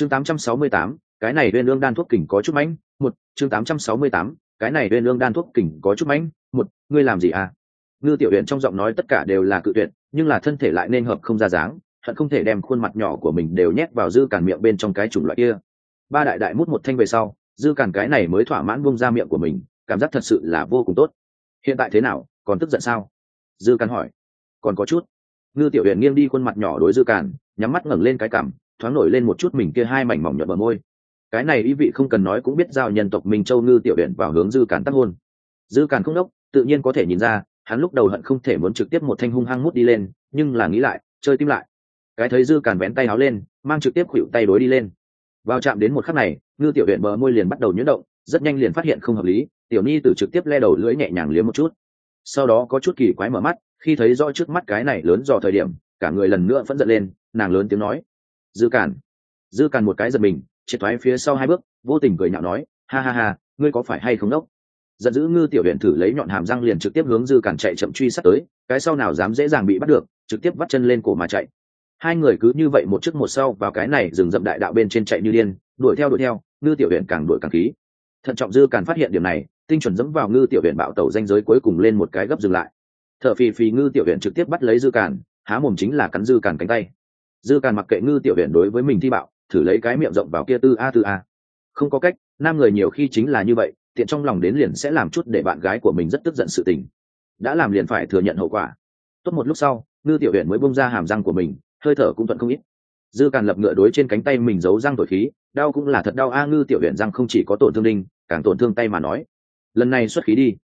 chương 868, cái này uyên lương đan thuốc kình có chút mánh một chương 868, cái này uyên lương đan thuốc kình có chút mánh một ngươi làm gì à? Ngư tiểu huyện trong giọng nói tất cả đều là cự tuyệt nhưng là thân thể lại nên hợp không ra dáng hận không thể đem khuôn mặt nhỏ của mình đều nhét vào dư cản miệng bên trong cái chủng loại kia. Ba đại đại mút một thanh về sau dư cản cái này mới thỏa mãn bung ra miệng của mình cảm giác thật sự là vô cùng tốt. Hiện tại thế nào còn tức giận sao? Dư cản hỏi. Còn có chút. Ngư tiểu huyện nghiêng đi khuôn mặt nhỏ đối dư cản nhắm mắt ngẩng lên cái cằm thoáng nổi lên một chút mình kia hai mảnh mỏng nhuận bờ môi. Cái này ý vị không cần nói cũng biết giao nhân tộc minh châu ngư tiểu huyện vào hướng dư cản tác hôn. Dư cản không đốc, tự nhiên có thể nhìn ra, hắn lúc đầu hận không thể muốn trực tiếp một thanh hung hăng mút đi lên, nhưng là nghĩ lại, chơi tim lại. Cái thấy dư cản vén tay áo lên, mang trực tiếp khuỵu tay đối đi lên. Vào chạm đến một khắc này, ngư tiểu huyện bờ môi liền bắt đầu nhuyễn động, rất nhanh liền phát hiện không hợp lý, tiểu ni từ trực tiếp le đầu lưỡi nhẹ nhàng liếm một chút. Sau đó có chút kỳ quái mở mắt, khi thấy rõ trước mắt cái này lớn dò thời điểm, cả người lần nữa phẫn giận lên, nàng lớn tiếng nói dư cản dư cản một cái giật mình, triệt thoái phía sau hai bước, vô tình cười nhạo nói, ha ha ha, ngươi có phải hay không đốc? Giận dữ ngư tiểu huyện thử lấy nhọn hàm răng liền trực tiếp hướng dư cản chạy chậm truy sát tới, cái sau nào dám dễ dàng bị bắt được, trực tiếp vắt chân lên cổ mà chạy. Hai người cứ như vậy một trước một sau vào cái này dừng dậm đại đạo bên trên chạy như điên, đuổi theo đuổi theo, ngư tiểu huyện càng đuổi càng khí. Thận trọng dư cản phát hiện điểm này, tinh chuẩn dẫm vào ngư tiểu huyện bạo tẩu danh giới cuối cùng lên một cái gấp dừng lại. Thợ phì phì ngư tiểu huyện trực tiếp bắt lấy dư cản há mồm chính là cắn dư cản cánh tay dư Càn mặc kệ ngư tiểu huyện đối với mình thi bạo, thử lấy cái miệng rộng vào kia tư a tư a. Không có cách, nam người nhiều khi chính là như vậy, tiện trong lòng đến liền sẽ làm chút để bạn gái của mình rất tức giận sự tình. Đã làm liền phải thừa nhận hậu quả. Tốt một lúc sau, ngư tiểu huyện mới bung ra hàm răng của mình, hơi thở cũng thuận không ít. Dư càn lập ngựa đối trên cánh tay mình giấu răng thổi khí, đau cũng là thật đau a, ngư tiểu huyện răng không chỉ có tổn thương đinh, càng tổn thương tay mà nói. Lần này xuất khí đi.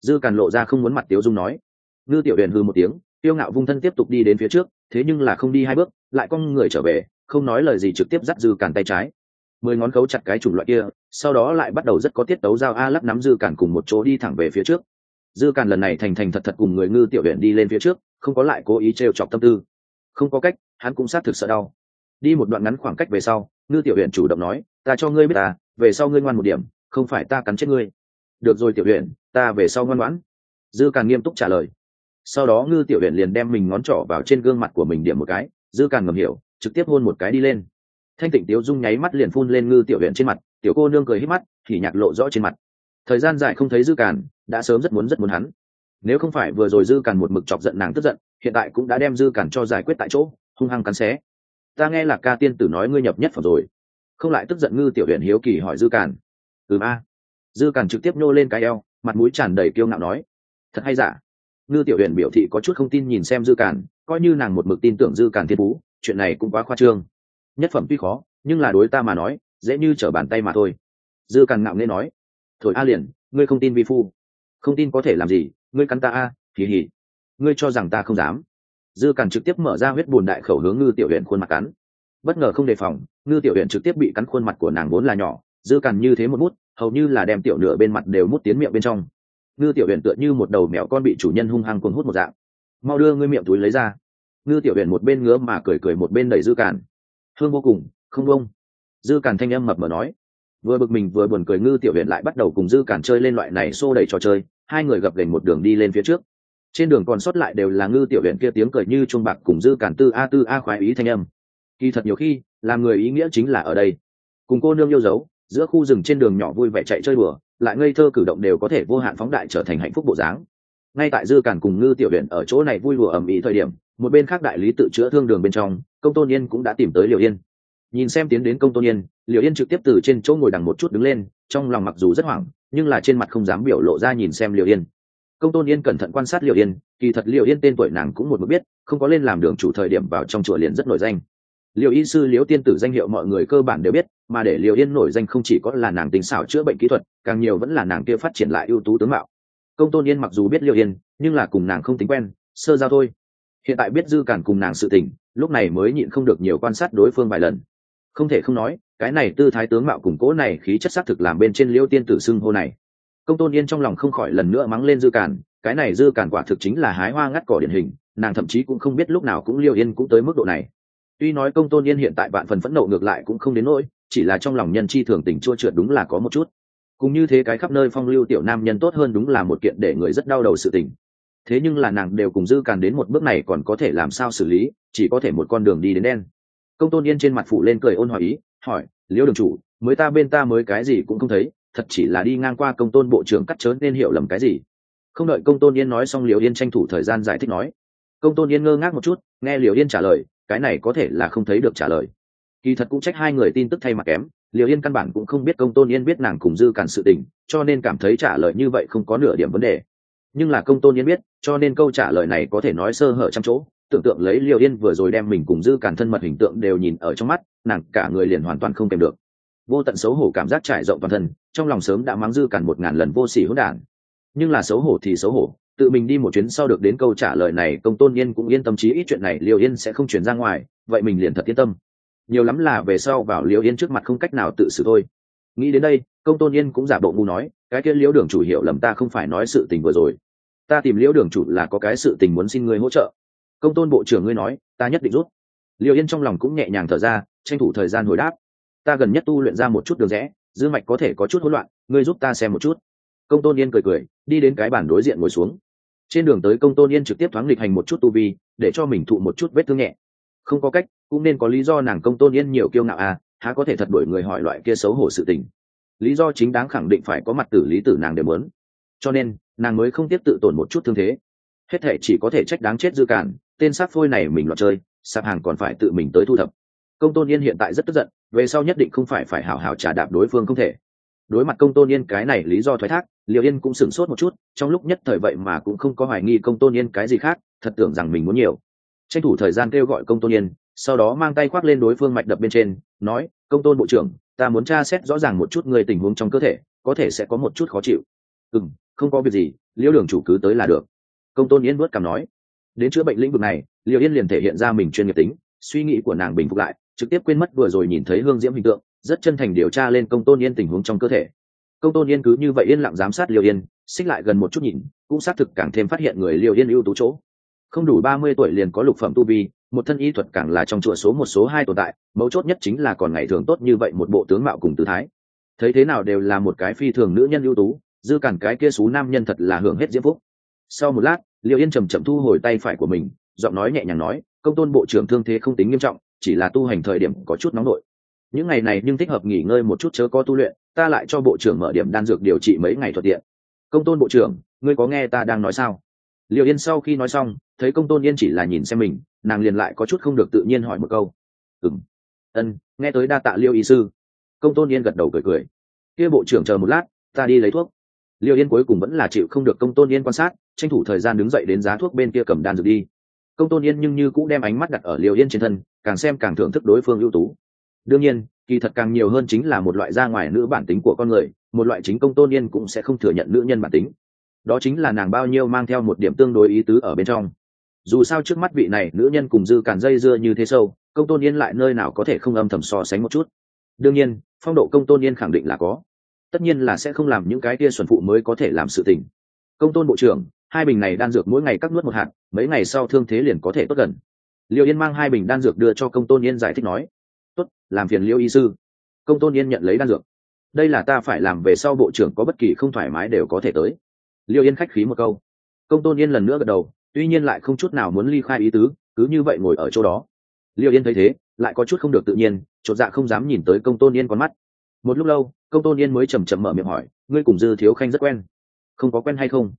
Dư càn lộ ra không muốn mặt tiếu dung nói. Ngư tiểu huyện hư một tiếng tiêu ngạo vung thân tiếp tục đi đến phía trước, thế nhưng là không đi hai bước, lại con người trở về, không nói lời gì trực tiếp dắt dư càn tay trái. Mười ngón khấu chặt cái chủng loại kia, sau đó lại bắt đầu rất có tiết tấu giao a lắp nắm dư càn cùng một chỗ đi thẳng về phía trước. Dư càn lần này thành thành thật thật cùng người ngư tiểu huyện đi lên phía trước, không có lại cố ý t chọc tâm tư. Không có cách, hắn cũng xác thực sợ đau. Đi một đoạn ngắn khoảng cách về sau, ngư tiểu huyện chủ động nói, ta cho ngươi biết ta, về sau ngươi ngoan một điểm, không phải ta cắn chết ngươi. Được rồi tiểu huyện ta về sau ngoan ngoãn. Dư càn nghiêm túc trả lời sau đó ngư tiểu huyện liền đem mình ngón trỏ vào trên gương mặt của mình điểm một cái, dư càn ngầm hiểu, trực tiếp hôn một cái đi lên. Thanh tịnh tiếu dung nháy mắt liền phun lên ngư tiểu huyện trên mặt, tiểu cô nương cười hít mắt, thì nhạc lộ rõ trên mặt. Thời gian dài không thấy dư càn, đã sớm rất muốn rất muốn hắn. Nếu không phải vừa rồi dư càn một mực chọc giận nàng tức giận, hiện tại cũng đã đem dư càn cho giải quyết tại chỗ, hung hăng cắn xé. Ta nghe là ca tiên tử nói ngươi nhập nhất phẩm rồi. Không lại tức giận ngư tiểu huyện hiếu kỳ hỏi dư càn. Ừm a. Dư càn trực tiếp nhô lên cái eo, mặt mũi tràn đầy kiêu ngạo nói. Thật hay giả? Ngư tiểu huyền biểu thị có chút không tin nhìn xem dư càn, coi như nàng một mực tin tưởng dư càn thiên phú, chuyện này cũng quá khoa trương. Nhất phẩm tuy khó, nhưng là đối ta mà nói, dễ như trở bàn tay mà thôi. Dư càn ngạo nghễ nói thổi a liền, ngươi không tin vi phu. Không tin có thể làm gì, ngươi cắn ta a kỳ hỉ ngươi cho rằng ta không dám. Dư càn trực tiếp mở ra huyết bùn đại khẩu hướng ngư tiểu huyền khuôn mặt cắn. Bất ngờ không đề phòng, ngư tiểu huyền trực tiếp bị cắn khuôn mặt của nàng vốn là nhỏ, dư càn như thế một mút hầu như là đem tiểu nửa bên mặt đều mút tiến miệng bên trong ngư tiểu huyền tựa như một đầu mèo con bị chủ nhân hung hăng cuồng hút một dạng. Mau đưa ngươi miệng túi lấy ra. Ngư tiểu huyền một bên ngứa mà cười cười một bên đẩy dư càn. Hương vô cùng, không bông dư càn thanh âm mập mờ nói. Vừa bực mình vừa buồn cười ngư tiểu huyền lại bắt đầu cùng dư càn chơi lên loại này xô đẩy trò chơi. Hai người gặp gành một đường đi lên phía trước. Trên đường còn sót lại đều là ngư tiểu huyền kia tiếng cười như chuông bạc cùng dư càn tư a tư a khoái ý thanh âm. Kỳ thật nhiều khi, làm người ý nghĩa chính là ở đây. Cùng cô nương yêu dấu, giữa khu rừng trên đường nhỏ vui vẻ chạy chơi đùa lại ngây thơ cử động đều có thể vô hạn phóng đại trở thành hạnh phúc bộ dáng. Ngay tại dư cản cùng ngư tiểu huyện ở chỗ này vui lùa ầm ĩ thời điểm, một bên khác đại lý tự chữa thương đường bên trong, công tôn yên cũng đã tìm tới liều yên. Nhìn xem tiến đến công tôn yên liều yên trực tiếp từ trên chỗ ngồi đằng một chút đứng lên, trong lòng mặc dù rất hoảng, nhưng là trên mặt không dám biểu lộ ra nhìn xem liều yên. Công tôn yên cẩn thận quan sát liều yên, kỳ thật liều yên tên tuổi nàng cũng một mực biết, không có lên làm đường chủ thời điểm vào trong chùa liền rất nổi danh. Liều y sư liễu tiên tử danh hiệu mọi người cơ bản đều biết mà để liều yên nổi danh không chỉ có là nàng tính xảo chữa bệnh kỹ thuật, càng nhiều vẫn là nàng kia phát triển lại ưu tú tướng mạo. Công tôn yên mặc dù biết liều yên, nhưng là cùng nàng không tính quen, sơ giao thôi. Hiện tại biết dư cản cùng nàng sự tình, lúc này mới nhịn không được nhiều quan sát đối phương vài lần. Không thể không nói, cái này tư thái tướng mạo củng cố này khí chất xác thực làm bên trên Liêu tiên tử xưng hô này. Công tôn yên trong lòng không khỏi lần nữa mắng lên dư cản, cái này dư cản quả thực chính là hái hoa ngắt cỏ điển hình, nàng thậm chí cũng không biết lúc nào cũng liêu yên cũng tới mức độ này. Tuy nói công tôn yên hiện tại bạn phần phẫn nộ ngược lại cũng không đến nỗi chỉ là trong lòng nhân chi thường tình chua trượt đúng là có một chút. Cũng như thế cái khắp nơi phong lưu tiểu nam nhân tốt hơn đúng là một kiện để người rất đau đầu sự tình. Thế nhưng là nàng đều cùng dư càn đến một bước này còn có thể làm sao xử lý, chỉ có thể một con đường đi đến đen. Công tôn yên trên mặt phụ lên cười ôn hòa ý, hỏi, liễu đường chủ, mới ta bên ta mới cái gì cũng không thấy, thật chỉ là đi ngang qua công tôn bộ trưởng cắt chớn nên hiểu lầm cái gì? Không đợi công tôn yên nói xong liễu yên tranh thủ thời gian giải thích nói. Công tôn yên ngơ ngác một chút, nghe liễu yên trả lời, cái này có thể là không thấy được trả lời kỳ thật cũng trách hai người tin tức thay mặt kém, liễu yên căn bản cũng không biết công tôn yên biết nàng cùng dư cản sự tình, cho nên cảm thấy trả lời như vậy không có nửa điểm vấn đề. Nhưng là công tôn yên biết, cho nên câu trả lời này có thể nói sơ hở trăm chỗ, tưởng tượng lấy liều yên vừa rồi đem mình cùng dư cản thân mật hình tượng đều nhìn ở trong mắt, nàng cả người liền hoàn toàn không kèm được. Vô tận xấu hổ cảm giác trải rộng toàn thân, trong lòng sớm đã mắng dư cản một ngàn lần vô sỉ hỗn đản. Nhưng là xấu hổ thì xấu hổ, tự mình đi một chuyến sau được đến câu trả lời này, công tôn yên cũng yên tâm trí ít chuyện này liều yên sẽ không chuyển ra ngoài, vậy mình liền thật yên tâm nhiều lắm là về sau vào liễu yên trước mặt không cách nào tự xử thôi. Nghĩ đến đây, công tôn yên cũng giả bộ ngu nói, cái kia liễu đường chủ hiểu lầm ta không phải nói sự tình vừa rồi. Ta tìm liễu đường chủ là có cái sự tình muốn xin ngươi hỗ trợ. Công tôn bộ trưởng ngươi nói, ta nhất định rút. Liễu yên trong lòng cũng nhẹ nhàng thở ra, tranh thủ thời gian hồi đáp, ta gần nhất tu luyện ra một chút đường rẽ, dư mạch có thể có chút hỗn loạn, ngươi giúp ta xem một chút. Công tôn yên cười cười, đi đến cái bàn đối diện ngồi xuống. Trên đường tới công tôn yên trực tiếp thoáng lịch hành một chút tu vi, để cho mình thụ một chút vết thương nhẹ không có cách, cũng nên có lý do nàng công tôn yên nhiều kiêu ngạo à há có thể thật đổi người hỏi loại kia xấu hổ sự tình. Lý do chính đáng khẳng định phải có mặt tử lý tử nàng đều muốn. Cho nên, nàng mới không tiếp tự tổn một chút thương thế. Hết thể chỉ có thể trách đáng chết dư cản, tên sát phôi này mình loạt chơi, sạp hàng còn phải tự mình tới thu thập. Công tôn yên hiện tại rất tức giận, về sau nhất định không phải phải hảo hảo trả đạp đối phương không thể. Đối mặt công tôn yên cái này lý do thoái thác liệu yên cũng sửng sốt một chút, trong lúc nhất thời vậy mà cũng không có hoài nghi công tôn yên cái gì khác, thật tưởng rằng mình muốn nhiều tranh thủ thời gian kêu gọi công tôn yên, sau đó mang tay khoác lên đối phương mạch đập bên trên, nói, công tôn bộ trưởng, ta muốn tra xét rõ ràng một chút người tình huống trong cơ thể, có thể sẽ có một chút khó chịu. Ừ m không có việc gì, liễu đường chủ cứ tới là được. Công tôn yên vớt cảm nói. Đến chữa bệnh lĩnh vực này, liễu yên liền thể hiện ra mình chuyên nghiệp tính, suy nghĩ của nàng bình phục lại, trực tiếp quên mất vừa rồi nhìn thấy hương diễm hình tượng, rất chân thành điều tra lên công tôn yên tình huống trong cơ thể. Công tôn yên cứ như vậy yên lặng giám sát liễu yên, xích lại gần một chút nhìn, cũng xác thực càng thêm phát hiện người liễu yên ưu tú chỗ không đủ ba mươi tuổi liền có lục phẩm tu vi, một thân y thuật càng là trong chùa số một số hai tồn tại, mấu chốt nhất chính là còn ngày thường tốt như vậy một bộ tướng mạo cùng tư thái. Thấy thế nào đều là một cái phi thường nữ nhân ưu tú, dư cản cái kia xú nam nhân thật là hưởng hết diễm phúc. Sau một lát liệu yên chậm chậm thu hồi tay phải của mình, giọng nói nhẹ nhàng nói, công tôn bộ trưởng thương thế không tính nghiêm trọng, chỉ là tu hành thời điểm có chút nóng nổi những ngày này nhưng thích hợp nghỉ ngơi một chút chớ có tu luyện, ta lại cho bộ trưởng mở điểm đan dược điều trị mấy ngày thuận tiện. Công tôn bộ trưởng, ngươi có nghe ta đang nói sao? Liệu yên sau khi nói xong, thấy công tôn yên chỉ là nhìn xem mình, nàng liền lại có chút không được tự nhiên hỏi một câu. Ừng ân, nghe tới đa tạ liêu y sư. Công tôn yên gật đầu cười cười. Kia bộ trưởng chờ một lát, ta đi lấy thuốc. Liêu yên cuối cùng vẫn là chịu không được công tôn yên quan sát, tranh thủ thời gian đứng dậy đến giá thuốc bên kia cầm đan dược đi. Công tôn yên nhưng như cũng đem ánh mắt đặt ở liêu yên trên thân, càng xem càng thưởng thức đối phương ưu tú. Đương nhiên, kỳ thật càng nhiều hơn chính là một loại ra ngoài nữ bản tính của con người, một loại chính công tôn yên cũng sẽ không thừa nhận nữ nhân bản tính đó chính là nàng bao nhiêu mang theo một điểm tương đối ý tứ ở bên trong. Dù sao trước mắt vị này nữ nhân cùng dư càn dây dưa như thế sâu, công tôn yên lại nơi nào có thể không âm thầm so sánh một chút. Đương nhiên, phong độ công tôn yên khẳng định là có. Tất nhiên là sẽ không làm những cái kia xuẩn phụ mới có thể làm sự tình. Công tôn bộ trưởng, hai bình này đan dược mỗi ngày cắt nuốt một hạt, mấy ngày sau thương thế liền có thể tốt gần. Liệu yên mang hai bình đan dược đưa cho công tôn yên giải thích nói, tốt, làm phiền liêu y sư. Công tôn yên nhận lấy đan dược. Đây là ta phải làm về sau bộ trưởng có bất kỳ không thoải mái đều có thể tới liêu yên khách khí một câu. Công tôn yên lần nữa gật đầu, tuy nhiên lại không chút nào muốn ly khai ý tứ, cứ như vậy ngồi ở chỗ đó. Liêu yên thấy thế, lại có chút không được tự nhiên, chột dạ không dám nhìn tới công tôn yên con mắt. Một lúc lâu, công tôn yên mới chầm chậm mở miệng hỏi, ngươi cùng dư thiếu khanh rất quen, không có quen hay không?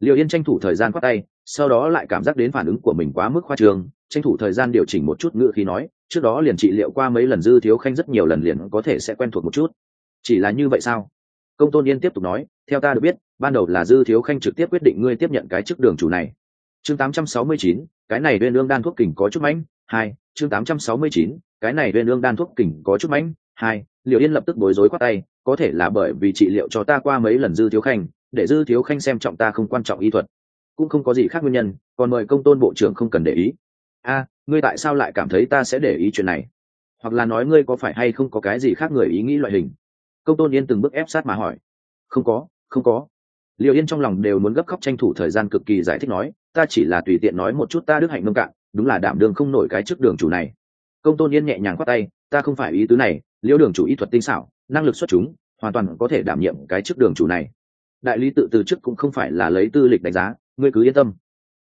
Liêu yên tranh thủ thời gian khoác tay, sau đó lại cảm giác đến phản ứng của mình quá mức khoa trường tranh thủ thời gian điều chỉnh một chút ngữ khi nói, trước đó liền trị liệu qua mấy lần dư thiếu khanh rất nhiều lần liền có thể sẽ quen thuộc một chút. Chỉ là như vậy sao? Công tôn yên tiếp tục nói theo ta được biết ban đầu là dư thiếu khanh trực tiếp quyết định ngươi tiếp nhận cái chức đường chủ này. Chương 869, cái này uyên ương đan thuốc kình có chút mánh hai chương 869, cái này uyên ương đan thuốc kình có chút mánh hai liệu yên lập tức bối rối quát tay có thể là bởi vì trị liệu cho ta qua mấy lần dư thiếu khanh để dư thiếu khanh xem trọng ta không quan trọng y thuật. Cũng không có gì khác nguyên nhân còn mời công tôn bộ trưởng không cần để ý. A ngươi tại sao lại cảm thấy ta sẽ để ý chuyện này? Hoặc là nói ngươi có phải hay không có cái gì khác người ý nghĩ loại hình? Công tôn yên từng bước ép sát mà hỏi không có không có. Liệu yên trong lòng đều muốn gấp khóc tranh thủ thời gian cực kỳ giải thích nói, ta chỉ là tùy tiện nói một chút ta đức hạnh nông cạn, đúng là đảm đường không nổi cái trước đường chủ này. Công tôn yên nhẹ nhàng khoát tay, ta không phải ý tứ này liễu đường chủ ý thuật tinh xảo, năng lực xuất chúng, hoàn toàn có thể đảm nhiệm cái trước đường chủ này. Đại lý tự từ chức cũng không phải là lấy tư lịch đánh giá, ngươi cứ yên tâm.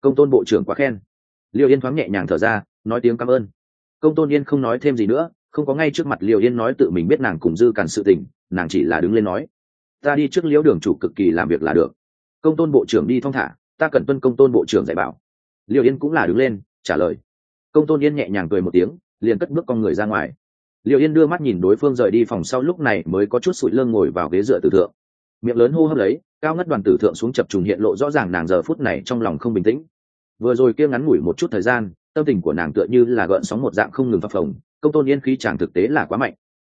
Công tôn bộ trưởng quá khen. Liêu yên thoáng nhẹ nhàng thở ra, nói tiếng cảm ơn. Công tôn yên không nói thêm gì nữa, không có ngay trước mặt liệu yên nói tự mình biết nàng cùng dư càn sự tình, nàng chỉ là đứng lên nói ta đi trước liễu đường chủ cực kỳ làm việc là được. Công tôn bộ trưởng đi thong thả, ta cần tuân công tôn bộ trưởng dạy bảo. Liều yên cũng là đứng lên, trả lời. Công tôn yên nhẹ nhàng cười một tiếng, liền cất bước con người ra ngoài. Liều yên đưa mắt nhìn đối phương rời đi phòng sau lúc này mới có chút sụi lưng ngồi vào ghế dựa tử thượng. Miệng lớn hô hấp lấy, cao ngất đoàn tử thượng xuống chập trùng hiện lộ rõ ràng nàng giờ phút này trong lòng không bình tĩnh. Vừa rồi kia ngắn ngủi một chút thời gian, tâm tình của nàng tựa như là gợn sóng một dạng không ngừng phập phồng, công tôn yên khí chàng thực tế là quá mạnh.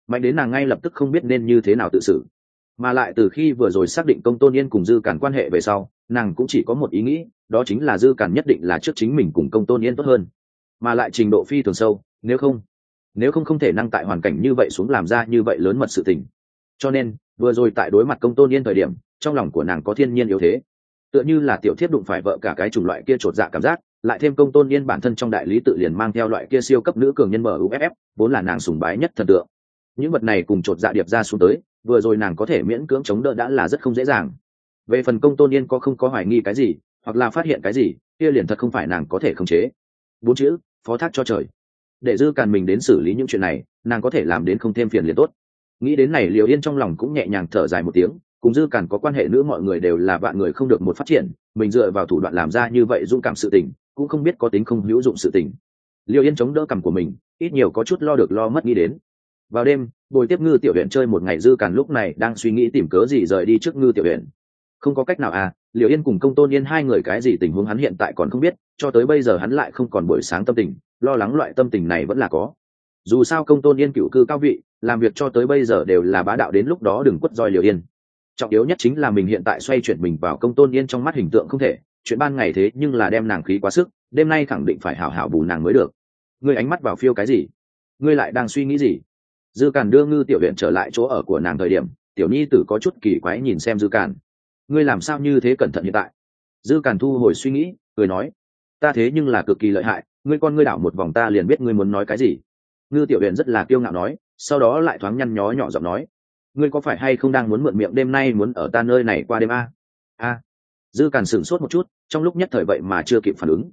Mạnh đến nàng ngay lập tức không biết nên như thế nào tự xử mà lại từ khi vừa rồi xác định công tôn yên cùng dư cản quan hệ về sau, nàng cũng chỉ có một ý nghĩ, đó chính là dư cản nhất định là trước chính mình cùng công tôn yên tốt hơn. Mà lại trình độ phi thường sâu, nếu không nếu không không thể năng tại hoàn cảnh như vậy xuống làm ra như vậy lớn mật sự tình. Cho nên, vừa rồi tại đối mặt công tôn yên thời điểm, trong lòng của nàng có thiên nhiên yếu thế. Tựa như là tiểu thiết đụng phải vợ cả cái chủng loại kia t dạ cảm giác, lại thêm công tôn yên bản thân trong đại lý tự liền mang theo loại kia siêu cấp nữ cường nhân mở uff vốn là nàng sùng bái nhất thần tượng. Những vật này cùng t dạ điệp ra xuống tới vừa rồi nàng có thể miễn cưỡng chống đỡ đã là rất không dễ dàng. Về phần công tôn yên có không có hoài nghi cái gì, hoặc là phát hiện cái gì, kia liền thật không phải nàng có thể khống chế. Bốn chữ, phó thác cho trời. Để dư càn mình đến xử lý những chuyện này, nàng có thể làm đến không thêm phiền liền tốt. Nghĩ đến này liều yên trong lòng cũng nhẹ nhàng thở dài một tiếng, cùng dư càn có quan hệ nữa mọi người đều là bạn người không được một phát triển, mình dựa vào thủ đoạn làm ra như vậy dũng cảm sự tình, cũng không biết có tính không hữu dụng sự tình. Liều yên chống đỡ cằm của mình, ít nhiều có chút lo được lo mất nghĩ đến vào đêm, bồi tiếp ngư tiểu huyện chơi một ngày dư càn lúc này đang suy nghĩ tìm cớ gì rời đi trước ngư tiểu huyện không có cách nào à liệu yên cùng công tôn yên hai người cái gì tình huống hắn hiện tại còn không biết, cho tới bây giờ hắn lại không còn buổi sáng tâm tình, lo lắng loại tâm tình này vẫn là có. Dù sao công tôn yên cựu cư cao vị, làm việc cho tới bây giờ đều là bá đạo đến lúc đó đừng quất roi liệu yên. Trọng yếu nhất chính là mình hiện tại xoay chuyển mình vào công tôn yên trong mắt hình tượng không thể, chuyện ban ngày thế nhưng là đem nàng khí quá sức, đêm nay khẳng định phải hảo hảo bù nàng mới được. Ngươi ánh mắt vào phiêu cái gì? Ngươi lại đang suy nghĩ gì? Dư càn đưa ngư tiểu huyện trở lại chỗ ở của nàng thời điểm, tiểu nhi tử có chút kỳ quái nhìn xem dư càn. Ngươi làm sao như thế cẩn thận hiện tại? Dư càn thu hồi suy nghĩ, cười nói, ta thế nhưng là cực kỳ lợi hại, ngươi con ngươi đảo một vòng ta liền biết ngươi muốn nói cái gì. Ngư tiểu huyện rất là kiêu ngạo nói, sau đó lại thoáng nhăn nhó nhỏ giọng nói, ngươi có phải hay không đang muốn mượn miệng đêm nay muốn ở ta nơi này qua đêm a? A. Dư càn sửng sốt một chút, trong lúc nhất thời vậy mà chưa kịp phản ứng.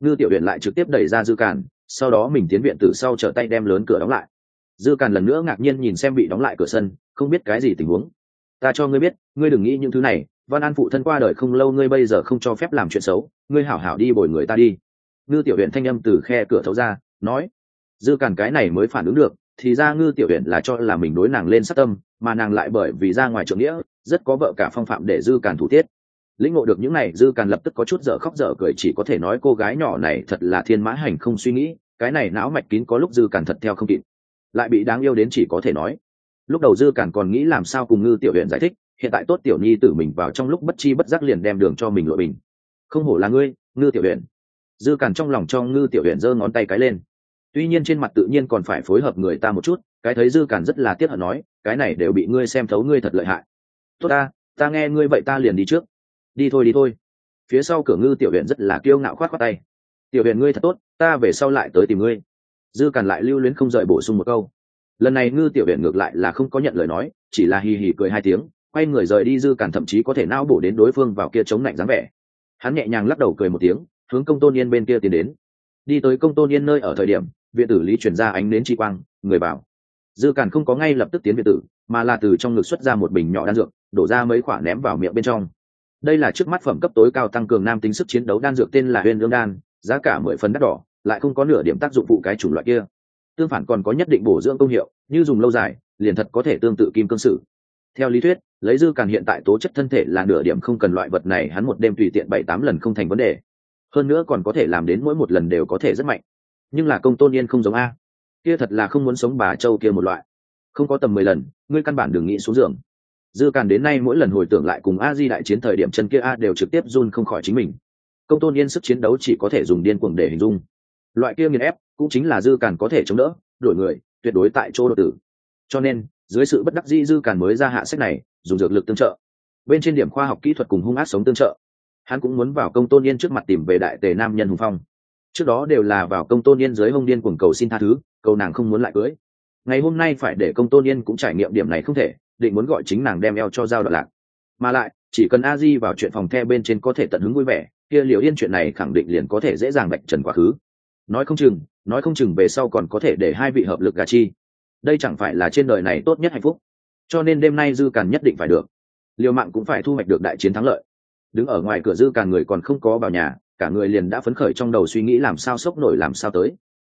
Ngư tiểu huyện lại trực tiếp đẩy ra dư càn, sau đó mình tiến viện từ sau trở tay đem lớn cửa đóng lại dư càn lần nữa ngạc nhiên nhìn xem bị đóng lại cửa sân, không biết cái gì tình huống. Ta cho ngươi biết, ngươi đừng nghĩ những thứ này, văn an phụ thân qua đời không lâu ngươi bây giờ không cho phép làm chuyện xấu, ngươi hảo hảo đi bồi người ta đi. Ngư tiểu huyện thanh âm từ khe cửa thấu ra, nói, dư càn cái này mới phản ứng được, thì ra ngư tiểu huyện là cho là mình đối nàng lên sát tâm, mà nàng lại bởi vì ra ngoài trưởng nghĩa, rất có vợ cả phong phạm để dư càn thủ tiết. Lĩnh ngộ được những này, dư càn lập tức có chút dở khóc dở cười, chỉ có thể nói cô gái nhỏ này thật là thiên mã hành không suy nghĩ, cái này não mạch kín có lúc dư càn thật theo không kịp lại bị đáng yêu đến chỉ có thể nói. Lúc đầu dư càn còn nghĩ làm sao cùng ngư tiểu huyện giải thích, hiện tại tốt tiểu nhi tử mình vào trong lúc bất chi bất giác liền đem đường cho mình lội bình. Không hổ là ngươi, ngư tiểu huyện dư càn trong lòng cho ngư tiểu huyện giơ ngón tay cái lên. Tuy nhiên trên mặt tự nhiên còn phải phối hợp người ta một chút, cái thấy dư càn rất là tiếc hận nói, cái này đều bị ngươi xem thấu ngươi thật lợi hại. Tốt ta ta nghe ngươi vậy ta liền đi trước. Đi thôi đi thôi. Phía sau cửa ngư tiểu huyện rất là kiêu ngạo khoát khoát tay. Tiểu huyện ngươi thật tốt, ta về sau lại tới tìm ngươi dư càn lại lưu luyến không rời bổ sung một câu. Lần này ngư tiểu huyện ngược lại là không có nhận lời nói, chỉ là hì hì cười hai tiếng, quay người rời đi dư càn thậm chí có thể nao bổ đến đối phương vào kia chống lạnh dáng vẻ. Hắn nhẹ nhàng lắc đầu cười một tiếng, hướng công tôn yên bên kia tiến đến. Đi tới công tôn yên nơi ở thời điểm, viện tử lý chuyển ra ánh đến chi quang, người bảo. Dư càn không có ngay lập tức tiến viện tử, mà là từ trong ngực xuất ra một bình nhỏ đan dược, đổ ra mấy khoả ném vào miệng bên trong. Đây là trước mắt phẩm cấp tối cao tăng cường nam tính sức chiến đấu đan dược tên là huyền lương đan, giá cả mười phần đắt đỏ lại không có nửa điểm tác dụng phụ cái chủng loại kia. Tương phản còn có nhất định bổ dưỡng công hiệu, như dùng lâu dài, liền thật có thể tương tự kim cương sử. Theo lý thuyết, lấy dư càn hiện tại tố chất thân thể là nửa điểm không cần loại vật này hắn một đêm tùy tiện bảy tám lần không thành vấn đề. Hơn nữa còn có thể làm đến mỗi một lần đều có thể rất mạnh. Nhưng là công tôn yên không giống a. Kia thật là không muốn sống bà châu kia một loại. Không có tầm mười lần, ngươi căn bản đừng nghĩ xuống giường. Dư càn đến nay mỗi lần hồi tưởng lại cùng a di đại chiến thời điểm chân kia a đều trực tiếp run không khỏi chính mình. Công tôn yên sức chiến đấu chỉ có thể dùng điên cuồng để hình dung loại kia nghiền ép cũng chính là dư càn có thể chống đỡ, đổi người, tuyệt đối tại chỗ đột tử. Cho nên, dưới sự bất đắc dĩ dư càn mới ra hạ sách này, dùng dược lực tương trợ. Bên trên điểm khoa học kỹ thuật cùng hung ác sống tương trợ. Hắn cũng muốn vào công tôn yên trước mặt tìm về đại tề nam nhân hùng phong. Trước đó đều là vào công tôn yên dưới hông điên cuồng cầu xin tha thứ, cầu nàng không muốn lại cưới. Ngày hôm nay phải để công tôn yên cũng trải nghiệm điểm này không thể, định muốn gọi chính nàng đem eo cho giao đoạn lạc. Mà lại, chỉ cần a di vào chuyện phòng the bên trên có thể tận hứng vui vẻ, kia liệu yên chuyện này khẳng định liền có thể dễ dàng bạch trần quá khứ nói không chừng, nói không chừng về sau còn có thể để hai vị hợp lực gà chi. Đây chẳng phải là trên đời này tốt nhất hạnh phúc. Cho nên đêm nay dư càn nhất định phải được. Liều mạng cũng phải thu hoạch được đại chiến thắng lợi. Đứng ở ngoài cửa dư càn người còn không có vào nhà, cả người liền đã phấn khởi trong đầu suy nghĩ làm sao sốc nổi làm sao tới.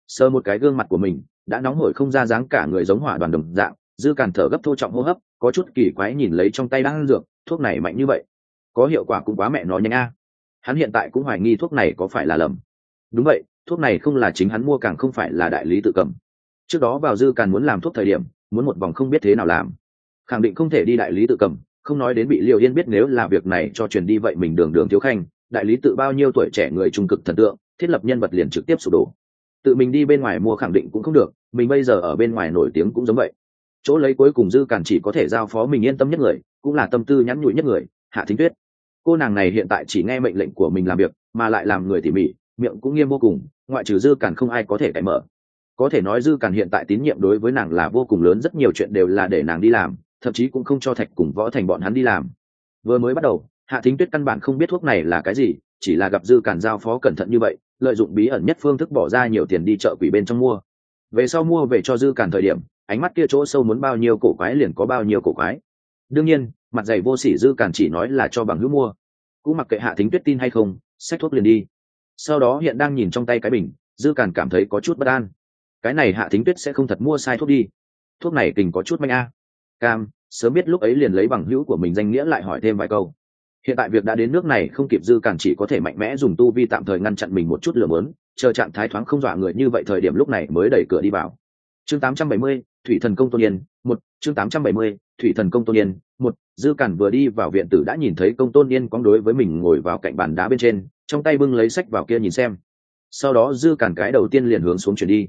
Sơ một cái gương mặt của mình đã nóng hổi không ra dáng cả người giống hỏa đoàn đồng dạng, dư càn thở gấp thô trọng hô hấp, có chút kỳ quái nhìn lấy trong tay đang ăn dược, thuốc này mạnh như vậy. Có hiệu quả cũng quá mẹ nó nhanh a. Hắn hiện tại cũng hoài nghi thuốc này có phải là lầm. Đúng vậy thuốc này không là chính hắn mua càng không phải là đại lý tự cầm. Trước đó vào dư càn muốn làm thuốc thời điểm, muốn một vòng không biết thế nào làm. Khẳng định không thể đi đại lý tự cầm, không nói đến bị liều yên biết nếu là việc này cho truyền đi vậy mình đường đường thiếu khanh, đại lý tự bao nhiêu tuổi trẻ người trung cực thần tượng, thiết lập nhân vật liền trực tiếp sụp đổ. Tự mình đi bên ngoài mua khẳng định cũng không được, mình bây giờ ở bên ngoài nổi tiếng cũng giống vậy. Chỗ lấy cuối cùng dư càn chỉ có thể giao phó mình yên tâm nhất người, cũng là tâm tư nhắn nhủi nhất người, hạ thính tuyết. Cô nàng này hiện tại chỉ nghe mệnh lệnh của mình làm việc, mà lại làm người tỉ mỉ miệng cũng nghiêm vô cùng, ngoại trừ dư càn không ai có thể cải mở. Có thể nói dư càn hiện tại tín nhiệm đối với nàng là vô cùng lớn, rất nhiều chuyện đều là để nàng đi làm, thậm chí cũng không cho thạch cùng võ thành bọn hắn đi làm. Vừa mới bắt đầu, hạ thính tuyết căn bản không biết thuốc này là cái gì, chỉ là gặp dư càn giao phó cẩn thận như vậy, lợi dụng bí ẩn nhất phương thức bỏ ra nhiều tiền đi chợ quỷ bên trong mua. Về sau mua về cho dư càn thời điểm, ánh mắt kia chỗ sâu muốn bao nhiêu cổ quái liền có bao nhiêu cổ quái. Đương nhiên, mặt giày vô sỉ dư càn chỉ nói là cho bằng hữu mua. Cũng mặc kệ hạ thính tuyết tin hay không, xách thuốc liền đi sau đó hiện đang nhìn trong tay cái bình dư càn cảm thấy có chút bất an. Cái này hạ thính tuyết sẽ không thật mua sai thuốc đi. Thuốc này kình có chút manh a. Cam sớm biết lúc ấy liền lấy bằng hữu của mình danh nghĩa lại hỏi thêm vài câu. Hiện tại việc đã đến nước này không kịp dư càn chỉ có thể mạnh mẽ dùng tu vi tạm thời ngăn chặn mình một chút lửa lớn chờ trạng thái thoáng không dọa người như vậy thời điểm lúc này mới đẩy cửa đi vào. Chương 870, thủy thần công tôn yên một chương 870, thủy thần công tôn yên một, dư cản vừa đi vào viện tử đã nhìn thấy công tôn yên quang đối với mình ngồi vào cạnh bàn đá bên trên, trong tay bưng lấy sách vào kia nhìn xem. Sau đó dư cản cái đầu tiên liền hướng xuống chuyển đi.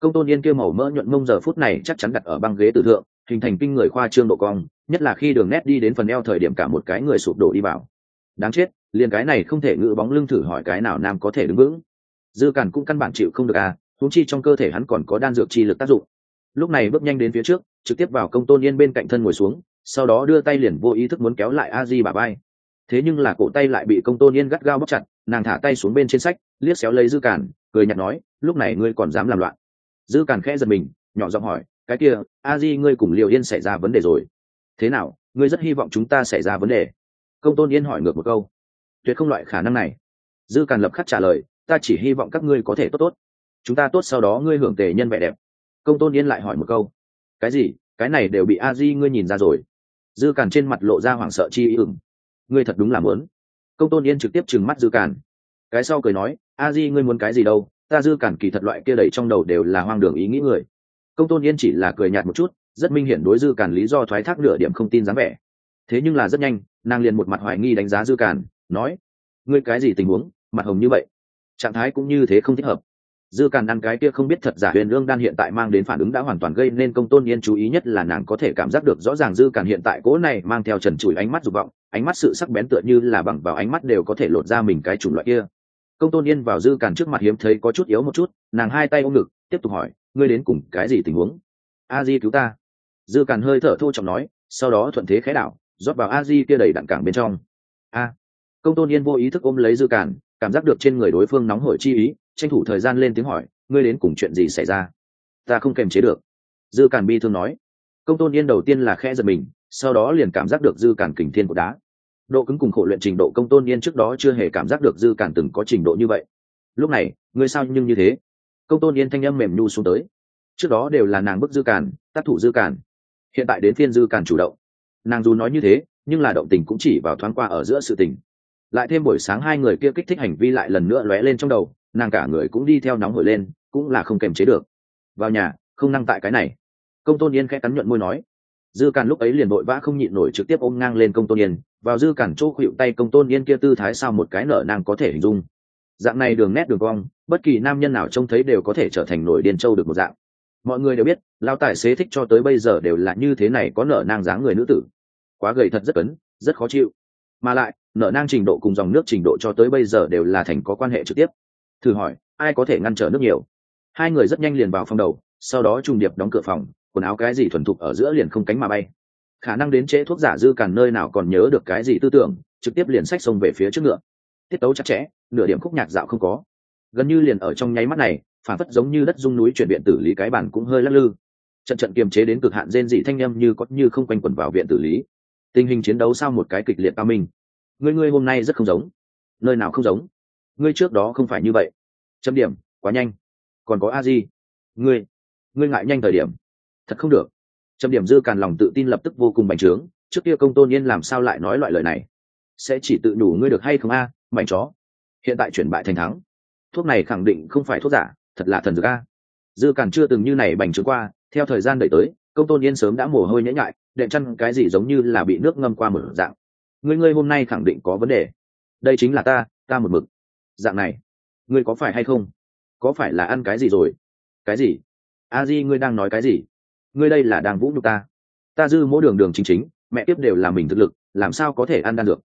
Công tôn yên kia màu mỡ nhuận mông giờ phút này chắc chắn đặt ở băng ghế tử thượng, hình thành kinh người khoa trương độ cong, nhất là khi đường nét đi đến phần eo thời điểm cả một cái người sụp đổ đi vào. Đáng chết, liền cái này không thể ngự bóng lưng thử hỏi cái nào nam có thể đứng vững. Dư cản cũng căn bản chịu không được à huống chi trong cơ thể hắn còn có đan dược chi lực tác dụng. Lúc này bước nhanh đến phía trước, trực tiếp vào công tôn yên bên cạnh thân ngồi xuống sau đó đưa tay liền vô ý thức muốn kéo lại a di bà bay. Thế nhưng là cổ tay lại bị công tôn yên gắt gao bóc chặt, nàng thả tay xuống bên trên sách, liếc xéo lấy dư cản cười nhạt nói, lúc này ngươi còn dám làm loạn? Dư cản khẽ giật mình, nhỏ giọng hỏi, cái kia, a di ngươi cùng liều yên xảy ra vấn đề rồi. Thế nào, ngươi rất hy vọng chúng ta xảy ra vấn đề? Công tôn yên hỏi ngược một câu. Tuyệt không loại khả năng này. Dư càn lập khắc trả lời, ta chỉ hy vọng các ngươi có thể tốt tốt. Chúng ta tốt sau đó ngươi hưởng tề nhân vẻ đẹp. Công tôn yên lại hỏi một câu. Cái gì? Cái này đều bị a di ngươi nhìn ra rồi dư càn trên mặt lộ ra hoảng sợ chi ý ửng. Ngươi thật đúng là muốn. Công tôn yên trực tiếp trừng mắt dư càn. Cái sau cười nói, a di, ngươi muốn cái gì đâu? Ta dư càn kỳ thật loại kia đầy trong đầu đều là hoang đường ý nghĩ người. Công tôn yên chỉ là cười nhạt một chút, rất minh hiển đối dư càn lý do thoái thác nửa điểm không tin dáng vẻ. Thế nhưng là rất nhanh, nàng liền một mặt hoài nghi đánh giá dư càn, nói, ngươi cái gì tình huống, mặt hồng như vậy? Trạng thái cũng như thế không thích hợp dư càn ăn cái kia không biết thật giả huyền lương đan hiện tại mang đến phản ứng đã hoàn toàn gây nên công tôn yên chú ý nhất là nàng có thể cảm giác được rõ ràng dư càn hiện tại cố này mang theo trần trụi ánh mắt dục vọng, ánh mắt sự sắc bén tựa như là bằng vào ánh mắt đều có thể lột ra mình cái chủng loại kia. Công tôn yên vào dư càn trước mặt hiếm thấy có chút yếu một chút, nàng hai tay ôm ngực, tiếp tục hỏi, ngươi đến cùng cái gì tình huống? A di cứu ta. Dư càn hơi thở thô trọng nói, sau đó thuận thế khẽ đảo, rót vào a di kia đầy đặn cảng bên trong. A. Công tôn yên vô ý thức ôm lấy dư càn, cảm giác được trên người đối phương nóng hổi chi ý tranh thủ thời gian lên tiếng hỏi, ngươi đến cùng chuyện gì xảy ra? Ta không kềm chế được. Dư càn bi thương nói. Công tôn yên đầu tiên là khẽ giật mình, sau đó liền cảm giác được dư càn kình thiên của đá. Độ cứng cùng khổ luyện trình độ công tôn yên trước đó chưa hề cảm giác được dư càn từng có trình độ như vậy. Lúc này, ngươi sao nhưng như thế? Công tôn yên thanh âm mềm nhu xuống tới. Trước đó đều là nàng bức dư càn tác thủ dư càn hiện tại đến phiên dư càn chủ động. Nàng dù nói như thế, nhưng là động tình cũng chỉ vào thoáng qua ở giữa sự tình. Lại thêm buổi sáng hai người kia kích thích hành vi lại lần nữa lóe lên trong đầu nàng cả người cũng đi theo nóng hổi lên, cũng là không kềm chế được. Vào nhà, không năng tại cái này. Công tôn yên khẽ cắn nhuận môi nói. Dư càn lúc ấy liền vội vã không nhịn nổi trực tiếp ôm ngang lên công tôn yên, vào dư càn chỗ khuỵu tay công tôn yên kia tư thái sao một cái nở nàng có thể hình dung. Dạng này đường nét đường cong, bất kỳ nam nhân nào trông thấy đều có thể trở thành nổi điên châu được một dạng. Mọi người đều biết lao tài xế thích cho tới bây giờ đều là như thế này có nở nang dáng người nữ tử. Quá gầy thật rất cấn rất khó chịu. Mà lại, nở nang trình độ cùng dòng nước trình độ cho tới bây giờ đều là thành có quan hệ trực tiếp thử hỏi, ai có thể ngăn trở nước nhiều? Hai người rất nhanh liền vào phòng đầu, sau đó trùng điệp đóng cửa phòng, quần áo cái gì thuần thục ở giữa liền không cánh mà bay. Khả năng đến trễ thuốc giả dư càn nơi nào còn nhớ được cái gì tư tưởng, trực tiếp liền sách xông về phía trước ngựa. Tiết tấu chặt chẽ, nửa điểm khúc nhạc dạo không có. Gần như liền ở trong nháy mắt này, phản phất giống như đất dung núi chuyển viện tử lý cái bản cũng hơi lắc lư. Trận trận kiềm chế đến cực hạn rên dị thanh â m như có như không quanh quẩn vào viện tử lý. Tình hình chiến đấu sau một cái kịch liệt cao minh. Người ngươi hôm nay rất không giống. Nơi nào không giống? Ngươi trước đó không phải như vậy. Chấm điểm quá nhanh. Còn có a di. Ngươi ngươi ngại nhanh thời điểm. Thật không được. Chấm điểm dư càn lòng tự tin lập tức vô cùng bành trướng trước kia công tôn yên làm sao lại nói loại lời này? Sẽ chỉ tự đủ ngươi được hay không a à, mảnh chó? Hiện tại chuyển bại thành thắng. Thuốc này khẳng định không phải thuốc giả thật là thần dược a. Dư càn chưa từng như này bành trướng qua theo thời gian đợi tới công tôn yên sớm đã mồ hôi nhễ nhại đệm chăn cái gì giống như là bị nước ngâm qua một dạng. Ngươi ngươi hôm nay khẳng định có vấn đề. Đây chính là ta ta một mực dạng này, ngươi có phải hay không? Có phải là ăn cái gì rồi? Cái gì? A di, ngươi đang nói cái gì? Ngươi đây là đang vũ nhục ta. Ta dư mỗi đường đường chính chính, mẹ tiếp đều là mình thực lực, làm sao có thể ăn đan được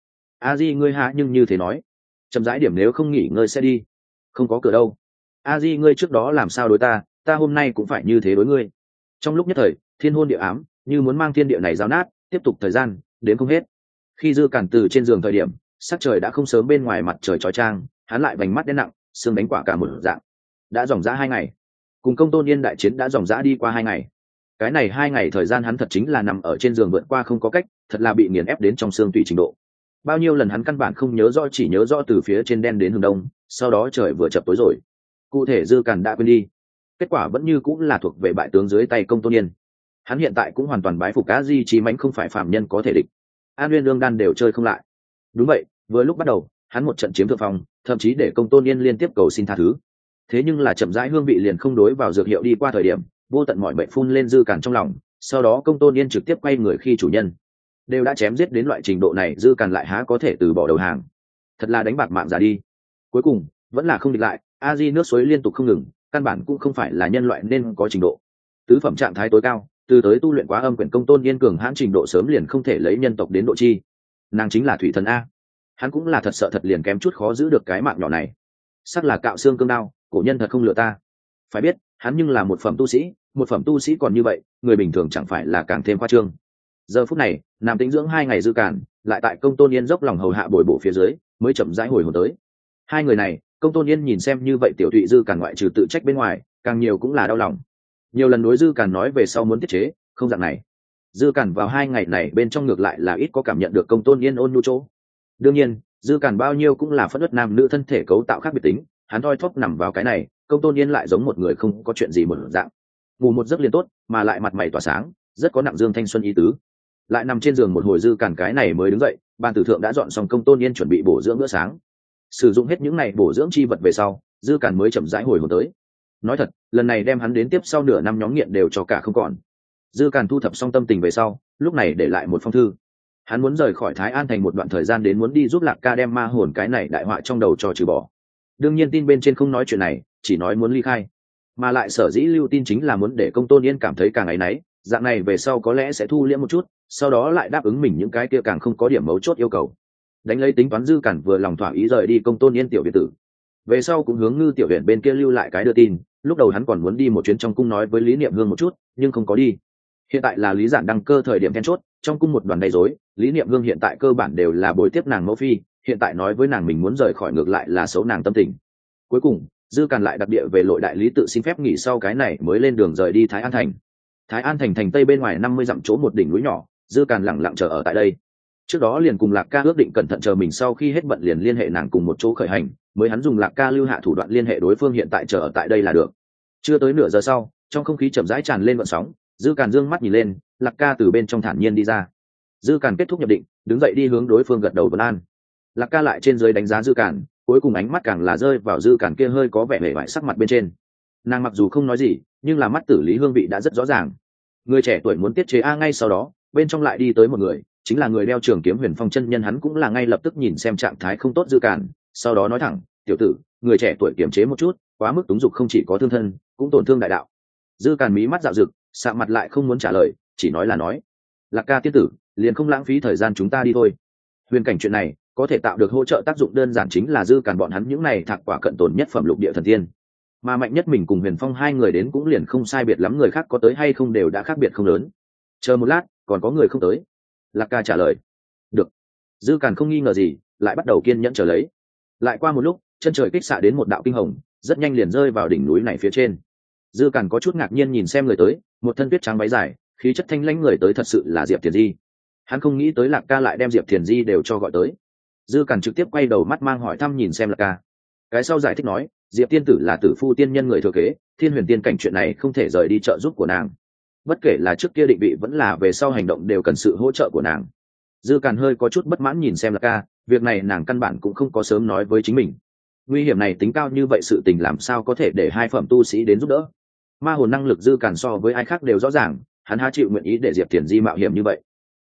a di, ngươi hạ nhưng như thế nói. Chậm rãi điểm nếu không nghỉ ngơi sẽ đi. Không có cửa đâu. A di, ngươi trước đó làm sao đối ta? Ta hôm nay cũng phải như thế đối ngươi. Trong lúc nhất thời, thiên hôn địa ám, như muốn mang thiên địa này giao nát, tiếp tục thời gian, đến không hết. Khi dư cản từ trên giường thời điểm, sắc trời đã không sớm bên ngoài mặt trời trói trang hắn lại vành mắt đen nặng, xương đánh quả cả một dạng. Đã dòng dã hai ngày. Cùng công tôn yên đại chiến đã dòng dã đi qua hai ngày. Cái này hai ngày thời gian hắn thật chính là nằm ở trên giường vượt qua không có cách, thật là bị nghiền ép đến trong xương tùy trình độ. Bao nhiêu lần hắn căn bản không nhớ rõ, chỉ nhớ rõ từ phía trên đen đến hướng đông, sau đó trời vừa chập tối rồi. Cụ thể dư càn đã quên đi. Kết quả vẫn như cũng là thuộc về bại tướng dưới tay công tôn yên. Hắn hiện tại cũng hoàn toàn bái phục cá di trí mãnh không phải phạm nhân có thể địch. An nguyên lương đan đều chơi không lại. Đúng vậy, vừa lúc bắt đầu hắn một trận chiếm thượng phong, thậm chí để công tôn yên liên tiếp cầu xin tha thứ. Thế nhưng là chậm rãi hương vị liền không đối vào dược hiệu đi qua thời điểm, vô tận mọi bệnh phun lên dư cản trong lòng, sau đó công tôn yên trực tiếp quay người khi chủ nhân. Đều đã chém giết đến loại trình độ này, dư cản lại há có thể từ bỏ đầu hàng. Thật là đánh bạc mạng giả đi. Cuối cùng, vẫn là không địch lại, a di nước suối liên tục không ngừng, căn bản cũng không phải là nhân loại nên có trình độ. Tứ phẩm trạng thái tối cao, từ tới tu luyện quá âm quyển công tôn yên cường hãn trình độ sớm liền không thể lấy nhân tộc đến độ chi. Nàng chính là thủy thần a hắn cũng là thật sợ thật liền kém chút khó giữ được cái mạng nhỏ này. Sắc là cạo xương cương đao, cổ nhân thật không lừa ta. Phải biết, hắn nhưng là một phẩm tu sĩ, một phẩm tu sĩ còn như vậy, người bình thường chẳng phải là càng thêm khoa trương. Giờ phút này, nam tính dưỡng hai ngày dư cản lại tại công tôn yên dốc lòng hầu hạ bồi bổ phía dưới, mới chậm rãi hồi hồn tới. Hai người này, công tôn yên nhìn xem như vậy tiểu thụy dư cản ngoại trừ tự trách bên ngoài, càng nhiều cũng là đau lòng. Nhiều lần đối dư cản nói về sau muốn tiết chế, không dạng này. Dư cản vào hai ngày này bên trong ngược lại là ít có cảm nhận được công tôn yên ôn nhu chỗ đương nhiên, dư cản bao nhiêu cũng là phất đất nam nữ thân thể cấu tạo khác biệt tính, hắn thoi thóp nằm vào cái này, công tôn yên lại giống một người không có chuyện gì một dạng. Ngủ một giấc liền tốt, mà lại mặt mày tỏa sáng, rất có nặng dương thanh xuân ý tứ. Lại nằm trên giường một hồi dư cản cái này mới đứng dậy ban tử thượng đã dọn xong công tôn yên chuẩn bị bổ dưỡng bữa sáng. Sử dụng hết những này bổ dưỡng chi vật về sau, dư cản mới chậm rãi hồi hồn tới. Nói thật, lần này đem hắn đến tiếp sau nửa năm nhóm nghiện đều cho cả không còn. Dư cản thu thập xong tâm tình về sau, lúc này để lại một phong thư hắn muốn rời khỏi thái an thành một đoạn thời gian đến muốn đi giúp lạc ca đem ma hồn cái này đại họa trong đầu cho trừ bỏ. Đương nhiên tin bên trên không nói chuyện này, chỉ nói muốn ly khai. Mà lại sở dĩ lưu tin chính là muốn để công tôn yên cảm thấy càng áy náy, dạng này về sau có lẽ sẽ thu liễm một chút, sau đó lại đáp ứng mình những cái kia càng không có điểm mấu chốt yêu cầu. Đánh lấy tính toán dư cản vừa lòng thỏa ý rời đi công tôn yên tiểu biệt tử. Về sau cũng hướng ngư tiểu viện bên kia lưu lại cái đưa tin, lúc đầu hắn còn muốn đi một chuyến trong cung nói với lý niệm hương một chút, nhưng không có đi hiện tại là lý giản đăng cơ thời điểm then chốt, trong cung một đoàn đầy dối lý niệm hương hiện tại cơ bản đều là bồi tiếp nàng mẫu phi, hiện tại nói với nàng mình muốn rời khỏi ngược lại là xấu nàng tâm tình. Cuối cùng, dư càn lại đặc địa về lội đại lý tự xin phép nghỉ sau cái này mới lên đường rời đi thái an thành. Thái an thành thành tây bên ngoài năm mươi dặm chỗ một đỉnh núi nhỏ, dư càn lẳng lặng chờ ở tại đây. Trước đó liền cùng lạc ca ước định cẩn thận chờ mình sau khi hết bận liền liên hệ nàng cùng một chỗ khởi hành, mới hắn dùng lạc ca lưu hạ thủ đoạn liên hệ đối phương hiện tại chờ ở tại đây là được. Chưa tới nửa giờ sau, trong không khí chậm rãi tràn lên vận sóng dư càn dương mắt nhìn lên, lạc ca từ bên trong thản nhiên đi ra. Dư càn kết thúc nhập định, đứng dậy đi hướng đối phương gật đầu vân an. Lạc ca lại trên dưới đánh giá dư càn, cuối cùng ánh mắt càng là rơi vào dư càn kia hơi có vẻ vẻ vải sắc mặt bên trên. Nàng mặc dù không nói gì, nhưng là mắt tử lý hương vị đã rất rõ ràng. Người trẻ tuổi muốn tiết chế a ngay sau đó, bên trong lại đi tới một người, chính là người đeo trường kiếm huyền phong chân nhân hắn cũng là ngay lập tức nhìn xem trạng thái không tốt dư càn, sau đó nói thẳng, tiểu tử, người trẻ tuổi kiềm chế một chút, quá mức túng dục không chỉ có thương thân, cũng tổn thương đại đạo. Dư càn mí mắt dạo dực sạ mặt lại không muốn trả lời, chỉ nói là nói, lạc ca tiên tử, liền không lãng phí thời gian chúng ta đi thôi. Huyền cảnh chuyện này có thể tạo được hỗ trợ tác dụng đơn giản chính là dư càn bọn hắn những này thạc quả cận tồn nhất phẩm lục địa thần tiên. Mà mạnh nhất mình cùng huyền phong hai người đến cũng liền không sai biệt lắm người khác có tới hay không đều đã khác biệt không lớn. Chờ một lát, còn có người không tới. Lạc ca trả lời. Được. Dư càn không nghi ngờ gì, lại bắt đầu kiên nhẫn trở lấy. Lại qua một lúc, chân trời kích xạ đến một đạo kinh hồng, rất nhanh liền rơi vào đỉnh núi này phía trên dư cản có chút ngạc nhiên nhìn xem người tới, một thân tuyết trắng váy dài, khí chất thanh lãnh người tới thật sự là diệp thiền di. Hắn không nghĩ tới lạc ca lại đem diệp thiền di đều cho gọi tới. Dư cản trực tiếp quay đầu mắt mang hỏi thăm nhìn xem lạc ca. Cái sau giải thích nói, diệp tiên tử là tử phu tiên nhân người thừa kế, thiên huyền tiên cảnh chuyện này không thể rời đi trợ giúp của nàng. Bất kể là trước kia định vị vẫn là về sau hành động đều cần sự hỗ trợ của nàng. Dư càn hơi có chút bất mãn nhìn xem lạc ca, việc này nàng căn bản cũng không có sớm nói với chính mình. Nguy hiểm này tính cao như vậy sự tình làm sao có thể để hai phẩm tu sĩ đến giúp đỡ? Ma hồn năng lực dư càn so với ai khác đều rõ ràng hắn há chịu nguyện ý để diệp thiền di mạo hiểm như vậy.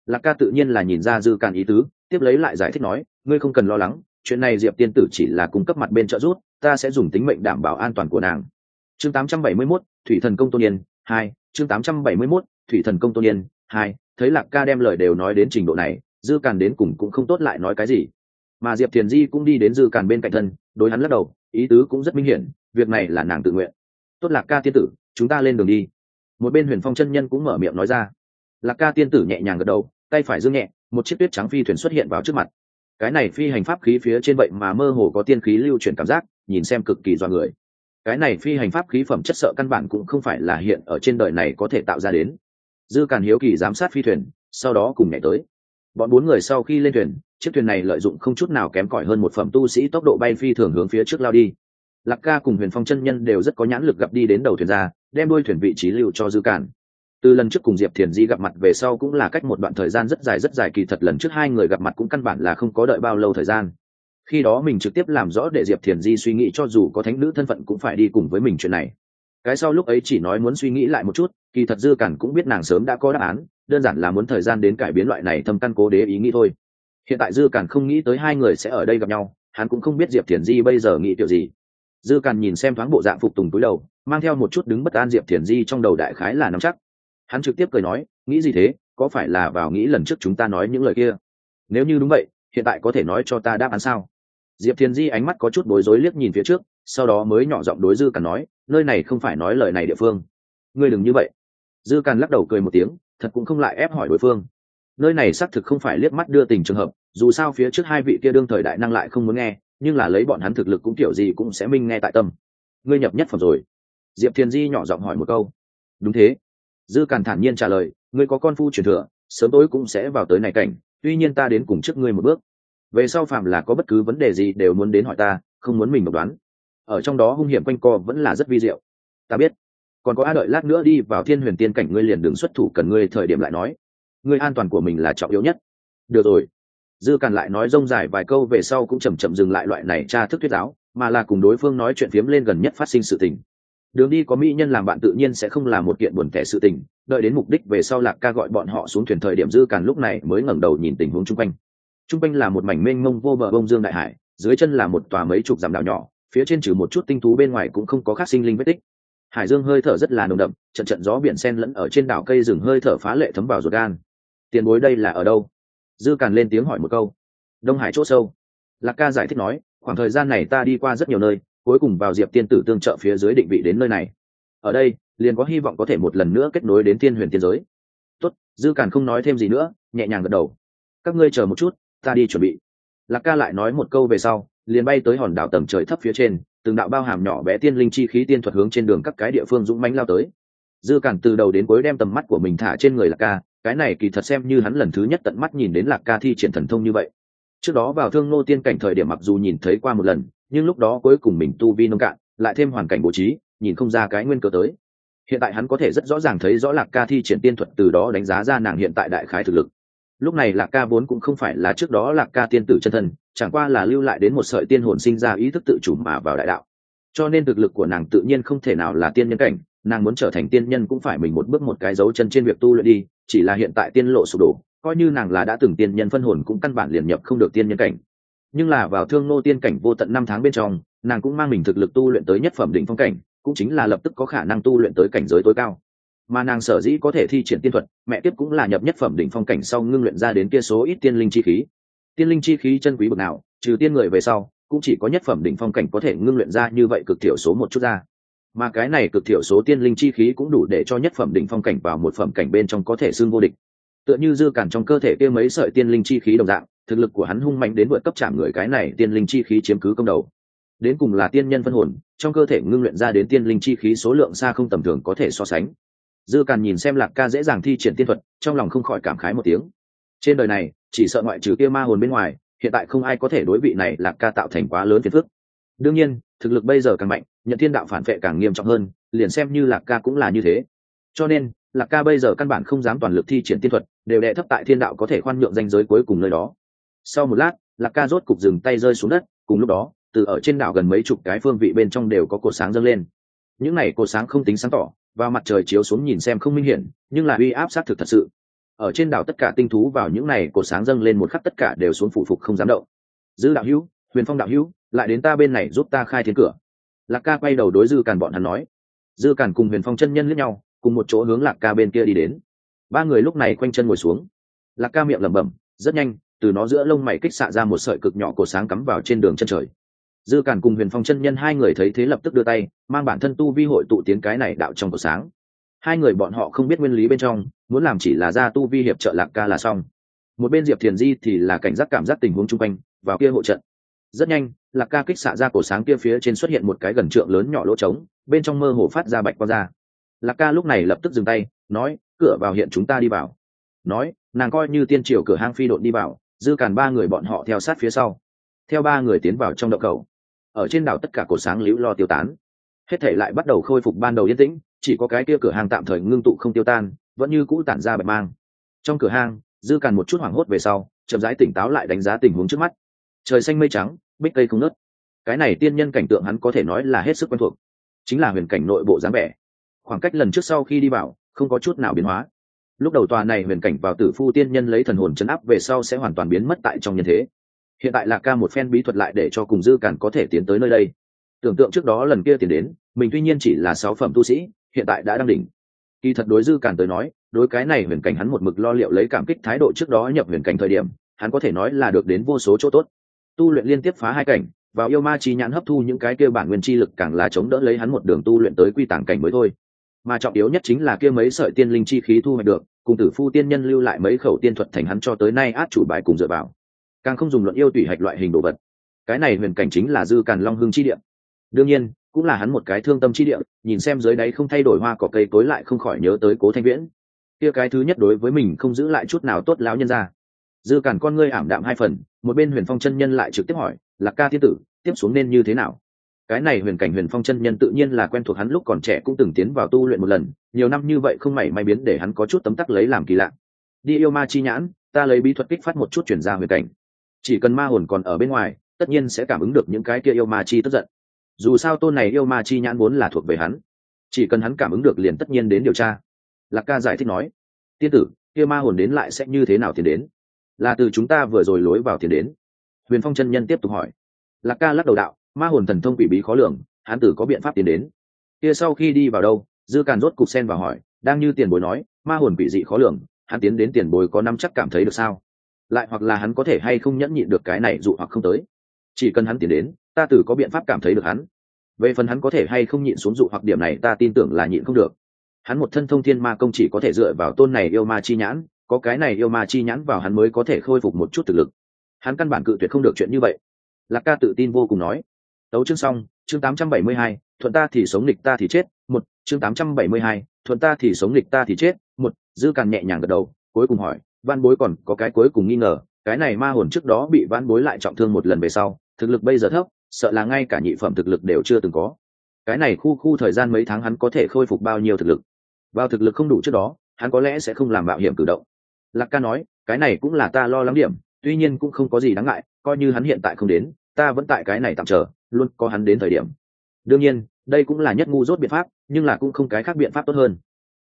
Lạc ca tự nhiên là nhìn ra dư càn ý tứ tiếp lấy lại giải thích nói ngươi không cần lo lắng chuyện này diệp tiên tử chỉ là cung cấp mặt bên trợ giúp ta sẽ dùng tính mệnh đảm bảo an toàn của nàng. Chương 871, thủy thần công tôn yên hai chương 871, thủy thần công tôn yên hai thấy lạc ca đem lời đều nói đến trình độ này dư càn đến cùng cũng không tốt lại nói cái gì. Mà diệp thiền di cũng đi đến dư càn bên cạnh thân đối hắn lắc đầu ý tứ cũng rất minh hiển việc này là nàng tự nguyện. Tốt lạc ca tiên tử chúng ta lên đường đi. Một bên huyền phong chân nhân cũng mở miệng nói ra. Lạc ca tiên tử nhẹ nhàng gật đầu, tay phải dương nhẹ, một chiếc tuyết trắng phi thuyền xuất hiện vào trước mặt. Cái này phi hành pháp khí phía trên vậy mà mơ hồ có tiên khí lưu chuyển cảm giác, nhìn xem cực kỳ do người. Cái này phi hành pháp khí phẩm chất sợ căn bản cũng không phải là hiện ở trên đời này có thể tạo ra đến. Dư càn hiếu kỳ giám sát phi thuyền, sau đó cùng nhảy tới. Bọn bốn người sau khi lên thuyền, chiếc thuyền này lợi dụng không chút nào kém cỏi hơn một phẩm tu sĩ tốc độ bay phi thường hướng phía trước lao đi lạc ca cùng huyền phong chân nhân đều rất có nhãn lực gặp đi đến đầu thuyền ra, đem đôi thuyền vị trí lưu cho dư cản. Từ lần trước cùng diệp thiền di gặp mặt về sau cũng là cách một đoạn thời gian rất dài rất dài, kỳ thật lần trước hai người gặp mặt cũng căn bản là không có đợi bao lâu thời gian. Khi đó mình trực tiếp làm rõ để diệp thiền di suy nghĩ cho dù có thánh nữ thân phận cũng phải đi cùng với mình chuyện này. Cái sau lúc ấy chỉ nói muốn suy nghĩ lại một chút, kỳ thật dư cản cũng biết nàng sớm đã có đáp án, đơn giản là muốn thời gian đến cải biến loại này thâm căn cố đế ý nghĩ thôi. Hiện tại dư cản không nghĩ tới hai người sẽ ở đây gặp nhau, hắn cũng không biết diệp thiền di bây giờ nghĩ kiểu gì dư Càn nhìn xem thoáng bộ dạng phục tùng túi đầu, mang theo một chút đứng bất an diệp thiền di trong đầu đại khái là nắm chắc. Hắn trực tiếp cười nói, nghĩ gì thế? Có phải là vào nghĩ lần trước chúng ta nói những lời kia? Nếu như đúng vậy, hiện tại có thể nói cho ta đáp án sao? Diệp thiền di ánh mắt có chút bối rối liếc nhìn phía trước, sau đó mới nhỏ giọng đối dư càn nói, nơi này không phải nói lời này địa phương. Ngươi đừng như vậy. Dư càn lắc đầu cười một tiếng, thật cũng không lại ép hỏi đối phương. Nơi này xác thực không phải liếc mắt đưa tình trường hợp, dù sao phía trước hai vị kia đương thời đại năng lại không muốn nghe nhưng là lấy bọn hắn thực lực cũng kiểu gì cũng sẽ minh nghe tại tâm. Ngươi nhập nhất phẩm rồi. Diệp thiền di nhỏ giọng hỏi một câu. Đúng thế. Dư càn thản nhiên trả lời, ngươi có con phu truyền thừa, sớm tối cũng sẽ vào tới này cảnh, tuy nhiên ta đến cùng trước ngươi một bước. Về sau phạm là có bất cứ vấn đề gì đều muốn đến hỏi ta, không muốn mình độc đoán. Ở trong đó hung hiểm quanh co vẫn là rất vi diệu. Ta biết. Còn có a đợi lát nữa đi vào thiên huyền tiên cảnh, ngươi liền đường xuất thủ cần ngươi thời điểm lại nói. Ngươi an toàn của mình là trọng yếu nhất. Được rồi dư càn lại nói rông dài vài câu về sau cũng chầm chậm dừng lại loại này tra thức thuyết giáo, mà là cùng đối phương nói chuyện phiếm lên gần nhất phát sinh sự tình. Đường đi có mỹ nhân làm bạn tự nhiên sẽ không là một kiện buồn thẻ sự tình, đợi đến mục đích về sau lạc ca gọi bọn họ xuống thuyền thời điểm dư càn lúc này mới ngẩng đầu nhìn tình huống chung quanh. Chung quanh là một mảnh mênh mông vô bờ bông dương đại hải, dưới chân là một tòa mấy chục dặm đảo nhỏ, phía trên trừ một chút tinh thú bên ngoài cũng không có khác sinh linh vết tích. Hải dương hơi thở rất là nồng đậm, trận trận gió biển sen lẫn ở trên đảo cây rừng hơi thở phá lệ thấm vào ruột gan. Tiền bối đây là ở đâu? Dư càn lên tiếng hỏi một câu. Đông hải c h ỗ sâu. Lạc ca giải thích nói, khoảng thời gian này ta đi qua rất nhiều nơi, cuối cùng vào diệp tiên tử tương trợ phía dưới định vị đến nơi này. Ở đây, liền có hy vọng có thể một lần nữa kết nối đến thiên huyền tiên giới. Tốt, dư càn không nói thêm gì nữa, nhẹ nhàng gật đầu. Các ngươi chờ một chút, ta đi chuẩn bị. Lạc ca lại nói một câu về sau, liền bay tới hòn đảo tầng trời thấp phía trên, từng đạo bao hàm nhỏ bé tiên linh chi khí tiên thuật hướng trên đường các cái địa phương dũng mánh lao tới. Dư càn từ đầu đến cuối đem tầm mắt của mình thả trên người lạc ca cái này kỳ thật xem như hắn lần thứ nhất tận mắt nhìn đến lạc ca thi triển thần thông như vậy. Trước đó vào thương nô tiên cảnh thời điểm mặc dù nhìn thấy qua một lần, nhưng lúc đó cuối cùng mình tu vi nông cạn, lại thêm hoàn cảnh bố trí, nhìn không ra cái nguyên cơ tới. Hiện tại hắn có thể rất rõ ràng thấy rõ lạc ca thi triển tiên thuật từ đó đánh giá ra nàng hiện tại đại khái thực lực. Lúc này lạc ca vốn cũng không phải là trước đó lạc ca tiên tử chân thân chẳng qua là lưu lại đến một sợi tiên hồn sinh ra ý thức tự chủ mà vào đại đạo. Cho nên thực lực của nàng tự nhiên không thể nào là tiên nhân cảnh nàng muốn trở thành tiên nhân cũng phải mình một bước một cái dấu chân trên việc tu luyện đi, chỉ là hiện tại tiên lộ sụp đổ, coi như nàng là đã từng tiên nhân phân hồn cũng căn bản liền nhập không được tiên nhân cảnh. Nhưng là vào thương nô tiên cảnh vô tận năm tháng bên trong, nàng cũng mang mình thực lực tu luyện tới nhất phẩm đỉnh phong cảnh, cũng chính là lập tức có khả năng tu luyện tới cảnh giới tối cao. Mà nàng sở dĩ có thể thi triển tiên thuật, mẹ tiếp cũng là nhập nhất phẩm đỉnh phong cảnh sau ngưng luyện ra đến kia số ít tiên linh chi khí. Tiên linh chi khí chân quý bậc nào, trừ tiên người về sau, cũng chỉ có nhất phẩm đỉnh phong cảnh có thể ngưng luyện ra như vậy cực thiểu số một chút ra mà cái này cực thiểu số tiên linh chi khí cũng đủ để cho nhất phẩm đỉnh phong cảnh vào một phẩm cảnh bên trong có thể xương vô địch. Tựa như dư cản trong cơ thể kia mấy sợi tiên linh chi khí đồng dạng, thực lực của hắn hung mạnh đến vượt cấp chạm người cái này tiên linh chi khí chiếm cứ công đầu. Đến cùng là tiên nhân phân hồn, trong cơ thể ngưng luyện ra đến tiên linh chi khí số lượng xa không tầm thường có thể so sánh. Dư càn nhìn xem lạc ca dễ dàng thi triển tiên thuật, trong lòng không khỏi cảm khái một tiếng. Trên đời này, chỉ sợ ngoại trừ kia ma hồn bên ngoài, hiện tại không ai có thể đối vị này lạc ca tạo thành quá lớn phiền phức đương nhiên, thực lực bây giờ càng mạnh nhận thiên đạo phản vệ càng nghiêm trọng hơn, liền xem như lạc ca cũng là như thế. Cho nên, lạc ca bây giờ căn bản không dám toàn lực thi triển tiên thuật, đều đệ thấp tại thiên đạo có thể khoan nhượng danh giới cuối cùng nơi đó. Sau một lát, lạc ca rốt cục dừng tay rơi xuống đất, cùng lúc đó, từ ở trên đảo gần mấy chục cái phương vị bên trong đều có cột sáng dâng lên. Những này cột sáng không tính sáng tỏ, và mặt trời chiếu xuống nhìn xem không minh hiển, nhưng là uy áp sát thực thật sự. Ở trên đảo tất cả tinh thú vào những này cột sáng dâng lên một khắc tất cả đều xuống phụ phục không dám động. Dư đạo hữu, huyền phong đạo hữu lại đến ta bên này giúp ta khai thiên cửa. Lạc ca quay đầu đối dư càn bọn hắn nói. Dư càn cùng huyền phong chân nhân lẫn nhau, cùng một chỗ hướng lạc ca bên kia đi đến. Ba người lúc này quanh chân ngồi xuống. Lạc ca miệng lẩm bẩm, rất nhanh, từ nó giữa lông mày kích xạ ra một sợi cực nhỏ cổ sáng cắm vào trên đường chân trời. Dư càn cùng huyền phong chân nhân hai người thấy thế lập tức đưa tay, mang bản thân tu vi hội tụ tiến cái này đạo trong cổ sáng. Hai người bọn họ không biết nguyên lý bên trong, muốn làm chỉ là ra tu vi hiệp trợ lạc ca là xong. Một bên diệp thiền di thì là cảnh giác cảm giác tình huống chung quanh, vào kia hộ trận rất nhanh, lạc ca kích xạ ra cổ sáng kia phía trên xuất hiện một cái gần trượng lớn nhỏ lỗ trống, bên trong mơ hồ phát ra bạch quang ra. Lạc ca lúc này lập tức dừng tay, nói, cửa vào hiện chúng ta đi vào. Nói, nàng coi như tiên triều cửa hang phi đội đi vào, dư càn ba người bọn họ theo sát phía sau. Theo ba người tiến vào trong đậu cầu. Ở trên đảo tất cả cổ sáng liễu lo tiêu tán. Hết thể lại bắt đầu khôi phục ban đầu yên tĩnh, chỉ có cái kia cửa hàng tạm thời ngưng tụ không tiêu tan, vẫn như cũ tản ra bạch mang. Trong cửa hàng dư càn một chút hoảng hốt về sau, chậm rãi tỉnh táo lại đánh giá tình huống trước mắt trời xanh mây trắng, bích cây không nớt. Cái này tiên nhân cảnh tượng hắn có thể nói là hết sức quen thuộc. Chính là huyền cảnh nội bộ dáng vẻ. Khoảng cách lần trước sau khi đi vào, không có chút nào biến hóa. Lúc đầu tòa này huyền cảnh vào tử phu tiên nhân lấy thần hồn chấn áp về sau sẽ hoàn toàn biến mất tại trong nhân thế. Hiện tại là ca một phen bí thuật lại để cho cùng dư càn có thể tiến tới nơi đây. Tưởng tượng trước đó lần kia tiến đến, mình tuy nhiên chỉ là sáu phẩm tu sĩ, hiện tại đã đang đỉnh. Kỳ thật đối dư càn tới nói, đối cái này huyền cảnh hắn một mực lo liệu lấy cảm kích thái độ trước đó nhập huyền cảnh thời điểm, hắn có thể nói là được đến vô số chỗ tốt tu luyện liên tiếp phá hai cảnh vào yêu ma chi nhãn hấp thu những cái kia bản nguyên chi lực càng là chống đỡ lấy hắn một đường tu luyện tới quy tàng cảnh mới thôi. Mà trọng yếu nhất chính là kia mấy sợi tiên linh chi khí thu hoạch được, cùng tử phu tiên nhân lưu lại mấy khẩu tiên thuật thành hắn cho tới nay át chủ bài cùng dựa vào. Càng không dùng luận yêu tùy hạch loại hình đồ vật. Cái này huyền cảnh chính là dư càn long hương chi địa. Đương nhiên, cũng là hắn một cái thương tâm chi địa, nhìn xem dưới đáy không thay đổi hoa cỏ cây tối lại không khỏi nhớ tới cố thanh viễn. Kia cái thứ nhất đối với mình không giữ lại chút nào tốt láo nhân ra dư càn con ngươi ảm đạm hai phần, một bên huyền phong chân nhân lại trực tiếp hỏi, lạc ca thiên tử, tiếp xuống nên như thế nào? Cái này huyền cảnh huyền phong chân nhân tự nhiên là quen thuộc hắn lúc còn trẻ cũng từng tiến vào tu luyện một lần, nhiều năm như vậy không mảy may biến để hắn có chút tấm tắc lấy làm kỳ lạ. Đi yêu ma chi nhãn, ta lấy bí thuật kích phát một chút chuyển ra huyền cảnh. Chỉ cần ma hồn còn ở bên ngoài, tất nhiên sẽ cảm ứng được những cái kia yêu ma chi tức giận. Dù sao tôn này yêu ma chi nhãn vốn là thuộc về hắn. Chỉ cần hắn cảm ứng được liền tất nhiên đến điều tra. Lạc ca giải thích nói, tiên tử, kia ma hồn đến lại sẽ như thế nào thì đến? Là từ chúng ta vừa rồi lối vào tiền đến. Huyền phong chân nhân tiếp tục hỏi. Lạc ca lắc đầu đạo, ma hồn thần thông quỷ bí khó lường hắn tử có biện pháp tiến đến. Kia sau khi đi vào đâu, dư càn rốt cục sen vào hỏi, đang như tiền bối nói, ma hồn quỷ dị khó lường hắn tiến đến tiền bối có năm chắc cảm thấy được sao? Lại hoặc là hắn có thể hay không nhẫn nhịn được cái này dụ hoặc không tới. Chỉ cần hắn tiến đến, ta tử có biện pháp cảm thấy được hắn. Về phần hắn có thể hay không nhịn xuống dụ hoặc điểm này ta tin tưởng là nhịn không được. Hắn một thân thông thiên ma công chỉ có thể dựa vào tôn này yêu ma chi nhãn có cái này yêu ma chi nhãn vào hắn mới có thể khôi phục một chút thực lực. Hắn căn bản cự tuyệt không được chuyện như vậy. Lạc ca tự tin vô cùng nói. Tấu chương xong chương 872, thuận ta thì sống lịch ta thì chết một chương 872, thuận ta thì sống lịch ta thì chết một dư càn nhẹ nhàng gật đầu cuối cùng hỏi văn bối còn có cái cuối cùng nghi ngờ cái này ma hồn trước đó bị văn bối lại trọng thương một lần về sau thực lực bây giờ thấp sợ là ngay cả nhị phẩm thực lực đều chưa từng có. Cái này khu khu thời gian mấy tháng hắn có thể khôi phục bao nhiêu thực lực? Vào thực lực không đủ trước đó hắn có lẽ sẽ không làm mạo hiểm cử động lạc ca nói, cái này cũng là ta lo lắng điểm, tuy nhiên cũng không có gì đáng ngại, coi như hắn hiện tại không đến, ta vẫn tại cái này tạm chờ, luôn có hắn đến thời điểm. Đương nhiên, đây cũng là nhất ngu dốt biện pháp, nhưng là cũng không cái khác biện pháp tốt hơn.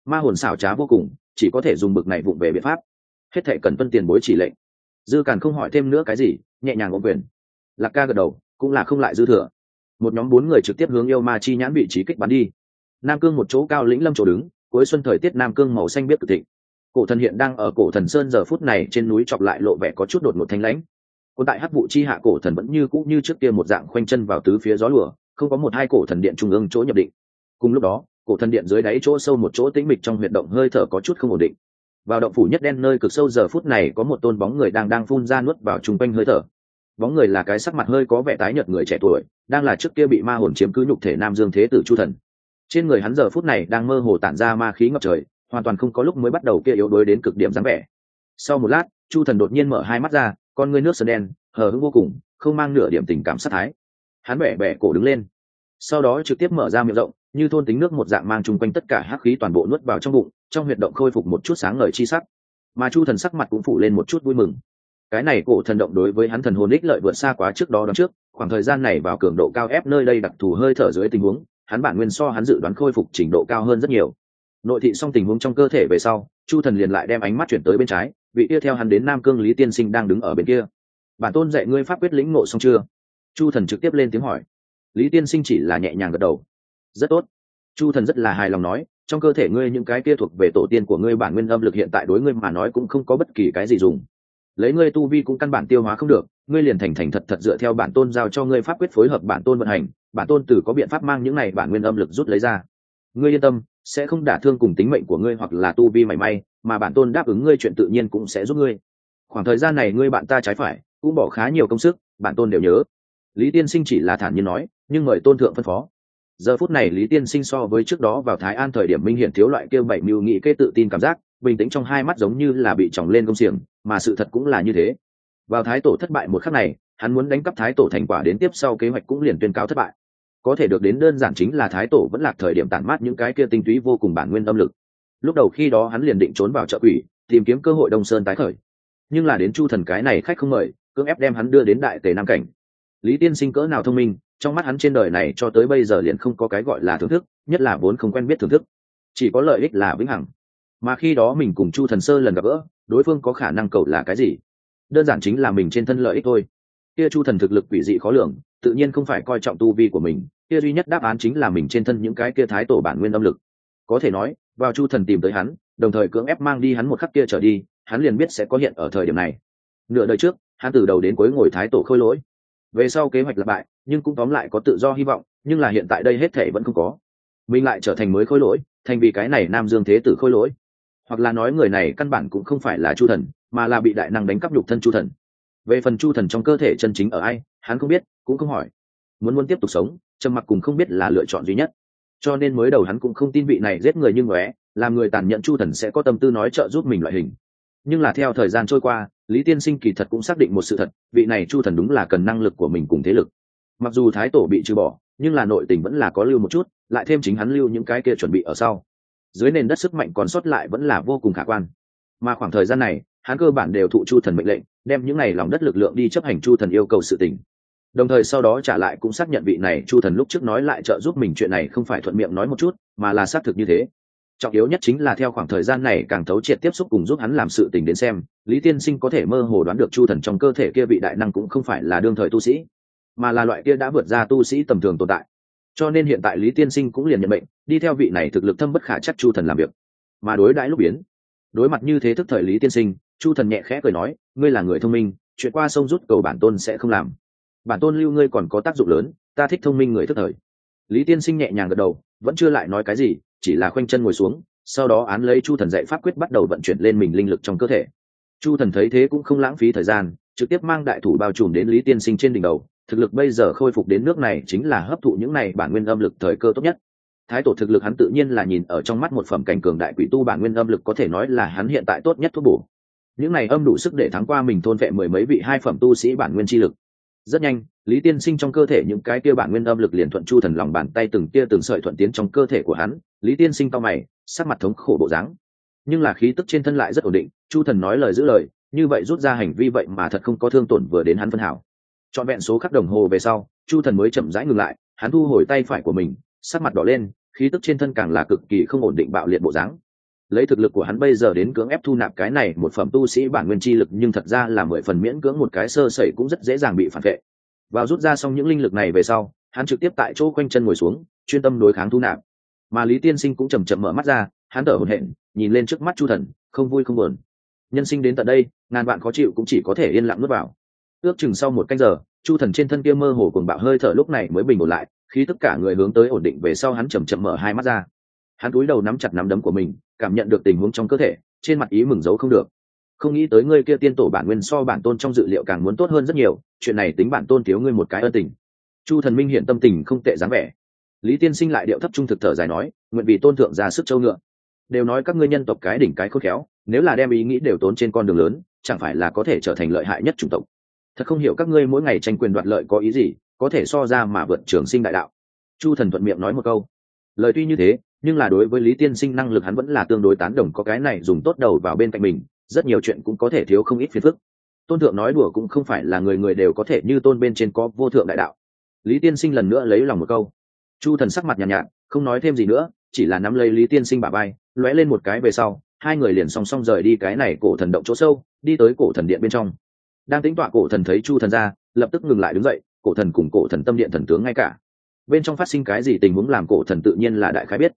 Ma hồn xảo trá vô cùng, chỉ có thể dùng bực này vụng về biện pháp. Hết thệ cần tuân tiền bối chỉ lệnh. Dư càn không hỏi thêm nữa cái gì, nhẹ nhàng ôm quyền. Lạc ca gật đầu, cũng là không lại dư thừa. Một nhóm bốn người trực tiếp hướng yêu ma chi nhãn vị trí kích bắn đi. Nam cương một chỗ cao lĩnh lâm chỗ đứng, cuối xuân thời tiết nam cương màu xanh biết cực thịnh cổ thần hiện đang ở cổ thần sơn giờ phút này trên núi chọc lại lộ vẻ có chút đột ngột thanh lãnh. Còn tại hắc vụ chi hạ, cổ thần vẫn như cũ như trước kia một dạng khoanh chân vào tứ phía gió lửa không có một hai cổ thần điện trung ương chỗ nhập định. Cùng lúc đó, cổ thần điện dưới đáy chỗ sâu một chỗ tĩnh mịch trong huyệt động hơi thở có chút không ổn định. Vào động phủ nhất đen nơi cực sâu giờ phút này có một tôn bóng người đang đang phun ra nuốt vào chung quanh hơi thở. Bóng người là cái sắc mặt hơi có vẻ tái nhợt người trẻ tuổi, đang là trước kia bị ma hồn chiếm cứ nhục thể nam dương thế tử chu thần. Trên người hắn giờ phút này đang mơ hồ tản ra ma khí ngập trời hoàn toàn không có lúc mới bắt đầu kia yếu đuối đến cực điểm dáng vẻ. Sau một lát, chu thần đột nhiên mở hai mắt ra, con ngươi nước sơn đen, hờ hững vô cùng, không mang nửa điểm tình cảm sát thái. Hắn bẻ bẻ cổ đứng lên. Sau đó trực tiếp mở ra miệng rộng, như thôn tính nước một dạng mang chung quanh tất cả hắc khí toàn bộ nuốt vào trong bụng, trong huyệt động khôi phục một chút sáng ngời chi sắc. Mà chu thần sắc mặt cũng phủ lên một chút vui mừng. Cái này cổ thần động đối với hắn thần hồn ích lợi vượt xa quá trước đó đón trước, khoảng thời gian này vào cường độ cao ép nơi đây đặc thù hơi thở dưới tình huống, hắn bản nguyên so hắn dự đoán khôi phục trình độ cao hơn rất nhiều nội thị xong tình huống trong cơ thể về sau, chu thần liền lại đem ánh mắt chuyển tới bên trái, vị kia theo hắn đến nam cương lý tiên sinh đang đứng ở bên kia. Bản tôn dạy ngươi pháp quyết lĩnh ngộ xong chưa? Chu thần trực tiếp lên tiếng hỏi. Lý tiên sinh chỉ là nhẹ nhàng gật đầu. Rất tốt. Chu thần rất là hài lòng nói, trong cơ thể ngươi những cái kia thuộc về tổ tiên của ngươi bản nguyên âm lực hiện tại đối ngươi mà nói cũng không có bất kỳ cái gì dùng. Lấy ngươi tu vi cũng căn bản tiêu hóa không được, ngươi liền thành thành thật thật dựa theo bản tôn giao cho ngươi pháp quyết phối hợp bản tôn vận hành, bản tôn từ có biện pháp mang những này bản nguyên âm lực rút lấy ra. Ngươi yên tâm sẽ không đả thương cùng tính mệnh của ngươi hoặc là tu vi mảy may, mà bản tôn đáp ứng ngươi chuyện tự nhiên cũng sẽ giúp ngươi. Khoảng thời gian này ngươi bạn ta trái phải, cũng bỏ khá nhiều công sức, bản tôn đều nhớ. Lý tiên sinh chỉ là thản nhiên nói, nhưng mời tôn thượng phân phó. Giờ phút này lý tiên sinh so với trước đó vào thái an thời điểm minh Hiển thiếu loại kêu bảy mưu nghị kê tự tin cảm giác, bình tĩnh trong hai mắt giống như là bị tròng lên công xiềng, mà sự thật cũng là như thế. Vào thái tổ thất bại một khắc này, hắn muốn đánh cắp thái tổ thành quả đến tiếp sau kế hoạch cũng liền tuyên cáo thất bại có thể được đến đơn giản chính là thái tổ vẫn là thời điểm tản mát những cái kia tinh túy vô cùng bản nguyên âm lực. Lúc đầu khi đó hắn liền định trốn vào chợ quỷ, tìm kiếm cơ hội đông sơn tái khởi. Nhưng là đến chu thần cái này khách không mời, cưỡng ép đem hắn đưa đến đại tề nam cảnh. Lý tiên sinh cỡ nào thông minh, trong mắt hắn trên đời này cho tới bây giờ liền không có cái gọi là thưởng thức, nhất là vốn không quen biết thưởng thức. Chỉ có lợi ích là vĩnh hằng. Mà khi đó mình cùng chu thần sơ lần gặp gỡ, đối phương có khả năng cầu là cái gì? Đơn giản chính là mình trên thân lợi ích thôi kia chu thần thực lực quỷ dị khó lường, tự nhiên không phải coi trọng tu vi của mình, kia duy nhất đáp án chính là mình trên thân những cái kia thái tổ bản nguyên âm lực. Có thể nói, vào chu thần tìm tới hắn, đồng thời cưỡng ép mang đi hắn một khắc kia trở đi, hắn liền biết sẽ có hiện ở thời điểm này. Nửa đời trước, hắn từ đầu đến cuối ngồi thái tổ khôi lỗi. Về sau kế hoạch lặp bại, nhưng cũng tóm lại có tự do hy vọng, nhưng là hiện tại đây hết thể vẫn không có. Mình lại trở thành mới khôi lỗi, thành vì cái này nam dương thế tử khôi lỗi. Hoặc là nói người này căn bản cũng không phải là chu thần, mà là bị đại năng đánh cắp nhục thân chu thần về phần chu thần trong cơ thể chân chính ở ai, hắn không biết, cũng không hỏi. Muốn muốn tiếp tục sống, trầm mặc cùng không biết là lựa chọn duy nhất. Cho nên mới đầu hắn cũng không tin vị này giết người như ngóe, làm người tàn nhẫn chu thần sẽ có tâm tư nói trợ giúp mình loại hình. Nhưng là theo thời gian trôi qua, lý tiên sinh kỳ thật cũng xác định một sự thật, vị này chu thần đúng là cần năng lực của mình cùng thế lực. Mặc dù thái tổ bị trừ bỏ, nhưng là nội tình vẫn là có lưu một chút, lại thêm chính hắn lưu những cái kia chuẩn bị ở sau. Dưới nền đất sức mạnh còn sót lại vẫn là vô cùng khả quan. Mà khoảng thời gian này hắn cơ bản đều thụ chu thần mệnh lệnh, đem những n à y lòng đất lực lượng đi chấp hành chu thần yêu cầu sự tình. Đồng thời sau đó trả lại cũng xác nhận vị này chu thần lúc trước nói lại trợ giúp mình chuyện này không phải thuận miệng nói một chút, mà là xác thực như thế. Trọng yếu nhất chính là theo khoảng thời gian này càng thấu triệt tiếp xúc cùng giúp hắn làm sự tình đến xem, lý tiên sinh có thể mơ hồ đoán được chu thần trong cơ thể kia vị đại năng cũng không phải là đương thời tu sĩ, mà là loại kia đã vượt ra tu sĩ tầm thường tồn tại. Cho nên hiện tại lý tiên sinh cũng liền nhận bệnh đi theo vị này thực lực thâm bất khả chắc chu thần làm việc. Mà đối đãi lúc biến, đối mặt như thế thức thời lý tiên sinh chu thần nhẹ khẽ cười nói, ngươi là người thông minh, chuyện qua sông rút cầu bản tôn sẽ không làm. Bản tôn lưu ngươi còn có tác dụng lớn, ta thích thông minh người thức thời. Lý tiên sinh nhẹ nhàng gật đầu, vẫn chưa lại nói cái gì, chỉ là khoanh chân ngồi xuống, sau đó án lấy chu thần dạy pháp quyết bắt đầu vận chuyển lên mình linh lực trong cơ thể. Chu thần thấy thế cũng không lãng phí thời gian, trực tiếp mang đại thủ bao trùm đến lý tiên sinh trên đỉnh đầu. Thực lực bây giờ khôi phục đến nước này chính là hấp thụ những này bản nguyên âm lực thời cơ tốt nhất. Thái tổ thực lực hắn tự nhiên là nhìn ở trong mắt một phẩm cảnh cường đại quỷ tu bản nguyên âm lực có thể nói là hắn hiện tại tốt nhất thuốc bổ những này âm đủ sức để thắng qua mình thôn vệ mười mấy vị hai phẩm tu sĩ bản nguyên chi lực. Rất nhanh, lý tiên sinh trong cơ thể những cái kia bản nguyên âm lực liền thuận chu thần lòng bàn tay từng tia từng sợi thuận tiến trong cơ thể của hắn. Lý tiên sinh cao mày, sắc mặt thống khổ bộ dáng. Nhưng là khí tức trên thân lại rất ổn định, chu thần nói lời giữ lời, như vậy rút ra hành vi vậy mà thật không có thương tổn vừa đến hắn phân hảo. Trọn vẹn số khắc đồng hồ về sau, chu thần mới chậm rãi ngừng lại, hắn thu hồi tay phải của mình, sắc mặt đỏ lên, khí tức trên thân càng là cực kỳ không ổn định bạo liệt bộ dáng lấy thực lực của hắn bây giờ đến cưỡng ép thu nạp cái này một phẩm tu sĩ bản nguyên chi lực, nhưng thật ra là mười phần miễn cưỡng một cái sơ sẩy cũng rất dễ dàng bị phản vệ. Vào rút ra xong những linh lực này về sau, hắn trực tiếp tại chỗ quanh chân ngồi xuống, chuyên tâm đối kháng thu nạp. Mà lý tiên sinh cũng chầm chậm mở mắt ra, hắn thở hổn hển, nhìn lên trước mắt chu thần, không vui không buồn. Nhân sinh đến tận đây, ngàn bạn khó chịu cũng chỉ có thể yên lặng nuốt vào. Ước chừng sau một canh giờ, chu thần trên thân kia mơ hồ cùng bạo hơi thở lúc này mới bình ổn lại khi tất cả người hướng tới ổn định về sau hắn chầm chậm mở hai mắt ra hắn cúi đầu nắm chặt nắm đấm của mình, cảm nhận được tình huống trong cơ thể, trên mặt ý mừng giấu không được. Không nghĩ tới ngươi kia tiên tổ bản nguyên so bản tôn trong dự liệu càng muốn tốt hơn rất nhiều, chuyện này tính bản tôn thiếu ngươi một cái ân tình. Chu thần minh hiện tâm tình không tệ dáng vẻ. Lý tiên sinh lại điệu thấp trung thực thở dài nói, nguyện vì tôn thượng ra sức châu ngựa. Đều nói các ngươi nhân tộc cái đỉnh cái khôn khéo, nếu là đem ý nghĩ đều tốn trên con đường lớn, chẳng phải là có thể trở thành lợi hại nhất chủng tộc. Thật không hiểu các ngươi mỗi ngày tranh quyền đoạt lợi có ý gì, có thể so ra mà vượt trường sinh đại đạo. Chu thần thuận miệng nói một câu. Lời tuy như thế nhưng là đối với lý tiên sinh năng lực hắn vẫn là tương đối tán đồng có cái này dùng tốt đầu vào bên cạnh mình rất nhiều chuyện cũng có thể thiếu không ít phiền phức. Tôn thượng nói đùa cũng không phải là người người đều có thể như tôn bên trên có vô thượng đại đạo. Lý tiên sinh lần nữa lấy lòng một câu. Chu thần sắc mặt nhàn nhạt, nhạt không nói thêm gì nữa chỉ là nắm lấy lý tiên sinh bà bay lóe lên một cái về sau hai người liền song song rời đi cái này cổ thần động chỗ sâu đi tới cổ thần điện bên trong. Đang tính tọa cổ thần thấy chu thần ra lập tức ngừng lại đứng dậy cổ thần cùng cổ thần tâm điện thần tướng ngay cả. Bên trong phát sinh cái gì tình huống làm cổ thần tự nhiên là đại khái biết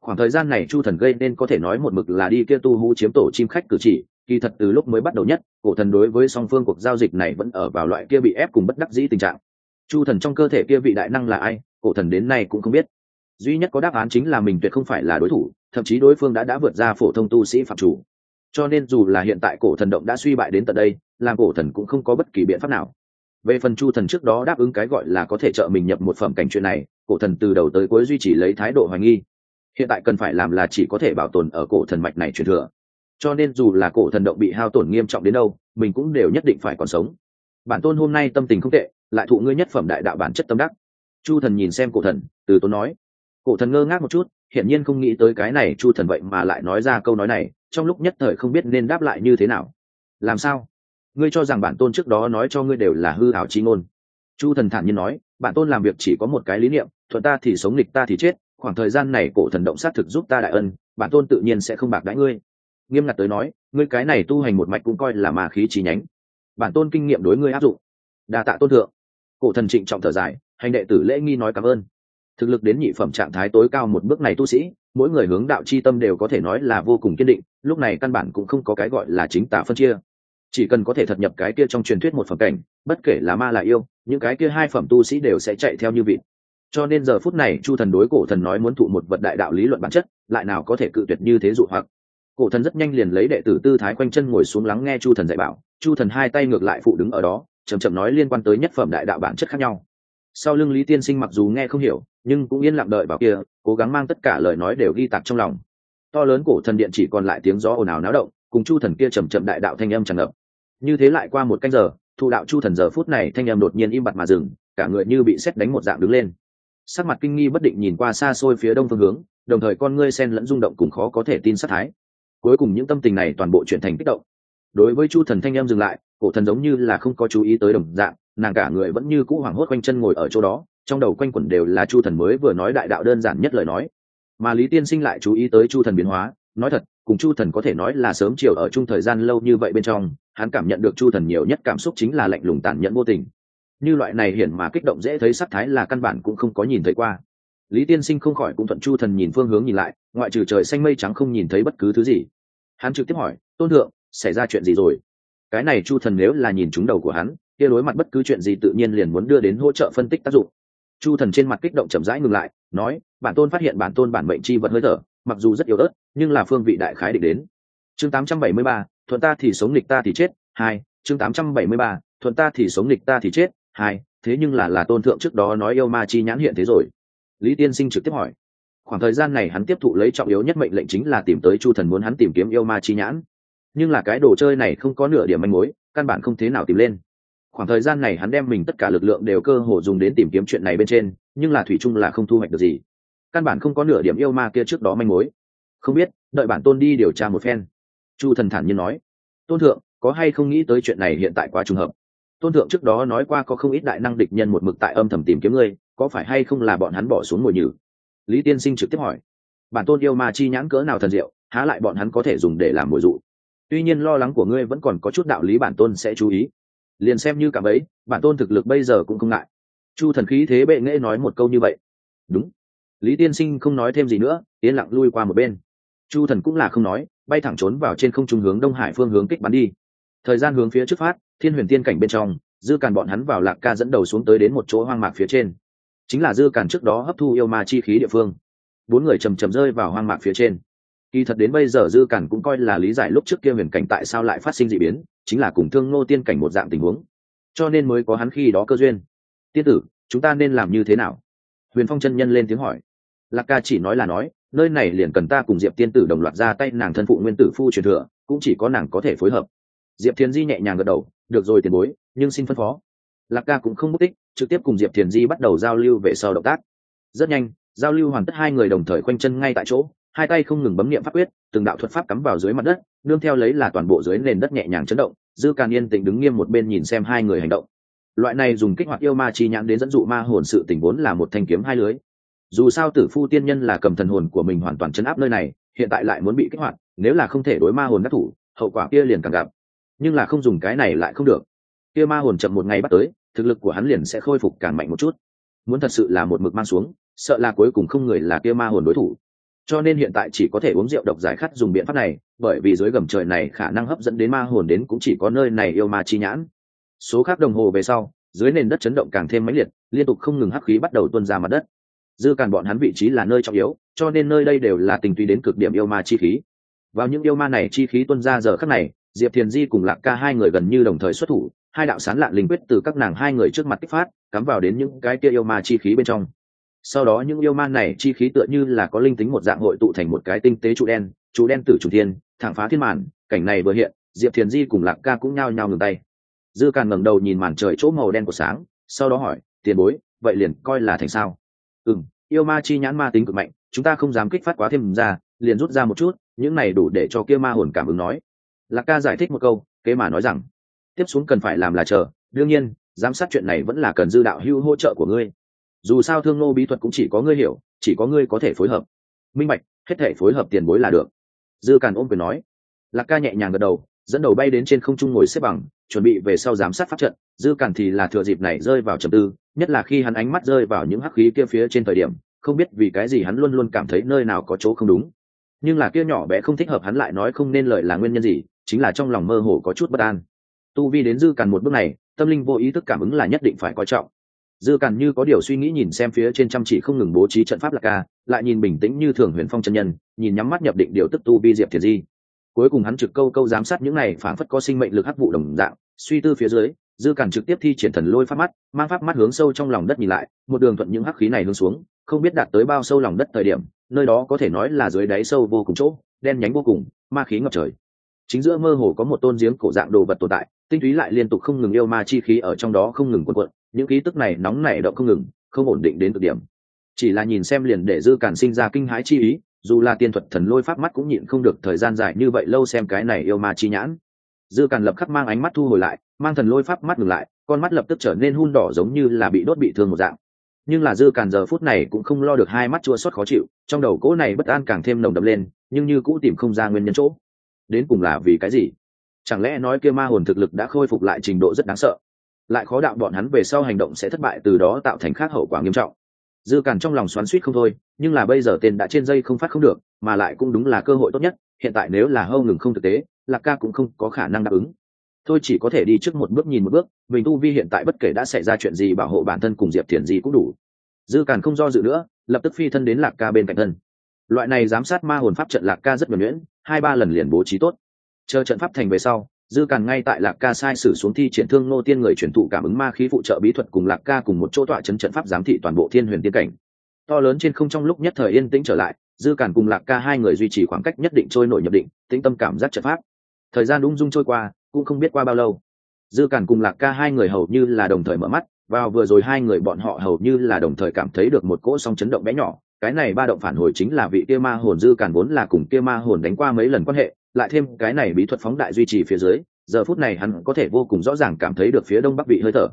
khoảng thời gian này chu thần gây nên có thể nói một mực là đi kia tu hú chiếm tổ chim khách cử chỉ, kỳ thật từ lúc mới bắt đầu nhất, cổ thần đối với song phương cuộc giao dịch này vẫn ở vào loại kia bị ép cùng bất đắc dĩ tình trạng. Chu thần trong cơ thể kia vị đại năng là ai, cổ thần đến nay cũng không biết. Duy nhất có đáp án chính là mình tuyệt không phải là đối thủ, thậm chí đối phương đã đã vượt ra phổ thông tu sĩ phạm chủ. Cho nên dù là hiện tại cổ thần động đã suy bại đến tận đây, làm cổ thần cũng không có bất kỳ biện pháp nào. Về phần chu thần trước đó đáp ứng cái gọi là có thể trợ mình nhập một phẩm cảnh chuyện này, cổ thần từ đầu tới cuối duy trì lấy thái độ hoài nghi hiện tại cần phải làm là chỉ có thể bảo tồn ở cổ thần mạch này truyền thừa. Cho nên dù là cổ thần động bị hao tổn nghiêm trọng đến đâu, mình cũng đều nhất định phải còn sống. Bản tôn hôm nay tâm tình không tệ, lại thụ ngươi nhất phẩm đại đạo bản chất tâm đắc. Chu thần nhìn xem cổ thần, từ tốn nói. Cổ thần ngơ ngác một chút, hiển nhiên không nghĩ tới cái này chu thần vậy mà lại nói ra câu nói này, trong lúc nhất thời không biết nên đáp lại như thế nào. Làm sao? Ngươi cho rằng bản tôn trước đó nói cho ngươi đều là hư hảo trí ngôn. Chu thần thản nhiên nói, bản tôn làm việc chỉ có một cái lý niệm, thuận ta thì sống, nghịch ta thì chết khoảng thời gian này cổ thần động sát thực giúp ta đại ân, bản tôn tự nhiên sẽ không bạc đãi ngươi. Nghiêm ngặt tới nói, ngươi cái này tu hành một mạch cũng coi là ma khí trí nhánh. Bản tôn kinh nghiệm đối ngươi áp dụng. Đa tạ tôn thượng. Cổ thần trịnh trọng thở dài, hành đệ tử lễ nghi nói cảm ơn. Thực lực đến nhị phẩm trạng thái tối cao một bước này tu sĩ, mỗi người hướng đạo c h i tâm đều có thể nói là vô cùng kiên định, lúc này căn bản cũng không có cái gọi là chính tả phân chia. Chỉ cần có thể thật nhập cái kia trong truyền thuyết một phẩm cảnh, bất kể là ma là yêu, những cái kia hai phẩm tu sĩ đều sẽ chạy theo như vịt cho nên giờ phút này chu thần đối cổ thần nói muốn thụ một vật đại đạo lý luận bản chất, lại nào có thể cự tuyệt như thế dụ hoặc. Cổ thần rất nhanh liền lấy đệ tử tư thái quanh chân ngồi xuống lắng nghe chu thần dạy bảo, chu thần hai tay ngược lại phụ đứng ở đó chầm chậm nói liên quan tới nhất phẩm đại đạo bản chất khác nhau. Sau lưng lý tiên sinh mặc dù nghe không hiểu, nhưng cũng yên lặng đợi vào kia, cố gắng mang tất cả lời nói đều ghi tạc trong lòng. To lớn cổ thần điện chỉ còn lại tiếng gió ồn ào náo động, cùng chu thần kia chầm chậm đại đạo thanh âm tràn ngập. Như thế lại qua một canh giờ thụ đạo chu thần giờ phút này thanh âm đột nhiên im bặt mà dừng, cả người như bị xét đánh một dạng đứng lên sắc mặt kinh nghi bất định nhìn qua xa xôi phía đông phương hướng, đồng thời con ngươi sen lẫn rung động cùng khó có thể tin sát thái. Cuối cùng những tâm tình này toàn bộ chuyển thành kích động. Đối với chu thần thanh em dừng lại, cổ thần giống như là không có chú ý tới đồng dạng, nàng cả người vẫn như cũ hoảng hốt quanh chân ngồi ở chỗ đó, trong đầu quanh quẩn đều là chu thần mới vừa nói đại đạo đơn giản nhất lời nói. Mà lý tiên sinh lại chú ý tới chu thần biến hóa, nói thật, cùng chu thần có thể nói là sớm chiều ở chung thời gian lâu như vậy bên trong, hắn cảm nhận được chu thần nhiều nhất cảm xúc chính là lạnh lùng tàn nhẫn vô tình như loại này hiển mà kích động dễ thấy sắc thái là căn bản cũng không có nhìn thấy qua. Lý tiên sinh không khỏi cũng thuận chu thần nhìn phương hướng nhìn lại ngoại trừ trời xanh mây trắng không nhìn thấy bất cứ thứ gì. Hắn trực tiếp hỏi tôn thượng xảy ra chuyện gì rồi? Cái này chu thần nếu là nhìn trúng đầu của hắn kia đối mặt bất cứ chuyện gì tự nhiên liền muốn đưa đến hỗ trợ phân tích tác dụng. Chu thần trên mặt kích động chậm rãi ngừng lại nói bản tôn phát hiện bản tôn bản mệnh chi vật hơi thở mặc dù rất yếu ớt nhưng là phương vị đại khái định đến. Chương 873, thuận ta thì sống nghịch ta thì chết. Hai chương 873, thuận ta thì sống nghịch ta thì chết hai, thế nhưng là là tôn thượng trước đó nói yêu ma chi nhãn hiện thế rồi. Lý tiên sinh trực tiếp hỏi. Khoảng thời gian này hắn tiếp thụ lấy trọng yếu nhất mệnh lệnh chính là tìm tới chu thần muốn hắn tìm kiếm yêu ma chi nhãn. Nhưng là cái đồ chơi này không có nửa điểm manh mối, căn bản không thế nào tìm lên. Khoảng thời gian này hắn đem mình tất cả lực lượng đều cơ hồ dùng đến tìm kiếm chuyện này bên trên, nhưng là thủy chung là không thu hoạch được gì. Căn bản không có nửa điểm yêu ma kia trước đó manh mối. Không biết, đợi bản tôn đi điều tra một phen. Chu thần thản nhiên nói. Tôn thượng, có hay không nghĩ tới chuyện này hiện tại quá trùng hợp? Tôn thượng trước đó nói qua có không ít đại năng địch nhân một mực tại âm thầm tìm kiếm ngươi, có phải hay không là bọn hắn bỏ xuống ngồi nhử? Lý tiên sinh trực tiếp hỏi. Bản tôn yêu ma chi nhãn cỡ nào thần diệu, há lại bọn hắn có thể dùng để làm mồi dụ? Tuy nhiên lo lắng của ngươi vẫn còn có chút đạo lý bản tôn sẽ chú ý. Liền xem như cảm ấy, bản tôn thực lực bây giờ cũng không ngại. Chu thần khí thế bệ nghễ nói một câu như vậy. Đúng. Lý tiên sinh không nói thêm gì nữa, yên lặng lui qua một bên. Chu thần cũng là không nói, bay thẳng trốn vào trên không trung hướng đông hải phương hướng kích bắn đi. Thời gian hướng phía trước phát thiên huyền tiên cảnh bên trong, dư càn bọn hắn vào lạc ca dẫn đầu xuống tới đến một chỗ hoang mạc phía trên. Chính là dư càn trước đó hấp thu yêu ma chi khí địa phương. Bốn người chầm chầm rơi vào hoang mạc phía trên. Kỳ thật đến bây giờ dư Càn cũng coi là lý giải lúc trước kia huyền cảnh tại sao lại phát sinh dị biến, chính là cùng thương ngô tiên cảnh một dạng tình huống. Cho nên mới có hắn khi đó cơ duyên. Tiên tử, chúng ta nên làm như thế nào? Huyền phong chân nhân lên tiếng hỏi. Lạc ca chỉ nói là nói, nơi này liền cần ta cùng diệp tiên tử đồng loạt ra tay, nàng thân phụ nguyên tử phu truyền thừa, cũng chỉ có nàng có thể phối hợp. Diệp Thiên di nhẹ nhàng gật đầu được rồi tiền bối, nhưng xin phân phó. Lạc ca cũng không mất tích, trực tiếp cùng diệp thiền di bắt đầu giao lưu về sau động tác. Rất nhanh, giao lưu hoàn tất hai người đồng thời khoanh chân ngay tại chỗ, hai tay không ngừng bấm niệm pháp quyết, từng đạo thuật pháp cắm vào dưới mặt đất, nương theo lấy là toàn bộ dưới nền đất nhẹ nhàng chấn động, dư càn yên tĩnh đứng nghiêm một bên nhìn xem hai người hành động. Loại này dùng kích hoạt yêu ma chi nhãn đến dẫn dụ ma hồn sự tình vốn là một thanh kiếm hai lưới. Dù sao tử phu tiên nhân là cầm thần hồn của mình hoàn toàn chấn áp nơi này, hiện tại lại muốn bị kích hoạt, nếu là không thể đối ma hồn đắc thủ, hậu quả kia liền càng gặp nhưng là không dùng cái này lại không được. Kia ma hồn chậm một ngày bắt tới, thực lực của hắn liền sẽ khôi phục càng mạnh một chút. Muốn thật sự là một mực mang xuống, sợ là cuối cùng không người là kia ma hồn đối thủ. Cho nên hiện tại chỉ có thể uống rượu độc giải khát dùng biện pháp này, bởi vì dưới gầm trời này khả năng hấp dẫn đến ma hồn đến cũng chỉ có nơi này yêu ma chi nhãn. Số khác đồng hồ về sau, dưới nền đất chấn động càng thêm mãnh liệt, liên tục không ngừng hắc khí bắt đầu tuôn ra mặt đất. Dư càn bọn hắn vị trí là nơi trọng yếu, cho nên nơi đây đều là tình tùy đến cực điểm yêu ma chi khí. Vào những yêu ma này chi khí tuân ra giờ khắc này diệp thiền di cùng lạc ca hai người gần như đồng thời xuất thủ, hai đạo sán lạn linh quyết từ các nàng hai người trước mặt kích phát, cắm vào đến những cái kia yêu ma chi khí bên trong. Sau đó những yêu ma này chi khí tựa như là có linh tính một dạng hội tụ thành một cái tinh tế trụ đen trụ đen tử chủ thiên, thẳng phá thiên màn, cảnh này vừa hiện, diệp thiền di cùng lạc ca cũng nhao nhao ngừng tay. Dư càn ngẩng đầu nhìn màn trời chỗ màu đen của sáng, sau đó hỏi, tiền bối, vậy liền coi là thành sao? Ừ m yêu ma chi nhãn ma tính cực mạnh, chúng ta không dám kích phát quá thêm ra, liền rút ra một chút, những này đủ để cho kia ma hồn cảm ứng nói lạc ca giải thích một câu, kế mà nói rằng, tiếp xuống cần phải làm là chờ, đương nhiên, giám sát chuyện này vẫn là cần dư đạo hưu hỗ trợ của ngươi. Dù sao thương nô bí thuật cũng chỉ có ngươi hiểu, chỉ có ngươi có thể phối hợp. Minh bạch, hết thể phối hợp tiền bối là được. Dư càn ôm quyền nói. Lạc ca nhẹ nhàng gật đầu, dẫn đầu bay đến trên không trung ngồi xếp bằng, chuẩn bị về sau giám sát pháp trận. Dư càn thì là thừa dịp này rơi vào trầm tư, nhất là khi hắn ánh mắt rơi vào những hắc khí kia phía trên thời điểm, không biết vì cái gì hắn luôn luôn cảm thấy nơi nào có chỗ không đúng. Nhưng là kia nhỏ bé không thích hợp hắn lại nói không nên lợi là nguyên nhân gì chính là trong lòng mơ hồ có chút bất an. Tu vi đến dư càn một bước này, tâm linh vô ý thức cảm ứng là nhất định phải coi trọng. Dư càn như có điều suy nghĩ nhìn xem phía trên chăm chỉ không ngừng bố trí trận pháp lạc ca, lại nhìn bình tĩnh như thường huyền phong chân nhân, nhìn nhắm mắt nhập định điều tức tu vi diệp thiệt di. Cuối cùng hắn trực câu câu giám sát những này phản phất có sinh mệnh lực hắc vụ đồng dạng, suy tư phía dưới, dư càn trực tiếp thi triển thần lôi pháp mắt, mang pháp mắt hướng sâu trong lòng đất nhìn lại, một đường thuận những hắc khí này hướng xuống, không biết đạt tới bao sâu lòng đất thời điểm, nơi đó có thể nói là dưới đáy sâu vô cùng chỗ, đen nhánh vô cùng, ma khí ngập trời chính giữa mơ hồ có một tôn giếng cổ dạng đồ vật tồn tại, tinh túy lại liên tục không ngừng yêu ma chi khí ở trong đó không ngừng quần cuộn, những khí tức này nóng nảy động không ngừng, không ổn định đến cực điểm. Chỉ là nhìn xem liền để dư cản sinh ra kinh hãi chi ý, dù là tiên thuật thần lôi pháp mắt cũng nhịn không được thời gian dài như vậy lâu xem cái này yêu ma chi nhãn. Dư cản lập khắc mang ánh mắt thu hồi lại, mang thần lôi pháp mắt ngừng lại, con mắt lập tức trở nên hun đỏ giống như là bị đốt bị thương một dạng. Nhưng là dư cản giờ phút này cũng không lo được hai mắt chua xót khó chịu, trong đầu cỗ này bất an càng thêm nồng đậm lên, nhưng như cũ tìm không ra nguyên nhân chỗ đến cùng là vì cái gì? Chẳng lẽ nói kia ma hồn thực lực đã khôi phục lại trình độ rất đáng sợ? Lại khó đạo bọn hắn về sau hành động sẽ thất bại từ đó tạo thành khác hậu quả nghiêm trọng. Dư càn trong lòng xoắn suýt không thôi, nhưng là bây giờ tên đã trên dây không phát không được, mà lại cũng đúng là cơ hội tốt nhất, hiện tại nếu là hâu ngừng không thực tế, lạc ca cũng không có khả năng đáp ứng. Tôi chỉ có thể đi trước một bước nhìn một bước, mình tu vi hiện tại bất kể đã xảy ra chuyện gì bảo hộ bản thân cùng diệp thiền gì cũng đủ. Dư càn không do dự nữa, lập tức phi thân đến lạc ca bên cạnh thân. Loại này giám sát ma hồn pháp trận lạc ca rất nhuẩn nhuyễn hai ba lần liền bố trí tốt. Chờ trận pháp thành về sau, dư càn ngay tại lạc ca sai sử xuống thi triển thương nô tiên người chuyển thụ cảm ứng ma khí phụ trợ bí thuật cùng lạc ca cùng một chỗ tọa chấn trận pháp giám thị toàn bộ thiên huyền tiên cảnh. To lớn trên không trong lúc nhất thời yên tĩnh trở lại, dư càn cùng lạc ca hai người duy trì khoảng cách nhất định trôi nổi nhập định, tĩnh tâm cảm giác trận pháp. Thời gian ung dung trôi qua, cũng không biết qua bao lâu. Dư càn cùng lạc ca hai người hầu như là đồng thời mở mắt, vào vừa rồi hai người bọn họ hầu như là đồng thời cảm thấy được một cỗ song chấn động bé nhỏ cái này ba động phản hồi chính là vị kia ma hồn dư càn vốn là cùng kia ma hồn đánh qua mấy lần quan hệ, lại thêm cái này bí thuật phóng đại duy trì phía dưới, giờ phút này hắn có thể vô cùng rõ ràng cảm thấy được phía đông bắc bị hơi thở.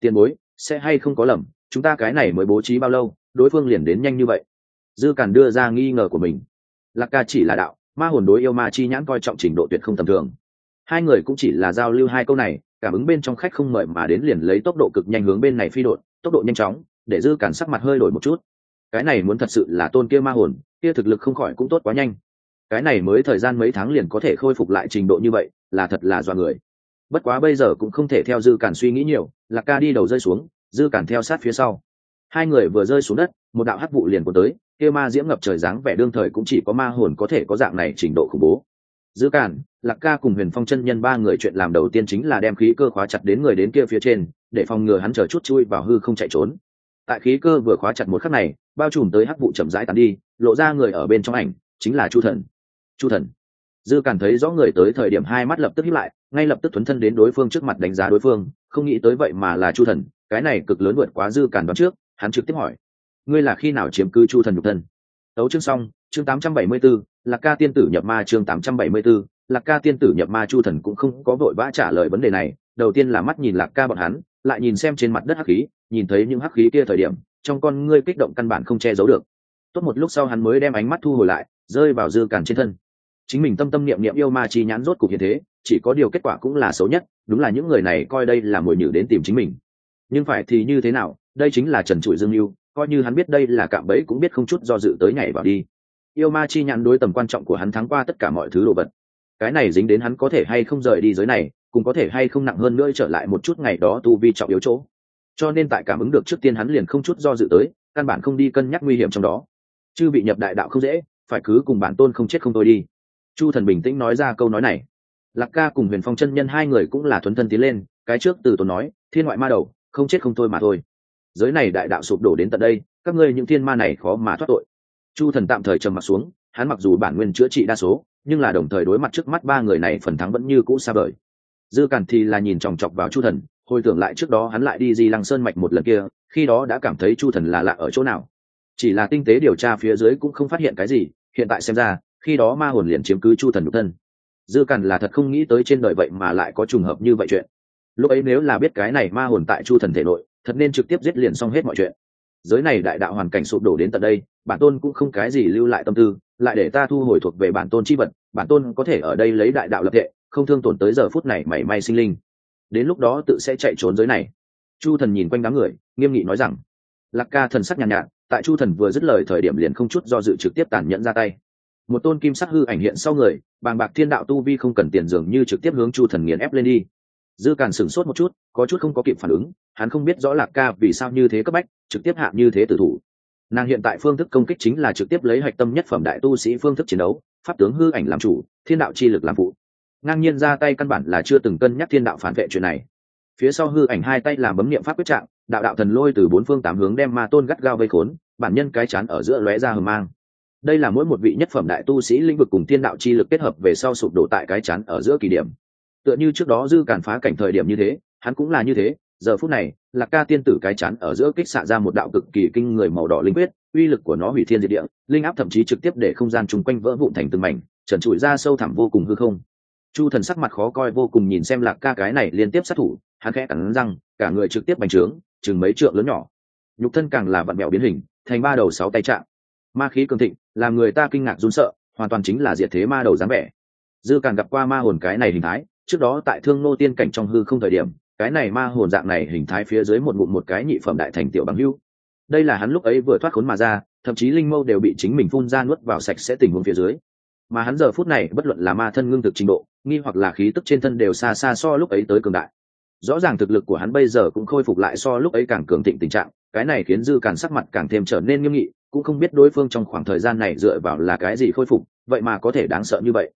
Tiền bối, sẽ hay không có lầm, chúng ta cái này mới bố trí bao lâu, đối phương liền đến nhanh như vậy. Dư càn đưa ra nghi ngờ của mình. Lạc ca chỉ là đạo, ma hồn đối yêu ma chi nhãn coi trọng trình độ tuyệt không tầm thường. Hai người cũng chỉ là giao lưu hai câu này, cảm ứng bên trong khách không mời mà đến liền lấy tốc độ cực nhanh hướng bên này phi đột tốc độ nhanh chóng, để dư càn sắc mặt hơi đổi một chút cái này muốn thật sự là tôn kia ma hồn, kia thực lực không khỏi cũng tốt quá nhanh. Cái này mới thời gian mấy tháng liền có thể khôi phục lại trình độ như vậy, là thật là do người. Bất quá bây giờ cũng không thể theo dư cản suy nghĩ nhiều, lạc ca đi đầu rơi xuống, dư cản theo sát phía sau. Hai người vừa rơi xuống đất, một đạo hắc vụ liền cuốn tới, kia ma diễm ngập trời dáng vẻ đương thời cũng chỉ có ma hồn có thể có dạng này trình độ khủng bố. Dư cản, lạc ca cùng huyền phong chân nhân ba người chuyện làm đầu tiên chính là đem khí cơ khóa chặt đến người đến kia phía trên, để phòng ngừa hắn chờ chút chui vào hư không chạy trốn tại khí cơ vừa khóa chặt một khắc này bao trùm tới hắc vụ chậm rãi tàn đi lộ ra người ở bên trong ảnh chính là chu thần. Chu thần. Dư cảm thấy rõ người tới thời điểm hai mắt lập tức hiếp lại ngay lập tức thuấn thân đến đối phương trước mặt đánh giá đối phương không nghĩ tới vậy mà là chu thần cái này cực lớn vượt quá dư cản đoán trước hắn trực tiếp hỏi. Ngươi là khi nào chiếm cư chu thần nhục thân? Tấu chương xong chương 874, lạc ca tiên tử nhập ma chương 874, lạc ca tiên tử nhập ma chu thần cũng không có vội vã trả lời vấn đề này đầu tiên là mắt nhìn lạc ca bọn hắn lại nhìn xem trên mặt đất hắc khí nhìn thấy những hắc khí kia thời điểm, trong con ngươi kích động căn bản không che giấu được. Tốt một lúc sau hắn mới đem ánh mắt thu hồi lại, rơi vào dư càn trên thân. Chính mình tâm tâm niệm niệm yêu ma chi nhãn rốt cục hiện thế, chỉ có điều kết quả cũng là xấu nhất, đúng là những người này coi đây là mồi nhử đến tìm chính mình. Nhưng phải thì như thế nào, đây chính là trần trụi dương mưu, coi như hắn biết đây là cạm bẫy cũng biết không chút do dự tới nhảy vào đi. Yêu ma chi nhãn đối tầm quan trọng của hắn thắng qua tất cả mọi thứ đồ vật. Cái này dính đến hắn có thể hay không rời đi giới này, cũng có thể hay không nặng hơn nữa trở lại một chút ngày đó tu vi trọng yếu chỗ cho nên tại cảm ứng được trước tiên hắn liền không chút do dự tới, căn bản không đi cân nhắc nguy hiểm trong đó. Chư bị nhập đại đạo không dễ, phải cứ cùng bản tôn không chết không thôi đi. Chu thần bình tĩnh nói ra câu nói này. Lạc ca cùng huyền phong chân nhân hai người cũng là thuấn thân tiến lên, cái trước từ tôn nói, thiên ngoại ma đầu, không chết không thôi mà thôi. Giới này đại đạo sụp đổ đến tận đây, các ngươi những thiên ma này khó mà thoát tội. Chu thần tạm thời trầm mặt xuống, hắn mặc dù bản nguyên chữa trị đa số, nhưng là đồng thời đối mặt trước mắt ba người này phần thắng vẫn như cũ xa vời. Dư càn thì là nhìn chòng chọc vào chu thần hồi tưởng lại trước đó hắn lại đi di lăng sơn mạch một lần kia, khi đó đã cảm thấy chu thần là lạ ở chỗ nào. Chỉ là tinh tế điều tra phía dưới cũng không phát hiện cái gì, hiện tại xem ra, khi đó ma hồn liền chiếm cứ chu thần nhục thân. Dư cằn là thật không nghĩ tới trên đời vậy mà lại có trùng hợp như vậy chuyện. Lúc ấy nếu là biết cái này ma hồn tại chu thần thể nội, thật nên trực tiếp giết liền xong hết mọi chuyện. Giới này đại đạo hoàn cảnh sụp đổ đến tận đây, bản tôn cũng không cái gì lưu lại tâm tư, lại để ta thu hồi thuộc về bản tôn chi vật, bản tôn có thể ở đây lấy đại đạo lập tệ không thương tổn tới giờ phút này mảy may sinh linh đến lúc đó tự sẽ chạy trốn giới này. Chu thần nhìn quanh đám người nghiêm nghị nói rằng lạc ca thần sắc nhàn nhạt, nhạt tại chu thần vừa dứt lời thời điểm liền không chút do dự trực tiếp tàn nhẫn ra tay. Một tôn kim sắc hư ảnh hiện sau người bàng bạc thiên đạo tu vi không cần tiền dường như trực tiếp hướng chu thần nghiền ép lên đi. Dư càn sửng sốt một chút có chút không có kịp phản ứng hắn không biết rõ lạc ca vì sao như thế cấp bách trực tiếp hạ như thế tử thủ. Nàng hiện tại phương thức công kích chính là trực tiếp lấy hạch tâm nhất phẩm đại tu sĩ phương thức chiến đấu pháp tướng hư ảnh làm chủ thiên đạo chi lực làm phụ ngang nhiên ra tay căn bản là chưa từng cân nhắc thiên đạo phản vệ chuyện này. Phía sau hư ảnh hai tay làm bấm niệm pháp quyết trạng, đạo đạo thần lôi từ bốn phương tám hướng đem ma tôn gắt gao vây khốn, bản nhân cái chán ở giữa lóe ra hờ mang. Đây là mỗi một vị nhất phẩm đại tu sĩ lĩnh vực cùng thiên đạo chi lực kết hợp về sau sụp đổ tại cái chán ở giữa kỳ điểm. Tựa như trước đó dư càn phá cảnh thời điểm như thế, hắn cũng là như thế, giờ phút này, lạc ca tiên tử cái chán ở giữa kích xạ ra một đạo cực kỳ kinh người màu đỏ linh quyết, uy lực của nó hủy thiên diệt địa, linh áp thậm chí trực tiếp để không gian chung quanh vỡ vụn thành từng mảnh, trần trụi ra sâu thẳm vô cùng hư không chu thần sắc mặt khó coi vô cùng nhìn xem lạc ca cái này liên tiếp sát thủ hắn khẽ cắn răng cả người trực tiếp bành trướng chừng mấy trượng lớn nhỏ. Nhục thân càng là vặn mẹo biến hình thành ba đầu sáu tay chạm, ma khí cường thịnh làm người ta kinh ngạc run sợ hoàn toàn chính là diệt thế ma đầu dáng vẻ. Dư càng gặp qua ma hồn cái này hình thái trước đó tại thương nô tiên cảnh trong hư không thời điểm cái này ma hồn dạng này hình thái phía dưới một ngụm một cái nhị phẩm đại thành tiểu bằng hưu. Đây là hắn lúc ấy vừa thoát khốn mà ra thậm chí linh mâu đều bị chính mình phun ra nuốt vào sạch sẽ tình huống phía dưới mà hắn giờ phút này bất luận là ma thân ngưng thực trình độ, nghi hoặc là khí tức trên thân đều xa xa so lúc ấy tới cường đại. Rõ ràng thực lực của hắn bây giờ cũng khôi phục lại so lúc ấy càng cường thịnh tình trạng, cái này khiến dư càn sắc mặt càng thêm trở nên nghiêm nghị, cũng không biết đối phương trong khoảng thời gian này dựa vào là cái gì khôi phục, vậy mà có thể đáng sợ như vậy.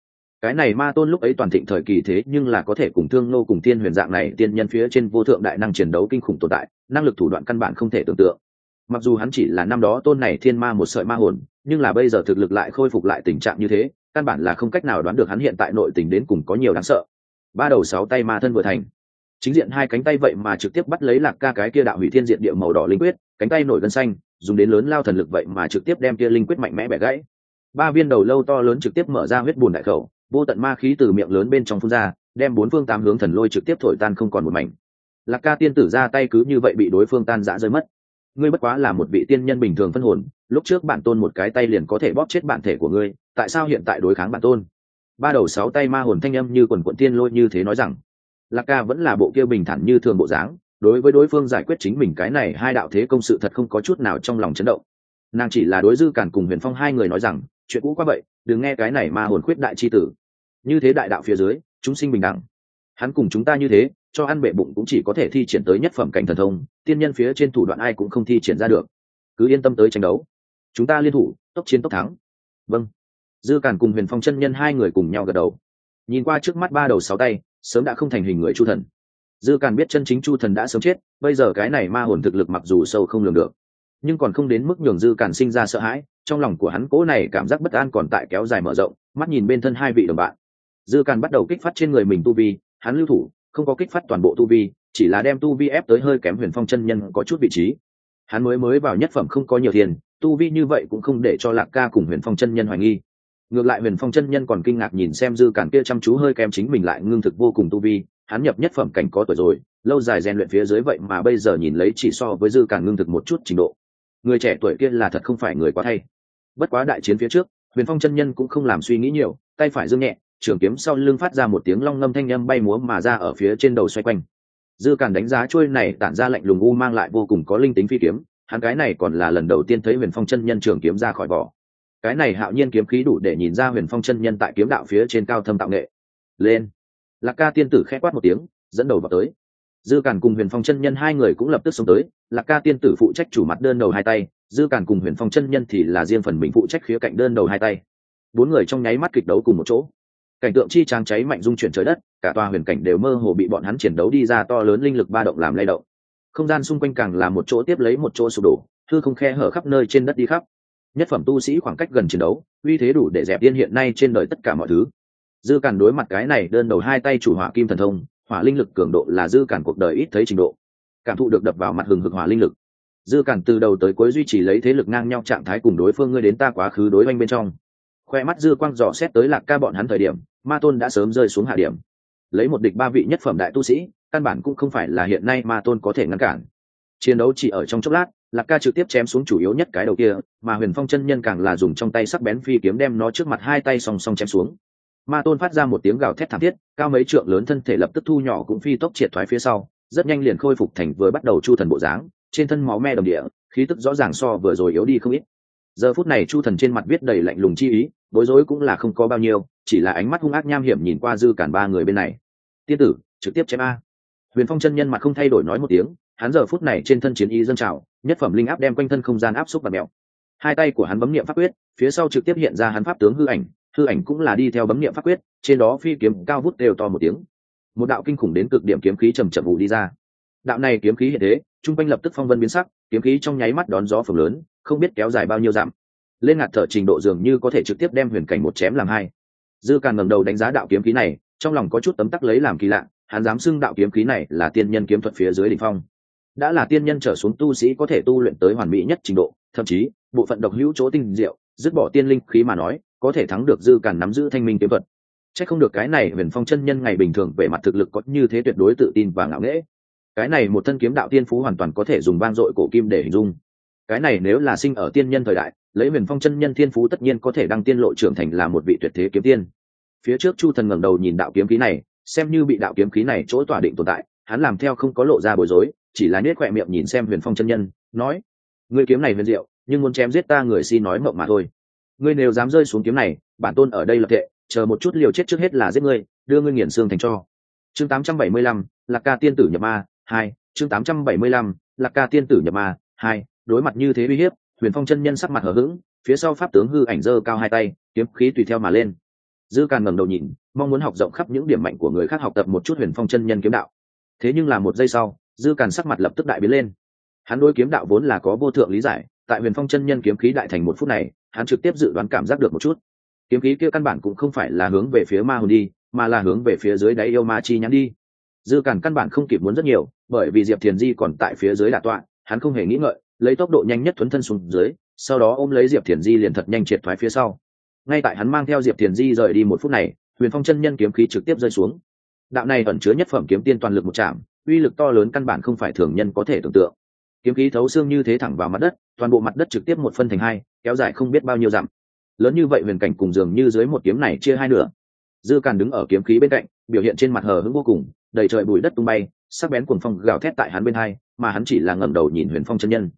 Cái này ma tôn lúc ấy toàn thịnh thời kỳ thế nhưng là có thể cùng thương nô cùng tiên huyền dạng này tiên nhân phía trên vô thượng đại năng chiến đấu kinh khủng tồn tại, năng lực thủ đoạn căn bản không thể tưởng tượng mặc dù hắn chỉ là năm đó tôn này thiên ma một sợi ma hồn, nhưng là bây giờ thực lực lại khôi phục lại tình trạng như thế, căn bản là không cách nào đoán được hắn hiện tại nội tình đến cùng có nhiều đáng sợ. Ba đầu sáu tay ma thân vừa thành. Chính diện hai cánh tay vậy mà trực tiếp bắt lấy lạc ca cái kia đạo hủy thiên diện địa màu đỏ linh quyết, cánh tay nổi gân xanh, dùng đến lớn lao thần lực vậy mà trực tiếp đem kia linh quyết mạnh mẽ bẻ gãy. Ba viên đầu lâu to lớn trực tiếp mở ra huyết bùn đại khẩu, vô tận ma khí từ miệng lớn bên trong phun ra, đem bốn phương tám hướng thần lôi trực tiếp thổi tan không còn một mảnh. Lạc ca tiên tử ra tay cứ như vậy bị đối phương tan rã rơi mất ngươi bất quá là một vị tiên nhân bình thường phân hồn, lúc trước bản tôn một cái tay liền có thể bóp chết bản thể của ngươi, tại sao hiện tại đối kháng bản tôn? Ba đầu sáu tay ma hồn thanh âm như quần quận tiên lôi như thế nói rằng, lạc ca vẫn là bộ kia bình thản như thường bộ dáng, đối với đối phương giải quyết chính mình cái này hai đạo thế công sự thật không có chút nào trong lòng chấn động. Nàng chỉ là đối dư cản cùng huyền phong hai người nói rằng, chuyện cũ quá vậy, đừng nghe cái này ma hồn khuyết đại chi tử. Như thế đại đạo phía dưới, chúng sinh bình đẳng. Hắn cùng chúng ta như thế cho ăn bệ bụng cũng chỉ có thể thi triển tới nhất phẩm cảnh thần thông, tiên nhân phía trên thủ đoạn ai cũng không thi triển ra được. Cứ yên tâm tới tranh đấu. Chúng ta liên thủ, tốc chiến tốc thắng. Vâng. Dư càn cùng huyền phong chân nhân hai người cùng nhau gật đầu. Nhìn qua trước mắt ba đầu sáu tay, sớm đã không thành hình người chu thần. Dư càn biết chân chính chu thần đã sớm chết, bây giờ cái này ma hồn thực lực mặc dù sâu không lường được, nhưng còn không đến mức nhường dư càn sinh ra sợ hãi, trong lòng của hắn cố này cảm giác bất an còn tại kéo dài mở rộng, mắt nhìn bên thân hai vị đồng bạn. Dư càn bắt đầu kích phát trên người mình tu vi, hắn lưu thủ không có kích phát toàn bộ tu vi, chỉ là đem tu vi ép tới hơi kém huyền phong chân nhân có chút vị trí. Hắn mới mới vào nhất phẩm không có nhiều tiền, tu vi như vậy cũng không để cho lạc ca cùng huyền phong chân nhân hoài nghi. Ngược lại huyền phong chân nhân còn kinh ngạc nhìn xem dư cản kia chăm chú hơi kém chính mình lại ngưng thực vô cùng tu vi, hắn nhập nhất phẩm cảnh có tuổi rồi, lâu dài rèn luyện phía dưới vậy mà bây giờ nhìn lấy chỉ so với dư cản ngưng thực một chút trình độ. Người trẻ tuổi kia là thật không phải người quá thay. Bất quá đại chiến phía trước, huyền phong chân nhân cũng không làm suy nghĩ nhiều, tay phải dương nhẹ trường kiếm sau lưng phát ra một tiếng long ngâm thanh â bay múa mà ra ở phía trên đầu xoay quanh. Dư càn đánh giá trôi này tản ra lạnh lùng u mang lại vô cùng có linh tính phi kiếm, hắn cái này còn là lần đầu tiên thấy huyền phong chân nhân trường kiếm ra khỏi vỏ. Cái này hạo nhiên kiếm khí đủ để nhìn ra huyền phong chân nhân tại kiếm đạo phía trên cao thâm tạo nghệ. Lên. Lạc ca tiên tử khẽ quát một tiếng, dẫn đầu vào tới. Dư càn cùng huyền phong chân nhân hai người cũng lập tức xuống tới, lạc ca tiên tử phụ trách chủ mặt đơn đầu hai tay, dư càn cùng huyền phong chân nhân thì là riêng phần mình phụ trách khía cạnh đơn đầu hai tay. Bốn người trong nháy mắt kịch đấu cùng một chỗ cảnh tượng chi trang cháy mạnh dung chuyển trời đất, cả tòa huyền cảnh đều mơ hồ bị bọn hắn chiến đấu đi ra to lớn linh lực ba động làm lay động. Không gian xung quanh càng là một chỗ tiếp lấy một chỗ sụp đổ, thư không khe hở khắp nơi trên đất đi khắp. Nhất phẩm tu sĩ khoảng cách gần chiến đấu, uy thế đủ để dẹp điên hiện nay trên đời tất cả mọi thứ. Dư cản đối mặt cái này, đơn đầu hai tay chủ hỏa kim thần thông, hỏa linh lực cường độ là dư cản cuộc đời ít thấy trình độ. Cảm thụ được đập vào mặt hừng hực hỏa linh lực. Dư cản từ đầu tới cuối duy trì lấy thế lực ngang nhau trạng thái cùng đối phương, ngươi đến ta quá khứ đối oanh bên trong khoe mắt dư quang dò xét tới lạc ca bọn hắn thời điểm, ma tôn đã sớm rơi xuống hạ điểm. Lấy một địch ba vị nhất phẩm đại tu sĩ, căn bản cũng không phải là hiện nay ma tôn có thể ngăn cản. Chiến đấu chỉ ở trong chốc lát, lạc ca trực tiếp chém xuống chủ yếu nhất cái đầu kia, mà huyền phong chân nhân càng là dùng trong tay sắc bén phi kiếm đem nó trước mặt hai tay song song chém xuống. Ma tôn phát ra một tiếng gào thét thảm thiết, cao mấy trượng lớn thân thể lập tức thu nhỏ cũng phi tốc triệt thoái phía sau, rất nhanh liền khôi phục thành vừa bắt đầu chu thần bộ dáng, trên thân máu me đồng địa, khí tức rõ ràng so vừa rồi yếu đi không ít giờ phút này chu thần trên mặt viết đầy lạnh lùng chi ý, bối rối cũng là không có bao nhiêu, chỉ là ánh mắt hung ác nham hiểm nhìn qua dư cản ba người bên này. Tiên tử, trực tiếp chém a. Huyền phong chân nhân mặt không thay đổi nói một tiếng, hắn giờ phút này trên thân chiến y dân trào, nhất phẩm linh áp đem quanh thân không gian áp xúc và mèo hai tay của hắn bấm niệm pháp quyết, phía sau trực tiếp hiện ra hắn pháp tướng hư ảnh hư ảnh cũng là đi theo bấm niệm pháp quyết, trên đó phi kiếm cao vút đều to một tiếng. Một đạo kinh khủng đến cực điểm kiếm khí trầm trầm vụ đi ra. Đạo này kiếm khí hiện thế, trung quanh lập tức phong vân biến sắc, kiếm khí trong nháy mắt đón gió phường lớn không biết kéo dài bao nhiêu dặm. Lên ngạt thở trình độ dường như có thể trực tiếp đem huyền cảnh một chém làm hai. Dư càng ngẩng đầu đánh giá đạo kiếm khí này, trong lòng có chút tấm tắc lấy làm kỳ lạ, hắn dám xưng đạo kiếm khí này là tiên nhân kiếm thuật phía dưới đỉnh phong. Đã là tiên nhân trở xuống tu sĩ có thể tu luyện tới hoàn mỹ nhất trình độ, thậm chí, bộ phận độc hữu chỗ tinh diệu, dứt bỏ tiên linh khí mà nói, có thể thắng được dư càn nắm giữ thanh minh kiếm thuật. C h ắ c không được cái này huyền phong chân nhân ngày bình thường về mặt thực lực có như thế tuyệt đối tự tin và ngạo nghễ. Cái này một thân kiếm đạo tiên phú hoàn toàn có thể dùng vang dội cổ kim để hình dung cái này nếu là sinh ở tiên nhân thời đại lấy huyền phong chân nhân thiên phú tất nhiên có thể đăng tiên lộ trưởng thành là một vị tuyệt thế kiếm tiên. Phía trước chu thần ngẩng đầu nhìn đạo kiếm khí này xem như bị đạo kiếm khí này chỗ tỏa định tồn tại hắn làm theo không có lộ ra bối rối chỉ là nết khỏe miệng nhìn xem huyền phong chân nhân nói ngươi kiếm này huyền diệu nhưng muốn chém giết ta người xin nói mộng mà thôi. Ngươi nếu dám rơi xuống kiếm này bản tôn ở đây lập thệ, chờ một chút liều chết trước hết là giết ngươi đưa ngươi nghiền xương thành cho. Chương 875, lạc ca tiên tử nhập ma hai chương 875, lạc ca tiên tử nhập ma hai đối mặt như thế uy hiếp, huyền phong chân nhân sắc mặt hờ hững, phía sau pháp tướng hư ảnh dơ cao hai tay, kiếm khí tùy theo mà lên. Dư càn ngẩng đầu nhìn, mong muốn học rộng khắp những điểm mạnh của người khác học tập một chút huyền phong chân nhân kiếm đạo. Thế nhưng là một giây sau, dư càn sắc mặt lập tức đại biến lên. Hắn đối kiếm đạo vốn là có vô thượng lý giải, tại huyền phong chân nhân kiếm khí đại thành một phút này, hắn trực tiếp dự đoán cảm giác được một chút. Kiếm khí kia căn bản cũng không phải là hướng về phía ma hồn đi, mà là hướng về phía dưới đáy yêu ma chi nhắn đi. Dư càn căn bản không kịp muốn rất nhiều, bởi vì diệp thiền di còn tại phía dưới đà tọa, hắn không hề nghĩ ngợi lấy tốc độ nhanh nhất thuấn thân xuống dưới, sau đó ôm lấy diệp thiền di liền thật nhanh triệt thoái phía sau. Ngay tại hắn mang theo diệp thiền di rời đi một phút này, huyền phong chân nhân kiếm khí trực tiếp rơi xuống. Đạo này ẩn chứa nhất phẩm kiếm tiên toàn lực một chạm, uy lực to lớn căn bản không phải thường nhân có thể tưởng tượng. Kiếm khí thấu xương như thế thẳng vào mặt đất, toàn bộ mặt đất trực tiếp một phân thành hai, kéo dài không biết bao nhiêu dặm. Lớn như vậy huyền cảnh cùng dường như dưới một kiếm này chia hai nửa. Dư càn đứng ở kiếm khí bên cạnh, biểu hiện trên mặt hờ hững vô cùng, đầy trời bụi đất tung bay, sắc bén cuồng phong gào thét tại hắn bên hai, mà hắn chỉ là ngẩng đầu nhìn huyền phong chân nhân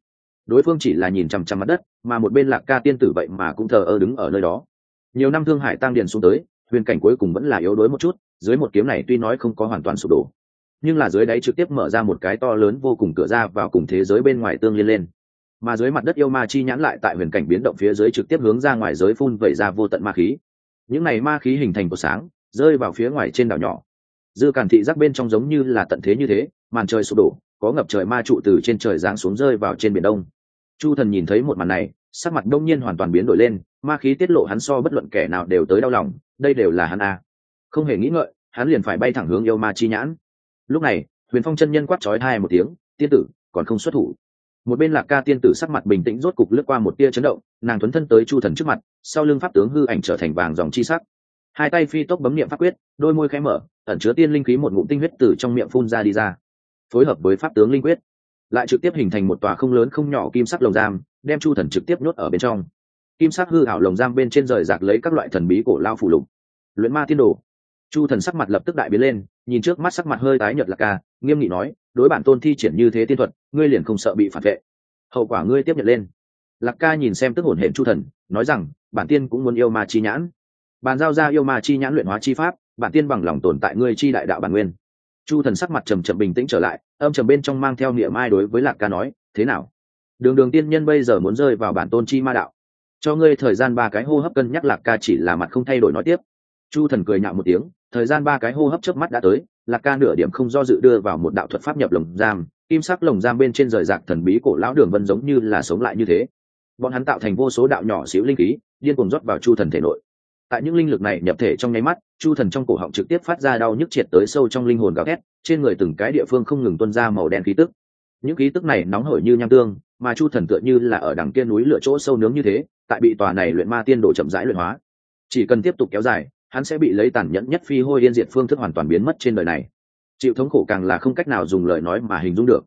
đối phương chỉ là nhìn chằm chằm mặt đất, mà một bên lạc ca tiên tử vậy mà cũng thờ ơ đứng ở nơi đó. Nhiều năm thương hải tăng điền xuống tới, huyền cảnh cuối cùng vẫn là yếu đuối một chút, dưới một kiếm này tuy nói không có hoàn toàn sụp đổ, nhưng là dưới đáy trực tiếp mở ra một cái to lớn vô cùng cửa ra vào cùng thế giới bên ngoài tương liên lên. Mà dưới mặt đất yêu ma chi nhãn lại tại huyền cảnh biến động phía dưới trực tiếp hướng ra ngoài giới phun vẩy ra vô tận ma khí. Những này ma khí hình thành của sáng, rơi vào phía ngoài trên đảo nhỏ. Dư cản thị giác bên trong giống như là tận thế như thế, màn trời sụp đổ, có ngập trời ma trụ từ trên trời giáng xuống rơi vào trên biển đông chu thần nhìn thấy một màn này, sắc mặt đông nhiên hoàn toàn biến đổi lên, ma khí tiết lộ hắn so bất luận kẻ nào đều tới đau lòng, đây đều là hắn a. Không hề nghĩ ngợi, hắn liền phải bay thẳng hướng yêu ma chi nhãn. Lúc này, huyền phong chân nhân quát chói hai một tiếng, tiên tử, còn không xuất thủ. Một bên lạc ca tiên tử sắc mặt bình tĩnh rốt cục lướt qua một tia chấn động, nàng thuấn thân tới chu thần trước mặt, sau lưng pháp tướng hư ảnh trở thành vàng dòng chi sắc. Hai tay phi tốc bấm niệm pháp quyết, đôi môi khẽ mở, ẩn chứa tiên linh khí một ngụm tinh huyết từ trong miệng phun ra đi ra. Phối hợp với pháp tướng linh quyết lại trực tiếp hình thành một tòa không lớn không nhỏ kim sắc lồng giam, đem chu thần trực tiếp nhốt ở bên trong. Kim sắc hư hảo lồng giam bên trên rời rạc lấy các loại thần bí cổ lao phủ lục. Luyện ma tiên đồ. Chu thần sắc mặt lập tức đại biến lên, nhìn trước mắt sắc mặt hơi tái nhợt lạc ca, nghiêm nghị nói, đối bản tôn thi triển như thế tiên thuật, ngươi liền không sợ bị phản vệ. Hậu quả ngươi tiếp nhận lên. Lạc ca nhìn xem tức hổn hển chu thần, nói rằng, bản tiên cũng muốn yêu ma chi nhãn. Bàn giao ra yêu ma chi nhãn luyện hóa chi pháp, bản tiên bằng lòng tồn tại ngươi chi đại đạo bản nguyên chu thần sắc mặt trầm trầm bình tĩnh trở lại, âm trầm bên trong mang theo niệm ai đối với lạc ca nói, thế nào? Đường đường tiên nhân bây giờ muốn rơi vào bản tôn chi ma đạo. Cho ngươi thời gian ba cái hô hấp cân nhắc lạc ca chỉ là mặt không thay đổi nói tiếp. Chu thần cười nhạo một tiếng, thời gian ba cái hô hấp trước mắt đã tới, lạc ca nửa điểm không do dự đưa vào một đạo thuật pháp nhập lồng giam, kim sắc lồng giam bên trên rời rạc thần bí cổ lão đường vân giống như là sống lại như thế. Bọn hắn tạo thành vô số đạo nhỏ xíu linh khí, điên cuồng rót vào chu thần thể nội tại những linh lực này nhập thể trong nháy mắt, chu thần trong cổ họng trực tiếp phát ra đau nhức triệt tới sâu trong linh hồn gào thét, trên người từng cái địa phương không ngừng tuân ra màu đen khí tức. Những khí tức này nóng hổi như nham tương, mà chu thần tựa như là ở đằng kia núi lửa chỗ sâu nướng như thế, tại bị tòa này luyện ma tiên đổ chậm rãi luyện hóa. Chỉ cần tiếp tục kéo dài, hắn sẽ bị lấy tàn nhẫn nhất phi hôi yên diệt phương thức hoàn toàn biến mất trên đời này. Chịu thống khổ càng là không cách nào dùng lời nói mà hình dung được.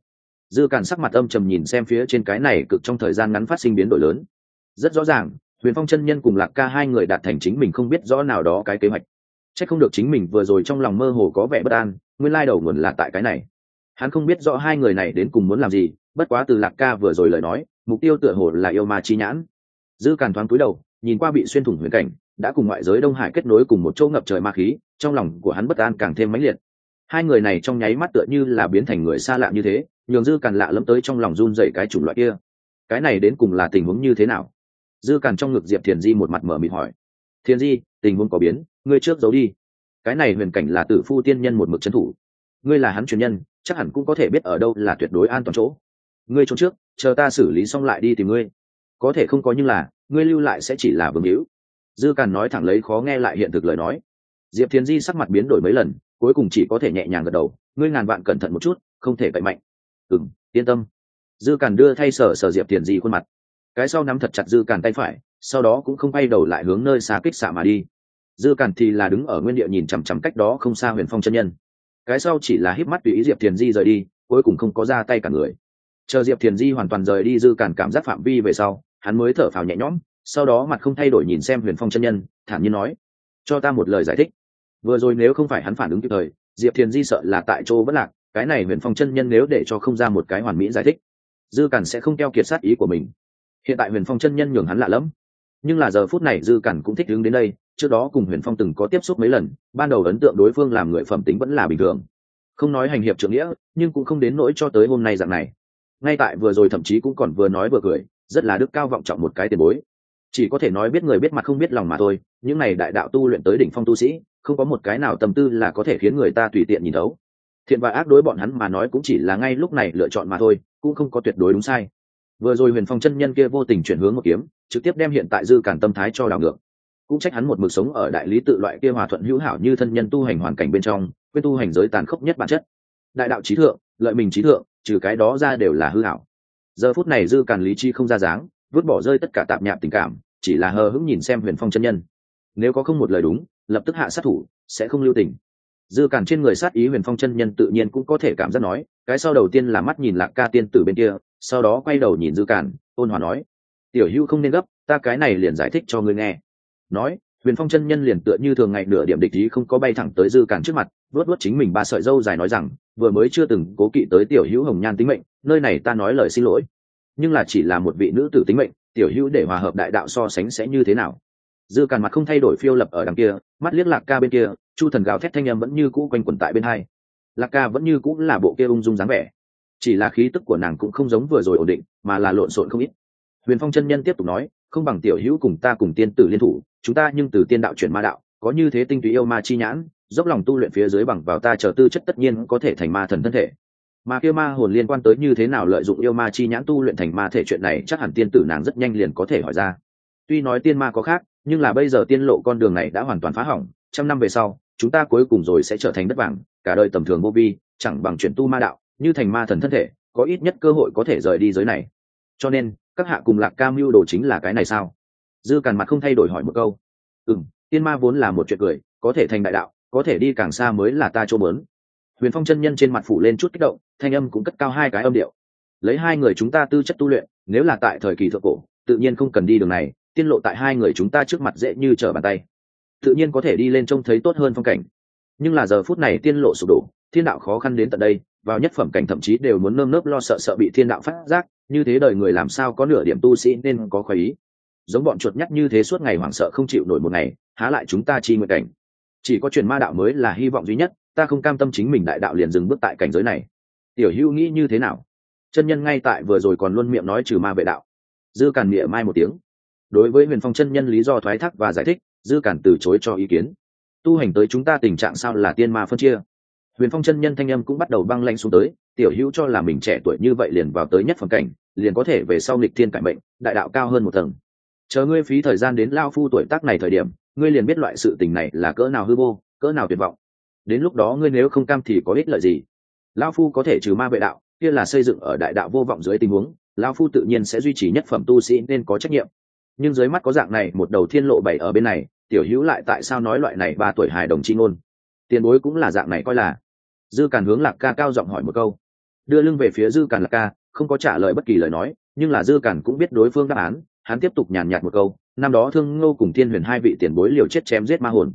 Dư càn sắc mặt âm trầm nhìn xem phía trên cái này cực trong thời gian ngắn phát sinh biến đổi lớn. Rất rõ ràng huyền phong chân nhân cùng lạc ca hai người đạt thành chính mình không biết rõ nào đó cái kế hoạch. C h ắ c không được chính mình vừa rồi trong lòng mơ hồ có vẻ bất an, nguyên lai đầu nguồn là tại cái này. Hắn không biết rõ hai người này đến cùng muốn làm gì, bất quá từ lạc ca vừa rồi lời nói, mục tiêu tựa hồ là yêu ma chi nhãn. Dư càn thoáng cúi đầu, nhìn qua bị xuyên thủng huyền cảnh, đã cùng ngoại giới đông hải kết nối cùng một chỗ ngập trời ma khí, trong lòng của hắn bất an càng thêm mãnh liệt. Hai người này trong nháy mắt tựa như là biến thành người xa lạ như thế, nhường dư càn lạ lẫm tới trong lòng run dậy cái chủng loại kia. Cái này đến cùng là tình huống như thế nào? Dư càn trong ngực diệp thiền di một mặt mở mịt hỏi. Thiền di, tình huống có biến, ngươi trước giấu đi. Cái này huyền cảnh là tử phu tiên nhân một mực trấn thủ. Ngươi là hắn truyền nhân, chắc hẳn cũng có thể biết ở đâu là tuyệt đối an toàn chỗ. Ngươi trốn trước, chờ ta xử lý xong lại đi tìm ngươi. Có thể không có nhưng là, ngươi lưu lại sẽ chỉ là vương hữu. Dư càn nói thẳng lấy khó nghe lại hiện thực lời nói. Diệp thiền di sắc mặt biến đổi mấy lần, cuối cùng chỉ có thể nhẹ nhàng gật đầu. Ngươi ngàn vạn cẩn thận một chút, không thể cậy mạnh. Ừng yên tâm. Dư càn đưa thay sở sở diệp thiền di khuôn mặt cái sau nắm thật chặt dư càn tay phải, sau đó cũng không quay đầu lại hướng nơi xa kích xạ mà đi. Dư càn thì là đứng ở nguyên địa nhìn chằm chằm cách đó không xa huyền phong chân nhân. Cái sau chỉ là híp mắt tùy ý diệp thiền di rời đi, cuối cùng không có ra tay cả người. Chờ diệp thiền di hoàn toàn rời đi dư càn cảm giác phạm vi về sau, hắn mới thở phào nhẹ nhõm, sau đó mặt không thay đổi nhìn xem huyền phong chân nhân, thản nhiên nói, cho ta một lời giải thích. Vừa rồi nếu không phải hắn phản ứng kịp thời, diệp thiền di sợ là tại chỗ vẫn lạc, cái này huyền phong chân nhân nếu để cho không ra một cái hoàn mỹ giải thích, dư càn sẽ không keo kiệt sát ý của mình hiện tại huyền phong chân nhân nhường hắn lạ lẫm. Nhưng là giờ phút này dư cản cũng thích đứng đến đây, trước đó cùng huyền phong từng có tiếp xúc mấy lần, ban đầu ấn tượng đối phương làm người phẩm tính vẫn là bình thường. Không nói hành hiệp trưởng nghĩa, nhưng cũng không đến nỗi cho tới hôm nay dạng này. Ngay tại vừa rồi thậm chí cũng còn vừa nói vừa cười, rất là đức cao vọng trọng một cái tiền bối. Chỉ có thể nói biết người biết mặt không biết lòng mà thôi, những này đại đạo tu luyện tới đỉnh phong tu sĩ, không có một cái nào tâm tư là có thể khiến người ta tùy tiện nhìn thấu. Thiện và ác đối bọn hắn mà nói cũng chỉ là ngay lúc này lựa chọn mà thôi, cũng không có tuyệt đối đúng sai vừa rồi huyền phong chân nhân kia vô tình chuyển hướng một kiếm, trực tiếp đem hiện tại dư cản tâm thái cho đảo ngược. Cũng trách hắn một mực sống ở đại lý tự loại kia hòa thuận hữu hảo như thân nhân tu hành hoàn cảnh bên trong, quên tu hành giới tàn khốc nhất bản chất. Đại đạo trí thượng, lợi mình trí thượng, trừ cái đó ra đều là hư hảo. Giờ phút này dư càn lý chi không ra dáng, vứt bỏ rơi tất cả tạp nhạp tình cảm, chỉ là hờ hững nhìn xem huyền phong chân nhân. Nếu có không một lời đúng, lập tức hạ sát thủ, sẽ không lưu tình. Dư cản trên người sát ý huyền phong chân nhân tự nhiên cũng có thể cảm giác nói, cái sau đầu tiên là mắt nhìn lạc ca tiên tử bên kia sau đó quay đầu nhìn dư cản, ôn hòa nói, tiểu hữu không nên gấp, ta cái này liền giải thích cho ngươi nghe. Nói, huyền phong chân nhân liền tựa như thường ngày nửa điểm địch ý không có bay thẳng tới dư cản trước mặt vớt vớt chính mình ba sợi dâu dài nói rằng, vừa mới chưa từng cố kỵ tới tiểu hữu hồng nhan tính mệnh, nơi này ta nói lời xin lỗi. Nhưng là chỉ là một vị nữ tử tính mệnh, tiểu hữu để hòa hợp đại đạo so sánh sẽ như thế nào? Dư càn mặt không thay đổi phiêu lập ở đằng kia, mắt liếc lạc ca bên kia, chu thần gào thét thanh â m vẫn như cũ quanh quẩn tại bên hai. Lạc ca vẫn như cũ là bộ kia ung dung dáng vẻ chỉ là khí tức của nàng cũng không giống vừa rồi ổn định, mà là lộn xộn không ít. Huyền phong chân nhân tiếp tục nói, không bằng tiểu hữu cùng ta cùng tiên tử liên thủ, chúng ta nhưng từ tiên đạo chuyển ma đạo, có như thế tinh túy yêu ma chi nhãn, dốc lòng tu luyện phía dưới bằng vào ta chờ tư chất tất nhiên có thể thành ma thần thân thể. Mà kia ma hồn liên quan tới như thế nào lợi dụng yêu ma chi nhãn tu luyện thành ma thể chuyện này chắc hẳn tiên tử nàng rất nhanh liền có thể hỏi ra. Tuy nói tiên ma có khác, nhưng là bây giờ tiên lộ con đường này đã hoàn toàn phá hỏng, trăm năm về sau, chúng ta cuối cùng rồi sẽ trở thành đất vàng, cả đời tầm thường vô vi, chẳng bằng chuyển tu ma đạo như thành ma thần thân thể, có ít nhất cơ hội có thể rời đi giới này. Cho nên, các hạ cùng lạc cam mưu đồ chính là cái này sao? Dư càn mặt không thay đổi hỏi một câu. Ừ m tiên ma vốn là một chuyện cười, có thể thành đại đạo, có thể đi càng xa mới là ta chỗ mớn huyền phong chân nhân trên mặt phủ lên chút kích động, thanh âm cũng cất cao hai cái âm điệu. Lấy hai người chúng ta tư chất tu luyện, nếu là tại thời kỳ thượng cổ, tự nhiên không cần đi đường này, tiên lộ tại hai người chúng ta trước mặt dễ như trở bàn tay. Tự nhiên có thể đi lên trông thấy tốt hơn phong cảnh. Nhưng là giờ phút này tiên lộ sụp đổ, thiên đạo khó khăn đến tận đây vào nhất phẩm cảnh thậm chí đều muốn nơm nớp lo sợ sợ bị thiên đạo phát giác, như thế đời người làm sao có nửa điểm tu sĩ nên có khoái ý. Giống bọn chuột nhắt như thế suốt ngày hoảng sợ không chịu nổi một ngày, há lại chúng ta chi nguyện cảnh. Chỉ có truyền ma đạo mới là hy vọng duy nhất, ta không cam tâm chính mình đại đạo liền dừng bước tại cảnh giới này. Tiểu hữu nghĩ như thế nào? Chân nhân ngay tại vừa rồi còn luôn miệng nói trừ ma vệ đạo. Dư càn nghĩa mai một tiếng. Đối với huyền phong chân nhân lý do thoái thác và giải thích, dư càn từ chối cho ý kiến. Tu hành tới chúng ta tình trạng sao là tiên ma phân chia? Huyền phong chân nhân thanh âm cũng bắt đầu băng lanh xuống tới, tiểu hữu cho là mình trẻ tuổi như vậy liền vào tới nhất phẩm cảnh, liền có thể về sau nghịch thiên cải mệnh, đại đạo cao hơn một tầng. Chờ ngươi phí thời gian đến lao phu tuổi tác này thời điểm, ngươi liền biết loại sự tình này là cỡ nào hư vô, cỡ nào tuyệt vọng. Đến lúc đó ngươi nếu không cam thì có ích lợi gì? Lao phu có thể trừ ma vệ đạo, kia là xây dựng ở đại đạo vô vọng dưới tình huống lao phu tự nhiên sẽ duy trì nhất phẩm tu sĩ nên có trách nhiệm. Nhưng dưới mắt có dạng này, một đầu thiên lộ bảy ở bên này, tiểu hữu lại tại sao nói loại này ba tuổi hài đồng chi ngôn? Tiền bối cũng là dạng này coi là. Dư càn hướng lạc ca cao giọng hỏi một câu. Đưa lưng về phía dư càn lạc ca, không có trả lời bất kỳ lời nói, nhưng là dư càn cũng biết đối phương đáp án, hắn tiếp tục nhàn nhạt một câu. Năm đó thương ngô cùng thiên huyền hai vị tiền bối liều chết chém giết ma hồn.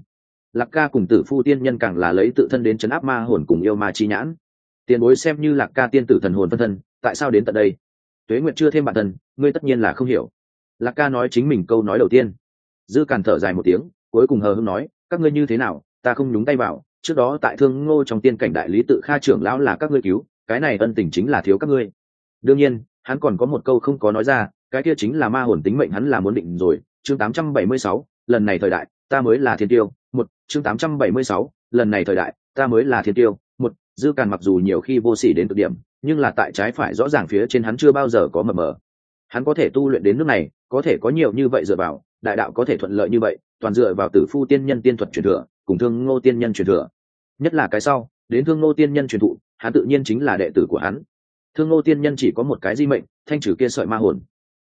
Lạc ca cùng tử phu tiên nhân càng là lấy tự thân đến chấn áp ma hồn cùng yêu ma chi nhãn. Tiền bối xem như lạc ca tiên tử thần hồn phân thân, tại sao đến tận đây? Tuế nguyệt chưa thêm bản thân, ngươi tất nhiên là không hiểu. Lạc ca nói chính mình câu nói đầu tiên. Dư càn thở dài một tiếng, cuối cùng hờ hưng nói, các ngươi như thế nào ta không nhúng tay vào trước đó tại thương ngô trong tiên cảnh đại lý tự kha trưởng lão là các ngươi cứu cái này ân tình chính là thiếu các ngươi. Đương nhiên hắn còn có một câu không có nói ra cái kia chính là ma hồn tính mệnh hắn là muốn định rồi. Chương 876, lần này thời đại ta mới là thiên tiêu. Một chương 876, lần này thời đại ta mới là thiên tiêu. Một dư càn mặc dù nhiều khi vô sỉ đến cực điểm nhưng là tại trái phải rõ ràng phía trên hắn chưa bao giờ có mờ mờ. Hắn có thể tu luyện đến nước này có thể có nhiều như vậy dựa vào đại đạo có thể thuận lợi như vậy toàn dựa vào tử phu tiên nhân tiên thuật truyền thừa cùng thương ngô tiên nhân truyền thừa. Nhất là cái sau, đến thương ngô tiên nhân truyền thụ, hắn tự nhiên chính là đệ tử của hắn. Thương ngô tiên nhân chỉ có một cái di mệnh, thanh trừ kia sợi ma hồn.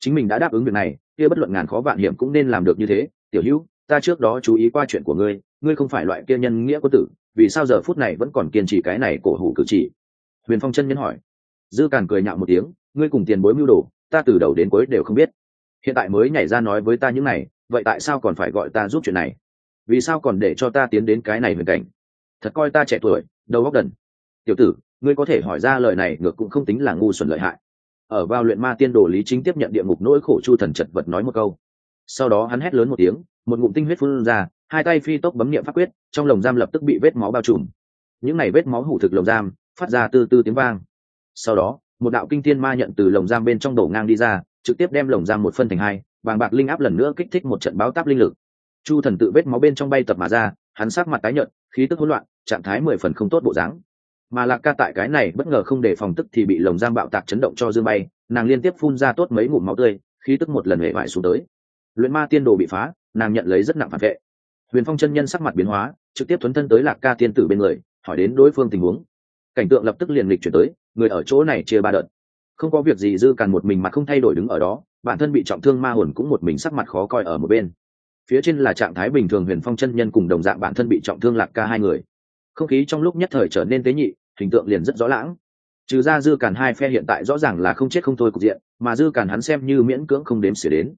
Chính mình đã đáp ứng việc này, kia bất luận ngàn khó vạn hiểm cũng nên làm được như thế. Tiểu hữu, ta trước đó chú ý qua chuyện của ngươi ngươi không phải loại kia nhân nghĩa quân tử, vì sao giờ phút này vẫn còn kiên trì cái này cổ hủ cử chỉ? Huyền phong chân nhân hỏi. Dư càn cười nhạo một tiếng, ngươi cùng tiền bối mưu đồ, ta từ đầu đến cuối đều không biết. Hiện tại mới nhảy ra nói với ta những này, vậy tại sao còn phải gọi ta giúp chuyện này? Vì sao còn để cho ta tiến đến cái này huyền cảnh? Thật coi ta trẻ tuổi, đầu óc đần. Tiểu tử, ngươi có thể hỏi ra lời này ngược cũng không tính là ngu xuẩn lợi hại. Ở vào luyện ma tiên đồ lý chính tiếp nhận địa ngục nỗi khổ chu thần chật vật nói một câu. Sau đó hắn hét lớn một tiếng, một ngụm tinh huyết phun ra, hai tay phi tốc bấm niệm pháp quyết, trong lồng giam lập tức bị vết máu bao trùm. Những n à y vết máu hủ thực lồng giam, phát ra từ từ tiếng vang. Sau đó, một đạo kinh thiên ma nhận từ lồng giam bên trong đổ ngang đi ra, trực tiếp đem lồng giam một phân thành hai, vàng bạc linh áp lần nữa kích thích một trận báo táp linh lực chu thần tự vết máu bên trong bay tập mà ra, hắn sát mặt tái nhợt, khí tức hỗn loạn, trạng thái mười phần không tốt bộ dáng. Mà lạc ca tại cái này bất ngờ không để phòng tức thì bị lồng giam bạo tạc chấn động cho dương bay, nàng liên tiếp phun ra tốt mấy ngụm máu tươi, khí tức một lần hệ vải xuống tới. Luyện ma tiên đồ bị phá, nàng nhận lấy rất nặng phản vệ. Huyền phong chân nhân sắc mặt biến hóa, trực tiếp thuấn thân tới lạc ca tiên tử bên người, hỏi đến đối phương tình huống. Cảnh tượng lập tức liền lịch chuyển tới, người ở chỗ này chia ba đợt. Không có việc gì dư càn một mình mà không thay đổi đứng ở đó, bản thân bị trọng thương ma hồn cũng một mình sắc mặt khó coi ở một bên phía trên là trạng thái bình thường huyền phong chân nhân cùng đồng dạng bản thân bị trọng thương lạc ca hai người. Không khí trong lúc nhất thời trở nên tế nhị, hình tượng liền rất rõ lãng. Trừ ra dư càn hai phe hiện tại rõ ràng là không chết không thôi cục diện, mà dư càn hắn xem như miễn cưỡng không đếm xỉa đến.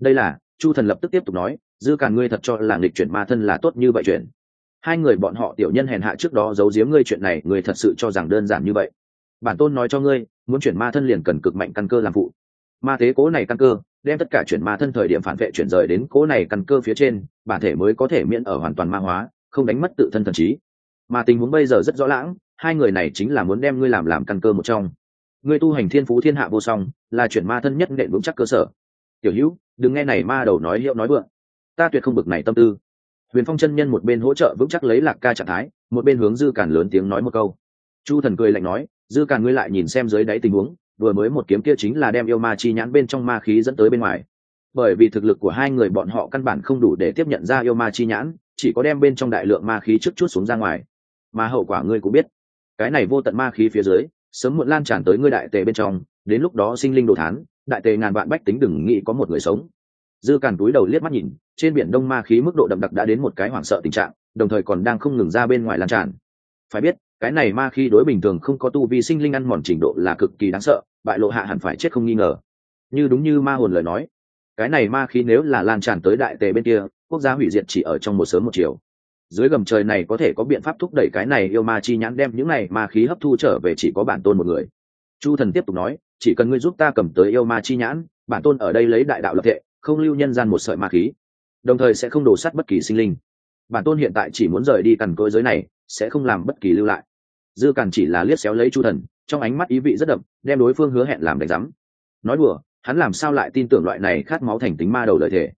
Đây là, chu thần lập tức tiếp tục nói, dư càn ngươi thật cho là nghịch chuyển ma thân là tốt như vậy chuyện. Hai người bọn họ tiểu nhân hèn hạ trước đó giấu giếm ngươi chuyện này, ngươi thật sự cho rằng đơn giản như vậy. Bản tôn nói cho ngươi, muốn chuyển ma thân liền cần cực mạnh căn cơ làm phụ. Ma tế cố này căn cơ đem tất cả chuyển ma thân thời điểm phản vệ chuyển rời đến cố này căn cơ phía trên, bản thể mới có thể miễn ở hoàn toàn ma hóa, không đánh mất tự thân thần trí. Mà tình huống bây giờ rất rõ lãng, hai người này chính là muốn đem ngươi làm làm căn cơ một trong. Ngươi tu hành thiên phú thiên hạ vô song, là chuyển ma thân nhất nện vững chắc cơ sở. Tiểu hữu, đừng nghe này ma đầu nói hiệu nói vượng. Ta tuyệt không bực này tâm tư. Huyền phong chân nhân một bên hỗ trợ vững chắc lấy lạc ca trạng thái, một bên hướng dư cản lớn tiếng nói một câu. Chu thần cười lạnh nói, dư cản ngươi lại nhìn xem dưới đáy tình huống vừa mới một kiếm kia chính là đem yêu ma chi nhãn bên trong ma khí dẫn tới bên ngoài. Bởi vì thực lực của hai người bọn họ căn bản không đủ để tiếp nhận ra yêu ma chi nhãn, chỉ có đem bên trong đại lượng ma khí trước chút xuống ra ngoài. Mà hậu quả ngươi cũng biết, cái này vô tận ma khí phía dưới, sớm muộn lan tràn tới ngươi đại tề bên trong, đến lúc đó sinh linh đồ thán, đại tề ngàn vạn bách tính đừng nghĩ có một người sống. Dư càn túi đầu liếc mắt nhìn, trên biển đông ma khí mức độ đậm đặc đã đến một cái hoảng sợ tình trạng, đồng thời còn đang không ngừng ra bên ngoài lan tràn. Phải biết cái này ma khi đối bình thường không có tu vi sinh linh ăn mòn trình độ là cực kỳ đáng sợ, bại lộ hạ hẳn phải chết không nghi ngờ. Như đúng như ma hồn lời nói, cái này ma khí nếu là lan tràn tới đại tề bên kia, quốc gia hủy diệt chỉ ở trong một sớm một chiều. Dưới gầm trời này có thể có biện pháp thúc đẩy cái này yêu ma chi nhãn đem những này ma khí hấp thu trở về chỉ có bản tôn một người. Chu thần tiếp tục nói, chỉ cần ngươi giúp ta cầm tới yêu ma chi nhãn, bản tôn ở đây lấy đại đạo lập thệ không lưu nhân gian một sợi ma khí, đồng thời sẽ không đổ sắt bất kỳ sinh linh. Bản tôn hiện tại chỉ muốn rời đi cằn cỗi giới này sẽ không làm bất kỳ lưu lại. Dư càn chỉ là liếc xéo lấy chu thần, trong ánh mắt ý vị rất đậm, đem đối phương hứa hẹn làm đánh rắm nói đùa, hắn làm sao lại tin tưởng loại này khát máu thành tính ma đầu lợi thể?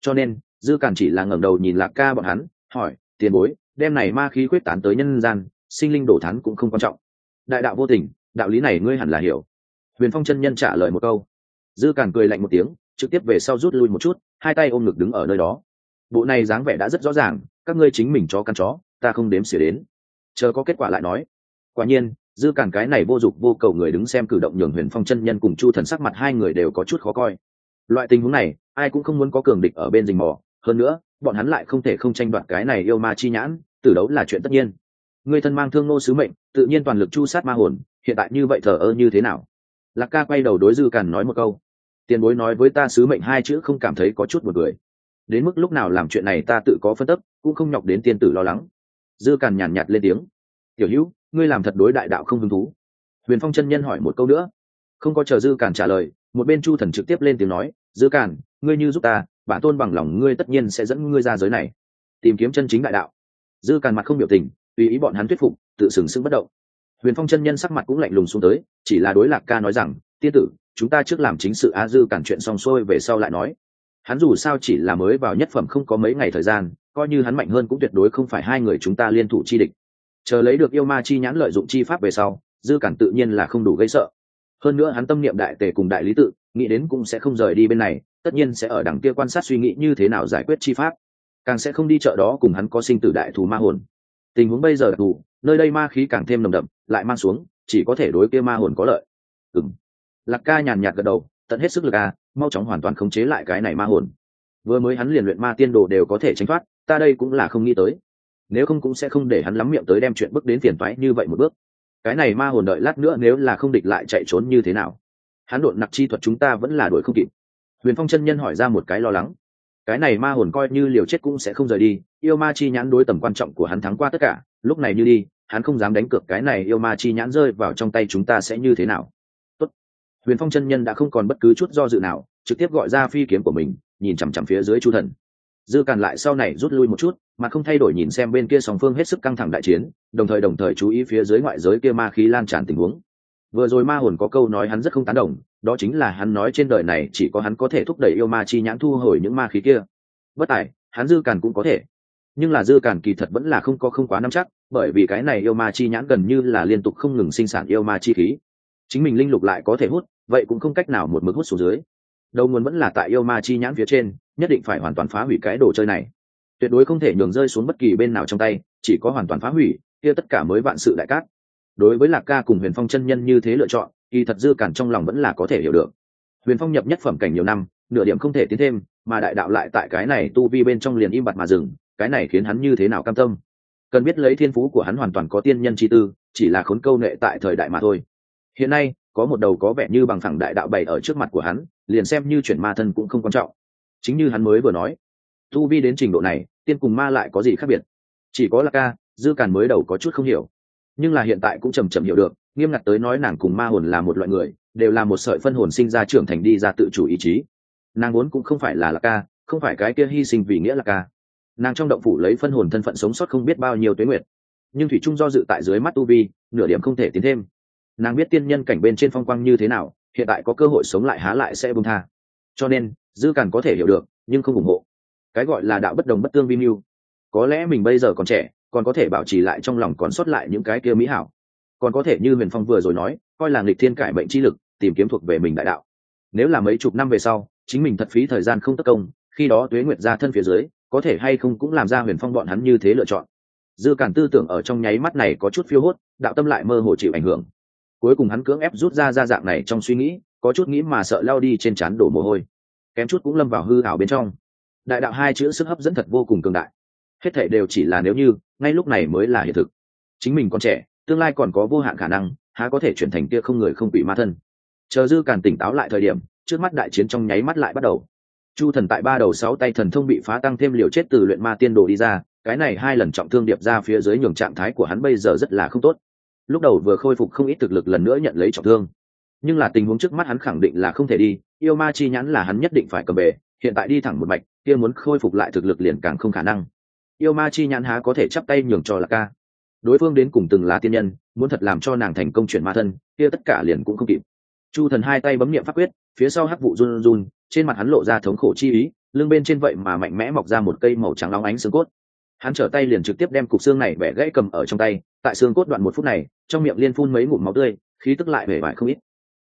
Cho nên, dư càn chỉ là ngẩng đầu nhìn lạc ca bọn hắn, hỏi, tiền bối đem này ma khí quyết tán tới nhân gian, sinh linh đổ thắn cũng không quan trọng. Đại đạo vô tình, đạo lý này ngươi hẳn là hiểu. Huyền phong chân nhân trả lời một câu. Dư càn cười lạnh một tiếng, trực tiếp về sau rút lui một chút, hai tay ôm ngực đứng ở nơi đó. Bộ này dáng vẻ đã rất rõ ràng, các ngươi chính mình cho căn chó ta không đếm xỉa đến. Chờ có kết quả lại nói. Quả nhiên dư cản cái này vô dụng vô cầu người đứng xem cử động nhường huyền phong chân nhân cùng chu thần sắc mặt hai người đều có chút khó coi. Loại tình huống này ai cũng không muốn có cường địch ở bên rình mò. Hơn nữa bọn hắn lại không thể không tranh đoạt cái này yêu ma chi nhãn tử đấu là chuyện tất nhiên. Người thân mang thương nô sứ mệnh tự nhiên toàn lực chu sát ma hồn hiện tại như vậy thờ ơ như thế nào? Lạc ca quay đầu đối dư càn nói một câu. Tiền bối nói với ta sứ mệnh hai chữ không cảm thấy có chút một người đến mức lúc nào làm chuyện này ta tự có phân tấp, cũng không nhọc đến tiên tử lo lắng dư càn nhàn nhạt lên tiếng. Tiểu hữu, ngươi làm thật đối đại đạo không hứng thú. Huyền phong chân nhân hỏi một câu nữa. Không có chờ dư càn trả lời, một bên chu thần trực tiếp lên tiếng nói, dư càn, ngươi như giúp ta, bản tôn bằng lòng ngươi tất nhiên sẽ dẫn ngươi ra giới này. Tìm kiếm chân chính đại đạo. Dư càn mặt không biểu tình, tùy ý bọn hắn thuyết phục, tự sừng sững bất động. Huyền phong chân nhân sắc mặt cũng lạnh lùng xuống tới, chỉ là đối lạc ca nói rằng, tiên tử, chúng ta trước làm chính sự a, dư cản chuyện xong xuôi về sau lại nói. Hắn dù sao chỉ là mới vào nhất phẩm không có mấy ngày thời gian coi như hắn mạnh hơn cũng tuyệt đối không phải hai người chúng ta liên thủ chi địch. Chờ lấy được yêu ma chi nhãn lợi dụng chi pháp về sau, dư cản tự nhiên là không đủ gây sợ. Hơn nữa hắn tâm niệm đại tề cùng đại lý tự, nghĩ đến cũng sẽ không rời đi bên này, tất nhiên sẽ ở đằng kia quan sát suy nghĩ như thế nào giải quyết chi pháp. Càng sẽ không đi chợ đó cùng hắn có sinh tử đại thù ma hồn. Tình huống bây giờ đặc thù nơi đây ma khí càng thêm nồng đậm, lại mang xuống, chỉ có thể đối kia ma hồn có lợi. Ừng lạc ca nhàn nhạt gật đầu, tận hết sức lực a mau chóng hoàn toàn khống chế lại cái này ma hồn vừa mới hắn liền luyện ma tiên đồ đều có thể tránh thoát, ta đây cũng là không nghĩ tới. Nếu không cũng sẽ không để hắn lắm miệng tới đem chuyện bước đến tiền toái như vậy một bước. Cái này ma hồn đợi lát nữa nếu là không địch lại chạy trốn như thế nào? Hắn đột nặc chi thuật chúng ta vẫn là đuổi không kịp. Huyền phong chân nhân hỏi ra một cái lo lắng. Cái này ma hồn coi như liều chết cũng sẽ không rời đi, yêu ma chi nhãn đối tầm quan trọng của hắn thắng qua tất cả, lúc này như đi, hắn không dám đánh cược cái này yêu ma chi nhãn rơi vào trong tay chúng ta sẽ như thế nào? Tốt. huyền phong chân nhân đã không còn bất cứ chút do dự nào, trực tiếp gọi ra phi kiếm của mình nhìn chằm chằm phía dưới chu thần. Dư càn lại sau này rút lui một chút, mà không thay đổi nhìn xem bên kia song phương hết sức căng thẳng đại chiến, đồng thời đồng thời chú ý phía dưới ngoại giới kia ma khí lan tràn tình huống. Vừa rồi ma hồn có câu nói hắn rất không tán đồng, đó chính là hắn nói trên đời này chỉ có hắn có thể thúc đẩy yêu ma chi nhãn thu hồi những ma khí kia. Bất tài, hắn dư càn cũng có thể. Nhưng là dư càn kỳ thật vẫn là không có không quá nắm chắc, bởi vì cái này yêu ma chi nhãn gần như là liên tục không ngừng sinh sản yêu ma chi khí. Chính mình linh lục lại có thể hút, vậy cũng không cách nào một mực hút xuống dưới đầu nguồn vẫn là tại yêu ma chi nhãn phía trên, nhất định phải hoàn toàn phá hủy cái đồ chơi này. Tuyệt đối không thể nhường rơi xuống bất kỳ bên nào trong tay, chỉ có hoàn toàn phá hủy, kia tất cả mới vạn sự đại cát. Đối với lạc ca cùng huyền phong chân nhân như thế lựa chọn kỳ thật dư cản trong lòng vẫn là có thể hiểu được. Huyền phong nhập nhất phẩm cảnh nhiều năm, nửa điểm không thể tiến thêm, mà đại đạo lại tại cái này tu vi bên trong liền im bặt mà dừng, cái này khiến hắn như thế nào cam tâm? Cần biết lấy thiên phú của hắn hoàn toàn có tiên nhân chi tư, chỉ là khốn câu nệ tại thời đại mà thôi. Hiện nay có một đầu có vẻ như bằng phẳng đại đạo bày ở trước mặt của hắn, liền xem như chuyển ma thân cũng không quan trọng. Chính như hắn mới vừa nói, tu vi đến trình độ này, tiên cùng ma lại có gì khác biệt? Chỉ có là ca, dư càn mới đầu có chút không hiểu. Nhưng là hiện tại cũng chầm chậm hiểu được, nghiêm ngặt tới nói nàng cùng ma hồn là một loại người, đều là một sợi phân hồn sinh ra trưởng thành đi ra tự chủ ý chí. Nàng vốn cũng không phải là lạc ca, không phải cái kia hy sinh vì nghĩa là ca. Nàng trong động phủ lấy phân hồn thân phận sống sót không biết bao nhiêu tuế nguyệt. Nhưng thủy trung do dự tại dưới mắt tu vi, nửa điểm không thể tiến thêm nàng biết tiên nhân cảnh bên trên phong quang như thế nào, hiện tại có cơ hội sống lại há lại sẽ bung tha. Cho nên, dư càn có thể hiểu được, nhưng không ủng hộ. Cái gọi là đạo bất đồng bất tương vi mưu. Có lẽ mình bây giờ còn trẻ, còn có thể bảo trì lại trong lòng còn sót lại những cái kia mỹ hảo. Còn có thể như huyền phong vừa rồi nói, coi là nghịch thiên cải mệnh chi lực, tìm kiếm thuộc về mình đại đạo. Nếu là mấy chục năm về sau, chính mình thật phí thời gian không tất công, khi đó tuế nguyệt ra thân phía dưới, có thể hay không cũng làm ra huyền phong bọn hắn như thế lựa chọn. Dư cản tư tưởng ở trong nháy mắt này có chút phiêu hốt, đạo tâm lại mơ hồ chịu ảnh hưởng cuối cùng hắn cưỡng ép rút ra ra dạng này trong suy nghĩ, có chút nghĩ mà sợ lao đi trên trán đổ mồ hôi. Kém chút cũng lâm vào hư ảo bên trong. Đại đạo hai chữ sức hấp dẫn thật vô cùng cường đại. Hết thể đều chỉ là nếu như, ngay lúc này mới là hiện thực. Chính mình còn trẻ, tương lai còn có vô hạn khả năng, há có thể chuyển thành kia không người không bị ma thân. Chờ dư càn tỉnh táo lại thời điểm, trước mắt đại chiến trong nháy mắt lại bắt đầu. Chu thần tại ba đầu sáu tay thần thông bị phá tăng thêm liều chết từ luyện ma tiên đồ đi ra, cái này hai lần trọng thương điệp ra phía dưới nhường trạng thái của hắn bây giờ rất là không tốt lúc đầu vừa khôi phục không ít thực lực lần nữa nhận lấy trọng thương. Nhưng là tình huống trước mắt hắn khẳng định là không thể đi, yêu ma chi nhãn là hắn nhất định phải cầm bể hiện tại đi thẳng một mạch, kia muốn khôi phục lại thực lực liền càng không khả năng. Yêu ma chi nhãn há có thể chắp tay nhường cho là ca. Đối phương đến cùng từng là tiên nhân, muốn thật làm cho nàng thành công chuyển ma thân, kia tất cả liền cũng không kịp. Chu thần hai tay bấm niệm pháp quyết, phía sau hắc vụ run run, trên mặt hắn lộ ra thống khổ chi ý, lưng bên trên vậy mà mạnh mẽ mọc ra một cây màu trắng long ánh xương cốt hắn trở tay liền trực tiếp đem cục xương này bẻ gãy cầm ở trong tay, tại xương cốt đoạn một phút này, trong miệng liên phun mấy ngụm máu tươi, khí tức lại vẻ vải không ít.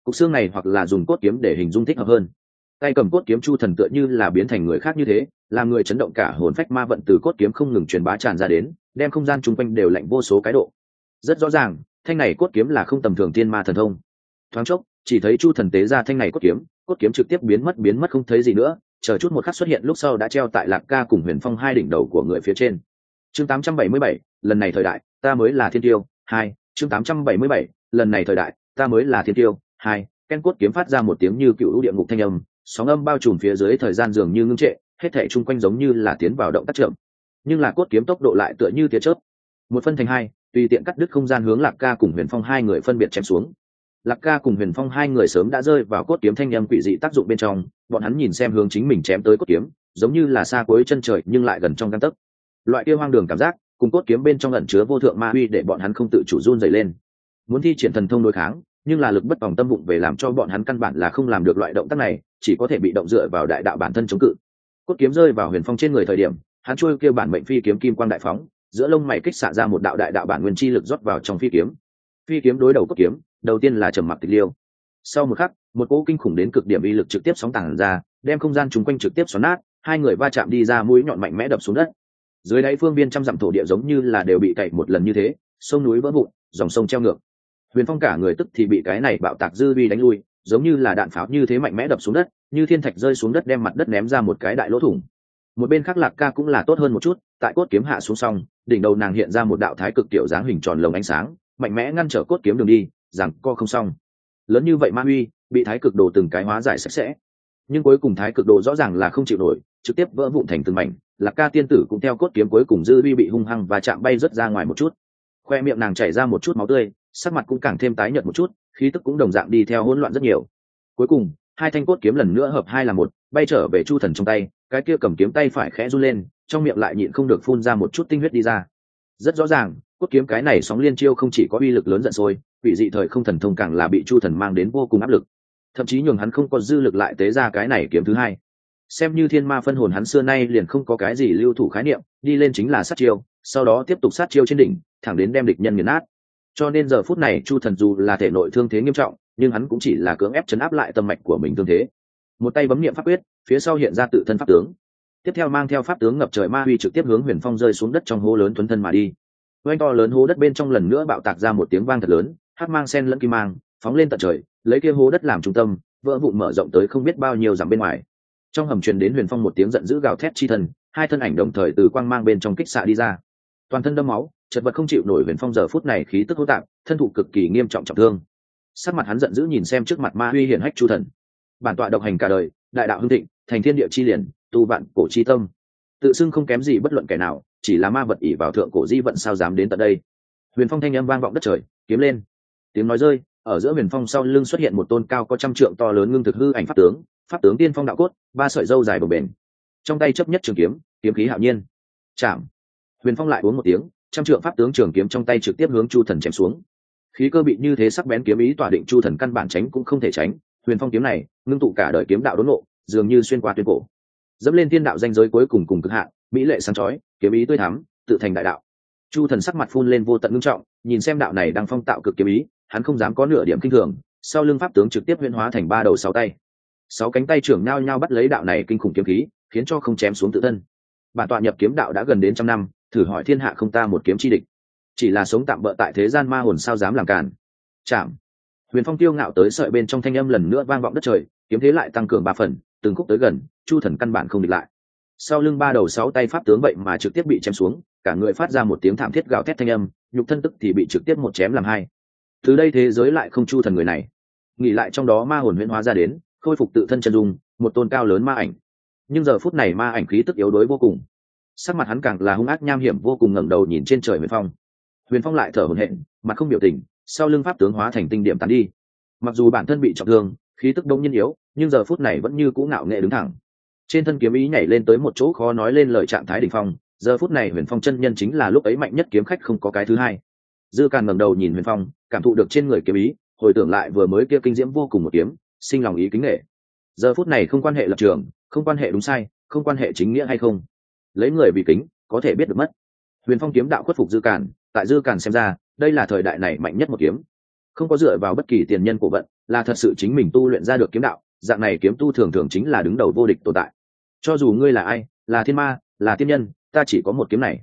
Cục xương này hoặc là dùng cốt kiếm để hình dung thích hợp hơn. Tay cầm cốt kiếm chu thần tựa như là biến thành người khác như thế làm người chấn động cả hồn phách ma vận từ cốt kiếm không ngừng truyền bá tràn ra đến, đem không gian chung quanh đều lạnh vô số cái độ. Rất rõ ràng, thanh này cốt kiếm là không tầm thường tiên ma thần thông. Thoáng chốc, chỉ thấy chu thần tế ra thanh này cốt kiếm cốt kiếm trực tiếp biến mất biến mất không thấy gì nữa, chờ chút một khắc xuất hiện lúc sau đã treo tại lạc ca cùng huyền phong hai đỉnh đầu của người phía trên chương 877, lần này thời đại ta mới là thiên tiêu. Hai chương 877, lần này thời đại ta mới là thiên tiêu. Hai ken cốt kiếm phát ra một tiếng như cựu địa ngục thanh âm sóng âm bao trùm phía dưới thời gian dường như ngưng trệ hết thể chung quanh giống như là tiến vào động tác chậm. Nhưng là cốt kiếm tốc độ lại tựa như tia chớp. Một phân thành hai tùy tiện cắt đứt không gian hướng lạc ca cùng huyền phong hai người phân biệt chém xuống. Lạc ca cùng huyền phong hai người sớm đã rơi vào cốt kiếm thanh â quỷ dị tác dụng bên trong bọn hắn nhìn xem hướng chính mình chém tới cốt kiếm giống như là xa cuối chân trời nhưng lại gần trong căn tấc loại kia hoang đường cảm giác, cùng cốt kiếm bên trong ẩn chứa vô thượng ma uy để bọn hắn không tự chủ run dày lên. Muốn thi triển thần thông đối kháng, nhưng là lực bất vòng tâm bụng về làm cho bọn hắn căn bản là không làm được loại động tác này, chỉ có thể bị động dựa vào đại đạo bản thân chống cự. Cốt kiếm rơi vào huyền phong trên người thời điểm, hắn trôi kêu bản mệnh phi kiếm kim quang đại phóng, giữa lông mày kích xạ ra một đạo đại đạo bản nguyên chi lực rót vào trong phi kiếm. Phi kiếm đối đầu cốt kiếm, đầu tiên là trầm mặc tịch liêu. Sau một khắc, một cỗ kinh khủng đến cực điểm uy lực trực tiếp sóng tàng ra, đem không gian chung quanh trực tiếp xoắn nát, hai người va chạm đi ra mũi nhọn mạnh mẽ đập xuống đất dưới đáy phương biên trăm dặm thổ địa giống như là đều bị cậy một lần như thế, sông núi vỡ vụn, dòng sông treo ngược. Huyền phong cả người tức thì bị cái này bạo tạc dư vi đánh lui, giống như là đạn pháo như thế mạnh mẽ đập xuống đất, như thiên thạch rơi xuống đất đem mặt đất ném ra một cái đại lỗ thủng. Một bên khác lạc ca cũng là tốt hơn một chút, tại cốt kiếm hạ xuống xong, đỉnh đầu nàng hiện ra một đạo thái cực tiểu dáng hình tròn lồng ánh sáng, mạnh mẽ ngăn trở cốt kiếm đường đi, rằng co không xong. Lớn như vậy ma uy, bị thái cực đồ từng cái hóa giải sạch sẽ. Nhưng cuối cùng thái cực đồ rõ ràng là không chịu nổi, trực tiếp vỡ vụn thành từng mảnh lạc ca tiên tử cũng theo cốt kiếm cuối cùng dư vi bị hung hăng và chạm bay rớt ra ngoài một chút. Khoe miệng nàng chảy ra một chút máu tươi, sắc mặt cũng càng thêm tái nhợt một chút, khí tức cũng đồng dạng đi theo hỗn loạn rất nhiều. Cuối cùng, hai thanh cốt kiếm lần nữa hợp hai là một, bay trở về chu thần trong tay, cái kia cầm kiếm tay phải khẽ run lên, trong miệng lại nhịn không được phun ra một chút tinh huyết đi ra. Rất rõ ràng, cốt kiếm cái này sóng liên chiêu không chỉ có uy lực lớn giận sôi, quỷ dị thời không thần thông càng là bị chu thần mang đến vô cùng áp lực. Thậm chí nhường hắn không có dư lực lại tế ra cái này kiếm thứ hai xem như thiên ma phân hồn hắn xưa nay liền không có cái gì lưu thủ khái niệm, đi lên chính là sát chiêu, sau đó tiếp tục sát chiêu trên đỉnh, thẳng đến đem địch nhân nghiền nát. Cho nên giờ phút này chu thần dù là thể nội thương thế nghiêm trọng, nhưng hắn cũng chỉ là cưỡng ép chấn áp lại tâm mạch của mình thương thế. Một tay bấm niệm pháp quyết, phía sau hiện ra tự thân pháp tướng. Tiếp theo mang theo pháp tướng ngập trời ma huy trực tiếp hướng huyền phong rơi xuống đất trong hố lớn thuấn thân mà đi. Oanh to lớn hố đất bên trong lần nữa bạo tạc ra một tiếng vang thật lớn hát mang sen lẫn kim mang, phóng lên tận trời, lấy kia hố đất làm trung tâm, vỡ vụn mở rộng tới không biết bao nhiêu dặm bên ngoài trong hầm truyền đến huyền phong một tiếng giận dữ gào thét chi thần, hai thân ảnh đồng thời từ quang mang bên trong kích xạ đi ra. Toàn thân đâm máu, chật vật không chịu nổi huyền phong giờ phút này khí tức hô tạp, thân thụ cực kỳ nghiêm trọng trọng thương. Sắc mặt hắn giận dữ nhìn xem trước mặt ma huy hiển hách chu thần. Bản tọa độc hành cả đời, đại đạo hưng thịnh, thành thiên địa chi liền, tu vạn cổ chi tâm. Tự xưng không kém gì bất luận kẻ nào, chỉ là ma vật ỉ vào thượng cổ di vận sao dám đến tận đây. Huyền phong thanh âm vang vọng đất trời, kiếm lên. Tiếng nói rơi, ở giữa huyền phong sau lưng xuất hiện một tôn cao có trăm trượng to lớn ngưng thực hư ảnh pháp tướng pháp tướng tiên phong đạo cốt, ba sợi dâu dài bồng bền trong tay chấp nhất trường kiếm kiếm khí hạo nhiên. Chạm. Huyền phong lại uống một tiếng, trăm trượng pháp tướng trường kiếm trong tay trực tiếp hướng chu thần chém xuống. Khí cơ bị như thế sắc bén kiếm ý tỏa định chu thần căn bản tránh cũng không thể tránh. Huyền phong kiếm này, ngưng tụ cả đời kiếm đạo đốn nộ dường như xuyên qua tuyên cổ. Dẫm lên thiên đạo danh giới cuối cùng cùng cực hạn, mỹ lệ sáng chói, kiếm ý tươi thắm, tự thành đại đạo. Chu thần sắc mặt phun lên vô tận ngưng trọng, nhìn xem đạo này đang phong tạo cực kiếm ý, hắn không dám có nửa điểm kinh thường, sau lưng pháp tướng trực tiếp huyễn hóa thành ba đầu sáu tay sáu cánh tay trưởng nhao nhao bắt lấy đạo này kinh khủng kiếm khí, khiến cho không chém xuống tự thân. Bản tọa nhập kiếm đạo đã gần đến trăm năm, thử hỏi thiên hạ không ta một kiếm chi địch. Chỉ là sống tạm bỡ tại thế gian ma hồn sao dám làm cản chạm. Huyền phong tiêu ngạo tới sợi bên trong thanh âm lần nữa vang vọng đất trời, kiếm thế lại tăng cường ba phần, từng khúc tới gần, chu thần căn bản không địch lại. Sau lưng ba đầu sáu tay pháp tướng vậy mà trực tiếp bị chém xuống, cả người phát ra một tiếng thảm thiết gào thét thanh âm, nhục thân tức thì bị trực tiếp một chém làm hai. Từ đây thế giới lại không chu thần người này. Nghỉ lại trong đó ma hồn huyễn hóa ra đến khôi phục tự thân chân dung, một tôn cao lớn ma ảnh. Nhưng giờ phút này ma ảnh khí tức yếu đuối vô cùng. Sắc mặt hắn càng là hung ác nham hiểm vô cùng ngẩng đầu nhìn trên trời huyền phong. Huyền phong lại thở hổn hển, mặt không biểu tình, sau lưng pháp tướng hóa thành tinh điểm tàn đi. Mặc dù bản thân bị trọng thương, khí tức đông nhân yếu, nhưng giờ phút này vẫn như cũ ngạo nghệ đứng thẳng. Trên thân kiếm ý nhảy lên tới một chỗ khó nói lên lời trạng thái đỉnh phong, giờ phút này huyền phong chân nhân chính là lúc ấy mạnh nhất kiếm khách không có cái thứ hai. Dư càn ngẩng đầu nhìn huyền phong, cảm thụ được trên người kiếm ý, hồi tưởng lại vừa mới kia kinh diễm vô cùng một kiếm sinh lòng ý kính nghệ giờ phút này không quan hệ lập trường, không quan hệ đúng sai, không quan hệ chính nghĩa hay không. Lấy người vì kính, có thể biết được mất. Huyền phong kiếm đạo khuất phục dư càn, tại dư càn xem ra, đây là thời đại này mạnh nhất một kiếm. Không có dựa vào bất kỳ tiền nhân của vận, là thật sự chính mình tu luyện ra được kiếm đạo, dạng này kiếm tu thường thường chính là đứng đầu vô địch tồn tại. Cho dù ngươi là ai, là thiên ma, là thiên nhân, ta chỉ có một kiếm này.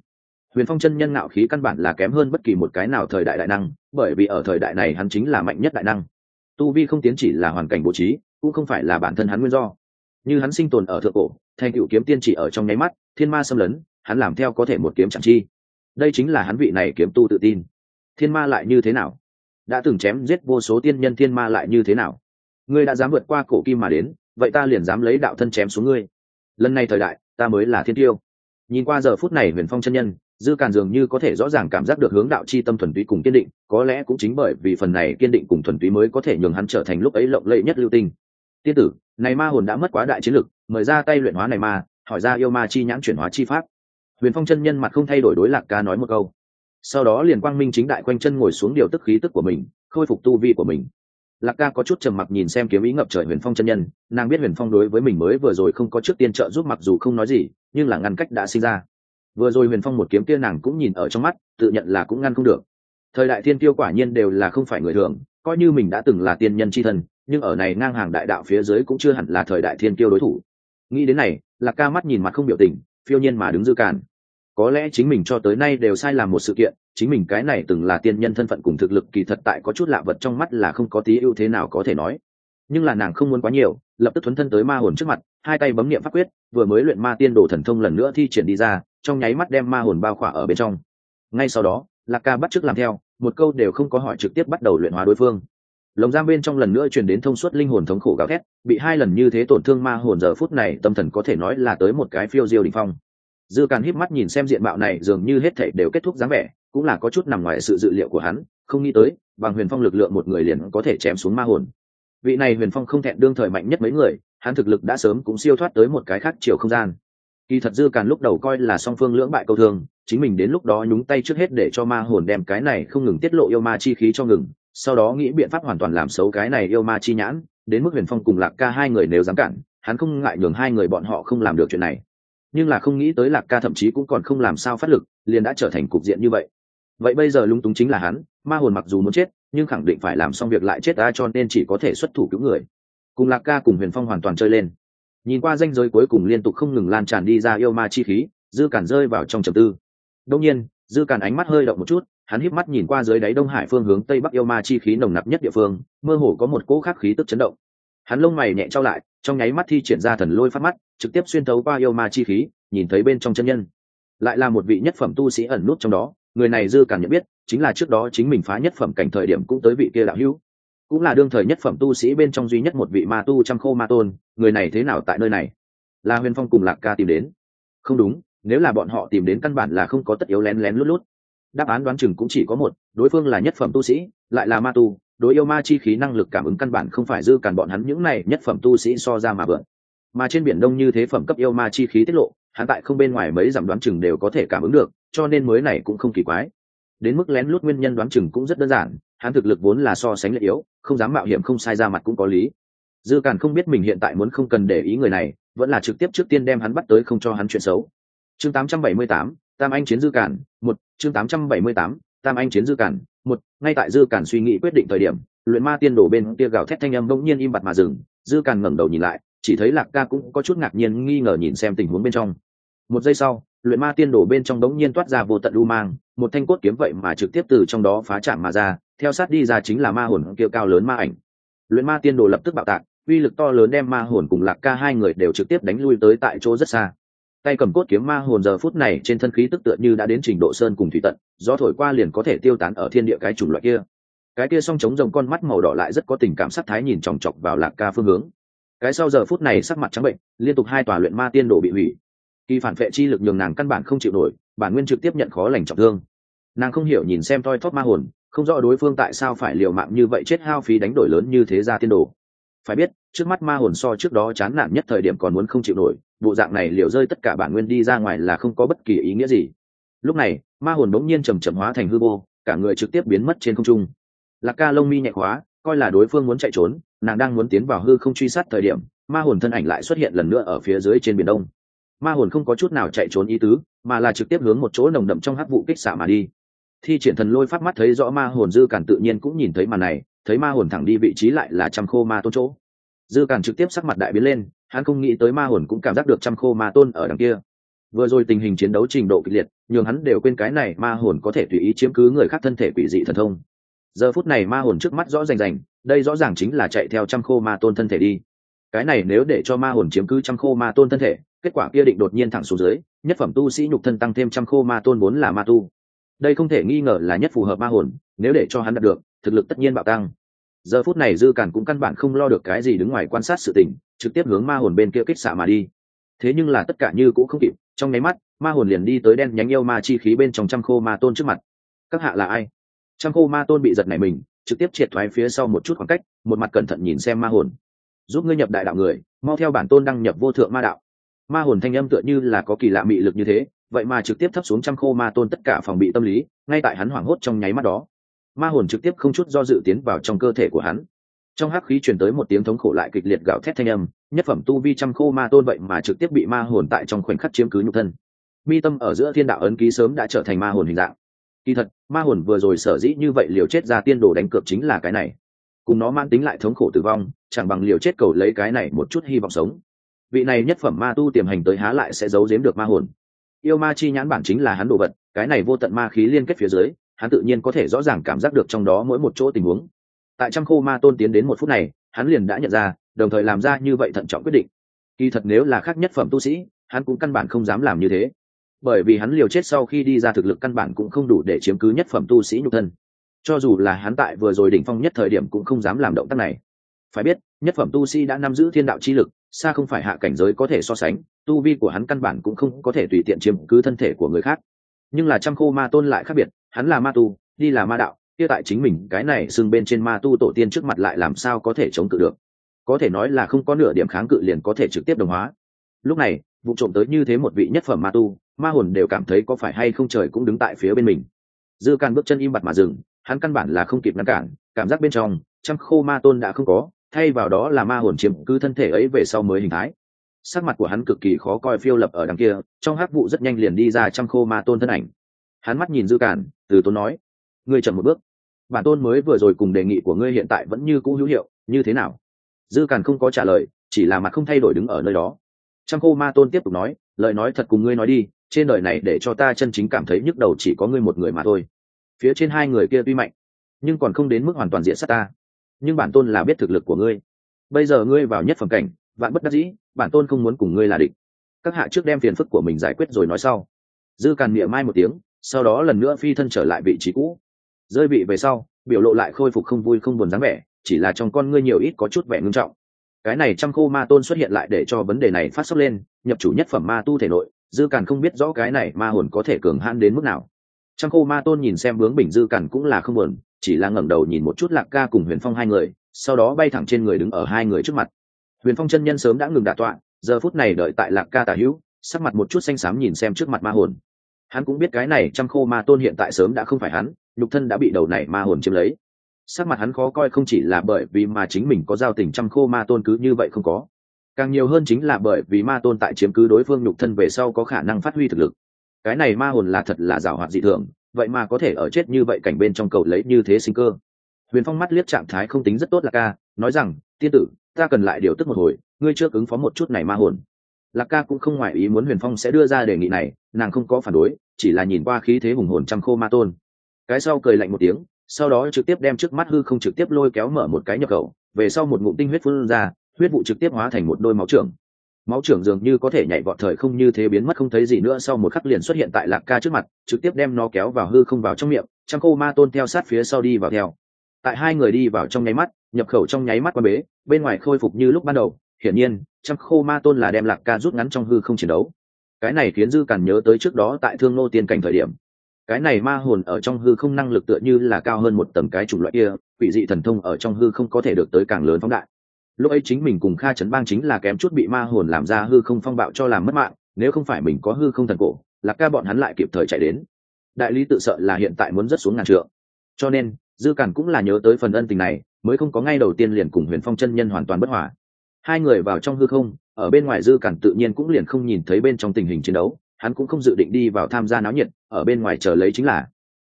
Huyền phong chân nhân ngạo khí căn bản là kém hơn bất kỳ một cái nào thời đại đại năng, bởi vì ở thời đại này hắn chính là mạnh nhất đại năng tu vi không tiến chỉ là hoàn cảnh bố trí, cũng không phải là bản thân hắn nguyên do. Như hắn sinh tồn ở thượng cổ, thành cựu kiếm tiên chỉ ở trong nháy mắt, thiên ma xâm lấn, hắn làm theo có thể một kiếm chẳng chi. Đây chính là hắn vị này kiếm tu tự tin. Thiên ma lại như thế nào? Đã từng chém giết vô số tiên nhân thiên ma lại như thế nào? Ngươi đã dám vượt qua cổ kim mà đến, vậy ta liền dám lấy đạo thân chém xuống ngươi. Lần này thời đại, ta mới là thiên tiêu. Nhìn qua giờ phút này huyền phong chân nhân dư càn dường như có thể rõ ràng cảm giác được hướng đạo chi tâm thuần túy cùng kiên định, có lẽ cũng chính bởi vì phần này kiên định cùng thuần túy mới có thể nhường hắn trở thành lúc ấy lộng lẫy nhất lưu tinh. Tiên tử, này ma hồn đã mất quá đại chiến lực, mời ra tay luyện hóa này ma, hỏi ra yêu ma chi nhãn chuyển hóa chi pháp. Huyền phong chân nhân mặt không thay đổi đối lạc ca nói một câu. Sau đó liền quang minh chính đại quanh chân ngồi xuống điều tức khí tức của mình, khôi phục tu vi của mình. Lạc ca có chút trầm mặc nhìn xem kiếm ý ngập trời huyền phong chân nhân, nàng biết huyền phong đối với mình mới vừa rồi không có trước tiên trợ giúp mặc dù không nói gì, nhưng là ngăn cách đã sinh ra vừa rồi huyền phong một kiếm kia nàng cũng nhìn ở trong mắt, tự nhận là cũng ngăn không được. Thời đại thiên tiêu quả nhiên đều là không phải người thường, coi như mình đã từng là tiên nhân c h i thân nhưng ở này ngang hàng đại đạo phía dưới cũng chưa hẳn là thời đại thiên tiêu đối thủ. Nghĩ đến này, lạc ca mắt nhìn mặt không biểu tình, phiêu nhiên mà đứng dư càn. Có lẽ chính mình cho tới nay đều sai làm một sự kiện, chính mình cái này từng là tiên nhân thân phận cùng thực lực kỳ thật tại có chút lạ vật trong mắt là không có tí ưu thế nào có thể nói. Nhưng là nàng không muốn quá nhiều, lập tức thuấn thân tới ma hồn trước mặt, hai tay bấm n i ệ m pháp quyết, vừa mới luyện ma tiên đồ thần thông lần nữa thi triển đi ra trong nháy mắt đem ma hồn bao khỏa ở bên trong. Ngay sau đó, lạc ca bắt chước làm theo, một câu đều không có hỏi trực tiếp bắt đầu luyện hóa đối phương. Lồng giam bên trong lần nữa truyền đến thông suốt linh hồn thống khổ gào thét, bị hai lần như thế tổn thương ma hồn giờ phút này, tâm thần có thể nói là tới một cái phiêu diêu đình phong. Dư càn híp mắt nhìn xem diện mạo này, dường như hết thảy đều kết thúc dáng vẻ, cũng là có chút nằm ngoài sự dự liệu của hắn, không nghĩ tới, bằng huyền phong lực lượng một người liền có thể chém xuống ma hồn. Vị này huyền phong không thẹn đương thời mạnh nhất mấy người, hắn thực lực đã sớm cũng siêu thoát tới một cái khác chiều không gian kỳ thật dư càn lúc đầu coi là song phương lưỡng bại câu thương, chính mình đến lúc đó nhúng tay trước hết để cho ma hồn đem cái này không ngừng tiết lộ yêu ma chi khí cho ngừng, sau đó nghĩ biện pháp hoàn toàn làm xấu cái này yêu ma chi nhãn, đến mức huyền phong cùng lạc ca hai người nếu dám cản, hắn không ngại nhường hai người bọn họ không làm được chuyện này. Nhưng là không nghĩ tới lạc ca thậm chí cũng còn không làm sao phát lực, liền đã trở thành cục diện như vậy. Vậy bây giờ lung túng chính là hắn, ma hồn mặc dù muốn chết, nhưng khẳng định phải làm xong việc lại chết ta cho nên chỉ có thể xuất thủ cứu người. Cùng lạc ca cùng huyền phong hoàn toàn chơi lên nhìn qua danh giới cuối cùng liên tục không ngừng lan tràn đi ra yêu ma chi khí, dư cản rơi vào trong trầm tư. Đông nhiên, dư cản ánh mắt hơi động một chút, hắn híp mắt nhìn qua dưới đáy đông hải phương hướng tây bắc yêu ma chi khí nồng nặc nhất địa phương, mơ hồ có một cỗ khắc khí tức chấn động. Hắn lông mày nhẹ trao lại, trong nháy mắt thi triển ra thần lôi phát mắt, trực tiếp xuyên thấu qua yêu ma chi khí, nhìn thấy bên trong chân nhân. Lại là một vị nhất phẩm tu sĩ ẩn nút trong đó, người này dư cản nhận biết, chính là trước đó chính mình phá nhất phẩm cảnh thời điểm cũng tới vị kia đạo hữu cũng là đương thời nhất phẩm tu sĩ bên trong duy nhất một vị ma tu trăm khô ma tôn, người này thế nào tại nơi này? Là huyền phong cùng lạc ca tìm đến. Không đúng, nếu là bọn họ tìm đến căn bản là không có tất yếu lén lén lút lút. Đáp án đoán chừng cũng chỉ có một, đối phương là nhất phẩm tu sĩ, lại là ma tu, đối yêu ma chi khí năng lực cảm ứng căn bản không phải dư càn bọn hắn, những này nhất phẩm tu sĩ so ra mà vượn. Mà trên biển đông như thế phẩm cấp yêu ma chi khí tiết lộ, hắn tại không bên ngoài mấy giảm đoán chừng đều có thể cảm ứng được, cho nên mới này cũng không kỳ quái. Đến mức lén lút nguyên nhân đoán chừng cũng rất đơn giản hắn thực lực vốn là so sánh lệ yếu không dám mạo hiểm không sai ra mặt cũng có lý. Dư càn không biết mình hiện tại muốn không cần để ý người này vẫn là trực tiếp trước tiên đem hắn bắt tới không cho hắn chuyện xấu. Chương 878, tam anh chiến dư Càn một chương 878, tam anh chiến dư Càn một ngay tại dư Càn suy nghĩ quyết định thời điểm luyện ma tiên đổ bên kia gào thét thanh âm bỗng nhiên im bặt mà dừng. Dư Càn ngẩng đầu nhìn lại chỉ thấy lạc ca cũng có chút ngạc nhiên nghi ngờ nhìn xem tình huống bên trong. Một giây sau luyện ma tiên đổ bên trong đống nhiên toát ra vô tận u mang một thanh cốt kiếm vậy mà trực tiếp từ trong đó phá chạm mà ra theo sát đi ra chính là ma hồn kia cao lớn ma ảnh. Luyện ma tiên đồ lập tức bạo tạc, uy lực to lớn đem ma hồn cùng lạc ca hai người đều trực tiếp đánh lui tới tại chỗ rất xa. Tay cầm cốt kiếm ma hồn giờ phút này trên thân khí tức tựa như đã đến trình độ sơn cùng thủy tận do thổi qua liền có thể tiêu tán ở thiên địa cái chủng loại kia. Cái kia song trống rồng con mắt màu đỏ lại rất có tình cảm sắc thái nhìn chòng chọc vào lạc ca phương hướng. Cái sau giờ phút này sắc mặt trắng bệnh, liên tục hai tòa luyện ma tiên đồ bị hủy. Kỳ phản vệ chi lực nhường nàng căn bản không chịu nổi, bản nguyên trực tiếp nhận khó lành trọng thương. Nàng không hiểu nhìn xem toi thóp ma hồn không rõ đối phương tại sao phải liều mạng như vậy chết hao phí đánh đổi lớn như thế ra tiên đồ. Phải biết, trước mắt ma hồn so trước đó chán nản nhất thời điểm còn muốn không chịu nổi, bộ dạng này liều rơi tất cả bản nguyên đi ra ngoài là không có bất kỳ ý nghĩa gì. Lúc này, ma hồn bỗng nhiên trầm trầm hóa thành hư vô, cả người trực tiếp biến mất trên không trung. Lạc ca lông mi nhẹ khóa, coi là đối phương muốn chạy trốn, nàng đang muốn tiến vào hư không truy sát thời điểm, ma hồn thân ảnh lại xuất hiện lần nữa ở phía dưới trên biển đông. Ma hồn không có chút nào chạy trốn ý tứ, mà là trực tiếp hướng một chỗ nồng đậm trong hắc vụ kích xả mà đi thi triển thần lôi pháp mắt thấy rõ ma hồn dư càn tự nhiên cũng nhìn thấy màn này, thấy ma hồn thẳng đi vị trí lại là trăm khô ma tôn chỗ. Dư càn trực tiếp sắc mặt đại biến lên, hắn không nghĩ tới ma hồn cũng cảm giác được trăm khô ma tôn ở đằng kia. Vừa rồi tình hình chiến đấu trình độ kịch liệt, nhường hắn đều quên cái này ma hồn có thể tùy ý chiếm cứ người khác thân thể quỷ dị thần thông. Giờ phút này ma hồn trước mắt rõ rành rành, đây rõ ràng chính là chạy theo trăm khô ma tôn thân thể đi. Cái này nếu để cho ma hồn chiếm cứ trăm khô ma tôn thân thể, kết quả kia định đột nhiên thẳng xuống dưới, nhất phẩm tu sĩ nhục thân tăng thêm trăm khô ma tôn vốn là ma tu đây không thể nghi ngờ là nhất phù hợp ma hồn, nếu để cho hắn đạt được, thực lực tất nhiên bạo tăng. Giờ phút này dư cản cũng căn bản không lo được cái gì đứng ngoài quan sát sự tình, trực tiếp hướng ma hồn bên kia kích xạ mà đi. Thế nhưng là tất cả như cũng không kịp, trong nháy mắt, ma hồn liền đi tới đen nhánh yêu ma chi khí bên trong trăm khô ma tôn trước mặt. Các hạ là ai? Trăm khô ma tôn bị giật nảy mình, trực tiếp triệt thoái phía sau một chút khoảng cách, một mặt cẩn thận nhìn xem ma hồn. Giúp ngươi nhập đại đạo người, mau theo bản tôn đăng nhập vô thượng ma đạo. Ma hồn thanh âm tựa như là có kỳ lạ mị lực như thế vậy mà trực tiếp thấp xuống trăm khô ma tôn tất cả phòng bị tâm lý, ngay tại hắn hoảng hốt trong nháy mắt đó. Ma hồn trực tiếp không chút do dự tiến vào trong cơ thể của hắn. Trong hắc khí truyền tới một tiếng thống khổ lại kịch liệt gạo thét thanh âm, nhất phẩm tu vi trăm khô ma tôn vậy mà trực tiếp bị ma hồn tại trong khoảnh khắc chiếm cứ nhục thân. Mi tâm ở giữa thiên đạo ấn ký sớm đã trở thành ma hồn hình dạng. Kỳ thật, ma hồn vừa rồi sở dĩ như vậy liều chết ra tiên đồ đánh cược chính là cái này. Cùng nó mang tính lại thống khổ tử vong, chẳng bằng liều chết cầu lấy cái này một chút hy vọng sống. Vị này nhất phẩm ma tu tiềm hành tới há lại sẽ giấu giếm được ma hồn yêu ma chi nhãn bản chính là hắn đồ vật, cái này vô tận ma khí liên kết phía dưới, hắn tự nhiên có thể rõ ràng cảm giác được trong đó mỗi một chỗ tình huống. Tại trăm khô ma tôn tiến đến một phút này, hắn liền đã nhận ra, đồng thời làm ra như vậy thận trọng quyết định. Kỳ thật nếu là khác nhất phẩm tu sĩ, hắn cũng căn bản không dám làm như thế. Bởi vì hắn liều chết sau khi đi ra thực lực căn bản cũng không đủ để chiếm cứ nhất phẩm tu sĩ nhục thân. Cho dù là hắn tại vừa rồi đỉnh phong nhất thời điểm cũng không dám làm động tác này. Phải biết, nhất phẩm tu sĩ đã nắm giữ thiên đạo chi lực xa không phải hạ cảnh giới có thể so sánh, tu vi của hắn căn bản cũng không có thể tùy tiện chiếm cứ thân thể của người khác. Nhưng là trăm khô ma tôn lại khác biệt, hắn là ma tu, đi là ma đạo, kia tại chính mình, cái này xưng bên trên ma tu tổ tiên trước mặt lại làm sao có thể chống cự được? Có thể nói là không có nửa điểm kháng cự liền có thể trực tiếp đồng hóa. Lúc này, vụ trộm tới như thế một vị nhất phẩm ma tu, ma hồn đều cảm thấy có phải hay không trời cũng đứng tại phía bên mình. Dư can bước chân im bặt mà dừng, hắn căn bản là không kịp ngăn cản, cảm giác bên trong, trăm khô ma tôn đã không có thay vào đó là ma hồn chiếm cứ thân thể ấy về sau mới hình thái. Sắc mặt của hắn cực kỳ khó coi phiêu lập ở đằng kia, trong hắc vụ rất nhanh liền đi ra trăm khô ma tôn thân ảnh. Hắn mắt nhìn dư cản, từ tôn nói, ngươi chậm một bước. Bản tôn mới vừa rồi cùng đề nghị của ngươi hiện tại vẫn như cũ hữu hiệu, như thế nào? Dư cản không có trả lời, chỉ là mặt không thay đổi đứng ở nơi đó. Trăm khô ma tôn tiếp tục nói, lời nói thật cùng ngươi nói đi, trên đời này để cho ta chân chính cảm thấy nhức đầu chỉ có ngươi một người mà thôi. Phía trên hai người kia tuy mạnh, nhưng còn không đến mức hoàn toàn diện sát ta nhưng bản tôn là biết thực lực của ngươi. Bây giờ ngươi vào nhất phẩm cảnh, vạn bất đắc dĩ, bản tôn không muốn cùng ngươi là địch. Các hạ trước đem phiền phức của mình giải quyết rồi nói sau. Dư càn miệng mai một tiếng, sau đó lần nữa phi thân trở lại vị trí cũ. Rơi vị về sau, biểu lộ lại khôi phục không vui không buồn dáng vẻ, chỉ là trong con ngươi nhiều ít có chút vẻ ngưng trọng. Cái này trăm khô ma tôn xuất hiện lại để cho vấn đề này phát sốc lên, nhập chủ nhất phẩm ma tu thể nội, dư càn không biết rõ cái này ma hồn có thể cường hãn đến mức nào. Trăm khô ma tôn nhìn xem bướng bình dư càn cũng là không buồn chỉ là ngẩng đầu nhìn một chút lạc ca cùng huyền phong hai người, sau đó bay thẳng trên người đứng ở hai người trước mặt. Huyền phong chân nhân sớm đã ngừng đả tọa, giờ phút này đợi tại lạc ca tả hữu, sắc mặt một chút xanh xám nhìn xem trước mặt ma hồn. Hắn cũng biết cái này trăm khô ma tôn hiện tại sớm đã không phải hắn, nhục thân đã bị đầu này ma hồn chiếm lấy. Sắc mặt hắn khó coi không chỉ là bởi vì mà chính mình có giao tình trăm khô ma tôn cứ như vậy không có. Càng nhiều hơn chính là bởi vì ma tôn tại chiếm cứ đối phương nhục thân về sau có khả năng phát huy thực lực. Cái này ma hồn là thật là giảo hoạt dị thường vậy mà có thể ở chết như vậy cảnh bên trong cầu lấy như thế sinh cơ. Huyền phong mắt liếc trạng thái không tính rất tốt là ca, nói rằng, tiên tử, ta cần lại điều tức một hồi, ngươi trước ứng phó một chút này ma hồn. Lạc ca cũng không ngoại ý muốn huyền phong sẽ đưa ra đề nghị này, nàng không có phản đối, chỉ là nhìn qua khí thế hùng hồn trăm khô ma tôn. Cái sau cười lạnh một tiếng, sau đó trực tiếp đem trước mắt hư không trực tiếp lôi kéo mở một cái nhập khẩu, về sau một ngụm tinh huyết phun ra, huyết vụ trực tiếp hóa thành một đôi máu trưởng máu trưởng dường như có thể nhảy vọt thời không như thế biến mất không thấy gì nữa, sau một khắc liền xuất hiện tại lạc ca trước mặt, trực tiếp đem nó kéo vào hư không vào trong miệng trăng khô ma tôn theo sát phía sau đi vào theo. Tại hai người đi vào trong nháy mắt, nhập khẩu trong nháy mắt qua bế, bên ngoài khôi phục như lúc ban đầu. Hiển nhiên trăng khô ma tôn là đem lạc ca rút ngắn trong hư không chiến đấu. Cái này khiến dư càn nhớ tới trước đó tại thương nô tiên cảnh thời điểm. Cái này ma hồn ở trong hư không năng lực tựa như là cao hơn một tầng cái chủng loại kia, quỷ dị thần thông ở trong hư không có thể được tới càng lớn phóng đại lúc ấy chính mình cùng kha chấn bang chính là kém chút bị ma hồn làm ra hư không phong bạo cho làm mất mạng, nếu không phải mình có hư không thần cổ, lạc ca bọn hắn lại kịp thời chạy đến. Đại lý tự sợ là hiện tại muốn rất xuống ngàn trượng. Cho nên, dư cản cũng là nhớ tới phần ân tình này, mới không có ngay đầu tiên liền cùng huyền phong chân nhân hoàn toàn bất hòa. Hai người vào trong hư không, ở bên ngoài dư cản tự nhiên cũng liền không nhìn thấy bên trong tình hình chiến đấu, hắn cũng không dự định đi vào tham gia náo nhiệt, ở bên ngoài chờ lấy chính là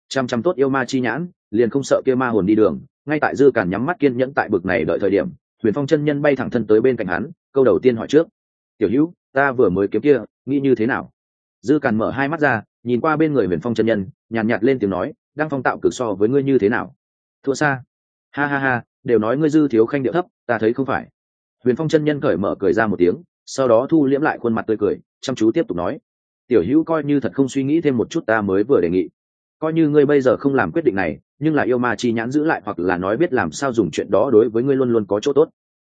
chăm chăm tốt yêu ma chi nhãn, liền không sợ kia ma hồn đi đường, ngay tại dư cản nhắm mắt kiên nhẫn tại bực này đợi thời điểm huyền phong chân nhân bay thẳng thân tới bên cạnh hắn câu đầu tiên hỏi trước. Tiểu hữu ta vừa mới kiếm kia nghĩ như thế nào? Dư càn mở hai mắt ra nhìn qua bên người huyền phong chân nhân nhàn nhạt, nhạt lên tiếng nói đang phong tạo cực so với ngươi như thế nào? Thua xa. Ha ha ha đều nói ngươi dư thiếu khanh điệu thấp ta thấy không phải. Huyền phong chân nhân cởi mở cười ra một tiếng sau đó thu liễm lại khuôn mặt tươi cười chăm chú tiếp tục nói tiểu hữu coi như thật không suy nghĩ thêm một chút ta mới vừa đề nghị coi như ngươi bây giờ không làm quyết định này, nhưng là yêu ma chi nhãn giữ lại hoặc là nói biết làm sao dùng chuyện đó đối với ngươi luôn luôn có chỗ tốt.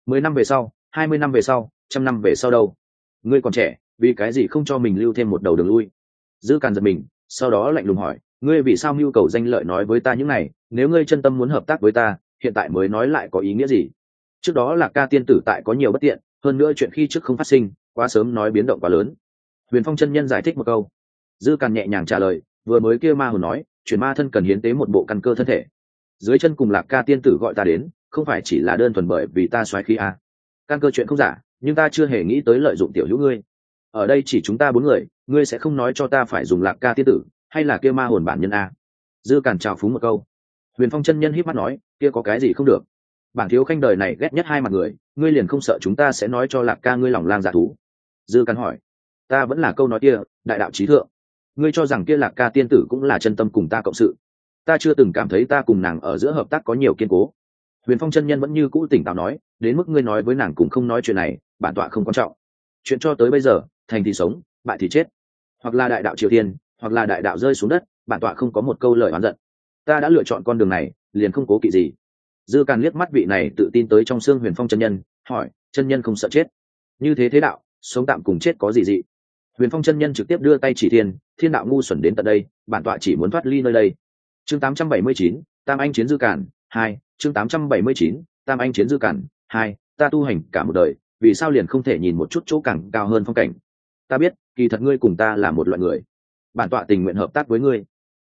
Mười năm về sau, hai mươi năm về sau, trăm năm về sau đâu? Ngươi còn trẻ, vì cái gì không cho mình lưu thêm một đầu đường lui? Giữ càn giật mình, sau đó lạnh lùng hỏi, ngươi vì sao mưu cầu danh lợi nói với ta những này, nếu ngươi chân tâm muốn hợp tác với ta, hiện tại mới nói lại có ý nghĩa gì? Trước đó là ca tiên tử tại có nhiều bất tiện, hơn nữa chuyện khi trước không phát sinh, quá sớm nói biến động quá lớn. Huyền phong chân nhân giải thích một câu. Dư càn nhẹ nhàng trả lời vừa mới kia ma hồn nói, chuyển ma thân cần hiến tế một bộ căn cơ thân thể. Dưới chân cùng lạc ca tiên tử gọi ta đến, không phải chỉ là đơn thuần bởi vì ta xoáy khí a. Căn cơ chuyện không giả, nhưng ta chưa hề nghĩ tới lợi dụng tiểu hữu ngươi. Ở đây chỉ chúng ta bốn người, ngươi sẽ không nói cho ta phải dùng lạc ca tiên tử, hay là kia ma hồn bản nhân a? Dư càn chào phúng một câu. Huyền phong chân nhân híp mắt nói, kia có cái gì không được? Bản thiếu khanh đời này ghét nhất hai mặt người, ngươi liền không sợ chúng ta sẽ nói cho lạc ca ngươi lòng lang dạ thú? Dư càn hỏi. Ta vẫn là câu nói kia, đại đạo trí thượng ngươi cho rằng kia lạc ca tiên tử cũng là chân tâm cùng ta cộng sự. Ta chưa từng cảm thấy ta cùng nàng ở giữa hợp tác có nhiều kiên cố. Huyền phong chân nhân vẫn như cũ tỉnh táo nói, đến mức ngươi nói với nàng cùng không nói chuyện này, bản tọa không quan trọng. Chuyện cho tới bây giờ, thành thì sống, bại thì chết. Hoặc là đại đạo triều tiên hoặc là đại đạo rơi xuống đất, bản tọa không có một câu lời oán giận. Ta đã lựa chọn con đường này, liền không cố kỵ gì. Dư càn liếc mắt vị này tự tin tới trong xương huyền phong chân nhân, hỏi, chân nhân không sợ chết? Như thế thế đạo, sống tạm cùng chết có gì dị? Huyền phong chân nhân trực tiếp đưa tay chỉ thiên thiên đạo ngu xuẩn đến tận đây bản tọa chỉ muốn thoát ly nơi đây. Chương 879, tam anh chiến dư cản hai chương 879, tam anh chiến dư cản hai ta tu hành cả một đời vì sao liền không thể nhìn một chút chỗ càng cao hơn phong cảnh? Ta biết kỳ thật ngươi cùng ta là một loại người. Bản tọa tình nguyện hợp tác với ngươi.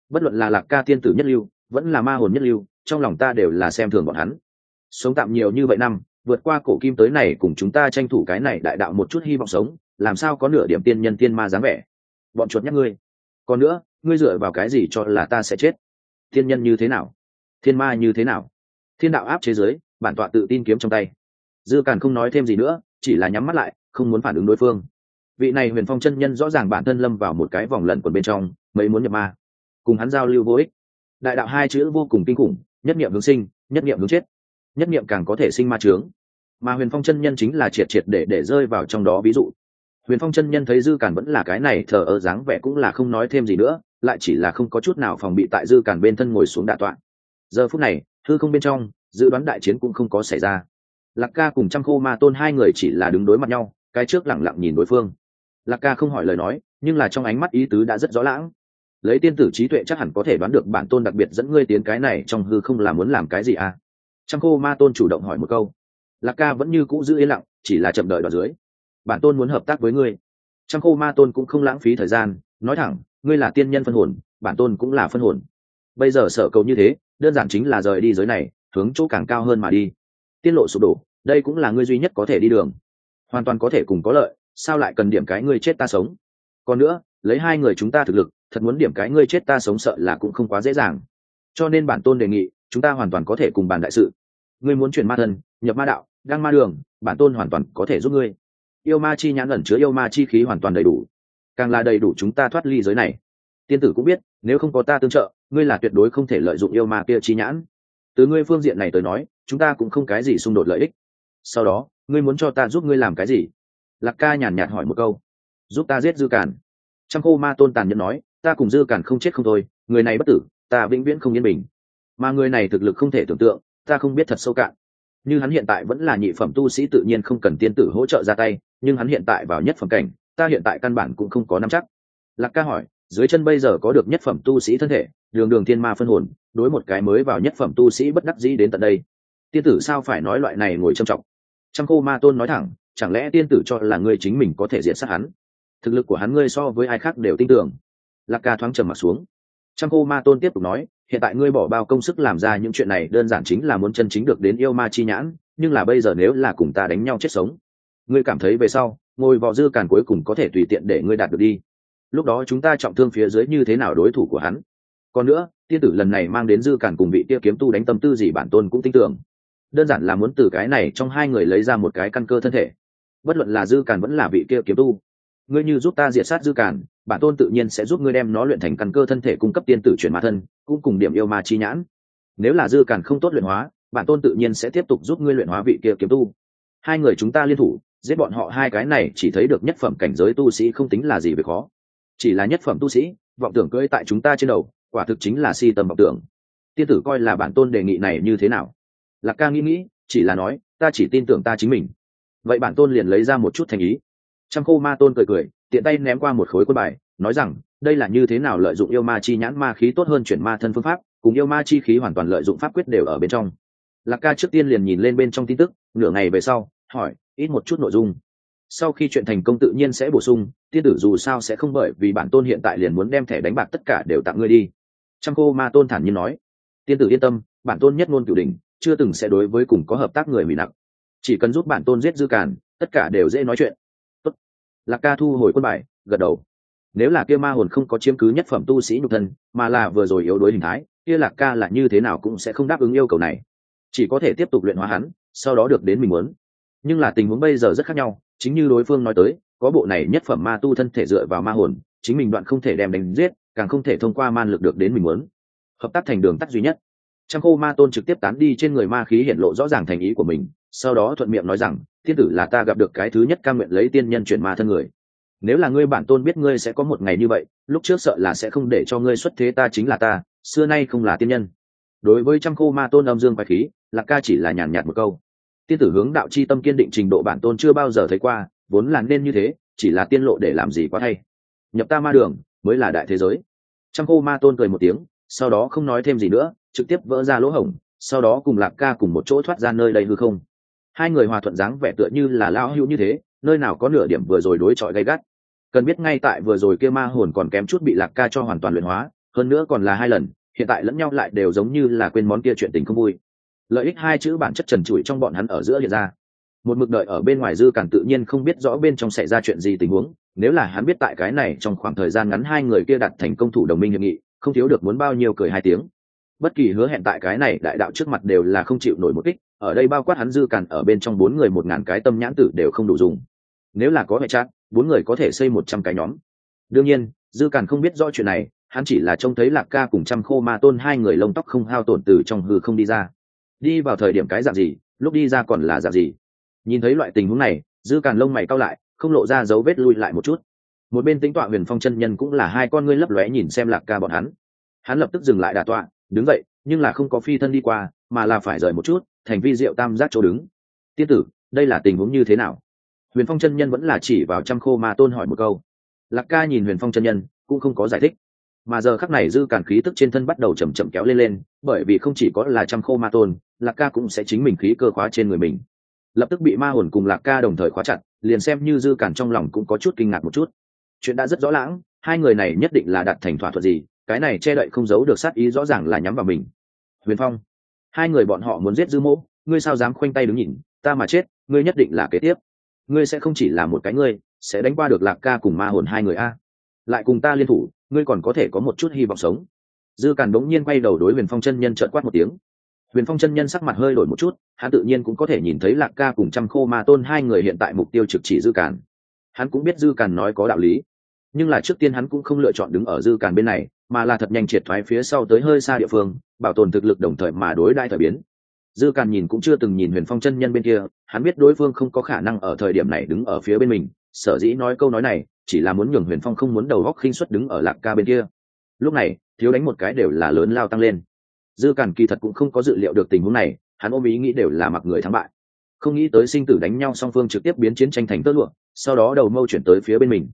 Bất luận là lạc ca tiên tử nhất lưu vẫn là ma hồn nhất lưu trong lòng ta đều là xem thường bọn hắn. Sống tạm nhiều như vậy năm vượt qua cổ kim tới này cùng chúng ta tranh thủ cái này đại đạo một chút hy vọng sống làm sao có nửa điểm tiên nhân tiên ma dáng vẻ? Bọn chuột nhắc ngươi. Còn nữa, ngươi dựa vào cái gì cho là ta sẽ chết? Thiên nhân như thế nào? Thiên ma như thế nào? Thiên đạo áp chế giới, bản tọa tự tin kiếm trong tay. Dư càn không nói thêm gì nữa, chỉ là nhắm mắt lại, không muốn phản ứng đối phương. Vị này huyền phong chân nhân rõ ràng bản thân lâm vào một cái vòng lẩn quần bên trong, mấy muốn nhập ma. Cùng hắn giao lưu vô ích. Đại đạo hai chữ vô cùng kinh khủng, nhất niệm hướng sinh, nhất niệm hướng chết. Nhất niệm càng có thể sinh ma trướng mà huyền phong chân nhân chính là triệt triệt để để rơi vào trong đó ví dụ huyền phong chân nhân thấy dư càn vẫn là cái này thờ ơ dáng vẻ cũng là không nói thêm gì nữa, lại chỉ là không có chút nào phòng bị tại dư càn bên thân ngồi xuống đạ tọa. Giờ phút này thư không bên trong, dự đoán đại chiến cũng không có xảy ra. Lạc ca cùng trăm khô ma tôn hai người chỉ là đứng đối mặt nhau, cái trước lẳng lặng nhìn đối phương. Lạc ca không hỏi lời nói, nhưng là trong ánh mắt ý tứ đã rất rõ lãng. Lấy tiên tử trí tuệ chắc hẳn có thể đoán được bản tôn đặc biệt dẫn ngươi tiến cái này trong hư không là muốn làm cái gì à? Trăm khô ma tôn chủ động hỏi một câu. Lạc ca vẫn như cũ giữ yên lặng, chỉ là chậm đợi đoạn dưới bản tôn muốn hợp tác với ngươi. Trăm khô ma tôn cũng không lãng phí thời gian, nói thẳng, ngươi là tiên nhân phân hồn, bản tôn cũng là phân hồn. Bây giờ sở cầu như thế, đơn giản chính là rời đi giới này, hướng chỗ càng cao hơn mà đi. Tiên lộ sụp đổ, đây cũng là ngươi duy nhất có thể đi đường. Hoàn toàn có thể cùng có lợi, sao lại cần điểm cái ngươi chết ta sống? Còn nữa, lấy hai người chúng ta thực lực, thật muốn điểm cái ngươi chết ta sống sợ là cũng không quá dễ dàng. Cho nên bản tôn đề nghị, chúng ta hoàn toàn có thể cùng bàn đại sự. Ngươi muốn chuyển ma thân, nhập ma đạo, đăng ma đường, bản tôn hoàn toàn có thể giúp ngươi yêu ma chi nhãn ẩn chứa yêu ma chi khí hoàn toàn đầy đủ. Càng là đầy đủ chúng ta thoát ly giới này. Tiên tử cũng biết, nếu không có ta tương trợ, ngươi là tuyệt đối không thể lợi dụng yêu ma kia chi nhãn. Từ ngươi phương diện này tới nói, chúng ta cũng không cái gì xung đột lợi ích. Sau đó, ngươi muốn cho ta giúp ngươi làm cái gì? Lạc ca nhàn nhạt hỏi một câu. Giúp ta giết dư càn. Trăm khô ma tôn tàn nhẫn nói, ta cùng dư càn không chết không thôi, người này bất tử, ta vĩnh viễn không yên bình. Mà người này thực lực không thể tưởng tượng, ta không biết thật sâu cạn. Như hắn hiện tại vẫn là nhị phẩm tu sĩ tự nhiên không cần tiên tử hỗ trợ ra tay nhưng hắn hiện tại vào nhất phẩm cảnh, ta hiện tại căn bản cũng không có nắm chắc. Lạc ca hỏi, dưới chân bây giờ có được nhất phẩm tu sĩ thân thể, đường đường thiên ma phân hồn, đối một cái mới vào nhất phẩm tu sĩ bất đắc dĩ đến tận đây. Tiên tử sao phải nói loại này ngồi trầm trọng? Trăm cô ma tôn nói thẳng, chẳng lẽ tiên tử cho là ngươi chính mình có thể diện sát hắn? Thực lực của hắn ngươi so với ai khác đều tin tưởng. Lạc ca thoáng trầm mặt xuống. Trăm cô ma tôn tiếp tục nói, hiện tại ngươi bỏ bao công sức làm ra những chuyện này, đơn giản chính là muốn chân chính được đến yêu ma chi nhãn, nhưng là bây giờ nếu là cùng ta đánh nhau chết sống ngươi cảm thấy về sau ngồi vò dư càn cuối cùng có thể tùy tiện để ngươi đạt được đi. Lúc đó chúng ta trọng thương phía dưới như thế nào đối thủ của hắn? Còn nữa, tiên tử lần này mang đến dư càn cùng vị kia kiếm tu đánh tâm tư gì bản tôn cũng tin tưởng. Đơn giản là muốn từ cái này trong hai người lấy ra một cái căn cơ thân thể. Bất luận là dư càn vẫn là vị kia kiếm tu. Ngươi như giúp ta diệt sát dư càn, bản tôn tự nhiên sẽ giúp ngươi đem nó luyện thành căn cơ thân thể cung cấp tiên tử chuyển ma thân, cũng cùng điểm yêu ma chi nhãn. Nếu là dư càn không tốt luyện hóa, bản tôn tự nhiên sẽ tiếp tục giúp ngươi luyện hóa vị kia kiếm tu. Hai người chúng ta liên thủ giết bọn họ hai cái này chỉ thấy được nhất phẩm cảnh giới tu sĩ không tính là gì việc khó. Chỉ là nhất phẩm tu sĩ, vọng tưởng cưỡi tại chúng ta trên đầu, quả thực chính là si tầm vọng tưởng. Tiên tử coi là bản tôn đề nghị này như thế nào? Lạc ca nghĩ nghĩ, chỉ là nói, ta chỉ tin tưởng ta chính mình. Vậy bản tôn liền lấy ra một chút thành ý. Trăm khô ma tôn cười cười, tiện tay ném qua một khối quân bài, nói rằng, đây là như thế nào lợi dụng yêu ma chi nhãn ma khí tốt hơn chuyển ma thân phương pháp, cùng yêu ma chi khí hoàn toàn lợi dụng pháp quyết đều ở bên trong. Lạc ca trước tiên liền nhìn lên bên trong tin tức, nửa ngày về sau hỏi, ít một chút nội dung. Sau khi chuyện thành công tự nhiên sẽ bổ sung, tiên tử dù sao sẽ không bởi vì bản tôn hiện tại liền muốn đem thẻ đánh bạc tất cả đều tặng ngươi đi. Trăm cô ma tôn thản nhiên nói. Tiên tử yên tâm, bản tôn nhất ngôn cửu đình chưa từng sẽ đối với cùng có hợp tác người bị nặng chỉ cần giúp bản tôn giết dư càn, tất cả đều dễ nói chuyện. Tốt. lạc ca thu hồi quân bài, gật đầu. Nếu là kia ma hồn không có chiếm cứ nhất phẩm tu sĩ nhục thân, mà là vừa rồi yếu đuối hình thái, kia lạc ca là như thế nào cũng sẽ không đáp ứng yêu cầu này. Chỉ có thể tiếp tục luyện hóa hắn, sau đó được đến mình muốn nhưng là tình huống bây giờ rất khác nhau, chính như đối phương nói tới, có bộ này nhất phẩm ma tu thân thể dựa vào ma hồn, chính mình đoạn không thể đem đánh giết, càng không thể thông qua man lực được đến mình muốn. Hợp tác thành đường tắt duy nhất. Trang khô ma tôn trực tiếp tán đi trên người ma khí hiện lộ rõ ràng thành ý của mình, sau đó thuận miệng nói rằng, thiên tử là ta gặp được cái thứ nhất ca nguyện lấy tiên nhân chuyển ma thân người. Nếu là ngươi bản tôn biết ngươi sẽ có một ngày như vậy, lúc trước sợ là sẽ không để cho ngươi xuất thế ta chính là ta, xưa nay không là tiên nhân. Đối với trăm khô ma tôn âm dương bài khí, lạc ca chỉ là nhàn nhạt một câu tiên tử hướng đạo c h i tâm kiên định trình độ bản tôn chưa bao giờ thấy qua, vốn là nên như thế, chỉ là tiên lộ để làm gì quá thay. nhập ta ma đường, mới là đại thế giới. Trăm khô ma tôn cười một tiếng, sau đó không nói thêm gì nữa, trực tiếp vỡ ra lỗ hổng, sau đó cùng lạc ca cùng một chỗ thoát ra nơi đây hư không. Hai người hòa thuận dáng vẻ tựa như là lao hữu như thế, nơi nào có nửa điểm vừa rồi đối chọi gay gắt. Cần biết ngay tại vừa rồi kia ma hồn còn kém chút bị lạc ca cho hoàn toàn luyện hóa, hơn nữa còn là hai lần, hiện tại lẫn nhau lại đều giống như là quên món kia chuyện tình không vui lợi ích hai chữ bản chất trần trụi trong bọn hắn ở giữa hiện ra. Một mực đợi ở bên ngoài dư càn tự nhiên không biết rõ bên trong xảy ra chuyện gì tình huống, nếu là hắn biết tại cái này trong khoảng thời gian ngắn hai người kia đặt thành công thủ đồng minh hiệp nghị, không thiếu được muốn bao nhiêu cười hai tiếng. Bất kỳ hứa hẹn tại cái này đại đạo trước mặt đều là không chịu nổi một kích, ở đây bao quát hắn dư càn ở bên trong bốn người một ngàn cái tâm nhãn tử đều không đủ dùng. Nếu là có hệ chát bốn người có thể xây một trăm cái nhóm. Đương nhiên, dư càn không biết rõ chuyện này, hắn chỉ là trông thấy lạc ca cùng trăm khô ma tôn hai người lông tóc không hao tổn từ trong hư không đi ra đi vào thời điểm cái dạng gì, lúc đi ra còn là dạng gì. Nhìn thấy loại tình huống này, dư càn lông mày cao lại, không lộ ra dấu vết lui lại một chút. Một bên tính tọa huyền phong chân nhân cũng là hai con ngươi lấp lóe nhìn xem lạc ca bọn hắn. Hắn lập tức dừng lại đà tọa, đứng dậy, nhưng là không có phi thân đi qua, mà là phải rời một chút, thành vi diệu tam giác chỗ đứng. Tiên tử, đây là tình huống như thế nào? Huyền phong chân nhân vẫn là chỉ vào trăm khô ma tôn hỏi một câu. Lạc ca nhìn huyền phong chân nhân, cũng không có giải thích. Mà giờ khắc này dư càn khí tức trên thân bắt đầu chậm chậm kéo lên lên, bởi vì không chỉ có là trăm khô ma tôn lạc ca cũng sẽ chính mình khí cơ khóa trên người mình. Lập tức bị ma hồn cùng lạc ca đồng thời khóa chặt, liền xem như dư cản trong lòng cũng có chút kinh ngạc một chút. Chuyện đã rất rõ lãng, hai người này nhất định là đạt thành thỏa thuận gì, cái này che đậy không giấu được sát ý rõ ràng là nhắm vào mình. Huyền phong, hai người bọn họ muốn giết dư mỗ, ngươi sao dám khoanh tay đứng nhìn, ta mà chết, ngươi nhất định là kế tiếp. Ngươi sẽ không chỉ là một cái ngươi, sẽ đánh qua được lạc ca cùng ma hồn hai người a. Lại cùng ta liên thủ, ngươi còn có thể có một chút hy vọng sống. Dư càn đống nhiên quay đầu đối huyền phong chân nhân trợn quát một tiếng huyền phong chân nhân sắc mặt hơi đổi một chút, hắn tự nhiên cũng có thể nhìn thấy lạc ca cùng trăm khô ma tôn hai người hiện tại mục tiêu trực chỉ dư càn. Hắn cũng biết dư càn nói có đạo lý, nhưng là trước tiên hắn cũng không lựa chọn đứng ở dư càn bên này, mà là thật nhanh triệt thoái phía sau tới hơi xa địa phương, bảo tồn thực lực đồng thời mà đối đại thời biến. Dư càn nhìn cũng chưa từng nhìn huyền phong chân nhân bên kia, hắn biết đối phương không có khả năng ở thời điểm này đứng ở phía bên mình, sở dĩ nói câu nói này, chỉ là muốn nhường huyền phong không muốn đầu góc khinh xuất đứng ở lạc ca bên kia. Lúc này, thiếu đánh một cái đều là lớn lao tăng lên dư cản kỳ thật cũng không có dự liệu được tình huống này, hắn ôm ý nghĩ đều là mặc người thắng bại. Không nghĩ tới sinh tử đánh nhau song phương trực tiếp biến chiến tranh thành tơ lụa, sau đó đầu mâu chuyển tới phía bên mình.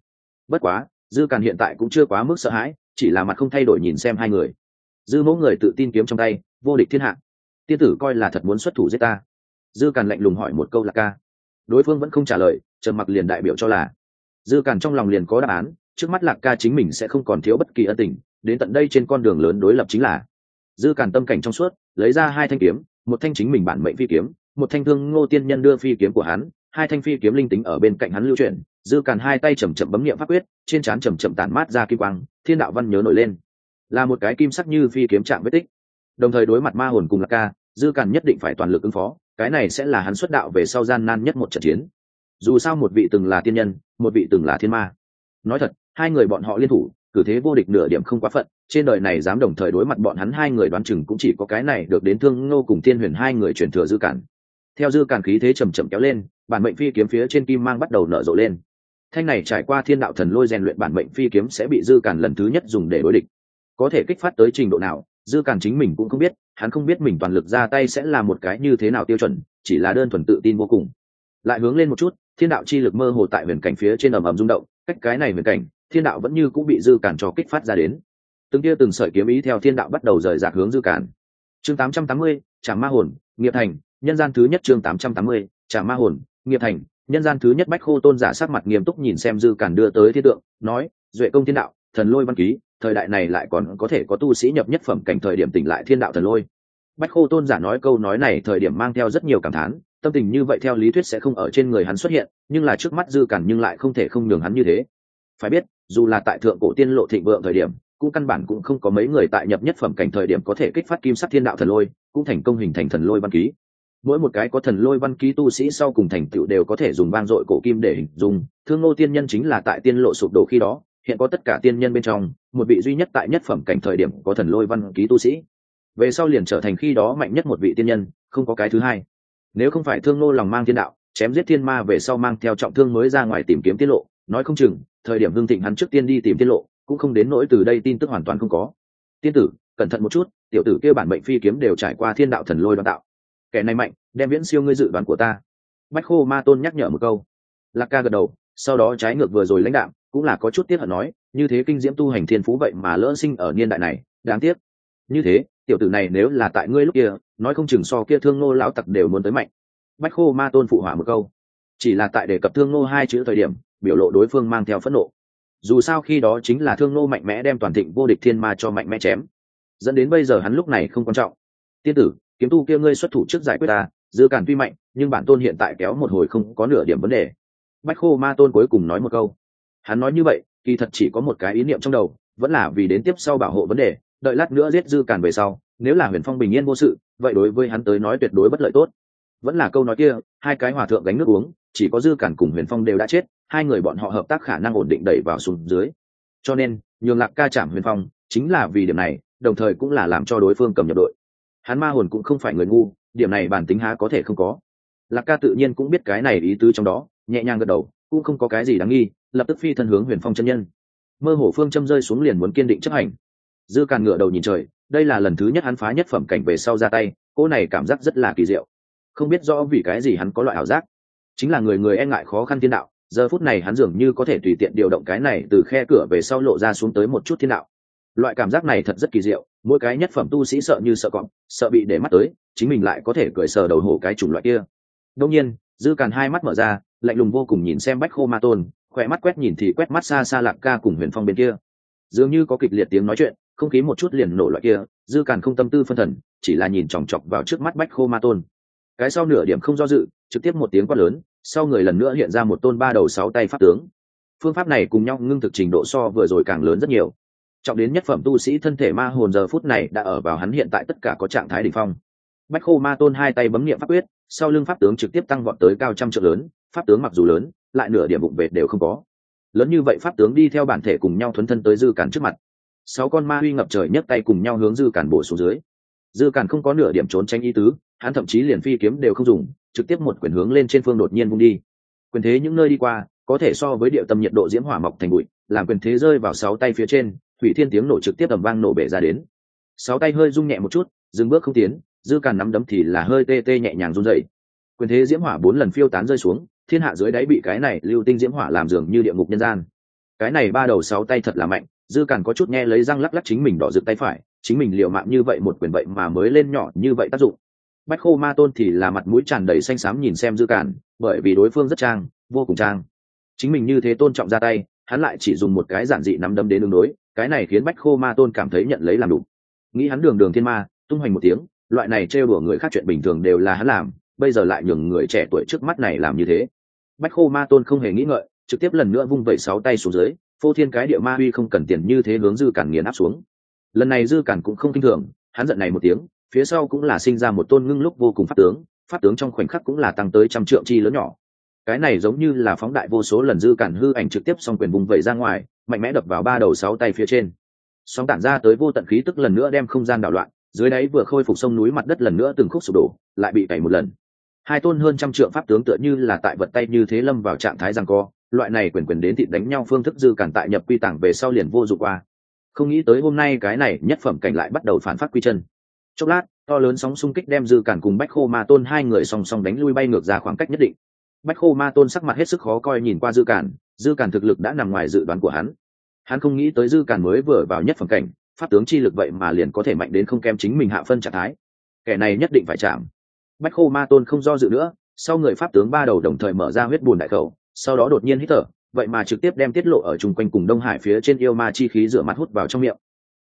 Bất quá, dư cản hiện tại cũng chưa quá mức sợ hãi, chỉ là mặt không thay đổi nhìn xem hai người. Dư mẫu người tự tin kiếm trong tay, vô địch thiên hạ. Tiên tử coi là thật muốn xuất thủ giết ta. Dư càn lạnh lùng hỏi một câu là ca. Đối phương vẫn không trả lời, trầm mặc liền đại biểu cho là. Dư càn trong lòng liền có đáp án, trước mắt lạc ca chính mình sẽ không còn thiếu bất kỳ ân tình, đến tận đây trên con đường lớn đối lập chính là dư càn tâm cảnh trong suốt, lấy ra hai thanh kiếm, một thanh chính mình bản mệnh phi kiếm, một thanh thương ngô tiên nhân đưa phi kiếm của hắn, hai thanh phi kiếm linh tính ở bên cạnh hắn lưu chuyển, dư càn hai tay chầm chậm bấm nghiệm pháp quyết, trên trán chầm chậm tản mát ra kim quang, thiên đạo văn nhớ nổi lên. Là một cái kim sắc như phi kiếm chạm vết tích. Đồng thời đối mặt ma hồn cùng lạc ca, dư càn nhất định phải toàn lực ứng phó, cái này sẽ là hắn xuất đạo về sau gian nan nhất một trận chiến. Dù sao một vị từng là tiên nhân, một vị từng là thiên ma. Nói thật, hai người bọn họ liên thủ, cử thế vô địch nửa điểm không quá phận trên đời này dám đồng thời đối mặt bọn hắn hai người đoán chừng cũng chỉ có cái này được đến thương ngô cùng tiên huyền hai người truyền thừa dư cản. Theo dư cản khí thế chầm chậm kéo lên, bản mệnh phi kiếm phía trên kim mang bắt đầu nở rộ lên. Thanh này trải qua thiên đạo thần lôi rèn luyện bản mệnh phi kiếm sẽ bị dư cản lần thứ nhất dùng để đối địch. Có thể kích phát tới trình độ nào, dư cản chính mình cũng không biết, hắn không biết mình toàn lực ra tay sẽ là một cái như thế nào tiêu chuẩn, chỉ là đơn thuần tự tin vô cùng. Lại hướng lên một chút, thiên đạo chi lực mơ hồ tại huyền cảnh phía trên ầm ầm rung động, cách cái này huyền cảnh, thiên đạo vẫn như cũng bị dư cản cho kích phát ra đến từng kia từng sợi kiếm ý theo thiên đạo bắt đầu rời rạc hướng dư cản chương 880, trảm ma hồn nghiệp thành nhân gian thứ nhất chương 880, trảm ma hồn nghiệp thành nhân gian thứ nhất bách khô tôn giả sắc mặt nghiêm túc nhìn xem dư cản đưa tới thiên tượng nói duệ công thiên đạo thần lôi văn ký thời đại này lại còn có thể có tu sĩ nhập nhất phẩm cảnh thời điểm tỉnh lại thiên đạo thần lôi. Bách khô tôn giả nói câu nói này thời điểm mang theo rất nhiều cảm thán tâm tình như vậy theo lý thuyết sẽ không ở trên người hắn xuất hiện nhưng là trước mắt dư cản nhưng lại không thể không nhường hắn như thế. Phải biết dù là tại thượng cổ tiên lộ thịnh vượng thời điểm cũng căn bản cũng không có mấy người tại nhập nhất phẩm cảnh thời điểm có thể kích phát kim sắc thiên đạo thần lôi, cũng thành công hình thành thần lôi văn ký. Mỗi một cái có thần lôi văn ký tu sĩ sau cùng thành tựu đều có thể dùng vang dội cổ kim để hình dung. Thương nô tiên nhân chính là tại tiên lộ sụp đổ khi đó, hiện có tất cả tiên nhân bên trong, một vị duy nhất tại nhất phẩm cảnh thời điểm có thần lôi văn ký tu sĩ. Về sau liền trở thành khi đó mạnh nhất một vị tiên nhân, không có cái thứ hai. Nếu không phải thương nô lòng mang thiên đạo, chém giết thiên ma về sau mang theo trọng thương mới ra ngoài tìm kiếm tiết lộ, nói không chừng, thời điểm hương thịnh hắn trước tiên đi tìm tiết lộ cũng không đến nỗi từ đây tin tức hoàn toàn không có. Tiên tử, cẩn thận một chút, tiểu tử kêu bản mệnh phi kiếm đều trải qua thiên đạo thần lôi đoán tạo. Kẻ này mạnh, đem viễn siêu ngươi dự đoán của ta. Bách khô ma tôn nhắc nhở một câu. Lạc ca gật đầu, sau đó trái ngược vừa rồi lãnh đạo cũng là có chút tiếc hận nói, như thế kinh diễm tu hành thiên phú vậy mà lỡ sinh ở niên đại này, đáng tiếc. Như thế, tiểu tử này nếu là tại ngươi lúc kia, nói không chừng so kia thương ngô lão tặc đều muốn tới mạnh. Bách khô ma tôn phụ hỏa một câu. Chỉ là tại đề cập thương ngô hai chữ thời điểm, biểu lộ đối phương mang theo phẫn nộ dù sao khi đó chính là thương nô mạnh mẽ đem toàn thịnh vô địch thiên ma cho mạnh mẽ chém. Dẫn đến bây giờ hắn lúc này không quan trọng. Tiên tử, kiếm tu kia ngươi xuất thủ trước giải quyết ta, dư cản tuy mạnh, nhưng bản tôn hiện tại kéo một hồi không có nửa điểm vấn đề. Bách khô ma tôn cuối cùng nói một câu. Hắn nói như vậy, kỳ thật chỉ có một cái ý niệm trong đầu, vẫn là vì đến tiếp sau bảo hộ vấn đề, đợi lát nữa giết dư cản về sau, nếu là huyền phong bình yên vô sự, vậy đối với hắn tới nói tuyệt đối bất lợi tốt vẫn là câu nói kia, hai cái hòa thượng gánh nước uống, chỉ có dư cản cùng huyền phong đều đã chết, hai người bọn họ hợp tác khả năng ổn định đẩy vào xuống dưới. Cho nên, nhường lạc ca chạm huyền phong, chính là vì điểm này, đồng thời cũng là làm cho đối phương cầm nhập đội. Hắn ma hồn cũng không phải người ngu, điểm này bản tính há có thể không có. Lạc ca tự nhiên cũng biết cái này ý tứ trong đó, nhẹ nhàng gật đầu, cũng không có cái gì đáng nghi, lập tức phi thân hướng huyền phong chân nhân. Mơ hồ phương châm rơi xuống liền muốn kiên định chấp hành. Dư càn ngựa đầu nhìn trời, đây là lần thứ nhất hắn phá nhất phẩm cảnh về sau ra tay cô này cảm giác rất là kỳ diệu không biết rõ vì cái gì hắn có loại ảo giác. Chính là người người e ngại khó khăn thiên đạo, giờ phút này hắn dường như có thể tùy tiện điều động cái này từ khe cửa về sau lộ ra xuống tới một chút thiên đạo. Loại cảm giác này thật rất kỳ diệu, mỗi cái nhất phẩm tu sĩ sợ như sợ cọp, sợ bị để mắt tới, chính mình lại có thể cười sờ đầu hổ cái chủng loại kia. Đông nhiên, dư càn hai mắt mở ra, lạnh lùng vô cùng nhìn xem bách khô ma tôn, khỏe mắt quét nhìn thì quét mắt xa xa lạc ca cùng huyền phong bên kia. Dường như có kịch liệt tiếng nói chuyện, không khí một chút liền nổ loại kia, dư càn không tâm tư phân thần, chỉ là nhìn chòng chọc vào trước mắt bách khô ma tôn cái sau nửa điểm không do dự, trực tiếp một tiếng quát lớn, sau người lần nữa hiện ra một tôn ba đầu sáu tay pháp tướng. Phương pháp này cùng nhau ngưng thực trình độ so vừa rồi càng lớn rất nhiều. Trọng đến nhất phẩm tu sĩ thân thể ma hồn giờ phút này đã ở vào hắn hiện tại tất cả có trạng thái đ ỉ n h phong. Bách khô ma tôn hai tay bấm nghiệm pháp quyết, sau lưng pháp tướng trực tiếp tăng vọt tới cao trăm triệu lớn, pháp tướng mặc dù lớn, lại nửa điểm bụng vệt đều không có. Lớn như vậy pháp tướng đi theo bản thể cùng nhau thuấn thân tới dư cản trước mặt. Sáu con ma huy ngập trời nhấc tay cùng nhau hướng dư cản bổ xuống dưới. Dư cản không có nửa điểm trốn tránh ý tứ hắn thậm chí liền phi kiếm đều không dùng, trực tiếp một quyền hướng lên trên phương đột nhiên vung đi. Quyền thế những nơi đi qua, có thể so với địa tâm nhiệt độ diễm hỏa mọc thành bụi, làm quyền thế rơi vào sáu tay phía trên, thủy thiên tiếng nổ trực tiếp ầm vang nổ bể ra đến. Sáu tay hơi rung nhẹ một chút, dừng bước không tiến, dư càn nắm đấm thì là hơi tê tê nhẹ nhàng run dậy quyền thế diễm hỏa bốn lần phiêu tán rơi xuống, thiên hạ dưới đáy bị cái này lưu tinh diễm hỏa làm dường như địa ngục nhân gian. Cái này ba đầu sáu tay thật là mạnh, dư càn có chút nghe lấy răng lắc lắc chính mình đỏ rực tay phải, chính mình liều mạng như vậy một quyền vậy mà mới lên nhỏ như vậy tác dụng bách khô ma tôn thì là mặt mũi tràn đầy xanh xám nhìn xem dư cản, bởi vì đối phương rất trang vô cùng trang. Chính mình như thế tôn trọng ra tay hắn lại chỉ dùng một cái giản dị nắm đấm đến đường đối cái này khiến bách khô ma tôn cảm thấy nhận lấy làm đủ. Nghĩ hắn đường đường thiên ma tung hoành một tiếng loại này trêu đùa người khác chuyện bình thường đều là hắn làm bây giờ lại nhường người trẻ tuổi trước mắt này làm như thế. Bách khô ma tôn không hề nghĩ ngợi trực tiếp lần nữa vung vẩy sáu tay xuống dưới phô thiên cái địa ma uy không cần tiền như thế hướng dư cản nghiền áp xuống. Lần này dư cản cũng không kinh thường hắn giận này một tiếng phía sau cũng là sinh ra một tôn ngưng lúc vô cùng pháp tướng pháp tướng trong khoảnh khắc cũng là tăng tới trăm trượng chi lớn nhỏ. Cái này giống như là phóng đại vô số lần dư cản hư ảnh trực tiếp xong quyền vùng vẩy ra ngoài, mạnh mẽ đập vào ba đầu sáu tay phía trên. Sóng tản ra tới vô tận khí tức lần nữa đem không gian đảo loạn, dưới đáy vừa khôi phục sông núi mặt đất lần nữa từng khúc sụp đổ, lại bị cày một lần. Hai tôn hơn trăm trượng pháp tướng tựa như là tại vật tay như thế lâm vào trạng thái rằng co, loại này quyền quyền đến thịt đánh nhau phương thức dư cản tại nhập quy tàng về sau liền vô dụng qua. Không nghĩ tới hôm nay cái này nhất phẩm cảnh lại bắt đầu phản phát quy chân chốc lát, to lớn sóng xung kích đem dư cản cùng bách khô ma tôn hai người song song đánh lui bay ngược ra khoảng cách nhất định. Bách khô ma tôn sắc mặt hết sức khó coi nhìn qua dư cản dư cản thực lực đã nằm ngoài dự đoán của hắn. Hắn không nghĩ tới dư cản mới vừa vào nhất phẩm cảnh, pháp tướng chi lực vậy mà liền có thể mạnh đến không kém chính mình hạ phân trạng thái. Kẻ này nhất định phải chạm. Bách khô ma tôn không do dự nữa, sau người pháp tướng ba đầu đồng thời mở ra huyết bùn đại khẩu, sau đó đột nhiên hít thở, vậy mà trực tiếp đem tiết lộ ở chung quanh cùng đông hải phía trên yêu ma chi khí rửa mặt hút vào trong miệng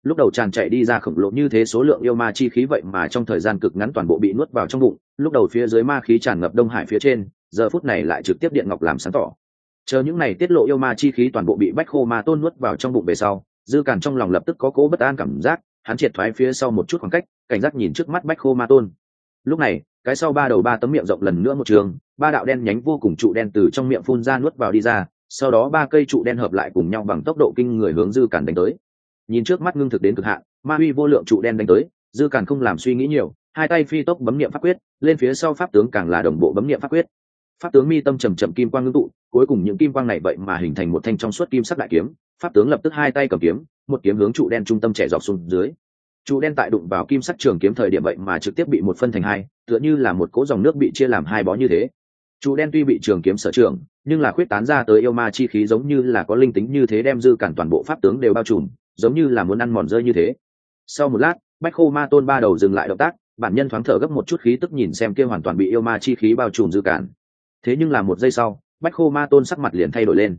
lúc đầu tràn chạy đi ra khổng lồ như thế số lượng yêu ma chi khí vậy mà trong thời gian cực ngắn toàn bộ bị nuốt vào trong bụng, lúc đầu phía dưới ma khí tràn ngập đông hải phía trên, giờ phút này lại trực tiếp điện ngọc làm sáng tỏ. Chờ những này tiết lộ yêu ma chi khí toàn bộ bị bách khô ma tôn nuốt vào trong bụng về sau, dư càn trong lòng lập tức có cố bất an cảm giác, hắn triệt thoái phía sau một chút khoảng cách, cảnh giác nhìn trước mắt bách khô ma tôn. Lúc này, cái sau ba đầu ba tấm miệng rộng lần nữa một trường, ba đạo đen nhánh vô cùng trụ đen từ trong miệng phun ra nuốt vào đi ra, sau đó ba cây trụ đen hợp lại cùng nhau bằng tốc độ kinh người hướng dư càn đánh tới nhìn trước mắt ngưng thực đến cực hạn, ma huy vô lượng trụ đen đánh tới, dư càn không làm suy nghĩ nhiều, hai tay phi tốc bấm niệm pháp quyết, lên phía sau pháp tướng càng là đồng bộ bấm niệm pháp quyết. Pháp tướng mi tâm trầm trầm kim quang ngưng tụ, cuối cùng những kim quang này vậy mà hình thành một thanh trong suốt kim sắc đại kiếm, pháp tướng lập tức hai tay cầm kiếm, một kiếm hướng trụ đen trung tâm trẻ dọc xuống dưới. Trụ đen tại đụng vào kim sắc trường kiếm thời điểm vậy mà trực tiếp bị một phân thành hai, tựa như là một cỗ dòng nước bị chia làm hai bó như thế. Trụ đen tuy bị trường kiếm sở trường, nhưng là khuyết tán ra tới yêu ma chi khí giống như là có linh tính như thế đem dư cản toàn bộ pháp tướng đều bao trùm giống như là muốn ăn mòn rơi như thế. Sau một lát, bách khô ma tôn ba đầu dừng lại động tác, bản nhân thoáng thở gấp một chút khí tức nhìn xem kia hoàn toàn bị yêu ma chi khí bao trùm dư cản. Thế nhưng là một giây sau, bách khô ma tôn sắc mặt liền thay đổi lên.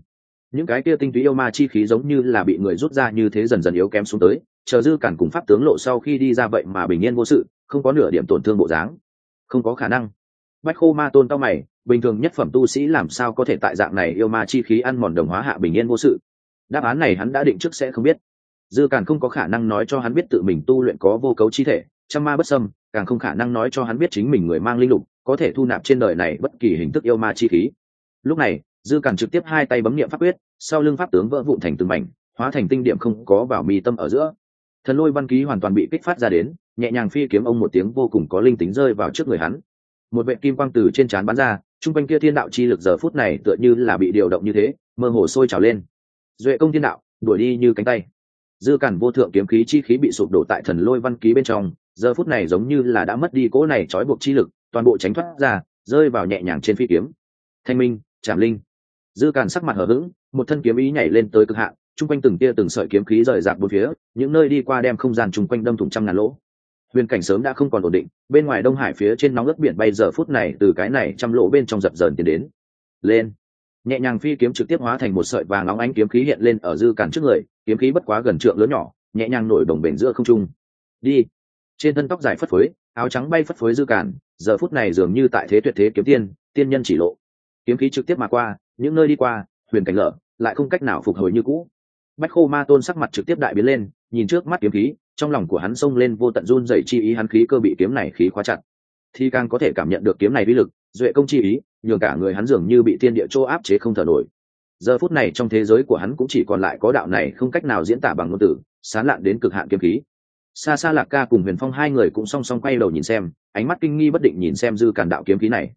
Những cái kia tinh túy yêu ma chi khí giống như là bị người rút ra như thế dần dần yếu kém xuống tới, chờ dư cản cùng pháp tướng lộ sau khi đi ra vậy mà bình yên vô sự, không có nửa điểm tổn thương bộ dáng. Không có khả năng. Bách khô ma tôn cao mày, bình thường nhất phẩm tu sĩ làm sao có thể tại dạng này yêu ma chi khí ăn mòn đồng hóa hạ bình yên vô sự? Đáp án này hắn đã định trước sẽ không biết dư càn không có khả năng nói cho hắn biết tự mình tu luyện có vô cấu chi thể, trăm ma bất sâm càng không khả năng nói cho hắn biết chính mình người mang linh lục, có thể thu nạp trên đời này bất kỳ hình thức yêu ma chi khí. Lúc này, dư càn trực tiếp hai tay bấm niệm pháp quyết, sau lưng pháp tướng vỡ vụn thành từng mảnh, hóa thành tinh điểm không có vào mi tâm ở giữa. Thần lôi văn ký hoàn toàn bị kích phát ra đến, nhẹ nhàng phi kiếm ông một tiếng vô cùng có linh tính rơi vào trước người hắn. Một vệ kim quang từ trên trán bắn ra chung quanh kia thiên đạo chi lực giờ phút này tựa như là bị điều động như thế, mơ hồ sôi trào lên. Duệ công thiên đạo, đuổi đi như cánh tay dư cản vô thượng kiếm khí chi khí bị sụp đổ tại thần lôi văn ký bên trong, giờ phút này giống như là đã mất đi cỗ này trói buộc chi lực, toàn bộ tránh thoát ra, rơi vào nhẹ nhàng trên phi kiếm. Thanh minh, trảm linh. Dư cản sắc mặt hở hững, một thân kiếm ý nhảy lên tới cực hạn, chung quanh từng tia từng sợi kiếm khí rời rạc bốn phía, những nơi đi qua đem không gian chung quanh đâm thủng trăm ngàn lỗ. Huyền cảnh sớm đã không còn ổn định, bên ngoài đông hải phía trên nóng ướt biển bay giờ phút này từ cái này trăm lỗ bên trong dập dờn tiến đến. Lên. Nhẹ nhàng phi kiếm trực tiếp hóa thành một sợi vàng nóng ánh kiếm khí hiện lên ở dư cản trước người kiếm khí bất quá gần trượng lớn nhỏ, nhẹ nhàng nổi đồng bền giữa không trung. Đi. Trên thân tóc dài phất phới, áo trắng bay phất phới dư cản giờ phút này dường như tại thế tuyệt thế kiếm tiên tiên nhân chỉ lộ. Kiếm khí trực tiếp mà qua, những nơi đi qua, huyền cảnh lở, lại không cách nào phục hồi như cũ. Bách khô ma tôn sắc mặt trực tiếp đại biến lên, nhìn trước mắt kiếm khí, trong lòng của hắn xông lên vô tận run dày chi ý hắn khí cơ bị kiếm này khí khóa chặt. Thì càng có thể cảm nhận được kiếm này uy lực, duệ công chi ý, nhường cả người hắn dường như bị thiên địa chỗ áp chế không thở nổi giờ phút này trong thế giới của hắn cũng chỉ còn lại có đạo này không cách nào diễn tả bằng ngôn từ, sán lạn đến cực hạn kiếm khí. Xa xa lạc ca cùng huyền phong hai người cũng song song quay đầu nhìn xem, ánh mắt kinh nghi bất định nhìn xem dư càn đạo kiếm khí này.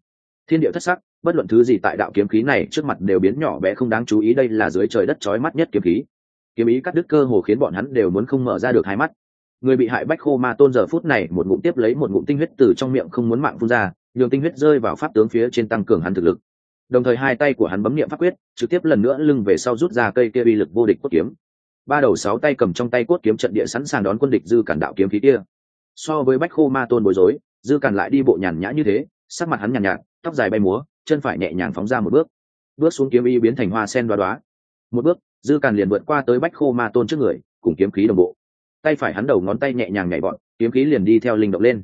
Thiên địa thất sắc, bất luận thứ gì tại đạo kiếm khí này trước mặt đều biến nhỏ bé không đáng chú ý, đây là dưới trời đất chói mắt nhất kiếm khí. Kiếm ý cắt đứt cơ hồ khiến bọn hắn đều muốn không mở ra được hai mắt. Người bị hại bách khô ma tôn giờ phút này một ngụm tiếp lấy một ngụm tinh huyết từ trong miệng không muốn mạng phun ra, nhường tinh huyết rơi vào pháp tướng phía trên tăng cường hắn thực lực đồng thời hai tay của hắn bấm niệm pháp quyết trực tiếp lần nữa lưng về sau rút ra cây kia uy lực vô địch cốt kiếm. Ba đầu sáu tay cầm trong tay cốt kiếm trận địa sẵn sàng đón quân địch dư cản đạo kiếm khí kia. So với bách khô ma tôn bối rối dư cản lại đi bộ nhàn nhã như thế sắc mặt hắn nhàn nhạt, nhạt tóc dài bay múa chân phải nhẹ nhàng phóng ra một bước. Bước xuống kiếm y biến thành hoa sen đoá đoá một bước dư cản liền vượt qua tới bách khô ma tôn trước người cùng kiếm khí đồng bộ. Tay phải hắn đầu ngón tay nhẹ nhàng nhảy bọn kiếm khí liền đi theo linh động lên.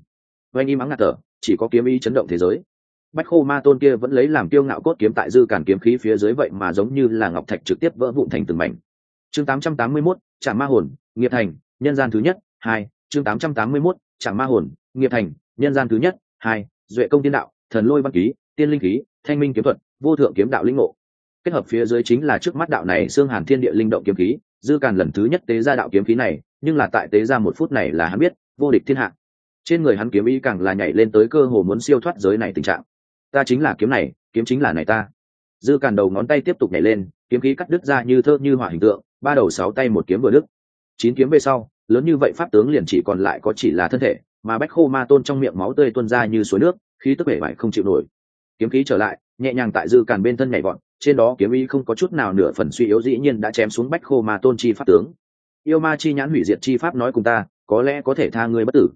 Oanh im ắng ngạt thở chỉ có kiếm y chấn động thế giới bách khô ma tôn kia vẫn lấy làm tiêu ngạo cốt kiếm tại dư càn kiếm khí phía dưới vậy mà giống như là ngọc thạch trực tiếp vỡ vụn thành từng mảnh. Chương 881, trả ma hồn nghiệp thành nhân gian thứ nhất hai chương 881, trả ma hồn nghiệp thành nhân gian thứ nhất hai duệ công tiên đạo thần lôi văn ký tiên linh khí thanh minh kiếm thuật vô thượng kiếm đạo linh ngộ. Kết hợp phía dưới chính là trước mắt đạo này xương hàn thiên địa linh động kiếm khí dư càn lần thứ nhất tế ra đạo kiếm khí này nhưng là tại tế ra một phút này là hắn biết vô địch thiên hạ. Trên người hắn kiếm ý càng là nhảy lên tới cơ hồ muốn siêu thoát giới này tình trạng ta chính là kiếm này, kiếm chính là này ta. Dư càn đầu ngón tay tiếp tục nhảy lên, kiếm khí cắt đứt ra như thơ như hỏa hình tượng, ba đầu sáu tay một kiếm vừa đứt. Chín kiếm về sau, lớn như vậy pháp tướng liền chỉ còn lại có chỉ là thân thể, mà bách khô ma tôn trong miệng máu tươi tuôn ra như suối nước, khí tức bể bại không chịu nổi. Kiếm khí trở lại, nhẹ nhàng tại dư càn bên thân nhảy vọt, trên đó kiếm ý không có chút nào nửa phần suy yếu dĩ nhiên đã chém xuống bách khô ma tôn chi pháp tướng. Yêu ma chi nhãn hủy diệt chi pháp nói cùng ta, có lẽ có thể tha ngươi bất tử.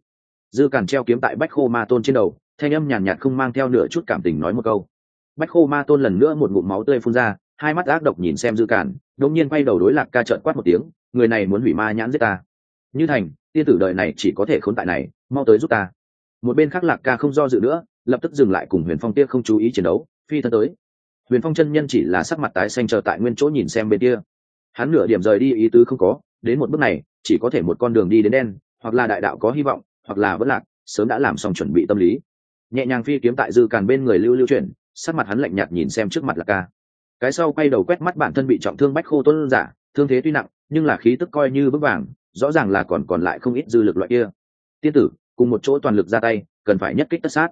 Dư càn treo kiếm tại bách khô ma tôn trên đầu thanh âm nhàn nhạt không mang theo nửa chút cảm tình nói một câu. Bách khô ma tôn lần nữa một ngụm máu tươi phun ra hai mắt ác độc nhìn xem dư cản, đột nhiên quay đầu đối lạc ca trợn quát một tiếng người này muốn hủy ma nhãn giết ta. Như thành tiên tử đời này chỉ có thể khốn tại này mau tới giúp ta. Một bên khác lạc ca không do dự nữa lập tức dừng lại cùng huyền phong tia không chú ý chiến đấu phi thân tới. Huyền phong chân nhân chỉ là sắc mặt tái xanh chờ tại nguyên chỗ nhìn xem bên kia. Hắn nửa điểm rời đi ý tứ không có đến một bước này chỉ có thể một con đường đi đến đen hoặc là đại đạo có hy vọng hoặc là vẫn lạc sớm đã làm xong chuẩn bị tâm lý nhẹ nhàng phi kiếm tại dư càn bên người lưu lưu chuyển, sắc mặt hắn lạnh nhạt nhìn xem trước mặt là ca. Cái sau quay đầu quét mắt bản thân bị trọng thương bách khô tuân giả, thương thế tuy nặng, nhưng là khí tức coi như bức vàng, rõ ràng là còn còn lại không ít dư lực loại kia. Tiên tử, cùng một chỗ toàn lực ra tay, cần phải nhất kích tất sát.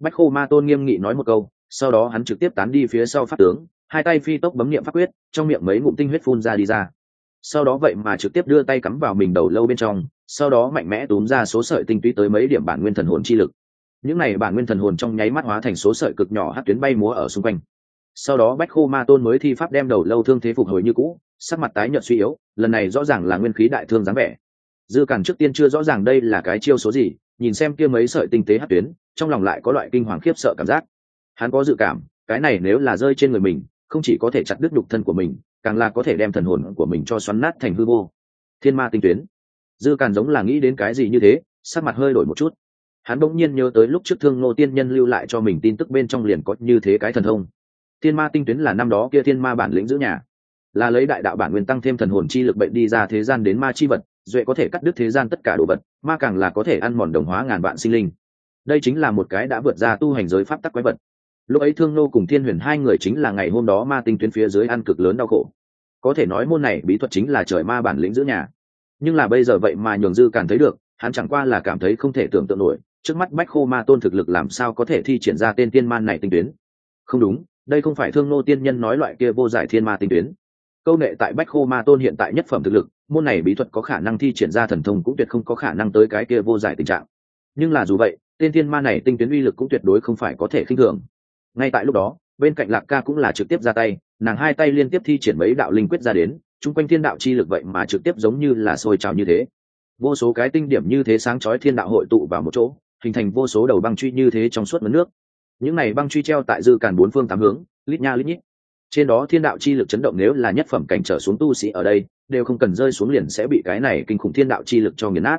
Bách khô ma tôn nghiêm nghị nói một câu, sau đó hắn trực tiếp tán đi phía sau pháp tướng, hai tay phi tốc bấm niệm pháp quyết, trong miệng mấy ngụm tinh huyết phun ra đi ra. Sau đó vậy mà trực tiếp đưa tay cắm vào mình đầu lâu bên trong, sau đó mạnh mẽ túm ra số sợi tinh túy tới mấy điểm bản nguyên thần hồn chi lực những này bản nguyên thần hồn trong nháy mắt hóa thành số sợi cực nhỏ hát tuyến bay múa ở xung quanh. Sau đó bách khô ma tôn mới thi pháp đem đầu lâu thương thế phục hồi như cũ, sắc mặt tái nhợt suy yếu, lần này rõ ràng là nguyên khí đại thương dáng vẻ. Dư cản trước tiên chưa rõ ràng đây là cái chiêu số gì, nhìn xem kia mấy sợi tinh tế hát tuyến, trong lòng lại có loại kinh hoàng khiếp sợ cảm giác. Hắn có dự cảm, cái này nếu là rơi trên người mình, không chỉ có thể chặt đứt đục thân của mình, càng là có thể đem thần hồn của mình cho xoắn nát thành hư vô. Thiên ma tinh tuyến. Dư càn giống là nghĩ đến cái gì như thế, sắc mặt hơi đổi một chút hắn bỗng nhiên nhớ tới lúc trước thương ngô tiên nhân lưu lại cho mình tin tức bên trong liền có như thế cái thần thông. Thiên ma tinh tuyến là năm đó kia thiên ma bản lĩnh giữ nhà. Là lấy đại đạo bản nguyên tăng thêm thần hồn chi lực bệnh đi ra thế gian đến ma chi vật, duệ có thể cắt đứt thế gian tất cả đồ vật, ma càng là có thể ăn mòn đồng hóa ngàn vạn sinh linh. Đây chính là một cái đã vượt ra tu hành giới pháp tắc quái vật. Lúc ấy thương nô cùng thiên huyền hai người chính là ngày hôm đó ma tinh tuyến phía dưới ăn cực lớn đau khổ. Có thể nói môn này bí thuật chính là trời ma bản lĩnh giữ nhà. Nhưng là bây giờ vậy mà nhường dư cảm thấy được, hắn chẳng qua là cảm thấy không thể tưởng tượng nổi trước mắt bách khô ma tôn thực lực làm sao có thể thi triển ra tên tiên man này tinh tuyến? Không đúng, đây không phải thương nô tiên nhân nói loại kia vô giải thiên ma tinh tuyến. Câu nghệ tại bách khô ma tôn hiện tại nhất phẩm thực lực, môn này bí thuật có khả năng thi triển ra thần thông cũng tuyệt không có khả năng tới cái kia vô giải tình trạng. Nhưng là dù vậy, tên thiên ma này tinh tuyến uy lực cũng tuyệt đối không phải có thể khinh thường. Ngay tại lúc đó, bên cạnh lạc ca cũng là trực tiếp ra tay, nàng hai tay liên tiếp thi triển mấy đạo linh quyết ra đến, chung quanh thiên đạo chi lực vậy mà trực tiếp giống như là sôi trào như thế. Vô số cái tinh điểm như thế sáng chói thiên đạo hội tụ vào một chỗ hình thành vô số đầu băng truy như thế trong suốt mấn nước. Những này băng truy treo tại dư càn bốn phương tám hướng, lít nha lít nhít. Trên đó thiên đạo chi lực chấn động nếu là nhất phẩm cảnh trở xuống tu sĩ ở đây, đều không cần rơi xuống liền sẽ bị cái này kinh khủng thiên đạo chi lực cho nghiền nát.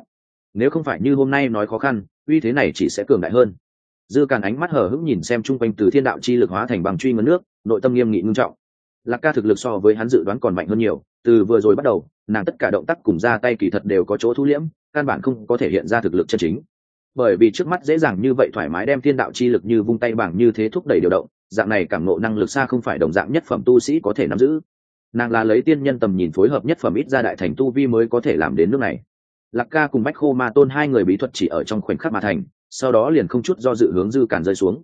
Nếu không phải như hôm nay nói khó khăn, uy thế này chỉ sẽ cường đại hơn. Dư càn ánh mắt hở hững nhìn xem chung quanh từ thiên đạo chi lực hóa thành bằng truy ngấn nước, nội tâm nghiêm nghị ngưng trọng. Lạc ca thực lực so với hắn dự đoán còn mạnh hơn nhiều, từ vừa rồi bắt đầu, nàng tất cả động tác cùng ra tay kỳ thật đều có chỗ thu liễm, căn bản không có thể hiện ra thực lực chân chính bởi vì trước mắt dễ dàng như vậy thoải mái đem thiên đạo chi lực như vung tay bảng như thế thúc đẩy điều động, dạng này cảm nộ năng lực xa không phải đồng dạng nhất phẩm tu sĩ có thể nắm giữ. Nàng là lấy tiên nhân tầm nhìn phối hợp nhất phẩm ít ra đại thành tu vi mới có thể làm đến nước này. Lạc ca cùng bách khô ma tôn hai người bí thuật chỉ ở trong khoảnh khắc mà thành, sau đó liền không chút do dự hướng dư càn rơi xuống.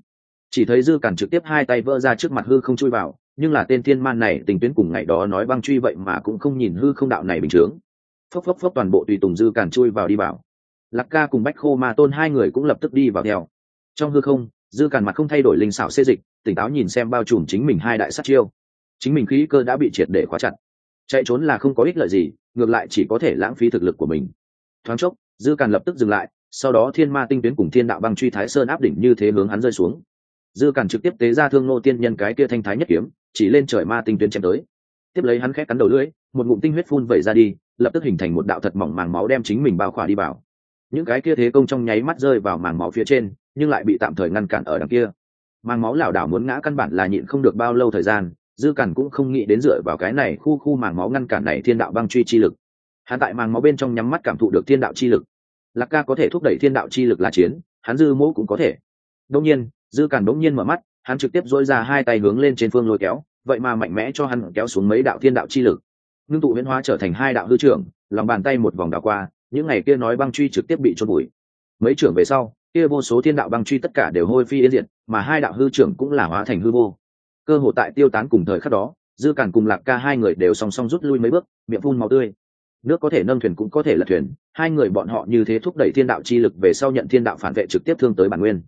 Chỉ thấy dư càn trực tiếp hai tay vỡ ra trước mặt hư không chui vào, nhưng là tên thiên man này tình tuyến cùng ngày đó nói băng truy vậy mà cũng không nhìn hư không đạo này bình chướng phốc phốc phốc toàn bộ tùy tùng dư càn chui vào đi vào lạc ca cùng bách khô ma tôn hai người cũng lập tức đi vào theo. Trong hư không, dư càn mặt không thay đổi linh xảo xê dịch, tỉnh táo nhìn xem bao trùm chính mình hai đại sát chiêu. Chính mình khí cơ đã bị triệt để khóa chặt. Chạy trốn là không có ích lợi gì, ngược lại chỉ có thể lãng phí thực lực của mình. Thoáng chốc, dư càn lập tức dừng lại, sau đó thiên ma tinh tuyến cùng thiên đạo băng truy thái sơn áp đỉnh như thế hướng hắn rơi xuống. Dư càn trực tiếp tế ra thương nô tiên nhân cái kia thanh thái nhất kiếm, chỉ lên trời ma tinh tuyến chém tới. Tiếp lấy hắn khét cắn đầu lưỡi, một ngụm tinh huyết phun vẩy ra đi, lập tức hình thành một đạo thật mỏng màng máu đem chính mình bao khỏa đi vào những cái kia thế công trong nháy mắt rơi vào màng máu phía trên, nhưng lại bị tạm thời ngăn cản ở đằng kia. Màng máu lảo đảo muốn ngã căn bản là nhịn không được bao lâu thời gian, dư cản cũng không nghĩ đến dựa vào cái này khu khu màng máu ngăn cản này thiên đạo băng truy chi lực. Hắn tại màng máu bên trong nhắm mắt cảm thụ được thiên đạo chi lực. Lạc ca có thể thúc đẩy thiên đạo chi lực là chiến, hắn dư mỗ cũng có thể. Đông nhiên, dư cản đống nhiên mở mắt, hắn trực tiếp dỗi ra hai tay hướng lên trên phương lôi kéo, vậy mà mạnh mẽ cho hắn kéo xuống mấy đạo thiên đạo chi lực. Ngưng tụ huyễn hóa trở thành hai đạo hư trưởng, lòng bàn tay một vòng đảo qua những ngày kia nói băng truy trực tiếp bị trôn bụi mấy trưởng về sau, kia vô số thiên đạo băng truy tất cả đều hôi phi yên diệt, mà hai đạo hư trưởng cũng là hóa thành hư vô. Cơ hội tại tiêu tán cùng thời khắc đó, dư cản cùng lạc ca hai người đều song song rút lui mấy bước, miệng phun máu tươi. Nước có thể nâng thuyền cũng có thể lật thuyền, hai người bọn họ như thế thúc đẩy thiên đạo chi lực về sau nhận thiên đạo phản vệ trực tiếp thương tới bản nguyên.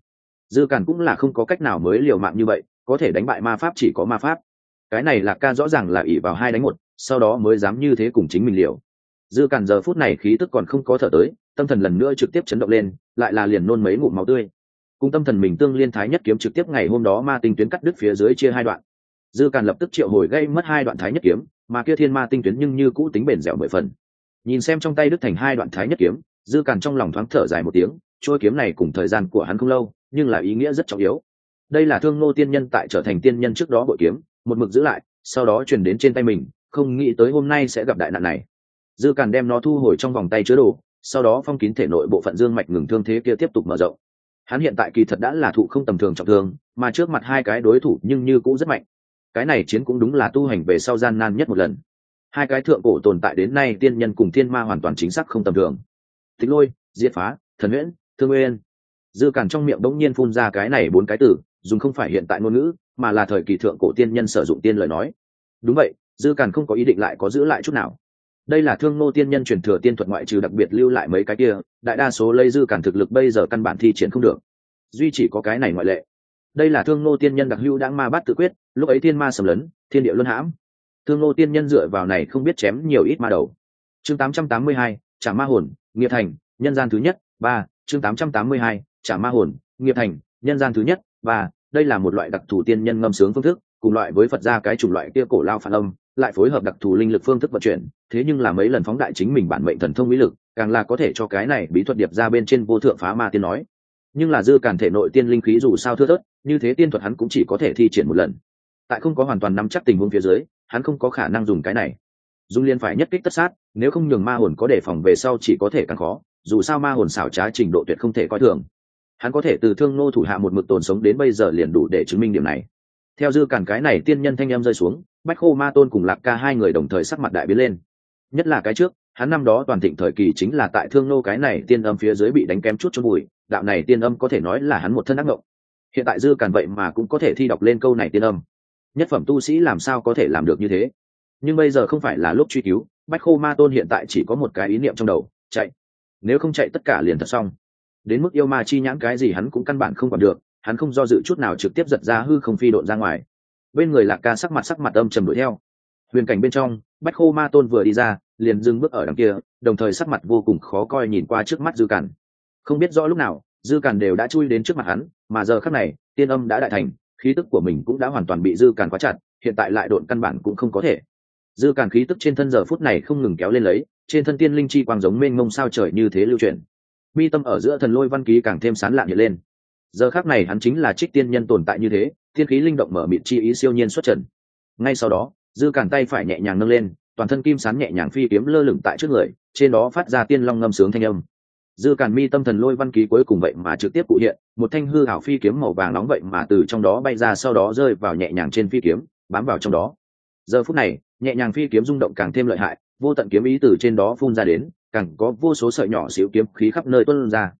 Dư cản cũng là không có cách nào mới liều mạng như vậy, có thể đánh bại ma pháp chỉ có ma pháp. Cái này lạc ca rõ ràng là ỷ vào hai đánh một, sau đó mới dám như thế cùng chính mình liều dư cản giờ phút này khí tức còn không có thở tới, tâm thần lần nữa trực tiếp chấn động lên, lại là liền nôn mấy ngụm máu tươi. Cùng tâm thần mình tương liên thái nhất kiếm trực tiếp ngày hôm đó ma tinh tuyến cắt đứt phía dưới chia hai đoạn. Dư càn lập tức triệu hồi gây mất hai đoạn thái nhất kiếm, mà kia thiên ma tinh tuyến nhưng như cũ tính bền dẻo mười phần. Nhìn xem trong tay đứt thành hai đoạn thái nhất kiếm, dư càn trong lòng thoáng thở dài một tiếng trôi kiếm này cùng thời gian của hắn không lâu, nhưng là ý nghĩa rất trọng yếu. Đây là thương nô tiên nhân tại trở thành tiên nhân trước đó bội kiếm, một mực giữ lại, sau đó truyền đến trên tay mình, không nghĩ tới hôm nay sẽ gặp đại nạn này dư càn đem nó thu hồi trong vòng tay chứa đồ, sau đó phong kín thể nội bộ phận dương mạch ngừng thương thế kia tiếp tục mở rộng. Hắn hiện tại kỳ thật đã là thụ không tầm thường trọng thương, mà trước mặt hai cái đối thủ nhưng như cũng rất mạnh. Cái này chiến cũng đúng là tu hành về sau gian nan nhất một lần. Hai cái thượng cổ tồn tại đến nay tiên nhân cùng thiên ma hoàn toàn chính xác không tầm thường. Tịch lôi, diệt phá, thần nguyễn thương nguyên dư cản trong miệng bỗng nhiên phun ra cái này bốn cái từ, dùng không phải hiện tại ngôn ngữ, mà là thời kỳ thượng cổ tiên nhân sử dụng tiên lời nói. Đúng vậy, dư cản không có ý định lại có giữ lại chút nào đây là thương nô tiên nhân truyền thừa tiên thuật ngoại trừ đặc biệt lưu lại mấy cái kia đại đa số lây dư cản thực lực bây giờ căn bản thi triển không được. Duy chỉ có cái này ngoại lệ. Đây là thương nô tiên nhân đặc hữu đang ma bắt tự quyết lúc ấy thiên ma sầm lấn thiên địa luân hãm. Thương nô tiên nhân dựa vào này không biết chém nhiều ít ma đầu. Chương 882, trả ma hồn nghiệp thành nhân gian thứ nhất ba chương 882, trả ma hồn nghiệp thành nhân gian thứ nhất ba. Đây là một loại đặc thù tiên nhân ngâm sướng phương thức cùng loại với phật gia cái chủng loại kia cổ lao phản âm lại phối hợp đặc thù linh lực phương thức vận chuyển, thế nhưng là mấy lần phóng đại chính mình bản mệnh thần thông mỹ lực, càng là có thể cho cái này bí thuật điệp ra bên trên vô thượng phá ma tiên nói. Nhưng là dư càn thể nội tiên linh khí dù sao thưa thớt, như thế tiên thuật hắn cũng chỉ có thể thi triển một lần. Tại không có hoàn toàn nắm chắc tình huống phía dưới, hắn không có khả năng dùng cái này. Dung liên phải nhất kích tất sát, nếu không nhường ma hồn có đề phòng về sau chỉ có thể càng khó, dù sao ma hồn xảo trá trình độ tuyệt không thể coi thường. Hắn có thể từ thương nô thủ hạ một mực tồn sống đến bây giờ liền đủ để chứng minh điểm này. Theo dư cản cái này tiên nhân thanh em rơi xuống bách khô ma tôn cùng lạc ca hai người đồng thời sắc mặt đại biến lên. Nhất là cái trước, hắn năm đó toàn thịnh thời kỳ chính là tại thương nô cái này tiên âm phía dưới bị đánh kém chút cho bụi, đạo này tiên âm có thể nói là hắn một thân ác ngộng. Hiện tại dư càn vậy mà cũng có thể thi đọc lên câu này tiên âm. Nhất phẩm tu sĩ làm sao có thể làm được như thế? Nhưng bây giờ không phải là lúc truy cứu, bách khô ma tôn hiện tại chỉ có một cái ý niệm trong đầu, chạy. Nếu không chạy tất cả liền thật xong. Đến mức yêu ma chi nhãn cái gì hắn cũng căn bản không còn được, hắn không do dự chút nào trực tiếp giật ra hư không phi độn ra ngoài bên người lạc ca sắc mặt sắc mặt âm trầm đuổi theo. Huyền cảnh bên trong, bách khô ma tôn vừa đi ra, liền dừng bước ở đằng kia, đồng thời sắc mặt vô cùng khó coi nhìn qua trước mắt dư cản không biết rõ lúc nào, dư cản đều đã chui đến trước mặt hắn, mà giờ khắc này, tiên âm đã đại thành, khí tức của mình cũng đã hoàn toàn bị dư càn quá chặt, hiện tại lại độn căn bản cũng không có thể. Dư càn khí tức trên thân giờ phút này không ngừng kéo lên lấy, trên thân tiên linh chi quang giống mênh mông sao trời như thế lưu truyền mi tâm ở giữa thần lôi văn ký càng thêm sán lạn hiện lên. Giờ khác này hắn chính là trích tiên nhân tồn tại như thế thiên khí linh động mở mịt chi ý siêu nhiên xuất trần. Ngay sau đó, dư cản tay phải nhẹ nhàng nâng lên, toàn thân kim sán nhẹ nhàng phi kiếm lơ lửng tại trước người, trên đó phát ra tiên long ngâm sướng thanh âm. Dư cản mi tâm thần lôi văn ký cuối cùng vậy mà trực tiếp cụ hiện, một thanh hư hảo phi kiếm màu vàng nóng vậy mà từ trong đó bay ra sau đó rơi vào nhẹ nhàng trên phi kiếm, bám vào trong đó. Giờ phút này, nhẹ nhàng phi kiếm rung động càng thêm lợi hại, vô tận kiếm ý từ trên đó phun ra đến, càng có vô số sợi nhỏ xíu kiếm khí khắp nơi tuân ra.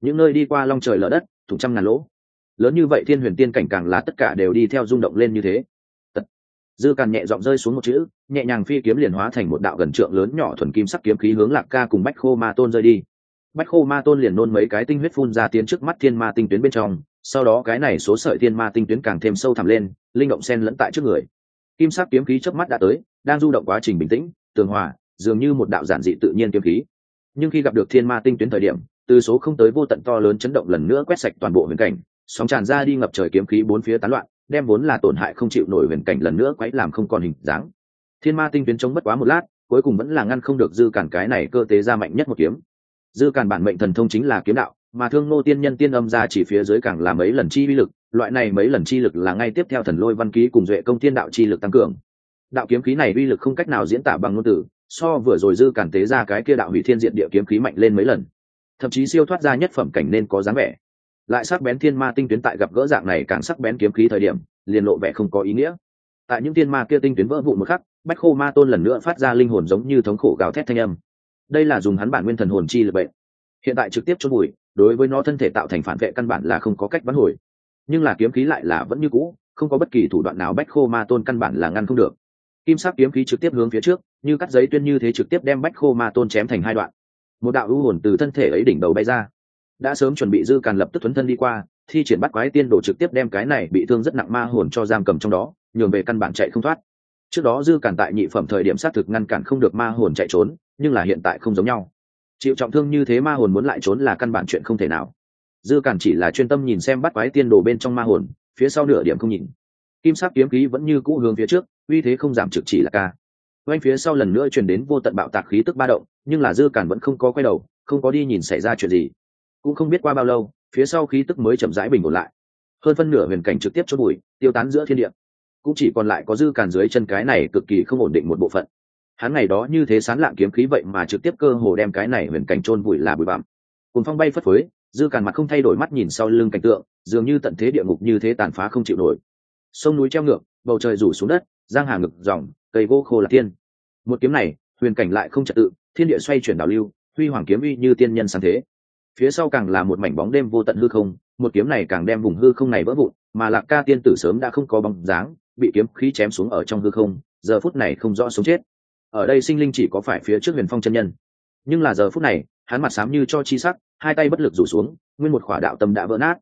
Những nơi đi qua long trời lở đất thủ trăm ngàn lỗ lớn như vậy thiên huyền tiên cảnh càng là tất cả đều đi theo rung động lên như thế. Tật. dư càn nhẹ giọng rơi xuống một chữ, nhẹ nhàng phi kiếm liền hóa thành một đạo gần trượng lớn nhỏ thuần kim sắc kiếm khí hướng lạc ca cùng bách khô ma tôn rơi đi. Bách khô ma tôn liền nôn mấy cái tinh huyết phun ra tiến trước mắt thiên ma tinh tuyến bên trong, sau đó cái này số sợi thiên ma tinh tuyến càng thêm sâu thẳm lên, linh động sen lẫn tại trước người. Kim sắc kiếm khí trước mắt đã tới, đang du động quá trình bình tĩnh, tường hòa, dường như một đạo giản dị tự nhiên kiếm khí. Nhưng khi gặp được thiên ma tinh tuyến thời điểm, từ số không tới vô tận to lớn chấn động lần nữa quét sạch toàn bộ huyền cảnh sóng tràn ra đi ngập trời kiếm khí bốn phía tán loạn, đem vốn là tổn hại không chịu nổi huyền cảnh lần nữa quấy làm không còn hình dáng. Thiên ma tinh tuyến chống bất quá một lát, cuối cùng vẫn là ngăn không được dư cản cái này cơ tế ra mạnh nhất một kiếm. Dư cản bản mệnh thần thông chính là kiếm đạo, mà thương ngô tiên nhân tiên âm ra chỉ phía dưới càng là mấy lần chi vi lực, loại này mấy lần chi lực là ngay tiếp theo thần lôi văn ký cùng duệ công tiên đạo chi lực tăng cường. Đạo kiếm khí này uy lực không cách nào diễn tả bằng ngôn từ, so vừa rồi dư cản tế ra cái kia đạo hủy thiên diện địa kiếm khí mạnh lên mấy lần. Thậm chí siêu thoát ra nhất phẩm cảnh nên có dáng vẻ lại sắc bén thiên ma tinh tuyến tại gặp gỡ dạng này càng sắc bén kiếm khí thời điểm, liền lộ vẻ không có ý nghĩa. Tại những thiên ma kia tinh tuyến vỡ vụn một khắc, bách khô ma tôn lần nữa phát ra linh hồn giống như thống khổ gào thét thanh âm. Đây là dùng hắn bản nguyên thần hồn chi lực bệnh. Hiện tại trực tiếp chôn bụi đối với nó thân thể tạo thành phản vệ căn bản là không có cách bắn hồi. Nhưng là kiếm khí lại là vẫn như cũ, không có bất kỳ thủ đoạn nào bách khô ma tôn căn bản là ngăn không được. Kim sắc kiếm khí trực tiếp hướng phía trước, như cắt giấy tuyên như thế trực tiếp đem bách khô ma tôn chém thành hai đoạn. Một đạo ưu hồn từ thân thể ấy đỉnh đầu bay ra đã sớm chuẩn bị dư càn lập tức thuấn thân đi qua, thi triển bắt quái tiên đồ trực tiếp đem cái này bị thương rất nặng ma hồn cho giam cầm trong đó, nhường về căn bản chạy không thoát. Trước đó dư càn tại nhị phẩm thời điểm xác thực ngăn cản không được ma hồn chạy trốn, nhưng là hiện tại không giống nhau. Chịu trọng thương như thế ma hồn muốn lại trốn là căn bản chuyện không thể nào. Dư càn chỉ là chuyên tâm nhìn xem bắt quái tiên đồ bên trong ma hồn, phía sau nửa điểm không nhìn. Kim sắc kiếm khí vẫn như cũ hướng phía trước, uy thế không giảm trực chỉ là ca. Quanh phía sau lần nữa truyền đến vô tận bạo tạc khí tức ba động, nhưng là dư càn vẫn không có quay đầu, không có đi nhìn xảy ra chuyện gì cũng không biết qua bao lâu, phía sau khí tức mới chậm rãi bình ổn lại. Hơn phân nửa huyền cảnh trực tiếp chốt bụi, tiêu tán giữa thiên địa. Cũng chỉ còn lại có dư càn dưới chân cái này cực kỳ không ổn định một bộ phận. Hắn ngày đó như thế sán lạng kiếm khí vậy mà trực tiếp cơ hồ đem cái này huyền cảnh chôn bụi là bụi bặm. Cùng phong bay phất phới, dư càn mặt không thay đổi mắt nhìn sau lưng cảnh tượng, dường như tận thế địa ngục như thế tàn phá không chịu nổi. Sông núi treo ngược, bầu trời rủ xuống đất, giang hà ngực dòng, cây gỗ khô là thiên một kiếm này, huyền cảnh lại không trật tự, thiên địa xoay chuyển đảo lưu, huy hoàng kiếm uy như tiên nhân sáng thế phía sau càng là một mảnh bóng đêm vô tận hư không, một kiếm này càng đem vùng hư không này vỡ vụn, mà lạc ca tiên tử sớm đã không có bóng dáng, bị kiếm khí chém xuống ở trong hư không, giờ phút này không rõ sống chết. Ở đây sinh linh chỉ có phải phía trước huyền phong chân nhân. Nhưng là giờ phút này, hắn mặt sám như cho chi sắc, hai tay bất lực rủ xuống, nguyên một khỏa đạo tâm đã vỡ nát.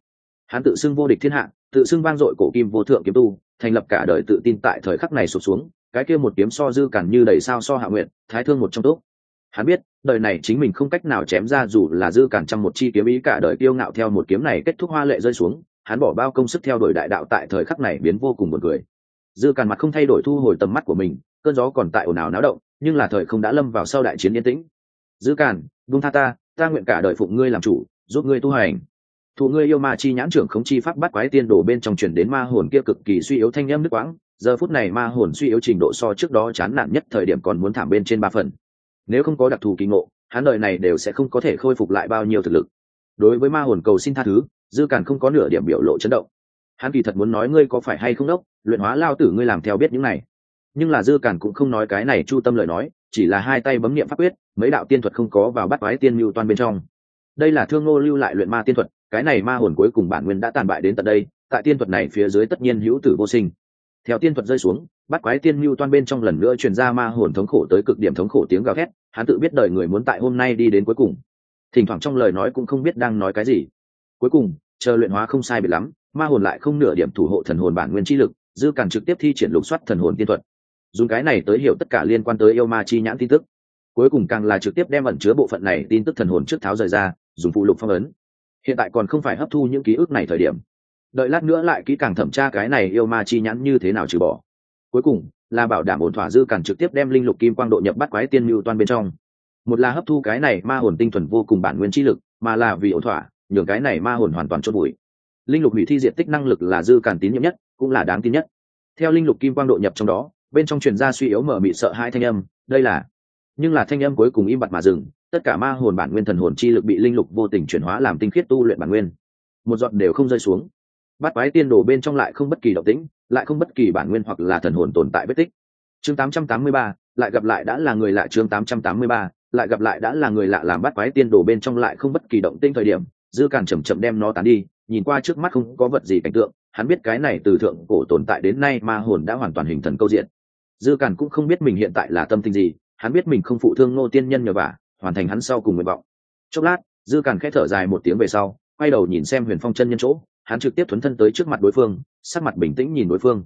Hắn tự xưng vô địch thiên hạ, tự xưng vang dội cổ kim vô thượng kiếm tu, thành lập cả đời tự tin tại thời khắc này sụp xuống, cái kia một kiếm so dư cản như đầy sao so hạ nguyện, thái thương một trong tốt hắn biết, đời này chính mình không cách nào chém ra dù là dư cản trăm một chi kiếm ý cả đời kiêu ngạo theo một kiếm này kết thúc hoa lệ rơi xuống, hắn bỏ bao công sức theo đuổi đại đạo tại thời khắc này biến vô cùng buồn cười. Dư cản mặt không thay đổi thu hồi tầm mắt của mình, cơn gió còn tại ồn ào náo động, nhưng là thời không đã lâm vào sau đại chiến yên tĩnh. Dư cản, buông tha ta ta nguyện cả đời phụng ngươi làm chủ, giúp ngươi tu hành. Thụ ngươi yêu ma chi nhãn trưởng không chi pháp bắt quái tiên đồ bên trong truyền đến ma hồn kia cực kỳ suy yếu thanh âm nước quãng, giờ phút này ma hồn suy yếu trình độ so trước đó chán nản nhất thời điểm còn muốn thảm bên trên ba phần nếu không có đặc thù kỳ ngộ, hắn đời này đều sẽ không có thể khôi phục lại bao nhiêu thực lực. Đối với ma hồn cầu xin tha thứ, dư càn không có nửa điểm biểu lộ chấn động. Hắn kỳ thật muốn nói ngươi có phải hay không đốc, luyện hóa lao tử ngươi làm theo biết những này. Nhưng là dư càn cũng không nói cái này chu tâm lời nói, chỉ là hai tay bấm niệm pháp quyết, mấy đạo tiên thuật không có vào bắt quái tiên mưu toan bên trong. Đây là thương ngô lưu lại luyện ma tiên thuật, cái này ma hồn cuối cùng bản nguyên đã tàn bại đến tận đây, tại tiên thuật này phía dưới tất nhiên hữu tử vô sinh. Theo tiên thuật rơi xuống bắt quái tiên mưu toan bên trong lần nữa truyền ra ma hồn thống khổ tới cực điểm thống khổ tiếng gào thét, hắn tự biết đời người muốn tại hôm nay đi đến cuối cùng. Thỉnh thoảng trong lời nói cũng không biết đang nói cái gì. Cuối cùng, chờ luyện hóa không sai biệt lắm, ma hồn lại không nửa điểm thủ hộ thần hồn bản nguyên chi lực, dư càng trực tiếp thi triển lục soát thần hồn tiên thuật. Dùng cái này tới hiểu tất cả liên quan tới yêu ma chi nhãn tin tức. Cuối cùng càng là trực tiếp đem ẩn chứa bộ phận này tin tức thần hồn trước tháo rời ra, dùng phụ lục phong ấn. Hiện tại còn không phải hấp thu những ký ức này thời điểm. Đợi lát nữa lại kỹ càng thẩm tra cái này yêu ma chi nhãn như thế nào trừ bỏ cuối cùng, là bảo đảm ổn thỏa dư cản trực tiếp đem linh lục kim quang độ nhập bắt quái tiên mưu toan bên trong. Một là hấp thu cái này ma hồn tinh thuần vô cùng bản nguyên chi lực, mà là vì ổn thỏa, nhường cái này ma hồn hoàn toàn chốt bụi linh lục hủy thi diện tích năng lực là dư cản tín nhiệm nhất, cũng là đáng tin nhất. Theo linh lục kim quang độ nhập trong đó, bên trong truyền ra suy yếu mở mị sợ hai thanh âm, đây là nhưng là thanh âm cuối cùng im bặt mà dừng, tất cả ma hồn bản nguyên thần hồn chi lực bị linh lục vô tình chuyển hóa làm tinh khiết tu luyện bản nguyên. Một giọt đều không rơi xuống. Bắt quái tiên đồ bên trong lại không bất kỳ động tĩnh lại không bất kỳ bản nguyên hoặc là thần hồn tồn tại vết tích. Chương 883, lại gặp lại đã là người lạ. Chương 883, lại gặp lại đã là người lạ làm bắt quái tiên đồ bên trong lại không bất kỳ động tĩnh thời điểm. Dư càn chậm chậm đem nó tán đi nhìn qua trước mắt không có vật gì cảnh tượng. Hắn biết cái này từ thượng cổ tồn tại đến nay ma hồn đã hoàn toàn hình thần câu diện. Dư càn cũng không biết mình hiện tại là tâm tình gì. Hắn biết mình không phụ thương ngô tiên nhân nhờ vả hoàn thành hắn sau cùng nguyện vọng. Chốc lát dư càn khẽ thở dài một tiếng về sau quay đầu nhìn xem huyền phong chân nhân chỗ hắn trực tiếp thuấn thân tới trước mặt đối phương, sắc mặt bình tĩnh nhìn đối phương.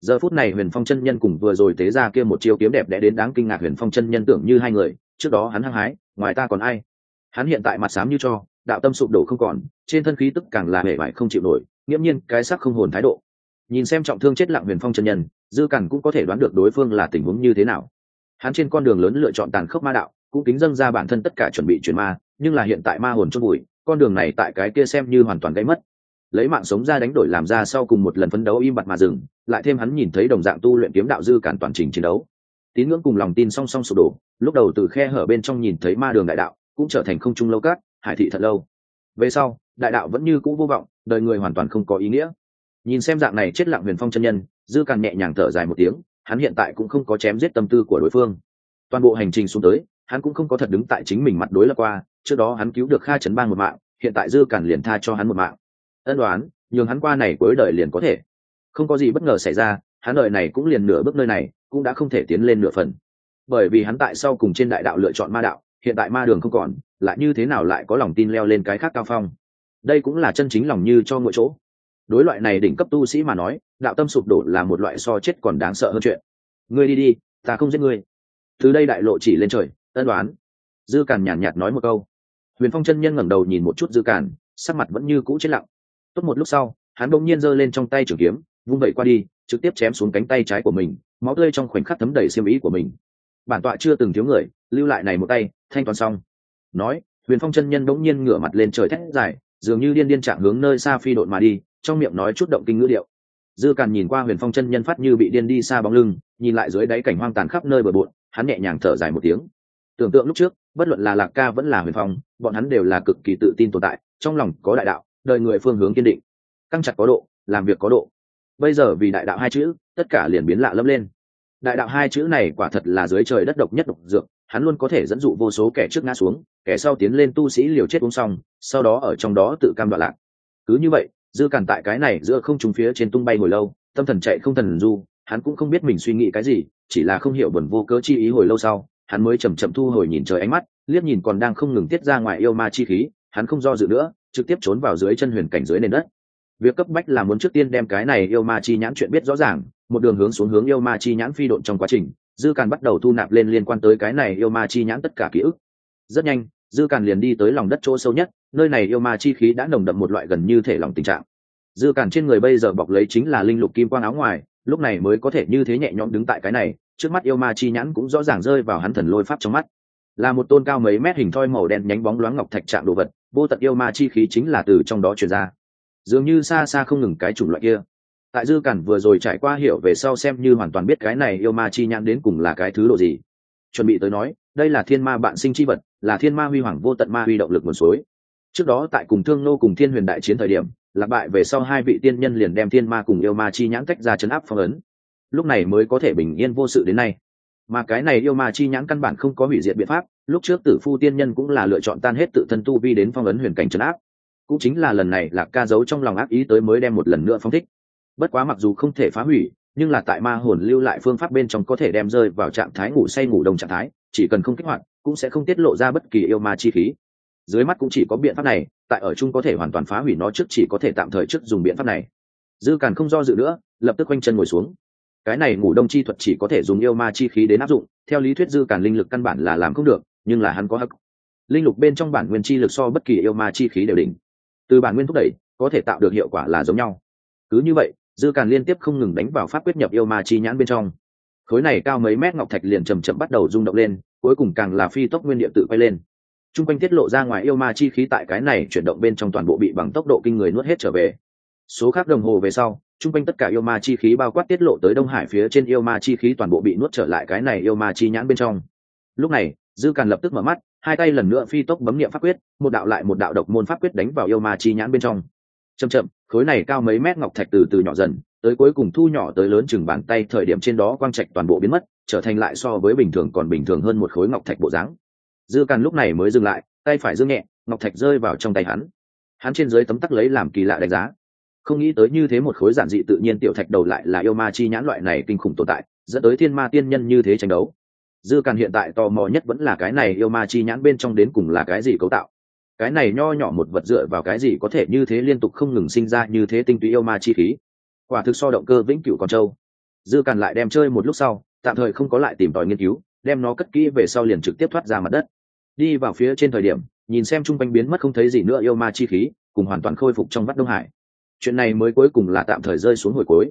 Giờ phút này huyền phong chân nhân cùng vừa rồi tế ra kia một chiêu kiếm đẹp đẽ đến đáng kinh ngạc huyền phong chân nhân tưởng như hai người, trước đó hắn hăng hái, ngoài ta còn ai? Hắn hiện tại mặt xám như cho, đạo tâm sụp đổ không còn, trên thân khí tức càng là hề vải không chịu nổi, nghiễm nhiên cái sắc không hồn thái độ. Nhìn xem trọng thương chết lặng huyền phong chân nhân, dư cằn cũng có thể đoán được đối phương là tình huống như thế nào. Hắn trên con đường lớn lựa chọn tàn khốc ma đạo, cũng kính dâng ra bản thân tất cả chuẩn bị chuyển ma, nhưng là hiện tại ma hồn chốt bụi con đường này tại cái kia xem như hoàn toàn gây mất lấy mạng sống ra đánh đổi làm ra sau cùng một lần phấn đấu im bặt mà dừng, lại thêm hắn nhìn thấy đồng dạng tu luyện kiếm đạo dư cản toàn trình chiến đấu. Tín ngưỡng cùng lòng tin song song sụp đổ, lúc đầu từ khe hở bên trong nhìn thấy ma đường đại đạo, cũng trở thành không trung lâu cát, hải thị thật lâu. Về sau, đại đạo vẫn như cũ vô vọng, đời người hoàn toàn không có ý nghĩa. Nhìn xem dạng này chết lặng huyền phong chân nhân, dư càn nhẹ nhàng thở dài một tiếng, hắn hiện tại cũng không có chém giết tâm tư của đối phương. Toàn bộ hành trình xuống tới, hắn cũng không có thật đứng tại chính mình mặt đối lập qua, trước đó hắn cứu được kha trấn bang một mạng, hiện tại dư càn liền tha cho hắn một mạng ân đoán, nhường hắn qua này cuối đời liền có thể. Không có gì bất ngờ xảy ra, hắn đời này cũng liền nửa bước nơi này, cũng đã không thể tiến lên nửa phần. Bởi vì hắn tại sau cùng trên đại đạo lựa chọn ma đạo, hiện tại ma đường không còn, lại như thế nào lại có lòng tin leo lên cái khác cao phong? Đây cũng là chân chính lòng như cho mỗi chỗ. Đối loại này đỉnh cấp tu sĩ mà nói, đạo tâm sụp đổ là một loại so chết còn đáng sợ hơn chuyện. Ngươi đi đi, ta không giết ngươi. Từ đây đại lộ chỉ lên trời, ân đoán. Dư càn nhàn nhạt nói một câu. Huyền phong chân nhân ngẩng đầu nhìn một chút dư càn, sắc mặt vẫn như cũ chết lặng tốt một lúc sau, hắn bỗng nhiên giơ lên trong tay trường kiếm, vung vẩy qua đi, trực tiếp chém xuống cánh tay trái của mình, máu tươi trong khoảnh khắc thấm đầy xiêm ý của mình. Bản tọa chưa từng thiếu người, lưu lại này một tay, thanh toán xong. Nói, huyền phong chân nhân bỗng nhiên ngửa mặt lên trời thét dài, dường như điên điên trạng hướng nơi xa phi đội mà đi, trong miệng nói chút động kinh ngữ điệu. Dư càn nhìn qua huyền phong chân nhân phát như bị điên đi xa bóng lưng, nhìn lại dưới đáy cảnh hoang tàn khắp nơi bờ bộn, hắn nhẹ nhàng thở dài một tiếng. Tưởng tượng lúc trước, bất luận là lạc ca vẫn là huyền phong, bọn hắn đều là cực kỳ tự tin tồn tại, trong lòng có đại đạo đời người phương hướng kiên định. Căng chặt có độ, làm việc có độ. Bây giờ vì đại đạo hai chữ, tất cả liền biến lạ lẫm lên. Đại đạo hai chữ này quả thật là dưới trời đất độc nhất độc dược, hắn luôn có thể dẫn dụ vô số kẻ trước ngã xuống, kẻ sau tiến lên tu sĩ liều chết uống xong, sau đó ở trong đó tự cam đoạn lạc. Cứ như vậy, dư cản tại cái này giữa không trúng phía trên tung bay hồi lâu, tâm thần chạy không thần du, hắn cũng không biết mình suy nghĩ cái gì, chỉ là không hiểu buồn vô cớ chi ý hồi lâu sau, hắn mới chậm chậm thu hồi nhìn trời ánh mắt, liếc nhìn còn đang không ngừng tiết ra ngoài yêu ma chi khí hắn không do dự nữa, trực tiếp trốn vào dưới chân huyền cảnh dưới nền đất. Việc cấp bách là muốn trước tiên đem cái này yêu ma chi nhãn chuyện biết rõ ràng, một đường hướng xuống hướng yêu ma chi nhãn phi độn trong quá trình, dư càn bắt đầu thu nạp lên liên quan tới cái này yêu ma chi nhãn tất cả ký ức. Rất nhanh, dư càn liền đi tới lòng đất chỗ sâu nhất, nơi này yêu ma chi khí đã nồng đậm một loại gần như thể lòng tình trạng. Dư càn trên người bây giờ bọc lấy chính là linh lục kim quang áo ngoài, lúc này mới có thể như thế nhẹ nhõm đứng tại cái này, trước mắt yêu ma chi nhãn cũng rõ ràng rơi vào hắn thần lôi pháp trong mắt. Là một tôn cao mấy mét hình thoi màu đen nhánh bóng loáng ngọc thạch trạng đồ vật vô tận yêu ma chi khí chính là từ trong đó truyền ra. Dường như xa xa không ngừng cái chủng loại kia. Tại dư cản vừa rồi trải qua hiểu về sau xem như hoàn toàn biết cái này yêu ma chi nhãn đến cùng là cái thứ độ gì. Chuẩn bị tới nói, đây là thiên ma bạn sinh chi vật, là thiên ma huy hoàng vô tận ma huy động lực nguồn suối. Trước đó tại cùng thương nô cùng thiên huyền đại chiến thời điểm lạc bại về sau hai vị tiên nhân liền đem thiên ma cùng yêu ma chi nhãn cách ra chấn áp phong ấn. Lúc này mới có thể bình yên vô sự đến nay mà cái này yêu ma chi nhãn căn bản không có hủy diệt biện pháp, lúc trước tử phu tiên nhân cũng là lựa chọn tan hết tự thân tu vi đến phong ấn huyền cảnh trấn áp. Cũng chính là lần này lạc ca giấu trong lòng ác ý tới mới đem một lần nữa phong thích. Bất quá mặc dù không thể phá hủy, nhưng là tại ma hồn lưu lại phương pháp bên trong có thể đem rơi vào trạng thái ngủ say ngủ đông trạng thái, chỉ cần không kích hoạt, cũng sẽ không tiết lộ ra bất kỳ yêu ma chi khí. Dưới mắt cũng chỉ có biện pháp này, tại ở chung có thể hoàn toàn phá hủy nó trước chỉ có thể tạm thời trước dùng biện pháp này. Dư càn không do dự nữa, lập tức quanh chân ngồi xuống cái này ngủ đông chi thuật chỉ có thể dùng yêu ma chi khí đến áp dụng, theo lý thuyết dư càn linh lực căn bản là làm không được, nhưng là hắn có hắc. Linh lục bên trong bản nguyên chi lực so bất kỳ yêu ma chi khí đều đỉnh. Từ bản nguyên thúc đẩy, có thể tạo được hiệu quả là giống nhau. Cứ như vậy, dư càn liên tiếp không ngừng đánh vào pháp quyết nhập yêu ma chi nhãn bên trong. Khối này cao mấy mét ngọc thạch liền chầm chậm bắt đầu rung động lên, cuối cùng càng là phi tốc nguyên địa tự quay lên. T r u n g quanh tiết lộ ra ngoài yêu ma chi khí tại cái này chuyển động bên trong toàn bộ bị bằng tốc độ kinh người nuốt hết trở về. Số khác đồng hồ về sau chung quanh tất cả yêu ma chi khí bao quát tiết lộ tới đông hải phía trên yêu ma chi khí toàn bộ bị nuốt trở lại cái này yêu ma chi nhãn bên trong. Lúc này, dư càn lập tức mở mắt, hai tay lần nữa phi tốc bấm nghiệm pháp quyết, một đạo lại một đạo độc môn pháp quyết đánh vào yêu ma chi nhãn bên trong. Chậm chậm, khối này cao mấy mét ngọc thạch từ từ nhỏ dần, tới cuối cùng thu nhỏ tới lớn chừng bàn tay thời điểm trên đó quang trạch toàn bộ biến mất, trở thành lại so với bình thường còn bình thường hơn một khối ngọc thạch bộ dáng. Dư càn lúc này mới dừng lại, tay phải dương nhẹ, ngọc thạch rơi vào trong tay hắn. Hắn trên dưới tấm tắc lấy làm kỳ lạ đánh giá không nghĩ tới như thế một khối giản dị tự nhiên tiểu thạch đầu lại là yêu ma chi nhãn loại này kinh khủng tồn tại, dẫn tới thiên ma tiên nhân như thế tranh đấu. Dư càn hiện tại tò mò nhất vẫn là cái này yêu ma chi nhãn bên trong đến cùng là cái gì cấu tạo. Cái này nho nhỏ một vật dựa vào cái gì có thể như thế liên tục không ngừng sinh ra như thế tinh túy yêu ma chi khí? Quả thực so động cơ vĩnh cửu còn châu dư càn lại đem chơi một lúc sau, tạm thời không có lại tìm tòi nghiên cứu, đem nó cất kỹ về sau liền trực tiếp thoát ra mặt đất. Đi vào phía trên thời điểm, nhìn xem chung quanh biến mất không thấy gì nữa yêu ma chi khí, cùng hoàn toàn khôi phục trong vắt đông hải chuyện này mới cuối cùng là tạm thời rơi xuống hồi cuối.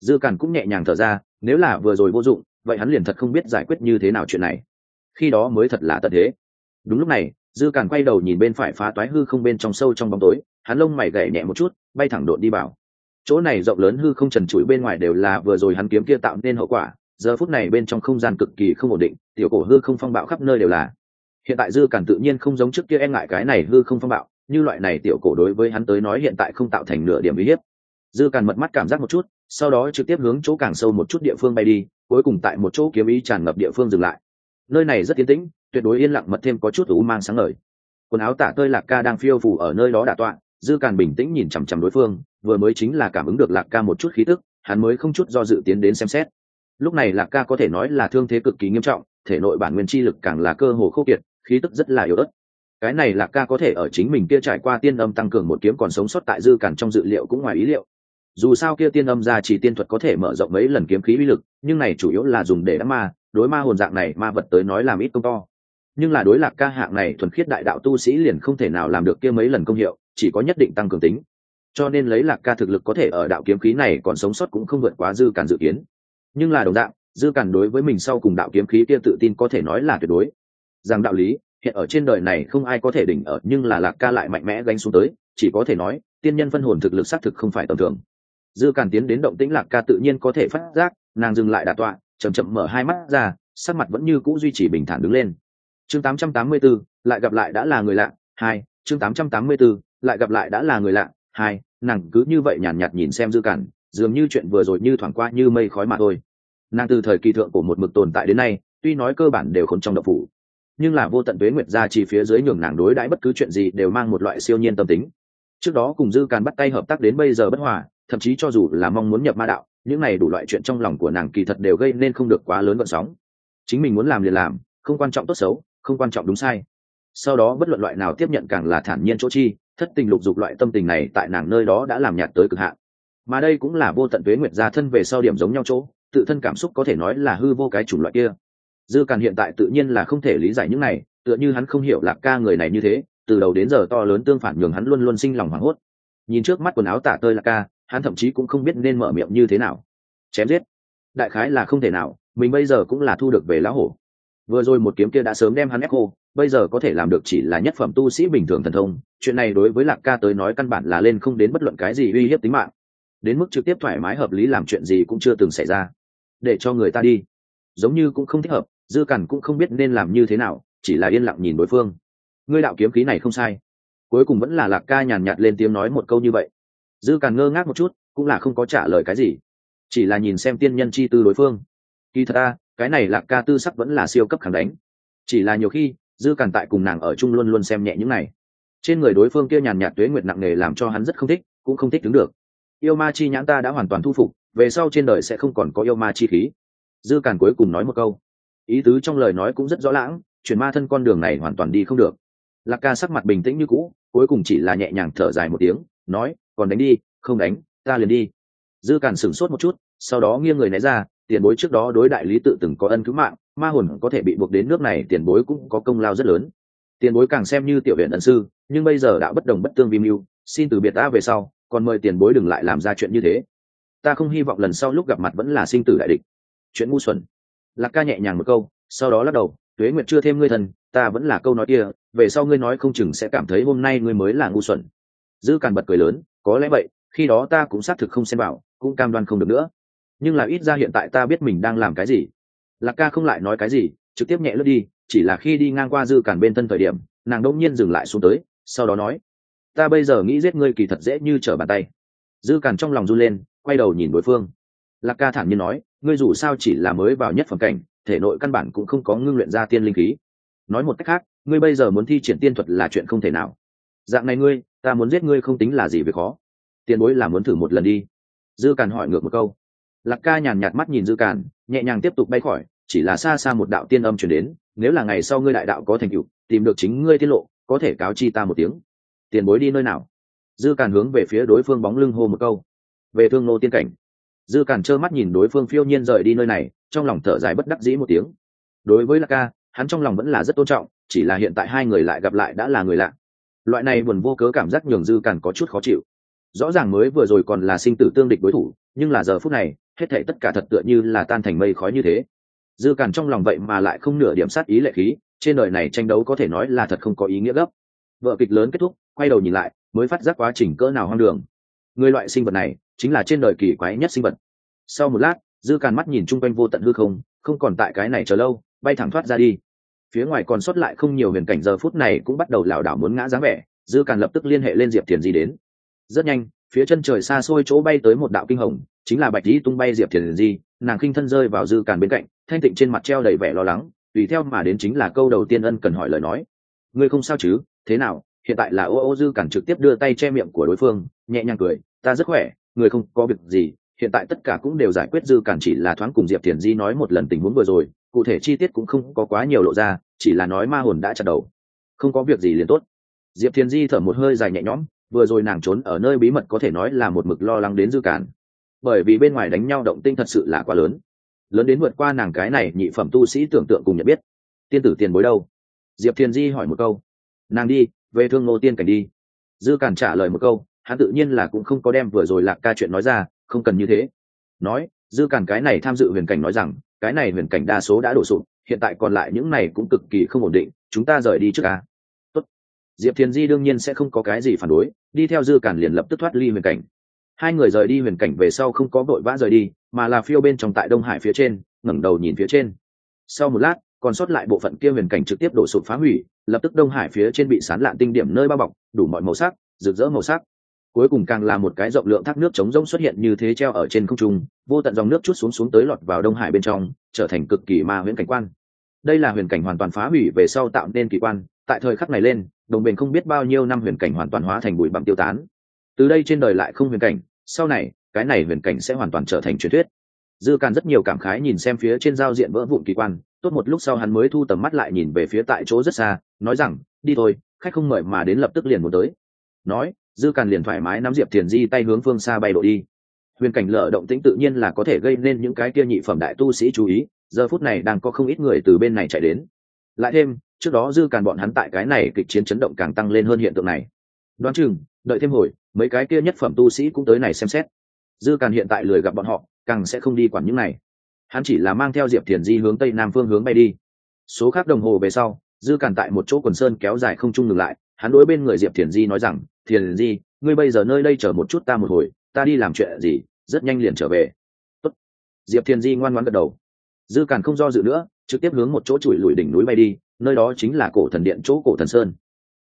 Dư càn cũng nhẹ nhàng thở ra, nếu là vừa rồi vô dụng, vậy hắn liền thật không biết giải quyết như thế nào chuyện này. Khi đó mới thật là tận thế. Đúng lúc này, dư càn quay đầu nhìn bên phải phá toái hư không bên trong sâu trong bóng tối, hắn lông mày gậy nhẹ một chút, bay thẳng đột đi vào. Chỗ này rộng lớn hư không trần trụi bên ngoài đều là vừa rồi hắn kiếm kia tạo nên hậu quả, giờ phút này bên trong không gian cực kỳ không ổn định, tiểu cổ hư không phong bạo khắp nơi đều là. Hiện tại dư cản tự nhiên không giống trước kia e ngại cái này hư không phong bạo như loại này tiểu cổ đối với hắn tới nói hiện tại không tạo thành nửa điểm uy hiếp. Dư càn mật mắt cảm giác một chút, sau đó trực tiếp hướng chỗ càng sâu một chút địa phương bay đi, cuối cùng tại một chỗ kiếm ý tràn ngập địa phương dừng lại. Nơi này rất tiến tĩnh, tuyệt đối yên lặng mật thêm có chút u mang sáng ngời. Quần áo tả tơi lạc ca đang phiêu phủ ở nơi đó đả tọa, dư càn bình tĩnh nhìn chằm chằm đối phương, vừa mới chính là cảm ứng được lạc ca một chút khí tức, hắn mới không chút do dự tiến đến xem xét. Lúc này lạc ca có thể nói là thương thế cực kỳ nghiêm trọng, thể nội bản nguyên chi lực càng là cơ hồ khô kiệt, khí tức rất là yếu ớt cái này lạc ca có thể ở chính mình kia trải qua tiên âm tăng cường một kiếm còn sống sót tại dư cản trong dự liệu cũng ngoài ý liệu. Dù sao kia tiên âm ra chỉ tiên thuật có thể mở rộng mấy lần kiếm khí uy lực, nhưng này chủ yếu là dùng để đắm ma, đối ma hồn dạng này ma vật tới nói làm ít công to. Nhưng là đối lạc ca hạng này thuần khiết đại đạo tu sĩ liền không thể nào làm được kia mấy lần công hiệu, chỉ có nhất định tăng cường tính. Cho nên lấy lạc ca thực lực có thể ở đạo kiếm khí này còn sống sót cũng không vượt quá dư cản dự kiến. Nhưng là đồng dạng, dư cản đối với mình sau cùng đạo kiếm khí kia tự tin có thể nói là tuyệt đối. Rằng đạo lý hiện ở trên đời này không ai có thể đỉnh ở nhưng là lạc ca lại mạnh mẽ gánh xuống tới chỉ có thể nói tiên nhân phân hồn thực lực xác thực không phải tầm thường. Dư càn tiến đến động tĩnh lạc ca tự nhiên có thể phát giác nàng dừng lại đà tọa chậm chậm mở hai mắt ra sắc mặt vẫn như cũ duy trì bình thản đứng lên. Chương 884, lại gặp lại đã là người lạ hai chương 884, lại gặp lại đã là người lạ hai nàng cứ như vậy nhàn nhạt, nhạt nhìn xem dư cản dường như chuyện vừa rồi như thoảng qua như mây khói mà thôi. Nàng từ thời kỳ thượng của một mực tồn tại đến nay tuy nói cơ bản đều khốn trong độc phủ nhưng là vô tận tuế nguyệt ra chỉ phía dưới nhường nàng đối đãi bất cứ chuyện gì đều mang một loại siêu nhiên tâm tính. Trước đó cùng dư càn bắt tay hợp tác đến bây giờ bất hòa, thậm chí cho dù là mong muốn nhập ma đạo, những này đủ loại chuyện trong lòng của nàng kỳ thật đều gây nên không được quá lớn vận sóng. Chính mình muốn làm liền làm, không quan trọng tốt xấu, không quan trọng đúng sai. Sau đó bất luận loại nào tiếp nhận càng là thản nhiên chỗ chi, thất tình lục dục loại tâm tình này tại nàng nơi đó đã làm nhạt tới cực hạn. Mà đây cũng là vô tận tuế nguyệt gia thân về sau điểm giống nhau chỗ, tự thân cảm xúc có thể nói là hư vô cái chủng loại kia dư càn hiện tại tự nhiên là không thể lý giải những này, tựa như hắn không hiểu lạc ca người này như thế, từ đầu đến giờ to lớn tương phản nhường hắn luôn luôn sinh lòng hoảng hốt. Nhìn trước mắt quần áo tả tơi lạc ca, hắn thậm chí cũng không biết nên mở miệng như thế nào. Chém giết. Đại khái là không thể nào, mình bây giờ cũng là thu được về lão hổ. Vừa rồi một kiếm kia đã sớm đem hắn ép khô, bây giờ có thể làm được chỉ là nhất phẩm tu sĩ bình thường thần thông, chuyện này đối với lạc ca tới nói căn bản là lên không đến bất luận cái gì uy hiếp tính mạng. Đến mức trực tiếp thoải mái hợp lý làm chuyện gì cũng chưa từng xảy ra. Để cho người ta đi. Giống như cũng không thích hợp dư cằn cũng không biết nên làm như thế nào, chỉ là yên lặng nhìn đối phương. Ngươi đạo kiếm khí này không sai. Cuối cùng vẫn là lạc ca nhàn nhạt lên tiếng nói một câu như vậy. Dư Cẩn ngơ ngác một chút, cũng là không có trả lời cái gì. Chỉ là nhìn xem tiên nhân chi tư đối phương. Kỳ thật ta, cái này lạc ca tư sắc vẫn là siêu cấp khẳng đánh. Chỉ là nhiều khi, dư Cẩn tại cùng nàng ở chung luôn luôn xem nhẹ những này. Trên người đối phương kia nhàn nhạt tuế nguyệt nặng nề làm cho hắn rất không thích, cũng không thích đứng được. Yêu ma chi nhãn ta đã hoàn toàn thu phục, về sau trên đời sẽ không còn có yêu ma chi khí. Dư càn cuối cùng nói một câu ý tứ trong lời nói cũng rất rõ lãng, chuyển ma thân con đường này hoàn toàn đi không được. Lạc ca sắc mặt bình tĩnh như cũ, cuối cùng chỉ là nhẹ nhàng thở dài một tiếng, nói, còn đánh đi, không đánh, ta liền đi. Dư càn sửng sốt một chút, sau đó nghiêng người né ra, tiền bối trước đó đối đại lý tự từng có ân cứu mạng, ma hồn có thể bị buộc đến nước này, tiền bối cũng có công lao rất lớn. Tiền bối càng xem như tiểu viện ân sư, nhưng bây giờ đã bất đồng bất tương vi mưu, xin từ biệt ta về sau, còn mời tiền bối đừng lại làm ra chuyện như thế. Ta không hy vọng lần sau lúc gặp mặt vẫn là sinh tử đại địch. Chuyện ngu xuẩn lạc ca nhẹ nhàng một câu, sau đó lắc đầu, tuế nguyệt chưa thêm ngươi thân ta vẫn là câu nói kia, về sau ngươi nói không chừng sẽ cảm thấy hôm nay ngươi mới là ngu xuẩn. Dư càn bật cười lớn, có lẽ vậy, khi đó ta cũng xác thực không xem bảo cũng cam đoan không được nữa. Nhưng là ít ra hiện tại ta biết mình đang làm cái gì. Lạc ca không lại nói cái gì, trực tiếp nhẹ lướt đi, chỉ là khi đi ngang qua dư càn bên thân thời điểm, nàng đông nhiên dừng lại xuống tới, sau đó nói, ta bây giờ nghĩ giết ngươi kỳ thật dễ như trở bàn tay. Dư càn trong lòng run lên, quay đầu nhìn đối phương. Lạc ca thản nhiên nói ngươi dù sao chỉ là mới vào nhất phẩm cảnh, thể nội căn bản cũng không có ngưng luyện ra tiên linh khí. Nói một cách khác, ngươi bây giờ muốn thi triển tiên thuật là chuyện không thể nào. Dạng này ngươi, ta muốn giết ngươi không tính là gì việc khó. Tiền bối là muốn thử một lần đi. Dư càn hỏi ngược một câu. Lạc ca nhàn nhạt mắt nhìn dư càn, nhẹ nhàng tiếp tục bay khỏi, chỉ là xa xa một đạo tiên âm chuyển đến, nếu là ngày sau ngươi đại đạo có thành tựu, tìm được chính ngươi tiết lộ, có thể cáo chi ta một tiếng. Tiền bối đi nơi nào? Dư càn hướng về phía đối phương bóng lưng hô một câu. Về thương nô tiên cảnh dư cản trơ mắt nhìn đối phương phiêu nhiên rời đi nơi này, trong lòng thở dài bất đắc dĩ một tiếng. Đối với lạc ca, hắn trong lòng vẫn là rất tôn trọng, chỉ là hiện tại hai người lại gặp lại đã là người lạ. Loại này buồn vô cớ cảm giác nhường dư cản có chút khó chịu. Rõ ràng mới vừa rồi còn là sinh tử tương địch đối thủ, nhưng là giờ phút này, hết thảy tất cả thật tựa như là tan thành mây khói như thế. Dư cản trong lòng vậy mà lại không nửa điểm sát ý lệ khí, trên đời này tranh đấu có thể nói là thật không có ý nghĩa gấp. Vợ kịch lớn kết thúc, quay đầu nhìn lại, mới phát giác quá trình cỡ nào hoang đường. Người loại sinh vật này chính là trên đời kỳ quái nhất sinh vật. Sau một lát, dư càn mắt nhìn chung quanh vô tận hư không không còn tại cái này chờ lâu, bay thẳng thoát ra đi. Phía ngoài còn sót lại không nhiều huyền cảnh giờ phút này cũng bắt đầu lảo đảo muốn ngã dáng vẻ, dư càn lập tức liên hệ lên diệp thiền di đến. Rất nhanh, phía chân trời xa xôi chỗ bay tới một đạo kinh hồng, chính là bạch lý tung bay diệp thiền di, nàng khinh thân rơi vào dư càn bên cạnh, thanh tịnh trên mặt treo đầy vẻ lo lắng, tùy theo mà đến chính là câu đầu tiên ân cần hỏi lời nói. Ngươi không sao chứ, thế nào, hiện tại là ô ô dư càn trực tiếp đưa tay che miệng của đối phương, nhẹ nhàng cười, ta rất khỏe người không có việc gì hiện tại tất cả cũng đều giải quyết dư cản chỉ là thoáng cùng diệp thiền di nói một lần tình huống vừa rồi cụ thể chi tiết cũng không có quá nhiều lộ ra chỉ là nói ma hồn đã chặt đầu. Không có việc gì liền tốt. Diệp thiền di thở một hơi dài nhẹ nhõm vừa rồi nàng trốn ở nơi bí mật có thể nói là một mực lo lắng đến dư cản, bởi vì bên ngoài đánh nhau động tinh thật sự là quá lớn. Lớn đến vượt qua nàng cái này nhị phẩm tu sĩ tưởng tượng cùng nhận biết. Tiên tử tiền bối đâu? Diệp thiền di hỏi một câu. Nàng đi về thương ngô tiên cảnh đi. Dư Cản trả lời một câu hắn tự nhiên là cũng không có đem vừa rồi lạc ca chuyện nói ra, không cần như thế. Nói, dư càn cái này tham dự huyền cảnh nói rằng, cái này huyền cảnh đa số đã đổ sụp, hiện tại còn lại những này cũng cực kỳ không ổn định, chúng ta rời đi trước ca Tốt. diệp thiền di đương nhiên sẽ không có cái gì phản đối, đi theo dư càn liền lập tức thoát ly huyền cảnh. Hai người rời đi huyền cảnh về sau không có vội vã rời đi, mà là phiêu bên trong tại đông hải phía trên, ngẩng đầu nhìn phía trên. Sau một lát, còn sót lại bộ phận kia huyền cảnh trực tiếp đổ sụp phá hủy, lập tức đông hải phía trên bị sán lạn tinh điểm nơi bao bọc, đủ mọi màu sắc, rực rỡ màu sắc cuối cùng càng là một cái rộng lượng thác nước chống rông xuất hiện như thế treo ở trên không trung, vô tận dòng nước chút xuống xuống tới lọt vào đông hải bên trong, trở thành cực kỳ ma huyễn cảnh quan. Đây là huyền cảnh hoàn toàn phá hủy về sau tạo nên kỳ quan, tại thời khắc này lên, đồng bền không biết bao nhiêu năm huyền cảnh hoàn toàn hóa thành bụi bặm tiêu tán. Từ đây trên đời lại không huyền cảnh, sau này, cái này huyền cảnh sẽ hoàn toàn trở thành truyền thuyết. Dư càn rất nhiều cảm khái nhìn xem phía trên giao diện vỡ vụn kỳ quan, tốt một lúc sau hắn mới thu tầm mắt lại nhìn về phía tại chỗ rất xa, nói rằng, đi thôi, khách không mời mà đến lập tức liền muốn tới. Nói dư càn liền thoải mái nắm diệp thiền di tay hướng phương xa bay độ đi. Huyền cảnh lở động tĩnh tự nhiên là có thể gây nên những cái kia nhị phẩm đại tu sĩ chú ý, giờ phút này đang có không ít người từ bên này chạy đến. Lại thêm, trước đó dư càn bọn hắn tại cái này kịch chiến chấn động càng tăng lên hơn hiện tượng này. Đoán chừng, đợi thêm hồi, mấy cái kia nhất phẩm tu sĩ cũng tới này xem xét. Dư càn hiện tại lười gặp bọn họ, càng sẽ không đi quản những này. Hắn chỉ là mang theo diệp thiền di hướng tây nam phương hướng bay đi. Số khác đồng hồ về sau, dư càn tại một chỗ quần sơn kéo dài không trung ngừng lại hắn đối bên người diệp thiền di nói rằng, thiền di, ngươi bây giờ nơi đây chờ một chút ta một hồi, ta đi làm chuyện gì, rất nhanh liền trở về. Tốt. diệp thiền di ngoan ngoãn gật đầu. Dư càn không do dự nữa, trực tiếp hướng một chỗ chùi lùi đỉnh núi bay đi, nơi đó chính là cổ thần điện chỗ cổ thần sơn.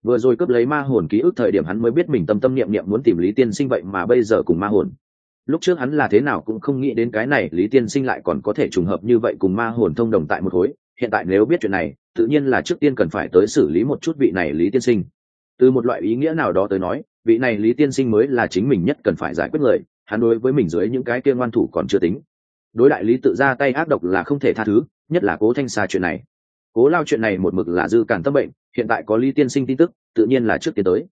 Vừa rồi cướp lấy ma hồn ký ức thời điểm hắn mới biết mình tâm tâm niệm niệm muốn tìm lý tiên sinh vậy mà bây giờ cùng ma hồn. Lúc trước hắn là thế nào cũng không nghĩ đến cái này, lý tiên sinh lại còn có thể trùng hợp như vậy cùng ma hồn thông đồng tại một khối. Hiện tại nếu biết chuyện này, tự nhiên là trước tiên cần phải tới xử lý một chút vị này lý tiên sinh từ một loại ý nghĩa nào đó tới nói vị này lý tiên sinh mới là chính mình nhất cần phải giải quyết người hắn đối với mình dưới những cái kia ngoan thủ còn chưa tính. Đối đại lý tự ra tay ác độc là không thể tha thứ nhất là cố thanh xa chuyện này. Cố lao chuyện này một mực là dư cản tâm bệnh hiện tại có lý tiên sinh tin tức tự nhiên là trước tiến tới.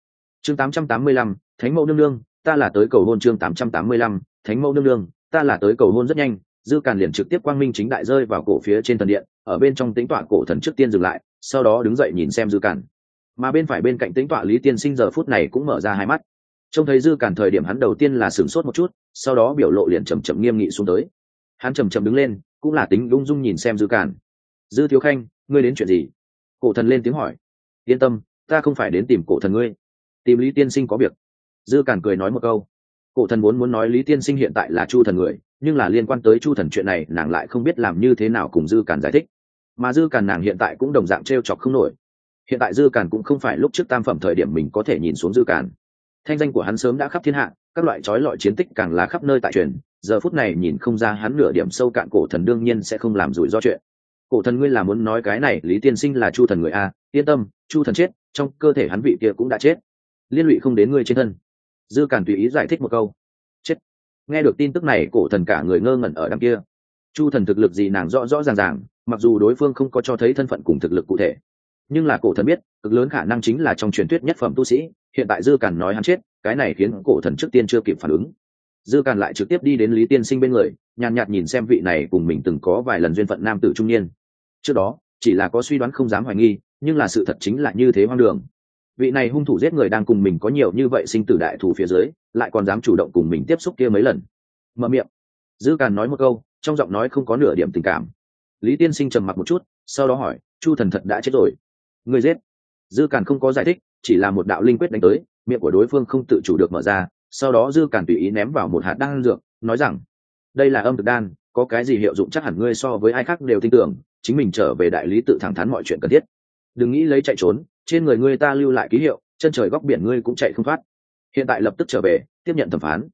Chương 885, thánh mẫu nương nương ta là tới cầu hôn chương 885, thánh mẫu nương nương ta là tới cầu hôn rất nhanh dư càn liền trực tiếp quang minh chính đại rơi vào cổ phía trên thần điện ở bên trong tính tọa cổ thần trước tiên dừng lại sau đó đứng dậy nhìn xem dư càn mà bên phải bên cạnh tính tọa lý tiên sinh giờ phút này cũng mở ra hai mắt. Trông thấy dư càn thời điểm hắn đầu tiên là sửng sốt một chút, sau đó biểu lộ liền chầm chậm nghiêm nghị xuống tới. Hắn chầm chậm đứng lên, cũng là tính lung dung nhìn xem dư càn dư thiếu khanh, ngươi đến chuyện gì? Cổ thần lên tiếng hỏi. Yên tâm, ta không phải đến tìm cổ thần ngươi. Tìm lý tiên sinh có việc. Dư càn cười nói một câu. Cổ thần muốn muốn nói lý tiên sinh hiện tại là chu thần người, nhưng là liên quan tới chu thần chuyện này nàng lại không biết làm như thế nào cùng dư càn giải thích. Mà dư càn nàng hiện tại cũng đồng dạng t r e o chọc không nổi hiện tại dư càn cũng không phải lúc trước tam phẩm thời điểm mình có thể nhìn xuống dư càn. Thanh danh của hắn sớm đã khắp thiên hạ, các loại trói lọi chiến tích càng là khắp nơi tại truyền, giờ phút này nhìn không ra hắn nửa điểm sâu cạn cổ thần đương nhiên sẽ không làm rủi ro chuyện. Cổ thần ngươi là muốn nói cái này, lý tiên sinh là chu thần người a, yên tâm, chu thần chết, trong cơ thể hắn vị kia cũng đã chết. Liên lụy không đến ngươi trên thân. Dư càn tùy ý giải thích một câu. Chết. Nghe được tin tức này, cổ thần cả người ngơ ngẩn ở đằng kia. Chu thần thực lực gì nàng rõ rõ ràng ràng, mặc dù đối phương không có cho thấy thân phận cùng thực lực cụ thể nhưng là cổ thần biết, cực lớn khả năng chính là trong truyền thuyết nhất phẩm tu sĩ, hiện tại dư càn nói hắn chết, cái này khiến cổ thần trước tiên chưa kịp phản ứng. Dư càn lại trực tiếp đi đến lý tiên sinh bên người, nhàn nhạt nhìn xem vị này cùng mình từng có vài lần duyên phận nam tử trung niên. Trước đó, chỉ là có suy đoán không dám hoài nghi, nhưng là sự thật chính là như thế hoang đường. Vị này hung thủ giết người đang cùng mình có nhiều như vậy sinh tử đại thủ phía dưới, lại còn dám chủ động cùng mình tiếp xúc kia mấy lần. Mở miệng. Dư càn nói một câu, trong giọng nói không có nửa điểm tình cảm. Lý tiên sinh trầm mặc một chút, sau đó hỏi, chu thần thật đã chết rồi? Người giết. Dư càn không có giải thích, chỉ là một đạo linh quyết đánh tới, miệng của đối phương không tự chủ được mở ra, sau đó dư càn tùy ý ném vào một hạt đan dược, nói rằng, đây là âm thực đan, có cái gì hiệu dụng chắc hẳn ngươi so với ai khác đều tin tưởng, chính mình trở về đại lý tự thẳng thắn mọi chuyện cần thiết. Đừng nghĩ lấy chạy trốn, trên người ngươi ta lưu lại ký hiệu, chân trời góc biển ngươi cũng chạy không thoát. Hiện tại lập tức trở về, tiếp nhận thẩm phán.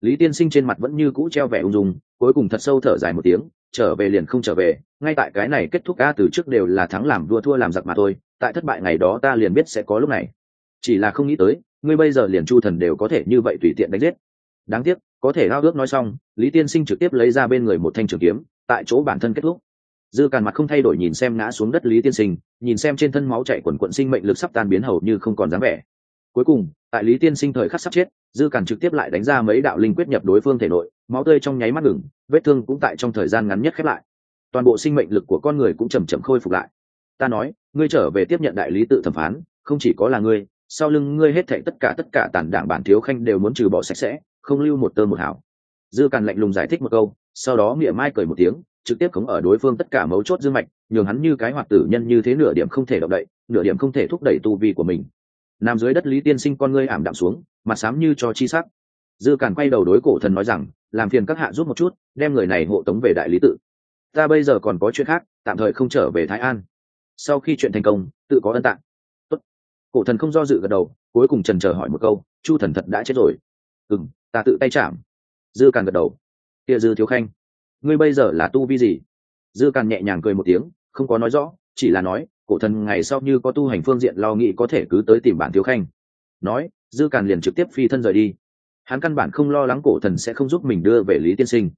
Lý tiên sinh trên mặt vẫn như cũ treo vẻ ung dung, cuối cùng thật sâu thở dài một tiếng trở về liền không trở về, ngay tại cái này kết thúc ca từ trước đều là thắng làm đua thua làm giặc mà thôi, tại thất bại ngày đó ta liền biết sẽ có lúc này. Chỉ là không nghĩ tới, ngươi bây giờ liền chu thần đều có thể như vậy tùy tiện đánh giết. Đáng tiếc, có thể lao ước nói xong, lý tiên sinh trực tiếp lấy ra bên người một thanh trường kiếm, tại chỗ bản thân kết thúc. Dư càn mặt không thay đổi nhìn xem ngã xuống đất lý tiên sinh, nhìn xem trên thân máu chạy quần quận sinh mệnh lực sắp tan biến hầu như không còn dám vẻ cuối cùng, tại lý tiên sinh thời khắc sắp chết, dư cản trực tiếp lại đánh ra mấy đạo linh quyết nhập đối phương thể nội, máu tươi trong nháy mắt ngừng, vết thương cũng tại trong thời gian ngắn nhất khép lại. Toàn bộ sinh mệnh lực của con người cũng chầm chậm khôi phục lại. Ta nói, ngươi trở về tiếp nhận đại lý tự thẩm phán, không chỉ có là ngươi, sau lưng ngươi hết thảy tất cả tất cả tàn đảng bản thiếu khanh đều muốn trừ bỏ sạch sẽ, không lưu một tơ một hảo dư càn lạnh lùng giải thích một câu, sau đó nghĩa mai cười một tiếng, trực tiếp khống ở đối phương tất cả mấu chốt dương mạch, nhường hắn như cái hoạt tử nhân như thế nửa điểm không thể động đậy, nửa điểm không thể thúc đẩy tu vi của mình nằm dưới đất lý tiên sinh con ngươi ảm đạm xuống, mặt xám như cho chi sắc. Dư càn quay đầu đối cổ thần nói rằng, làm phiền các hạ giúp một chút, đem người này hộ tống về đại lý tự. Ta bây giờ còn có chuyện khác, tạm thời không trở về thái an. Sau khi chuyện thành công, tự có ân tạng. Tốt. cổ thần không do dự gật đầu, cuối cùng trần chờ hỏi một câu, chu thần thật đã chết rồi? Ừ m ta tự tay chạm. Dư càn gật đầu. Kia dư thiếu khanh, ngươi bây giờ là tu vi gì? Dư càn nhẹ nhàng cười một tiếng, không có nói rõ, chỉ là nói cổ thần ngày sau như có tu hành phương diện lo nghĩ có thể cứ tới tìm bản thiếu khanh. Nói, dư càn liền trực tiếp phi thân rời đi. Hắn căn bản không lo lắng cổ thần sẽ không giúp mình đưa về lý tiên sinh.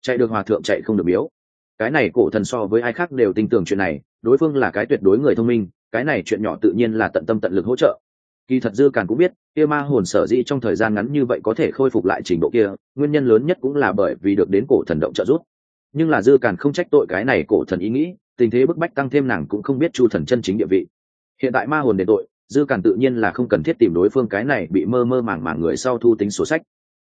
Chạy được hòa thượng chạy không được biếu. cái này cổ thần so với ai khác đều tin tưởng chuyện này, đối phương là cái tuyệt đối người thông minh, cái này chuyện nhỏ tự nhiên là tận tâm tận lực hỗ trợ. Kỳ thật dư càn cũng biết, kia ma hồn sở dĩ trong thời gian ngắn như vậy có thể khôi phục lại trình độ kia, nguyên nhân lớn nhất cũng là bởi vì được đến cổ thần động trợ giúp. Nhưng là dư càn không trách tội cái này cổ thần ý nghĩ tình thế bức bách tăng thêm nàng cũng không biết chu thần chân chính địa vị. Hiện tại ma hồn đền tội, dư càn tự nhiên là không cần thiết tìm đối phương cái này bị mơ mơ màng màng người sau thu tính sổ sách.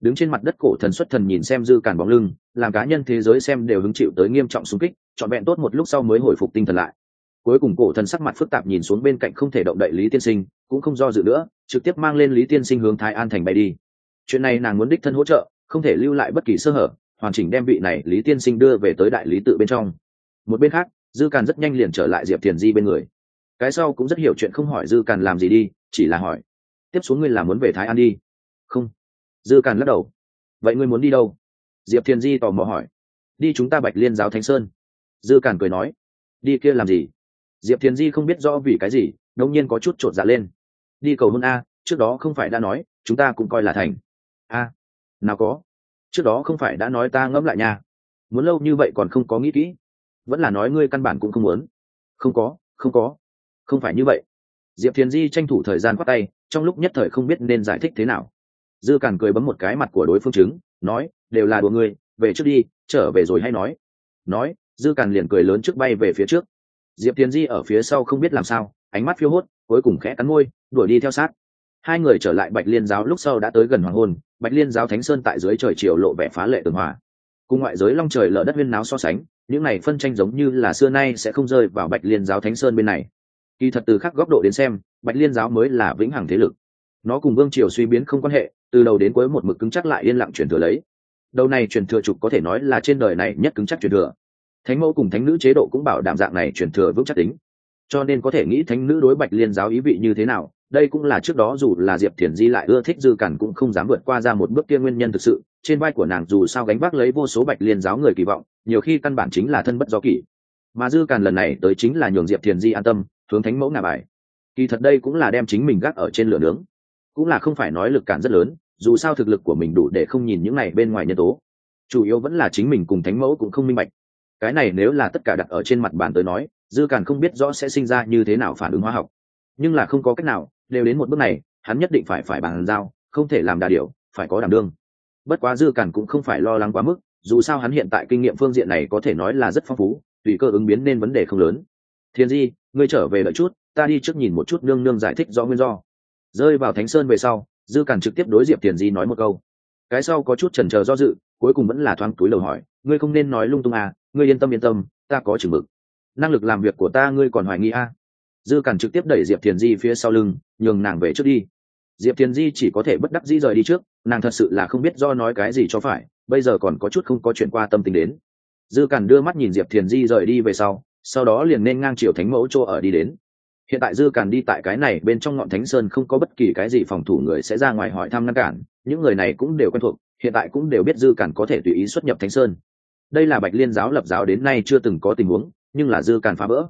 Đứng trên mặt đất cổ thần xuất thần nhìn xem dư càn bóng lưng, làm cá nhân thế giới xem đều hứng chịu tới nghiêm trọng xung kích, trọn vẹn tốt một lúc sau mới hồi phục tinh thần lại. Cuối cùng cổ thần sắc mặt phức tạp nhìn xuống bên cạnh không thể động đậy lý tiên sinh, cũng không do dự nữa, trực tiếp mang lên lý tiên sinh hướng thái an thành bay đi. Chuyện này nàng muốn đích thân hỗ trợ, không thể lưu lại bất kỳ sơ hở, hoàn chỉnh đem vị này lý tiên sinh đưa về tới đại lý tự bên trong. Một bên khác dư càn rất nhanh liền trở lại diệp thiền di bên người. Cái sau cũng rất hiểu chuyện không hỏi dư càn làm gì đi, chỉ là hỏi, tiếp xuống ngươi là muốn về thái an đi? Không. Dư càn lắc đầu, vậy ngươi muốn đi đâu? Diệp thiền di tò mò hỏi, đi chúng ta bạch liên giáo thánh sơn. Dư càn cười nói, đi kia làm gì? Diệp thiền di không biết rõ vì cái gì đông nhiên có chút t r ộ t dạ lên. Đi cầu hôn a, trước đó không phải đã nói, chúng ta cũng coi là thành. A, nào có, trước đó không phải đã nói ta ngẫm lại nha. Muốn lâu như vậy còn không có nghĩ kỹ vẫn là nói ngươi căn bản cũng không muốn. Không có không có. Không phải như vậy. Diệp thiền di tranh thủ thời gian khoác tay, trong lúc nhất thời không biết nên giải thích thế nào. Dư càn cười bấm một cái mặt của đối phương chứng nói, đều là đùa ngươi, về trước đi, trở về rồi hay nói. Nói, dư càn liền cười lớn trước bay về phía trước. Diệp thiền di ở phía sau không biết làm sao, ánh mắt phiêu hốt, cuối cùng khẽ cắn môi, đuổi đi theo sát. Hai người trở lại bạch liên giáo lúc sau đã tới gần hoàng hôn, bạch liên giáo thánh sơn tại dưới trời chiều lộ vẻ phá lệ tường hòa cùng ngoại giới long trời lở đất viên náo so sánh, những này phân tranh giống như là xưa nay sẽ không rơi vào bạch liên giáo thánh sơn bên này. Kỳ thật từ khác góc độ đến xem, bạch liên giáo mới là vĩnh hằng thế lực. Nó cùng vương triều suy biến không quan hệ, từ đầu đến cuối một mực cứng chắc lại yên lặng truyền thừa lấy. Đầu này truyền thừa trục có thể nói là trên đời này nhất cứng chắc truyền thừa. Thánh mẫu cùng thánh nữ chế độ cũng bảo đảm dạng này truyền thừa vững chắc tính. Cho nên có thể nghĩ thánh nữ đối bạch liên giáo ý vị như thế nào đây cũng là trước đó dù là diệp thiền di lại ưa thích dư cản cũng không dám vượt qua ra một bước kia nguyên nhân thực sự. Trên vai của nàng dù sao gánh vác lấy vô số bạch liên giáo người kỳ vọng, nhiều khi căn bản chính là thân bất do kỷ. Mà dư cản lần này tới chính là nhường diệp thiền di an tâm, hướng thánh mẫu ngà bài. Kỳ thật đây cũng là đem chính mình gác ở trên lửa nướng. Cũng là không phải nói lực cản rất lớn, dù sao thực lực của mình đủ để không nhìn những này bên ngoài nhân tố. Chủ yếu vẫn là chính mình cùng thánh mẫu cũng không minh bạch. Cái này nếu là tất cả đặt ở trên mặt bàn tới nói, dư càn không biết rõ sẽ sinh ra như thế nào phản ứng hóa học. Nhưng là không có cách nào đều đến một bước này, hắn nhất định phải phải bàn giao, không thể làm đà điều phải có đảm đương. Bất quá dư cản cũng không phải lo lắng quá mức, dù sao hắn hiện tại kinh nghiệm phương diện này có thể nói là rất phong phú, tùy cơ ứng biến nên vấn đề không lớn. Thiên di, ngươi trở về đợi chút, ta đi trước nhìn một chút nương nương giải thích do nguyên do. Rơi vào thánh sơn về sau, dư cản trực tiếp đối diệp tiền di nói một câu. Cái sau có chút chần chờ do dự, cuối cùng vẫn là thoáng túi lầu hỏi, ngươi không nên nói lung tung à ngươi yên tâm yên tâm, ta có chừng mực. Năng lực làm việc của ta ngươi còn hoài nghi à dư càn trực tiếp đẩy diệp thiền di phía sau lưng, nhường nàng về trước đi. Diệp thiền di chỉ có thể bất đắc dĩ rời đi trước, nàng thật sự là không biết do nói cái gì cho phải, bây giờ còn có chút không có chuyện qua tâm tình đến. Dư càn đưa mắt nhìn diệp thiền di rời đi về sau sau đó liền nên ngang chiều thánh mẫu chỗ ở đi đến. Hiện tại dư càn đi tại cái này bên trong ngọn thánh sơn không có bất kỳ cái gì phòng thủ người sẽ ra ngoài hỏi thăm ngăn cản, những người này cũng đều quen thuộc, hiện tại cũng đều biết dư càn có thể tùy ý xuất nhập thánh sơn. Đây là bạch liên giáo lập giáo đến nay chưa từng có tình huống, nhưng là dư càn phá vỡ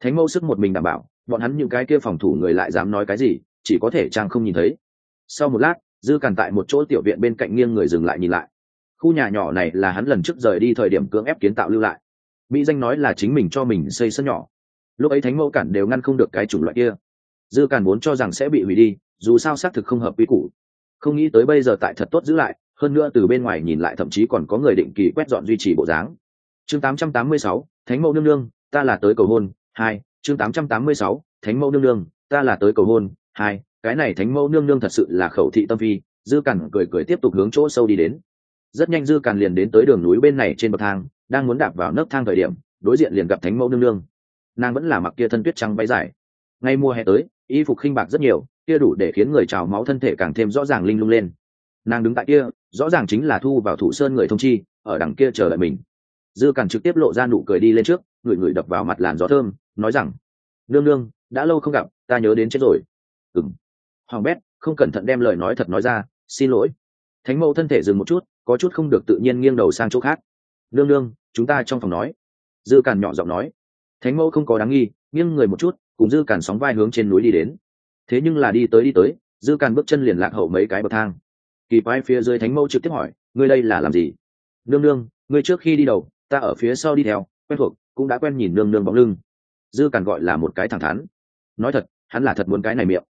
thánh mẫu sức một mình đảm bảo bọn hắn những cái kia phòng thủ người lại dám nói cái gì chỉ có thể trang không nhìn thấy. Sau một lát dư càn tại một chỗ tiểu viện bên cạnh nghiêng người dừng lại nhìn lại. Khu nhà nhỏ này là hắn lần trước rời đi thời điểm cưỡng ép kiến tạo lưu lại. Mỹ danh nói là chính mình cho mình xây sân nhỏ. Lúc ấy thánh mẫu cản đều ngăn không được cái chủng loại kia. Dư càn muốn cho rằng sẽ bị hủy đi dù sao xác thực không hợp quy củ. Không nghĩ tới bây giờ tại thật tốt giữ lại hơn nữa từ bên ngoài nhìn lại thậm chí còn có người định kỳ quét dọn duy trì bộ dáng. Chương 886, thánh mẫu nương nương ta là tới cầu hôn hai chương 886, thánh mẫu nương nương ta là tới cầu hôn. Hai cái này thánh mẫu nương nương thật sự là khẩu thị tâm phi. Dư cằn cười cười tiếp tục hướng chỗ sâu đi đến. Rất nhanh dư cẩn liền đến tới đường núi bên này trên bậc thang đang muốn đạp vào nấc thang thời điểm đối diện liền gặp thánh mẫu nương nương. Nàng vẫn là mặc kia thân tuyết trắng váy dài. Ngay mùa hè tới y phục khinh bạc rất nhiều kia đủ để khiến người trào máu thân thể càng thêm rõ ràng linh lung lên. Nàng đứng tại kia rõ ràng chính là thu vào thủ sơn người thông chi ở đằng kia chờ đợi mình. Dư cẩn trực tiếp lộ ra nụ cười đi lên trước người người đập vào mặt làn gió thơm nói rằng, nương nương, đã lâu không gặp, ta nhớ đến chết rồi. Ừng hoàng bét không cẩn thận đem lời nói thật nói ra, xin lỗi. Thánh mẫu thân thể dừng một chút, có chút không được tự nhiên nghiêng đầu sang chỗ khác. Nương nương, chúng ta trong phòng nói. Dư càn nhỏ giọng nói. Thánh mẫu không có đáng nghi, nghiêng người một chút, cùng dư càn sóng vai hướng trên núi đi đến. Thế nhưng là đi tới đi tới, dư càn bước chân liền lạc hậu mấy cái bậc thang. Kỳ quái phía dưới thánh mẫu trực tiếp hỏi, ngươi đây là làm gì? Nương nương, ngươi trước khi đi đầu, ta ở phía sau đi theo, quen thuộc, cũng đã quen nhìn nương nương bóng lưng dư càn gọi là một cái thẳng thắn. Nói thật, hắn là thật muốn cái này miệng.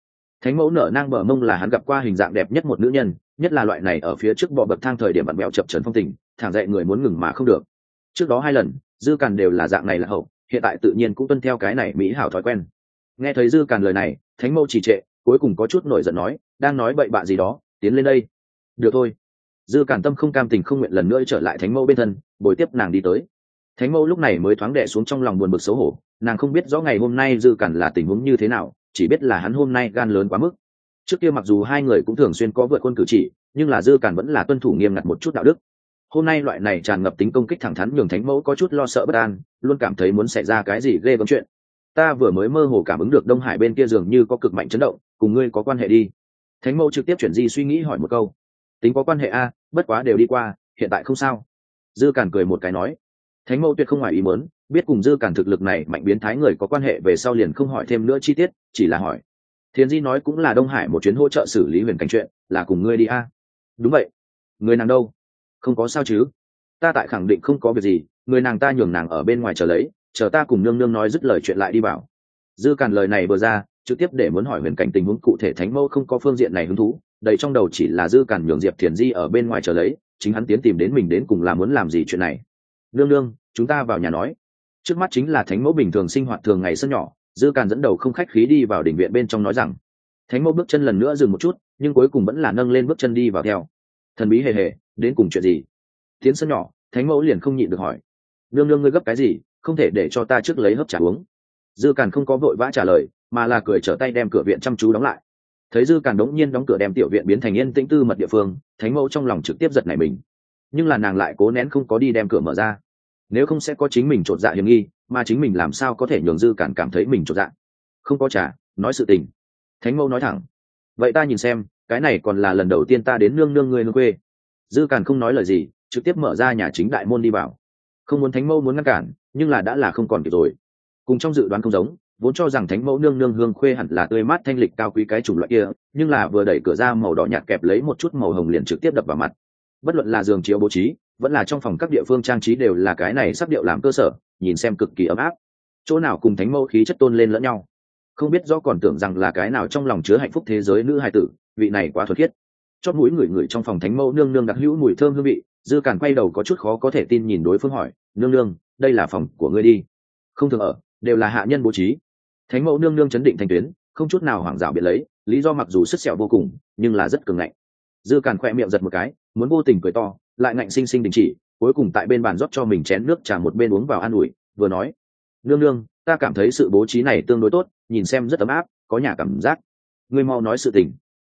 Thánh mẫu nở nang bờ mông là hắn gặp qua hình dạng đẹp nhất một nữ nhân, nhất là loại này ở phía trước bọ bậc thang thời điểm bạn bèo chập trấn phong tình, thẳng dậy người muốn ngừng mà không được. Trước đó hai lần, dư càn đều là dạng này là hậu, hiện tại tự nhiên cũng tuân theo cái này mỹ hảo thói quen. Nghe thấy dư càn lời này, thánh mẫu chỉ trệ, cuối cùng có chút nổi giận nói, đang nói bậy bạ gì đó, tiến lên đây. Được thôi. Dư càn tâm không cam tình không nguyện lần nữa trở lại thánh mẫu bên thân, bồi tiếp nàng đi tới. Thánh mẫu lúc này mới thoáng đẻ xuống trong lòng buồn bực xấu hổ nàng không biết rõ ngày hôm nay dư cản là tình huống như thế nào, chỉ biết là hắn hôm nay gan lớn quá mức. Trước kia mặc dù hai người cũng thường xuyên có vượt quân cử chỉ, nhưng là dư cản vẫn là tuân thủ nghiêm ngặt một chút đạo đức. Hôm nay loại này tràn ngập tính công kích thẳng thắn nhường thánh mẫu có chút lo sợ bất an, luôn cảm thấy muốn xảy ra cái gì ghê gớm chuyện. Ta vừa mới mơ hồ cảm ứng được đông hải bên kia dường như có cực mạnh chấn động, cùng ngươi có quan hệ đi. Thánh mẫu trực tiếp chuyển di suy nghĩ hỏi một câu. Tính có quan hệ a, bất quá đều đi qua, hiện tại không sao. Dư cản cười một cái nói. Thánh mẫu tuyệt không ngoài ý muốn biết cùng dư càn thực lực này mạnh biến thái người có quan hệ về sau liền không hỏi thêm nữa chi tiết, chỉ là hỏi. Thiền di nói cũng là đông hải một chuyến hỗ trợ xử lý huyền cảnh chuyện, là cùng ngươi đi a. Đúng vậy. Người nàng đâu? Không có sao chứ? Ta tại khẳng định không có việc gì, người nàng ta nhường nàng ở bên ngoài chờ lấy, chờ ta cùng nương nương nói dứt lời chuyện lại đi bảo. Dư càn lời này vừa ra, trực tiếp để muốn hỏi huyền cảnh tình huống cụ thể thánh mẫu không có phương diện này hứng thú, đầy trong đầu chỉ là dư càn nhường diệp thiền di ở bên ngoài chờ lấy, chính hắn tiến tìm đến mình đến cùng là muốn làm gì chuyện này. Nương nương, chúng ta vào nhà nói trước mắt chính là thánh mẫu bình thường sinh hoạt thường ngày sân nhỏ, dư càn dẫn đầu không khách khí đi vào đỉnh viện bên trong nói rằng, thánh mẫu bước chân lần nữa dừng một chút, nhưng cuối cùng vẫn là nâng lên bước chân đi vào theo. Thần bí hề hề, đến cùng chuyện gì? Tiến sân nhỏ, thánh mẫu liền không nhịn được hỏi, nương nương ngươi gấp cái gì, không thể để cho ta trước lấy hấp trà uống? Dư càn không có vội vã trả lời, mà là cười trở tay đem cửa viện chăm chú đóng lại. Thấy dư càn đống nhiên đóng cửa đem tiểu viện biến thành yên tĩnh tư mật địa phương, thánh mẫu trong lòng trực tiếp giật này mình. Nhưng là nàng lại cố nén không có đi đem cửa mở ra nếu không sẽ có chính mình chột dạ hiểm nghi, mà chính mình làm sao có thể nhường dư càn cảm thấy mình chột dạ? Không có trả, nói sự tình. Thánh mẫu nói thẳng. Vậy ta nhìn xem, cái này còn là lần đầu tiên ta đến nương nương ngươi nương quê. Dư càn không nói lời gì, trực tiếp mở ra nhà chính đại môn đi vào. Không muốn thánh mẫu muốn ngăn cản, nhưng là đã là không còn kịp rồi. Cùng trong dự đoán không giống, vốn cho rằng thánh mẫu nương nương hương khuê hẳn là tươi mát thanh lịch cao quý cái chủng loại kia, nhưng là vừa đẩy cửa ra màu đỏ nhạt kẹp lấy một chút màu hồng liền trực tiếp đập vào mặt bất luận là giường chiếu bố trí, vẫn là trong phòng các địa phương trang trí đều là cái này sắp điệu làm cơ sở, nhìn xem cực kỳ ấm áp. Chỗ nào cùng thánh mẫu khí chất tôn lên lẫn nhau. Không biết do còn tưởng rằng là cái nào trong lòng chứa hạnh phúc thế giới nữ hài tử, vị này quá thuật khiết. Chót mũi người người trong phòng thánh mẫu nương nương đặc hữu mùi thơm hương vị, dư càn quay đầu có chút khó có thể tin nhìn đối phương hỏi, nương nương, đây là phòng của ngươi đi. Không thường ở, đều là hạ nhân bố trí. Thánh mẫu nương nương chấn định thành tuyến, không chút nào hoảng dạo biệt lấy, lý do mặc dù sức sẹo vô cùng, nhưng là rất cường ngạnh. Dư càn khoe miệng giật một cái muốn vô tình cười to, lại ngạnh sinh sinh đình chỉ, cuối cùng tại bên bàn rót cho mình chén nước trà một bên uống vào an ủi, vừa nói, nương nương, ta cảm thấy sự bố trí này tương đối tốt, nhìn xem rất ấm áp, có nhà cảm giác. Ngươi mau nói sự tình.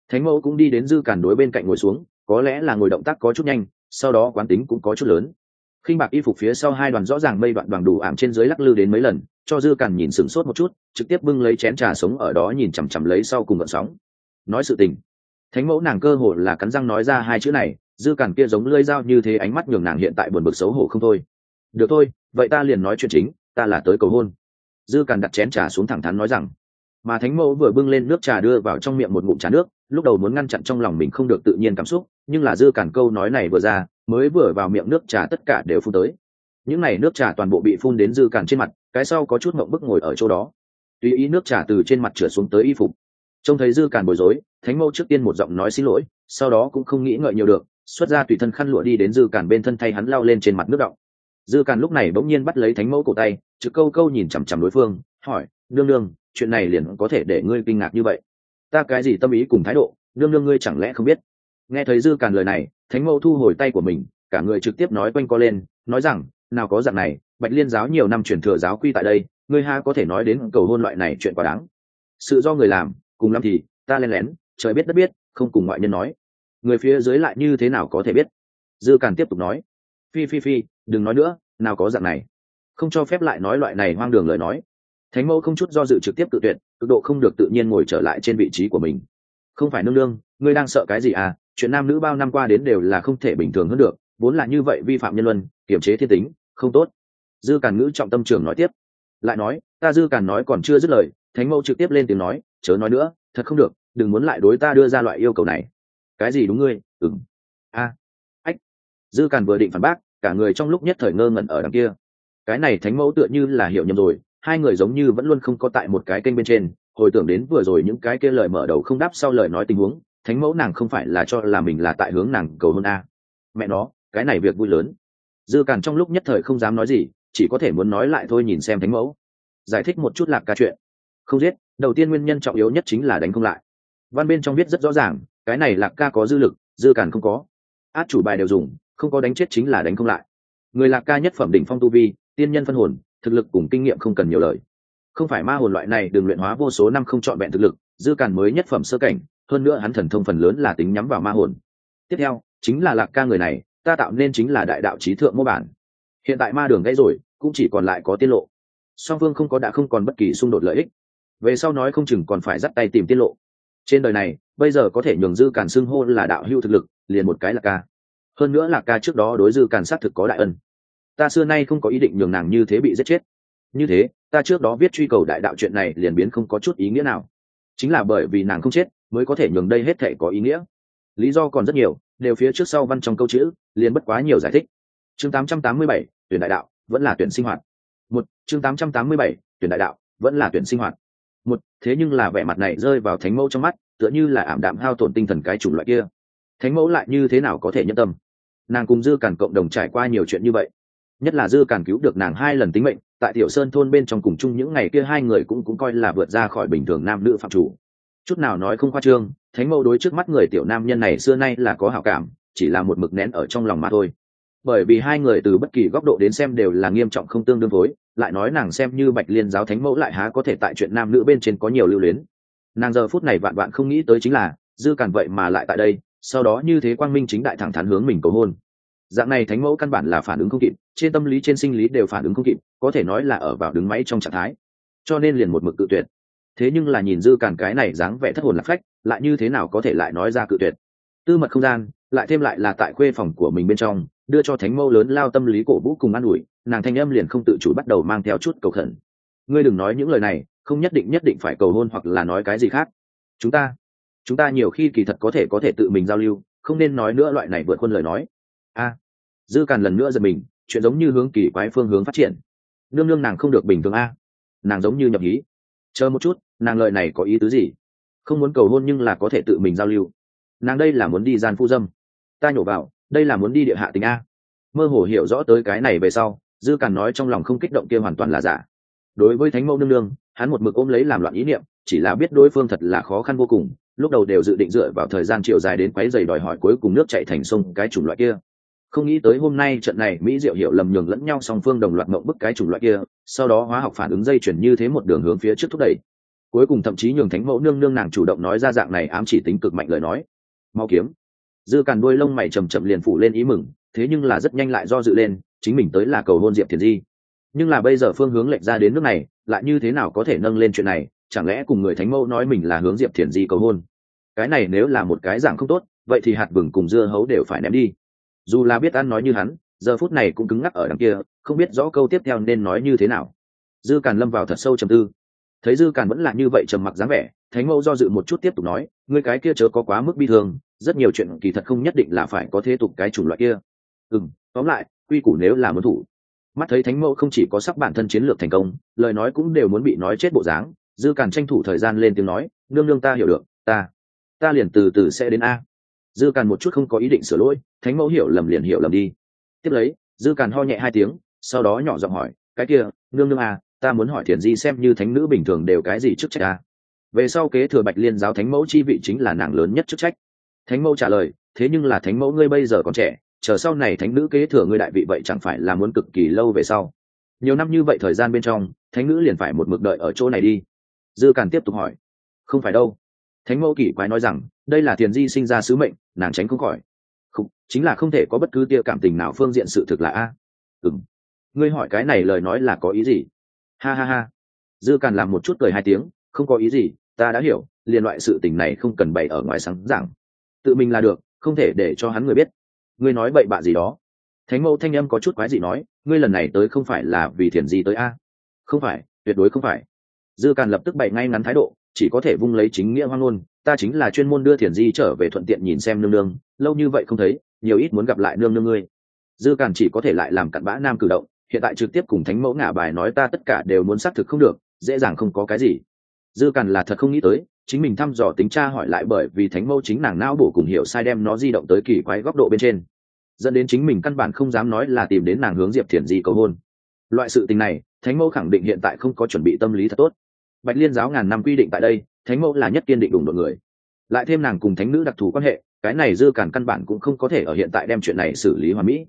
Thánh mẫu cũng đi đến dư cản đối bên cạnh ngồi xuống, có lẽ là ngồi động tác có chút nhanh, sau đó quán tính cũng có chút lớn. Khinh bạc y phục phía sau hai đoàn rõ ràng mây đoạn đoàn đủ ảm trên dưới lắc lư đến mấy lần, cho dư cản nhìn sửng sốt một chút, trực tiếp bưng lấy chén trà sống ở đó nhìn chằm chằm lấy sau cùng vận sóng. Nói sự tình. Thánh mẫu nàng cơ hồ là cắn răng nói ra hai chữ này dư cản kia giống lưỡi dao như thế ánh mắt nhường nàng hiện tại buồn bực xấu hổ không thôi. Được thôi, vậy ta liền nói chuyện chính, ta là tới cầu hôn. Dư cản đặt chén trà xuống thẳng thắn nói rằng. Mà thánh mẫu vừa bưng lên nước trà đưa vào trong miệng một ngụm trà nước, lúc đầu muốn ngăn chặn trong lòng mình không được tự nhiên cảm xúc, nhưng là dư cản câu nói này vừa ra, mới vừa vào miệng nước trà tất cả đều phun tới. Những n à y nước trà toàn bộ bị phun đến dư cản trên mặt, cái sau có chút mộng bức ngồi ở chỗ đó. Tùy ý nước trà từ trên mặt trượt xuống tới y phục. Trông thấy dư cản bối rối, thánh mẫu trước tiên một giọng nói xin lỗi, sau đó cũng không nghĩ ngợi nhiều được xuất ra tùy thân khăn lụa đi đến dư càn bên thân thay hắn lao lên trên mặt nước động. Dư càn lúc này bỗng nhiên bắt lấy thánh mẫu cổ tay, trực câu câu nhìn chằm chằm đối phương, hỏi, nương nương, chuyện này liền có thể để ngươi kinh ngạc như vậy? Ta cái gì tâm ý cùng thái độ, nương nương ngươi chẳng lẽ không biết? Nghe thấy dư càn lời này, thánh mẫu thu hồi tay của mình, cả người trực tiếp nói quanh co lên, nói rằng, nào có dạng này, bạch liên giáo nhiều năm truyền thừa giáo quy tại đây, ngươi ha có thể nói đến cầu hôn loại này chuyện quá đáng. Sự do người làm, cùng lắm thì, ta len lén, trời biết đất biết, không cùng ngoại nhân nói người phía dưới lại như thế nào có thể biết? Dư càn tiếp tục nói, phi phi phi, đừng nói nữa, nào có dạng này. Không cho phép lại nói loại này hoang đường lời nói. Thánh mẫu không chút do dự trực tiếp tự tuyệt, cực độ không được tự nhiên ngồi trở lại trên vị trí của mình. Không phải nương nương, ngươi đang sợ cái gì à? Chuyện nam nữ bao năm qua đến đều là không thể bình thường hơn được, vốn là như vậy vi phạm nhân luân kiểm chế thiên tính, không tốt. Dư càn ngữ trọng tâm trường nói tiếp, lại nói, ta dư càn nói còn chưa dứt lời, thánh mẫu trực tiếp lên tiếng nói, chớ nói nữa, thật không được, đừng muốn lại đối ta đưa ra loại yêu cầu này cái gì đúng ngươi? Ừng a. Ách. Dư càn vừa định phản bác, cả người trong lúc nhất thời ngơ ngẩn ở đằng kia. Cái này thánh mẫu tựa như là hiểu nhầm rồi, hai người giống như vẫn luôn không có tại một cái kênh bên trên, hồi tưởng đến vừa rồi những cái kia lời mở đầu không đáp sau lời nói tình huống, thánh mẫu nàng không phải là cho là mình là tại hướng nàng cầu hôn a. Mẹ nó, cái này việc vui lớn. Dư càn trong lúc nhất thời không dám nói gì, chỉ có thể muốn nói lại thôi nhìn xem thánh mẫu. Giải thích một chút lạc ca chuyện. Không giết, đầu tiên nguyên nhân trọng yếu nhất chính là đánh không lại. Văn bên trong viết rất rõ ràng cái này lạc ca có dư lực, dư càn không có. Át chủ bài đều dùng, không có đánh chết chính là đánh không lại. Người lạc ca nhất phẩm đỉnh phong tu vi, tiên nhân phân hồn, thực lực cùng kinh nghiệm không cần nhiều lời. Không phải ma hồn loại này đường luyện hóa vô số năm không chọn vẹn thực lực, dư càn mới nhất phẩm sơ cảnh, hơn nữa hắn thần thông phần lớn là tính nhắm vào ma hồn. Tiếp theo, chính là lạc ca người này, ta tạo nên chính là đại đạo trí thượng mô bản. Hiện tại ma đường gãy rồi, cũng chỉ còn lại có tiết lộ. Song phương không có đã không còn bất kỳ xung đột lợi ích. Về sau nói không chừng còn phải dắt tay tìm tiết lộ. Trên đời này bây giờ có thể nhường dư càn xưng hô là đạo hưu thực lực liền một cái là ca. Hơn nữa là ca trước đó đối dư càn xác thực có đại ân. Ta xưa nay không có ý định nhường nàng như thế bị giết chết. Như thế ta trước đó viết truy cầu đại đạo chuyện này liền biến không có chút ý nghĩa nào. Chính là bởi vì nàng không chết mới có thể nhường đây hết thể có ý nghĩa. Lý do còn rất nhiều đều phía trước sau văn trong câu chữ liền bất quá nhiều giải thích. Chương 887, tuyển đại đạo vẫn là tuyển sinh hoạt. Một chương 887, tuyển đại đạo vẫn là tuyển sinh hoạt. Một thế nhưng là vẻ mặt này rơi vào thánh mẫu trong mắt tựa như là ảm đạm hao tổn tinh thần cái chủng loại kia. Thánh mẫu lại như thế nào có thể nhân tâm? Nàng cùng dư cản cộng đồng trải qua nhiều chuyện như vậy, nhất là dư cản cứu được nàng hai lần tính mệnh, tại tiểu sơn thôn bên trong cùng chung những ngày kia hai người cũng cũng coi là vượt ra khỏi bình thường nam nữ phạm chủ. Chút nào nói không khoa trương, thánh mẫu đối trước mắt người tiểu nam nhân này xưa nay là có hảo cảm, chỉ là một mực nén ở trong lòng mà thôi. Bởi vì hai người từ bất kỳ góc độ đến xem đều là nghiêm trọng không tương đương với, lại nói nàng xem như bạch liên giáo thánh mẫu lại há có thể tại chuyện nam nữ bên trên có nhiều lưu luyến nàng giờ phút này vạn vạn không nghĩ tới chính là, dư cản vậy mà lại tại đây, sau đó như thế quang minh chính đại thẳng thắn hướng mình cầu hôn. Dạng này thánh mẫu căn bản là phản ứng không kịp, trên tâm lý trên sinh lý đều phản ứng không kịp, có thể nói là ở vào đứng máy trong trạng thái. Cho nên liền một mực cự tuyệt. Thế nhưng là nhìn dư cản cái này dáng vẻ thất hồn lạc phách, lại như thế nào có thể lại nói ra cự tuyệt? Tư mật không gian, lại thêm lại là tại khuê phòng của mình bên trong, đưa cho thánh mẫu lớn lao tâm lý cổ vũ cùng an ủi, nàng thanh âm liền không tự chủ bắt đầu mang theo chút cầu khẩn. Ngươi đừng nói những lời này không nhất định nhất định phải cầu hôn hoặc là nói cái gì khác. Chúng ta chúng ta nhiều khi kỳ thật có thể có thể tự mình giao lưu, không nên nói nữa loại này vượt khuôn lời nói. A, dư càn lần nữa giật mình, chuyện giống như hướng kỳ quái phương hướng phát triển. Nương nương nàng không được bình thường a. Nàng giống như nhập ý chờ một chút, nàng lợi này có ý tứ gì? Không muốn cầu hôn nhưng là có thể tự mình giao lưu. Nàng đây là muốn đi gian phu dâm. Ta nhổ vào, đây là muốn đi địa hạ tình a. Mơ hồ hiểu rõ tới cái này về sau, dư càn nói trong lòng không kích động kia hoàn toàn là giả đối với thánh mẫu nương nương, hắn một mực ôm lấy làm loạn ý niệm, chỉ là biết đối phương thật là khó khăn vô cùng, lúc đầu đều dự định dựa vào thời gian chiều dài đến quấy giày đòi hỏi cuối cùng nước chạy thành sông cái chủng loại kia. Không nghĩ tới hôm nay trận này mỹ diệu hiểu lầm nhường lẫn nhau song phương đồng loạt mộng bức cái chủng loại kia, sau đó hóa học phản ứng dây chuyển như thế một đường hướng phía trước thúc đẩy. Cuối cùng thậm chí nhường thánh mẫu nương nương nàng chủ động nói ra dạng này ám chỉ tính cực mạnh lời nói. Mau kiếm. Dư càn đuôi lông mày chầm chậm liền phủ lên ý mừng, thế nhưng là rất nhanh lại do dự lên, chính mình tới là cầu hôn diệp thiền di nhưng là bây giờ phương hướng lệch ra đến nước này, lại như thế nào có thể nâng lên chuyện này? Chẳng lẽ cùng người thánh mẫu nói mình là hướng diệp thiền di cầu hôn? Cái này nếu là một cái giảng không tốt, vậy thì hạt vừng cùng dưa hấu đều phải ném đi. Dù là biết ăn nói như hắn, giờ phút này cũng cứng ngắc ở đằng kia, không biết rõ câu tiếp theo nên nói như thế nào. Dư càn lâm vào thật sâu trầm tư. Thấy dư càn vẫn là như vậy trầm mặc dáng vẻ, thánh mẫu do dự một chút tiếp tục nói người cái kia chớ có quá mức bi thương, rất nhiều chuyện kỳ thật không nhất định là phải có thế tục cái chủng loại kia. Ừ tóm lại, quy củ nếu là muốn thủ mắt thấy thánh mẫu không chỉ có sắc bản thân chiến lược thành công, lời nói cũng đều muốn bị nói chết bộ dáng. Dư càn tranh thủ thời gian lên tiếng nói, nương nương ta hiểu được, ta ta liền từ từ sẽ đến a. Dư càn một chút không có ý định sửa lỗi, thánh mẫu hiểu lầm liền hiểu lầm đi. Tiếp lấy, dư càn ho nhẹ hai tiếng, sau đó nhỏ giọng hỏi, cái kia, nương nương à ta muốn hỏi thiền di xem như thánh nữ bình thường đều cái gì chức trách à? về sau kế thừa bạch liên giáo thánh mẫu chi vị chính là nàng lớn nhất chức trách. Thánh mẫu trả lời, thế nhưng là thánh mẫu ngươi bây giờ còn trẻ chờ sau này thánh nữ kế thừa ngươi đại vị vậy chẳng phải là muốn cực kỳ lâu về sau. Nhiều năm như vậy thời gian bên trong, thánh nữ liền phải một mực đợi ở chỗ này đi. Dư càn tiếp tục hỏi. Không phải đâu. Thánh mẫu kỳ quái nói rằng, đây là thiền di sinh ra sứ mệnh, nàng tránh không khỏi. Không, chính là không thể có bất cứ tia cảm tình nào phương diện sự thực là a. Ừng ngươi hỏi cái này lời nói là có ý gì? Ha ha ha. Dư càn làm một chút cười hai tiếng, không có ý gì, ta đã hiểu, liên loại sự tình này không cần bày ở ngoài sáng giảng. Tự mình là được, không thể để cho hắn người biết ngươi nói bậy bạ gì đó. Thánh mẫu thanh âm có chút quái gì nói, ngươi lần này tới không phải là vì thiền gì tới a? Không phải, tuyệt đối không phải. Dư càn lập tức bày ngay ngắn thái độ, chỉ có thể vung lấy chính nghĩa hoang ngôn, ta chính là chuyên môn đưa thiền di trở về thuận tiện nhìn xem nương nương, lâu như vậy không thấy, nhiều ít muốn gặp lại nương nương ngươi. Dư càn chỉ có thể lại làm cặn bã nam cử động, hiện tại trực tiếp cùng thánh mẫu ngả bài nói ta tất cả đều muốn xác thực không được, dễ dàng không có cái gì. Dư càn là thật không nghĩ tới chính mình thăm dò tính tra hỏi lại bởi vì thánh mâu chính nàng não bổ cùng hiểu sai đem nó di động tới kỳ quái góc độ bên trên. Dẫn đến chính mình căn bản không dám nói là tìm đến nàng hướng diệp thiền di cầu hôn. Loại sự tình này, thánh mẫu khẳng định hiện tại không có chuẩn bị tâm lý thật tốt. Bạch liên giáo ngàn năm quy định tại đây, thánh mẫu là nhất kiên định đủng đội người. Lại thêm nàng cùng thánh nữ đặc thù quan hệ, cái này dư cản căn bản cũng không có thể ở hiện tại đem chuyện này xử lý hoàn mỹ.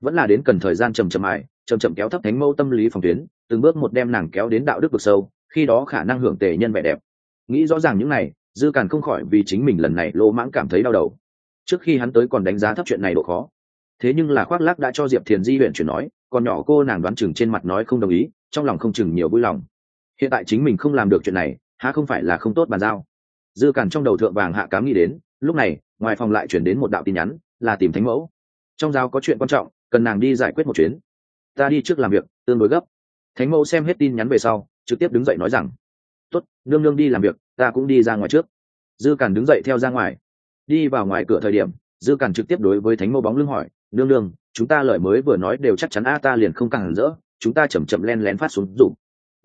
Vẫn là đến cần thời gian chầm chậm ải chầm chậm kéo thấp thánh mẫu tâm lý phòng tuyến, từng bước một đem nàng kéo đến đạo đức vực sâu, khi đó khả năng hưởng tề nhân vẻ đẹp nghĩ rõ ràng những này, dư càn không khỏi vì chính mình lần này lỗ mãng cảm thấy đau đầu. Trước khi hắn tới còn đánh giá thấp chuyện này độ khó. Thế nhưng là khoác lác đã cho diệp thiền di huyện chuyển nói, còn nhỏ cô nàng đoán chừng trên mặt nói không đồng ý, trong lòng không chừng nhiều vui lòng. Hiện tại chính mình không làm được chuyện này, há không phải là không tốt bàn giao? Dư cản trong đầu thượng vàng hạ cám nghĩ đến, lúc này, ngoài phòng lại chuyển đến một đạo tin nhắn, là tìm thánh mẫu. Trong giao có chuyện quan trọng, cần nàng đi giải quyết một chuyến. Ta đi trước làm việc, tương đối gấp. Thánh mẫu xem hết tin nhắn về sau, trực tiếp đứng dậy nói rằng tốt, nương nương đi làm việc, ta cũng đi ra ngoài trước. Dư càn đứng dậy theo ra ngoài. Đi vào ngoài cửa thời điểm, dư càn trực tiếp đối với thánh mẫu bóng lưng hỏi, nương nương, chúng ta lời mới vừa nói đều chắc chắn a, ta liền không càng rỡ, chúng ta chậm chậm len lén phát xuống dụng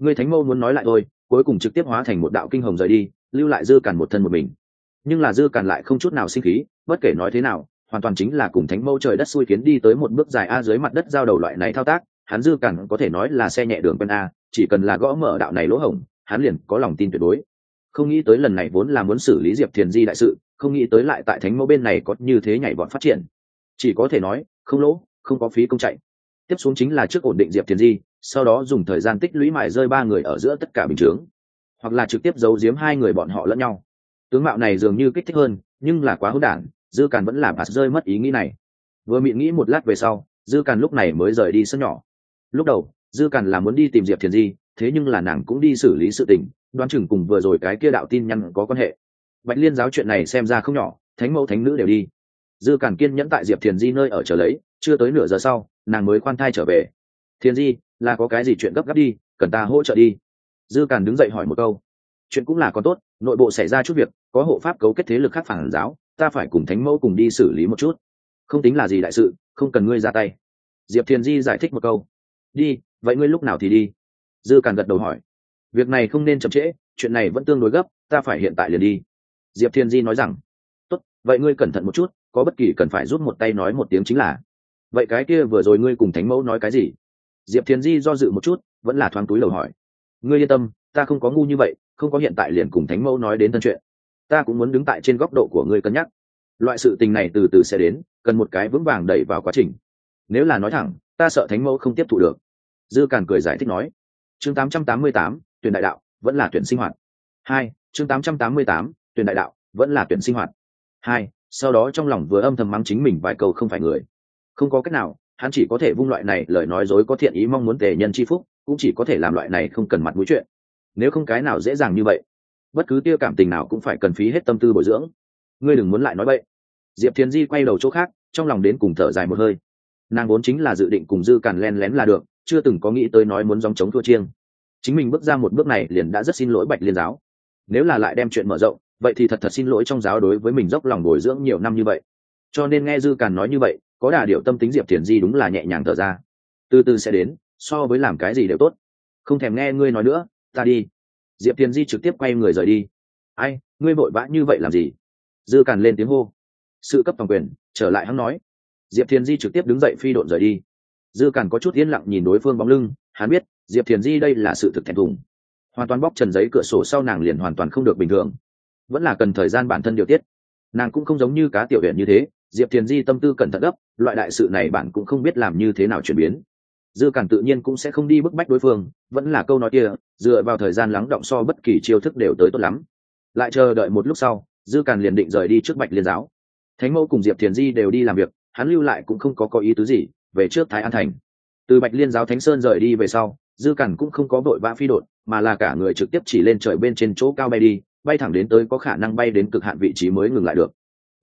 ngươi thánh mẫu muốn nói lại thôi, cuối cùng trực tiếp hóa thành một đạo kinh hồng rời đi, lưu lại dư càn một thân một mình. Nhưng là dư càn lại không chút nào sinh khí, bất kể nói thế nào, hoàn toàn chính là cùng thánh mẫu trời đất xui khiến đi tới một bước dài a dưới mặt đất giao đầu loại này thao tác, hắn dư càn có thể nói là xe nhẹ đường quân a, chỉ cần là gõ mở đạo này lỗ hổng hắn liền có lòng tin tuyệt đối. Không nghĩ tới lần này vốn là muốn xử lý diệp thiền di đại sự, không nghĩ tới lại tại thánh mẫu bên này có như thế nhảy vọt phát triển. Chỉ có thể nói, không lỗ, không có phí công chạy. Tiếp xuống chính là trước ổn định diệp thiền di, sau đó dùng thời gian tích lũy mài rơi ba người ở giữa tất cả bình chướng. Hoặc là trực tiếp giấu giếm hai người bọn họ lẫn nhau. Tướng mạo này dường như kích thích hơn, nhưng là quá hữu đản, dư càn vẫn làm bạt rơi mất ý nghĩ này. Vừa miệng nghĩ một lát về sau, dư càn lúc này mới rời đi sân nhỏ. Lúc đầu, dư càn là muốn đi tìm diệp thiền di thế nhưng là nàng cũng đi xử lý sự tình, đoán chừng cùng vừa rồi cái kia đạo tin nhắn có quan hệ. Bạch liên giáo chuyện này xem ra không nhỏ, thánh mẫu thánh nữ đều đi. Dư càn kiên nhẫn tại diệp thiền di nơi ở trở lấy, chưa tới nửa giờ sau, nàng mới khoan thai trở về. Thiền di, là có cái gì chuyện gấp gáp đi, cần ta hỗ trợ đi? Dư càn đứng dậy hỏi một câu. Chuyện cũng là có tốt, nội bộ xảy ra chút việc, có hộ pháp cấu kết thế lực khác phản giáo, ta phải cùng thánh mẫu cùng đi xử lý một chút. Không tính là gì đại sự, không cần ngươi ra tay. Diệp thiền di giải thích một câu. Đi, vậy ngươi lúc nào thì đi? Dư càn gật đầu hỏi, việc này không nên chậm trễ, chuyện này vẫn tương đối gấp, ta phải hiện tại liền đi. Diệp thiên di nói rằng, tốt, vậy ngươi cẩn thận một chút, có bất kỳ cần phải giúp một tay nói một tiếng chính là, vậy cái kia vừa rồi ngươi cùng thánh mẫu nói cái gì? Diệp thiên di do dự một chút, vẫn là thoáng túi lầu hỏi, ngươi yên tâm, ta không có ngu như vậy, không có hiện tại liền cùng thánh mẫu nói đến thân chuyện. Ta cũng muốn đứng tại trên góc độ của ngươi cân nhắc. Loại sự tình này từ từ sẽ đến, cần một cái vững vàng đẩy vào quá trình. Nếu là nói thẳng, ta sợ thánh mẫu không tiếp thụ được. Dư càn cười giải thích nói chương 888, tuyển đại đạo vẫn là tuyển sinh hoạt. Hai chương 888, tuyển đại đạo vẫn là tuyển sinh hoạt. Hai sau đó trong lòng vừa âm thầm mắng chính mình vài câu không phải người. Không có cách nào hắn chỉ có thể vung loại này lời nói dối có thiện ý mong muốn tề nhân chi phúc cũng chỉ có thể làm loại này không cần mặt mũi chuyện. Nếu không cái nào dễ dàng như vậy bất cứ tiêu cảm tình nào cũng phải cần phí hết tâm tư bồi dưỡng. Ngươi đừng muốn lại nói vậy diệp thiền di quay đầu chỗ khác trong lòng đến cùng thở dài một hơi. Nàng vốn chính là dự định cùng dư càn len lén là được chưa từng có nghĩ tới nói muốn dòng chống thua chiêng. Chính mình bước ra một bước này liền đã rất xin lỗi bạch liên giáo. Nếu là lại đem chuyện mở rộng, vậy thì thật thật xin lỗi trong giáo đối với mình dốc lòng bồi dưỡng nhiều năm như vậy. Cho nên nghe dư càn nói như vậy, có đà điệu tâm tính diệp thiền di đúng là nhẹ nhàng thở ra. Từ từ sẽ đến, so với làm cái gì đều tốt. Không thèm nghe ngươi nói nữa, ta đi. Diệp thiền di trực tiếp quay người rời đi. Ai, ngươi vội vã như vậy làm gì? Dư càn lên tiếng hô. Sự cấp toàn quyền, trở lại hắn nói. Diệp thiền di trực tiếp đứng dậy phi độn rời đi dư càn có chút yên lặng nhìn đối phương bóng lưng, hắn biết, diệp thiền di đây là sự thực thẹn thùng. Hoàn toàn bóc trần giấy cửa sổ sau nàng liền hoàn toàn không được bình thường. Vẫn là cần thời gian bản thân điều tiết. Nàng cũng không giống như cá tiểu huyện như thế, diệp thiền di tâm tư cẩn thận gấp, loại đại sự này bạn cũng không biết làm như thế nào chuyển biến. Dư cản tự nhiên cũng sẽ không đi bức bách đối phương, vẫn là câu nói kia, dựa vào thời gian lắng động so bất kỳ chiêu thức đều tới tốt lắm. Lại chờ đợi một lúc sau, dư cản liền định rời đi trước bạch liên giáo. Thánh mẫu cùng diệp thiền di đều đi làm việc, hắn lưu lại cũng không có có ý tứ gì về trước thái an thành. Từ bạch liên giáo thánh sơn rời đi về sau, dư cản cũng không có vội vã phi đột, mà là cả người trực tiếp chỉ lên trời bên trên chỗ cao bay đi, bay thẳng đến tới có khả năng bay đến cực hạn vị trí mới ngừng lại được.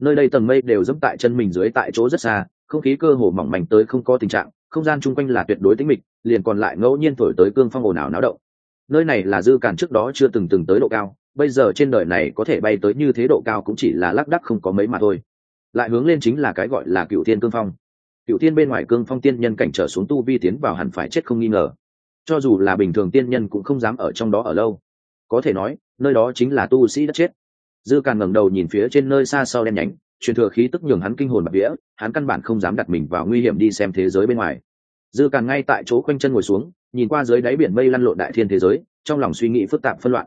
Nơi đây tầng mây đều dẫm tại chân mình dưới tại chỗ rất xa, không khí cơ hồ mỏng manh tới không có tình trạng, không gian chung quanh là tuyệt đối tĩnh mịch, liền còn lại ngẫu nhiên thổi tới cương phong ồn ào náo động. Nơi này là dư cản trước đó chưa từng từng tới độ cao, bây giờ trên đời này có thể bay tới như thế độ cao cũng chỉ là lác đắc không có mấy mà thôi. Lại hướng lên chính là cái gọi là cựu thiên cương phong cựu tiên bên ngoài cương phong tiên nhân cảnh trở xuống tu vi tiến vào hẳn phải chết không nghi ngờ. Cho dù là bình thường tiên nhân cũng không dám ở trong đó ở lâu. Có thể nói, nơi đó chính là tu sĩ đất chết. Dư càn ngẩng đầu nhìn phía trên nơi xa sau đen nhánh, truyền thừa khí tức nhường hắn kinh hồn bạc vía, hắn căn bản không dám đặt mình vào nguy hiểm đi xem thế giới bên ngoài. Dư càn ngay tại chỗ quanh chân ngồi xuống, nhìn qua dưới đáy biển mây lăn lộn đại thiên thế giới, trong lòng suy nghĩ phức tạp phân loạn.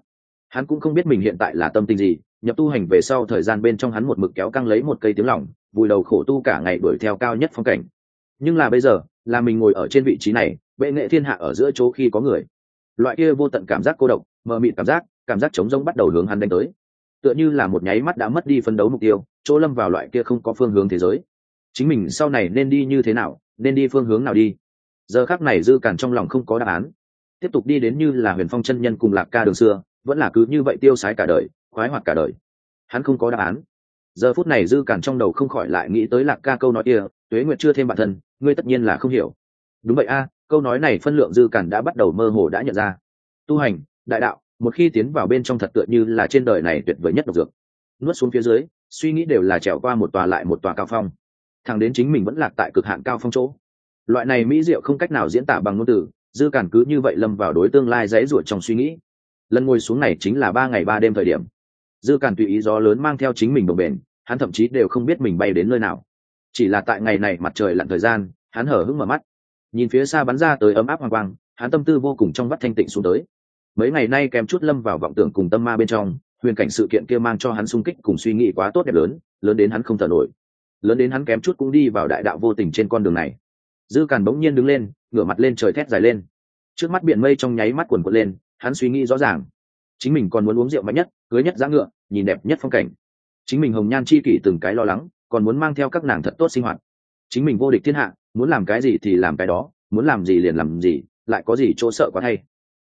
Hắn cũng không biết mình hiện tại là tâm tình gì nhập tu hành về sau thời gian bên trong hắn một mực kéo căng lấy một cây tiếng lỏng vùi đầu khổ tu cả ngày đuổi theo cao nhất phong cảnh. Nhưng là bây giờ, là mình ngồi ở trên vị trí này, bệ nghệ thiên hạ ở giữa chỗ khi có người. Loại kia vô tận cảm giác cô độc, mờ mịt cảm giác cảm giác trống rỗng bắt đầu hướng hắn đánh tới. Tựa như là một nháy mắt đã mất đi phân đấu mục tiêu, chỗ lâm vào loại kia không có phương hướng thế giới. Chính mình sau này nên đi như thế nào, nên đi phương hướng nào đi? Giờ khác này dư cản trong lòng không có đáp án. Tiếp tục đi đến như là huyền phong chân nhân cùng lạc ca đường xưa, vẫn là cứ như vậy tiêu sái cả đời khoái hoạt cả đời. Hắn không có đáp án. Giờ phút này dư cản trong đầu không khỏi lại nghĩ tới lạc ca câu nói kia, tuế nguyệt chưa thêm bản thân, ngươi tất nhiên là không hiểu. Đúng vậy a, câu nói này phân lượng dư cản đã bắt đầu mơ hồ đã nhận ra. Tu hành, đại đạo, một khi tiến vào bên trong thật tựa như là trên đời này tuyệt vời nhất độc dược. Nuốt xuống phía dưới, suy nghĩ đều là trèo qua một tòa lại một tòa cao phong. Thằng đến chính mình vẫn lạc tại cực hạn cao phong chỗ. Loại này mỹ diệu không cách nào diễn tả bằng ngôn từ, dư cản cứ như vậy lâm vào đối tương lai dãy ruột trong suy nghĩ. Lần ngồi xuống này chính là ba ngày ba đêm thời điểm dư cản tùy ý gió lớn mang theo chính mình đồng bền hắn thậm chí đều không biết mình bay đến nơi nào. Chỉ là tại ngày này mặt trời lặn thời gian, hắn hở hững mở mắt. Nhìn phía xa bắn ra tới ấm áp hoàng quang, hắn tâm tư vô cùng trong vắt thanh tịnh xuống tới. Mấy ngày nay kèm chút lâm vào vọng tưởng cùng tâm ma bên trong, huyền cảnh sự kiện kia mang cho hắn sung kích cùng suy nghĩ quá tốt đẹp lớn lớn đến hắn không thở nổi. Lớn đến hắn kém chút cũng đi vào đại đạo vô tình trên con đường này. Dư càn bỗng nhiên đứng lên, ngửa mặt lên trời thét dài lên. Trước mắt biển mây trong nháy mắt quần quật lên, hắn suy nghĩ rõ ràng chính mình còn muốn uống rượu mạnh nhất, cưới nhất giá ngựa, nhìn đẹp nhất phong cảnh. Chính mình hồng nhan chi kỷ từng cái lo lắng, còn muốn mang theo các nàng thật tốt sinh hoạt. Chính mình vô địch thiên hạ, muốn làm cái gì thì làm cái đó, muốn làm gì liền làm gì, lại có gì chỗ sợ quá thay.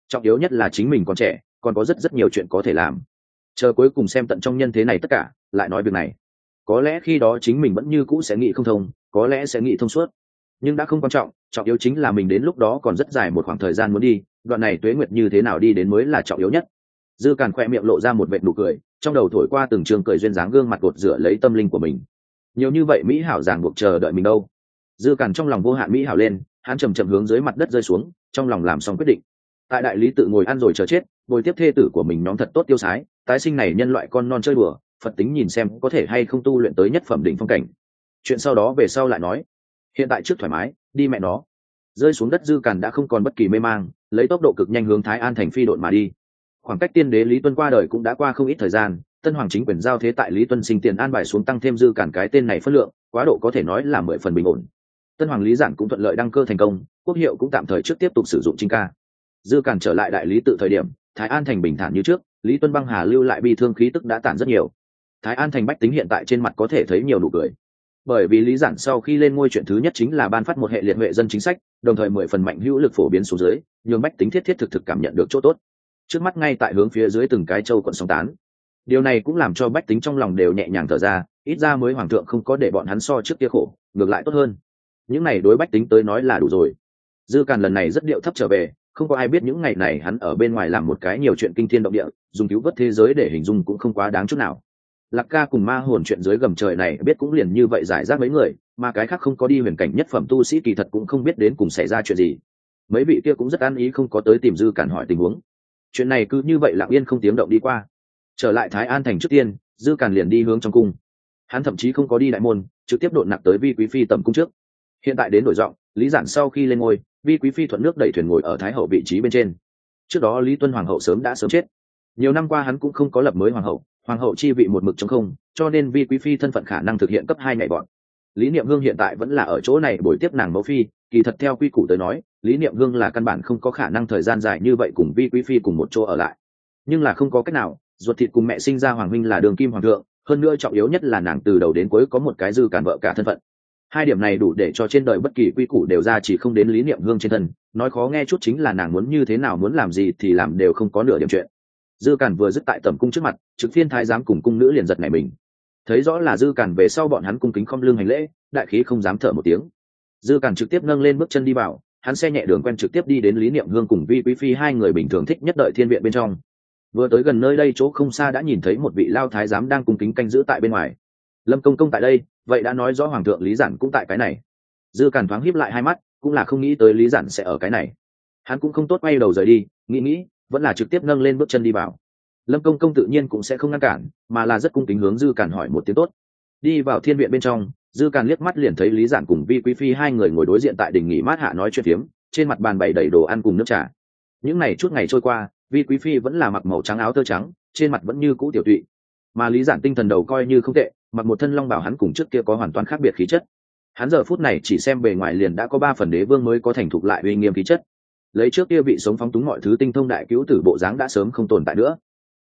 Trọng yếu nhất là chính mình còn trẻ, còn có rất rất nhiều chuyện có thể làm. Chờ cuối cùng xem tận trong nhân thế này tất cả, lại nói việc này. Có lẽ khi đó chính mình vẫn như cũ sẽ nghĩ không thông, có lẽ sẽ nghĩ thông suốt. Nhưng đã không quan trọng trọng yếu chính là mình đến lúc đó còn rất dài một khoảng thời gian muốn đi, đoạn này tuế nguyệt như thế nào đi đến mới là trọng yếu nhất dư càn khoe miệng lộ ra một vệ nụ cười, trong đầu thổi qua từng trường cười duyên dáng gương mặt gột rửa lấy tâm linh của mình. Nhiều như vậy mỹ hảo ràng buộc chờ đợi mình đâu? Dư càn trong lòng vô hạn mỹ hảo lên, hắn chầm chậm hướng dưới mặt đất rơi xuống, trong lòng làm xong quyết định. Tại đại lý tự ngồi ăn rồi chờ chết, bồi tiếp thê tử của mình nhóm thật tốt tiêu sái, tái sinh này nhân loại con non chơi đùa, phật tính nhìn xem có thể hay không tu luyện tới nhất phẩm đỉnh phong cảnh. Chuyện sau đó về sau lại nói, hiện tại trước thoải mái, đi mẹ nó. Rơi xuống đất dư càn đã không còn bất kỳ mê mang, lấy tốc độ cực nhanh hướng thái an thành phi đội mà đi khoảng cách tiên đế lý tuân qua đời cũng đã qua không ít thời gian, tân hoàng chính quyền giao thế tại lý tuân sinh tiền an bài xuống tăng thêm dư cản cái tên này phất lượng, quá độ có thể nói là mười phần bình ổn. Tân hoàng lý giản cũng thuận lợi đăng cơ thành công, quốc hiệu cũng tạm thời trước tiếp tục sử dụng trinh ca. Dư cản trở lại đại lý tự thời điểm, thái an thành bình thản như trước, lý tuân băng hà lưu lại bi thương khí tức đã tản rất nhiều. Thái an thành bách tính hiện tại trên mặt có thể thấy nhiều nụ cười. Bởi vì lý giản sau khi lên ngôi chuyện thứ nhất chính là ban phát một hệ liệt huệ dân chính sách, đồng thời mười phần mạnh hữu lực phổ biến xuống dưới, nhường bách tính thiết thiết thực thực cảm nhận được chỗ tốt trước mắt ngay tại hướng phía dưới từng cái châu quận sóng tán. Điều này cũng làm cho bách tính trong lòng đều nhẹ nhàng thở ra, ít ra mới hoàng thượng không có để bọn hắn so trước kia khổ, ngược lại tốt hơn. Những này đối bách tính tới nói là đủ rồi. Dư càn lần này rất điệu thấp trở về, không có ai biết những ngày này hắn ở bên ngoài làm một cái nhiều chuyện kinh thiên động địa, dùng cứu vớt thế giới để hình dung cũng không quá đáng chút nào. Lạc ca cùng ma hồn chuyện dưới gầm trời này biết cũng liền như vậy giải rác mấy người, mà cái khác không có đi huyền cảnh nhất phẩm tu sĩ kỳ thật cũng không biết đến cùng xảy ra chuyện gì. Mấy vị kia cũng rất an ý không có tới tìm dư cản hỏi tình huống chuyện này cứ như vậy lặng yên không tiếng động đi qua. Trở lại thái an thành trước tiên, dư càn liền đi hướng trong cung. Hắn thậm chí không có đi đại môn, trực tiếp đột nặng tới vi quý phi tầm cung trước. Hiện tại đến đổi giọng, lý giản sau khi lên ngôi, vi quý phi thuận nước đẩy thuyền ngồi ở thái hậu vị trí bên trên. Trước đó lý tuân hoàng hậu sớm đã sớm chết. Nhiều năm qua hắn cũng không có lập mới hoàng hậu hoàng hậu chi vị một mực chống không, cho nên vi quý phi thân phận khả năng thực hiện cấp hai ngày bọn. Lý niệm hương hiện tại vẫn là ở chỗ này bồi tiếp nàng mẫu phi kỳ thật theo quy củ tới nói, lý niệm hương là căn bản không có khả năng thời gian dài như vậy cùng vi quý phi cùng một chỗ ở lại. Nhưng là không có cách nào, ruột thịt cùng mẹ sinh ra hoàng huynh là đường kim hoàng thượng, hơn nữa trọng yếu nhất là nàng từ đầu đến cuối có một cái dư cản vợ cả thân phận. Hai điểm này đủ để cho trên đời bất kỳ quy củ đều ra chỉ không đến lý niệm hương trên thân, nói khó nghe chút chính là nàng muốn như thế nào muốn làm gì thì làm đều không có nửa điểm chuyện. Dư cản vừa dứt tại tầm cung trước mặt, trực thiên thái giám cùng cung nữ liền giật này mình. Thấy rõ là dư cản về sau bọn hắn cung kính không lương hành lễ, đại khí không dám thở một tiếng dư cản trực tiếp nâng lên bước chân đi vào, hắn xe nhẹ đường quen trực tiếp đi đến lý niệm hương cùng vi quý phi, hai người bình thường thích nhất đợi thiên viện bên trong. Vừa tới gần nơi đây chỗ không xa đã nhìn thấy một vị lao thái giám đang cung kính canh giữ tại bên ngoài. Lâm công công tại đây, vậy đã nói rõ hoàng thượng lý giản cũng tại cái này. Dư càn thoáng híp lại hai mắt, cũng là không nghĩ tới lý giản sẽ ở cái này. Hắn cũng không tốt quay đầu rời đi, nghĩ nghĩ, vẫn là trực tiếp nâng lên bước chân đi vào. Lâm công công tự nhiên cũng sẽ không ngăn cản, mà là rất cung kính hướng dư càn hỏi một tiếng tốt. Đi vào thiên viện bên trong dư càn liếc mắt liền thấy lý giản cùng vi quý phi hai người ngồi đối diện tại đình nghỉ mát hạ nói chuyện phiếm, trên mặt bàn bày đầy đồ ăn cùng nước trà. Những ngày chút ngày trôi qua, vi quý phi vẫn là mặc màu trắng áo tơ trắng, trên mặt vẫn như cũ tiểu tụy. Mà lý giản tinh thần đầu coi như không tệ, mặc một thân long bảo hắn cùng trước kia có hoàn toàn khác biệt khí chất. Hắn giờ phút này chỉ xem bề ngoài liền đã có ba phần đế vương mới có thành thục lại uy nghiêm khí chất. Lấy trước kia vị sống phóng túng mọi thứ tinh thông đại cứu tử bộ dáng đã sớm không tồn tại nữa.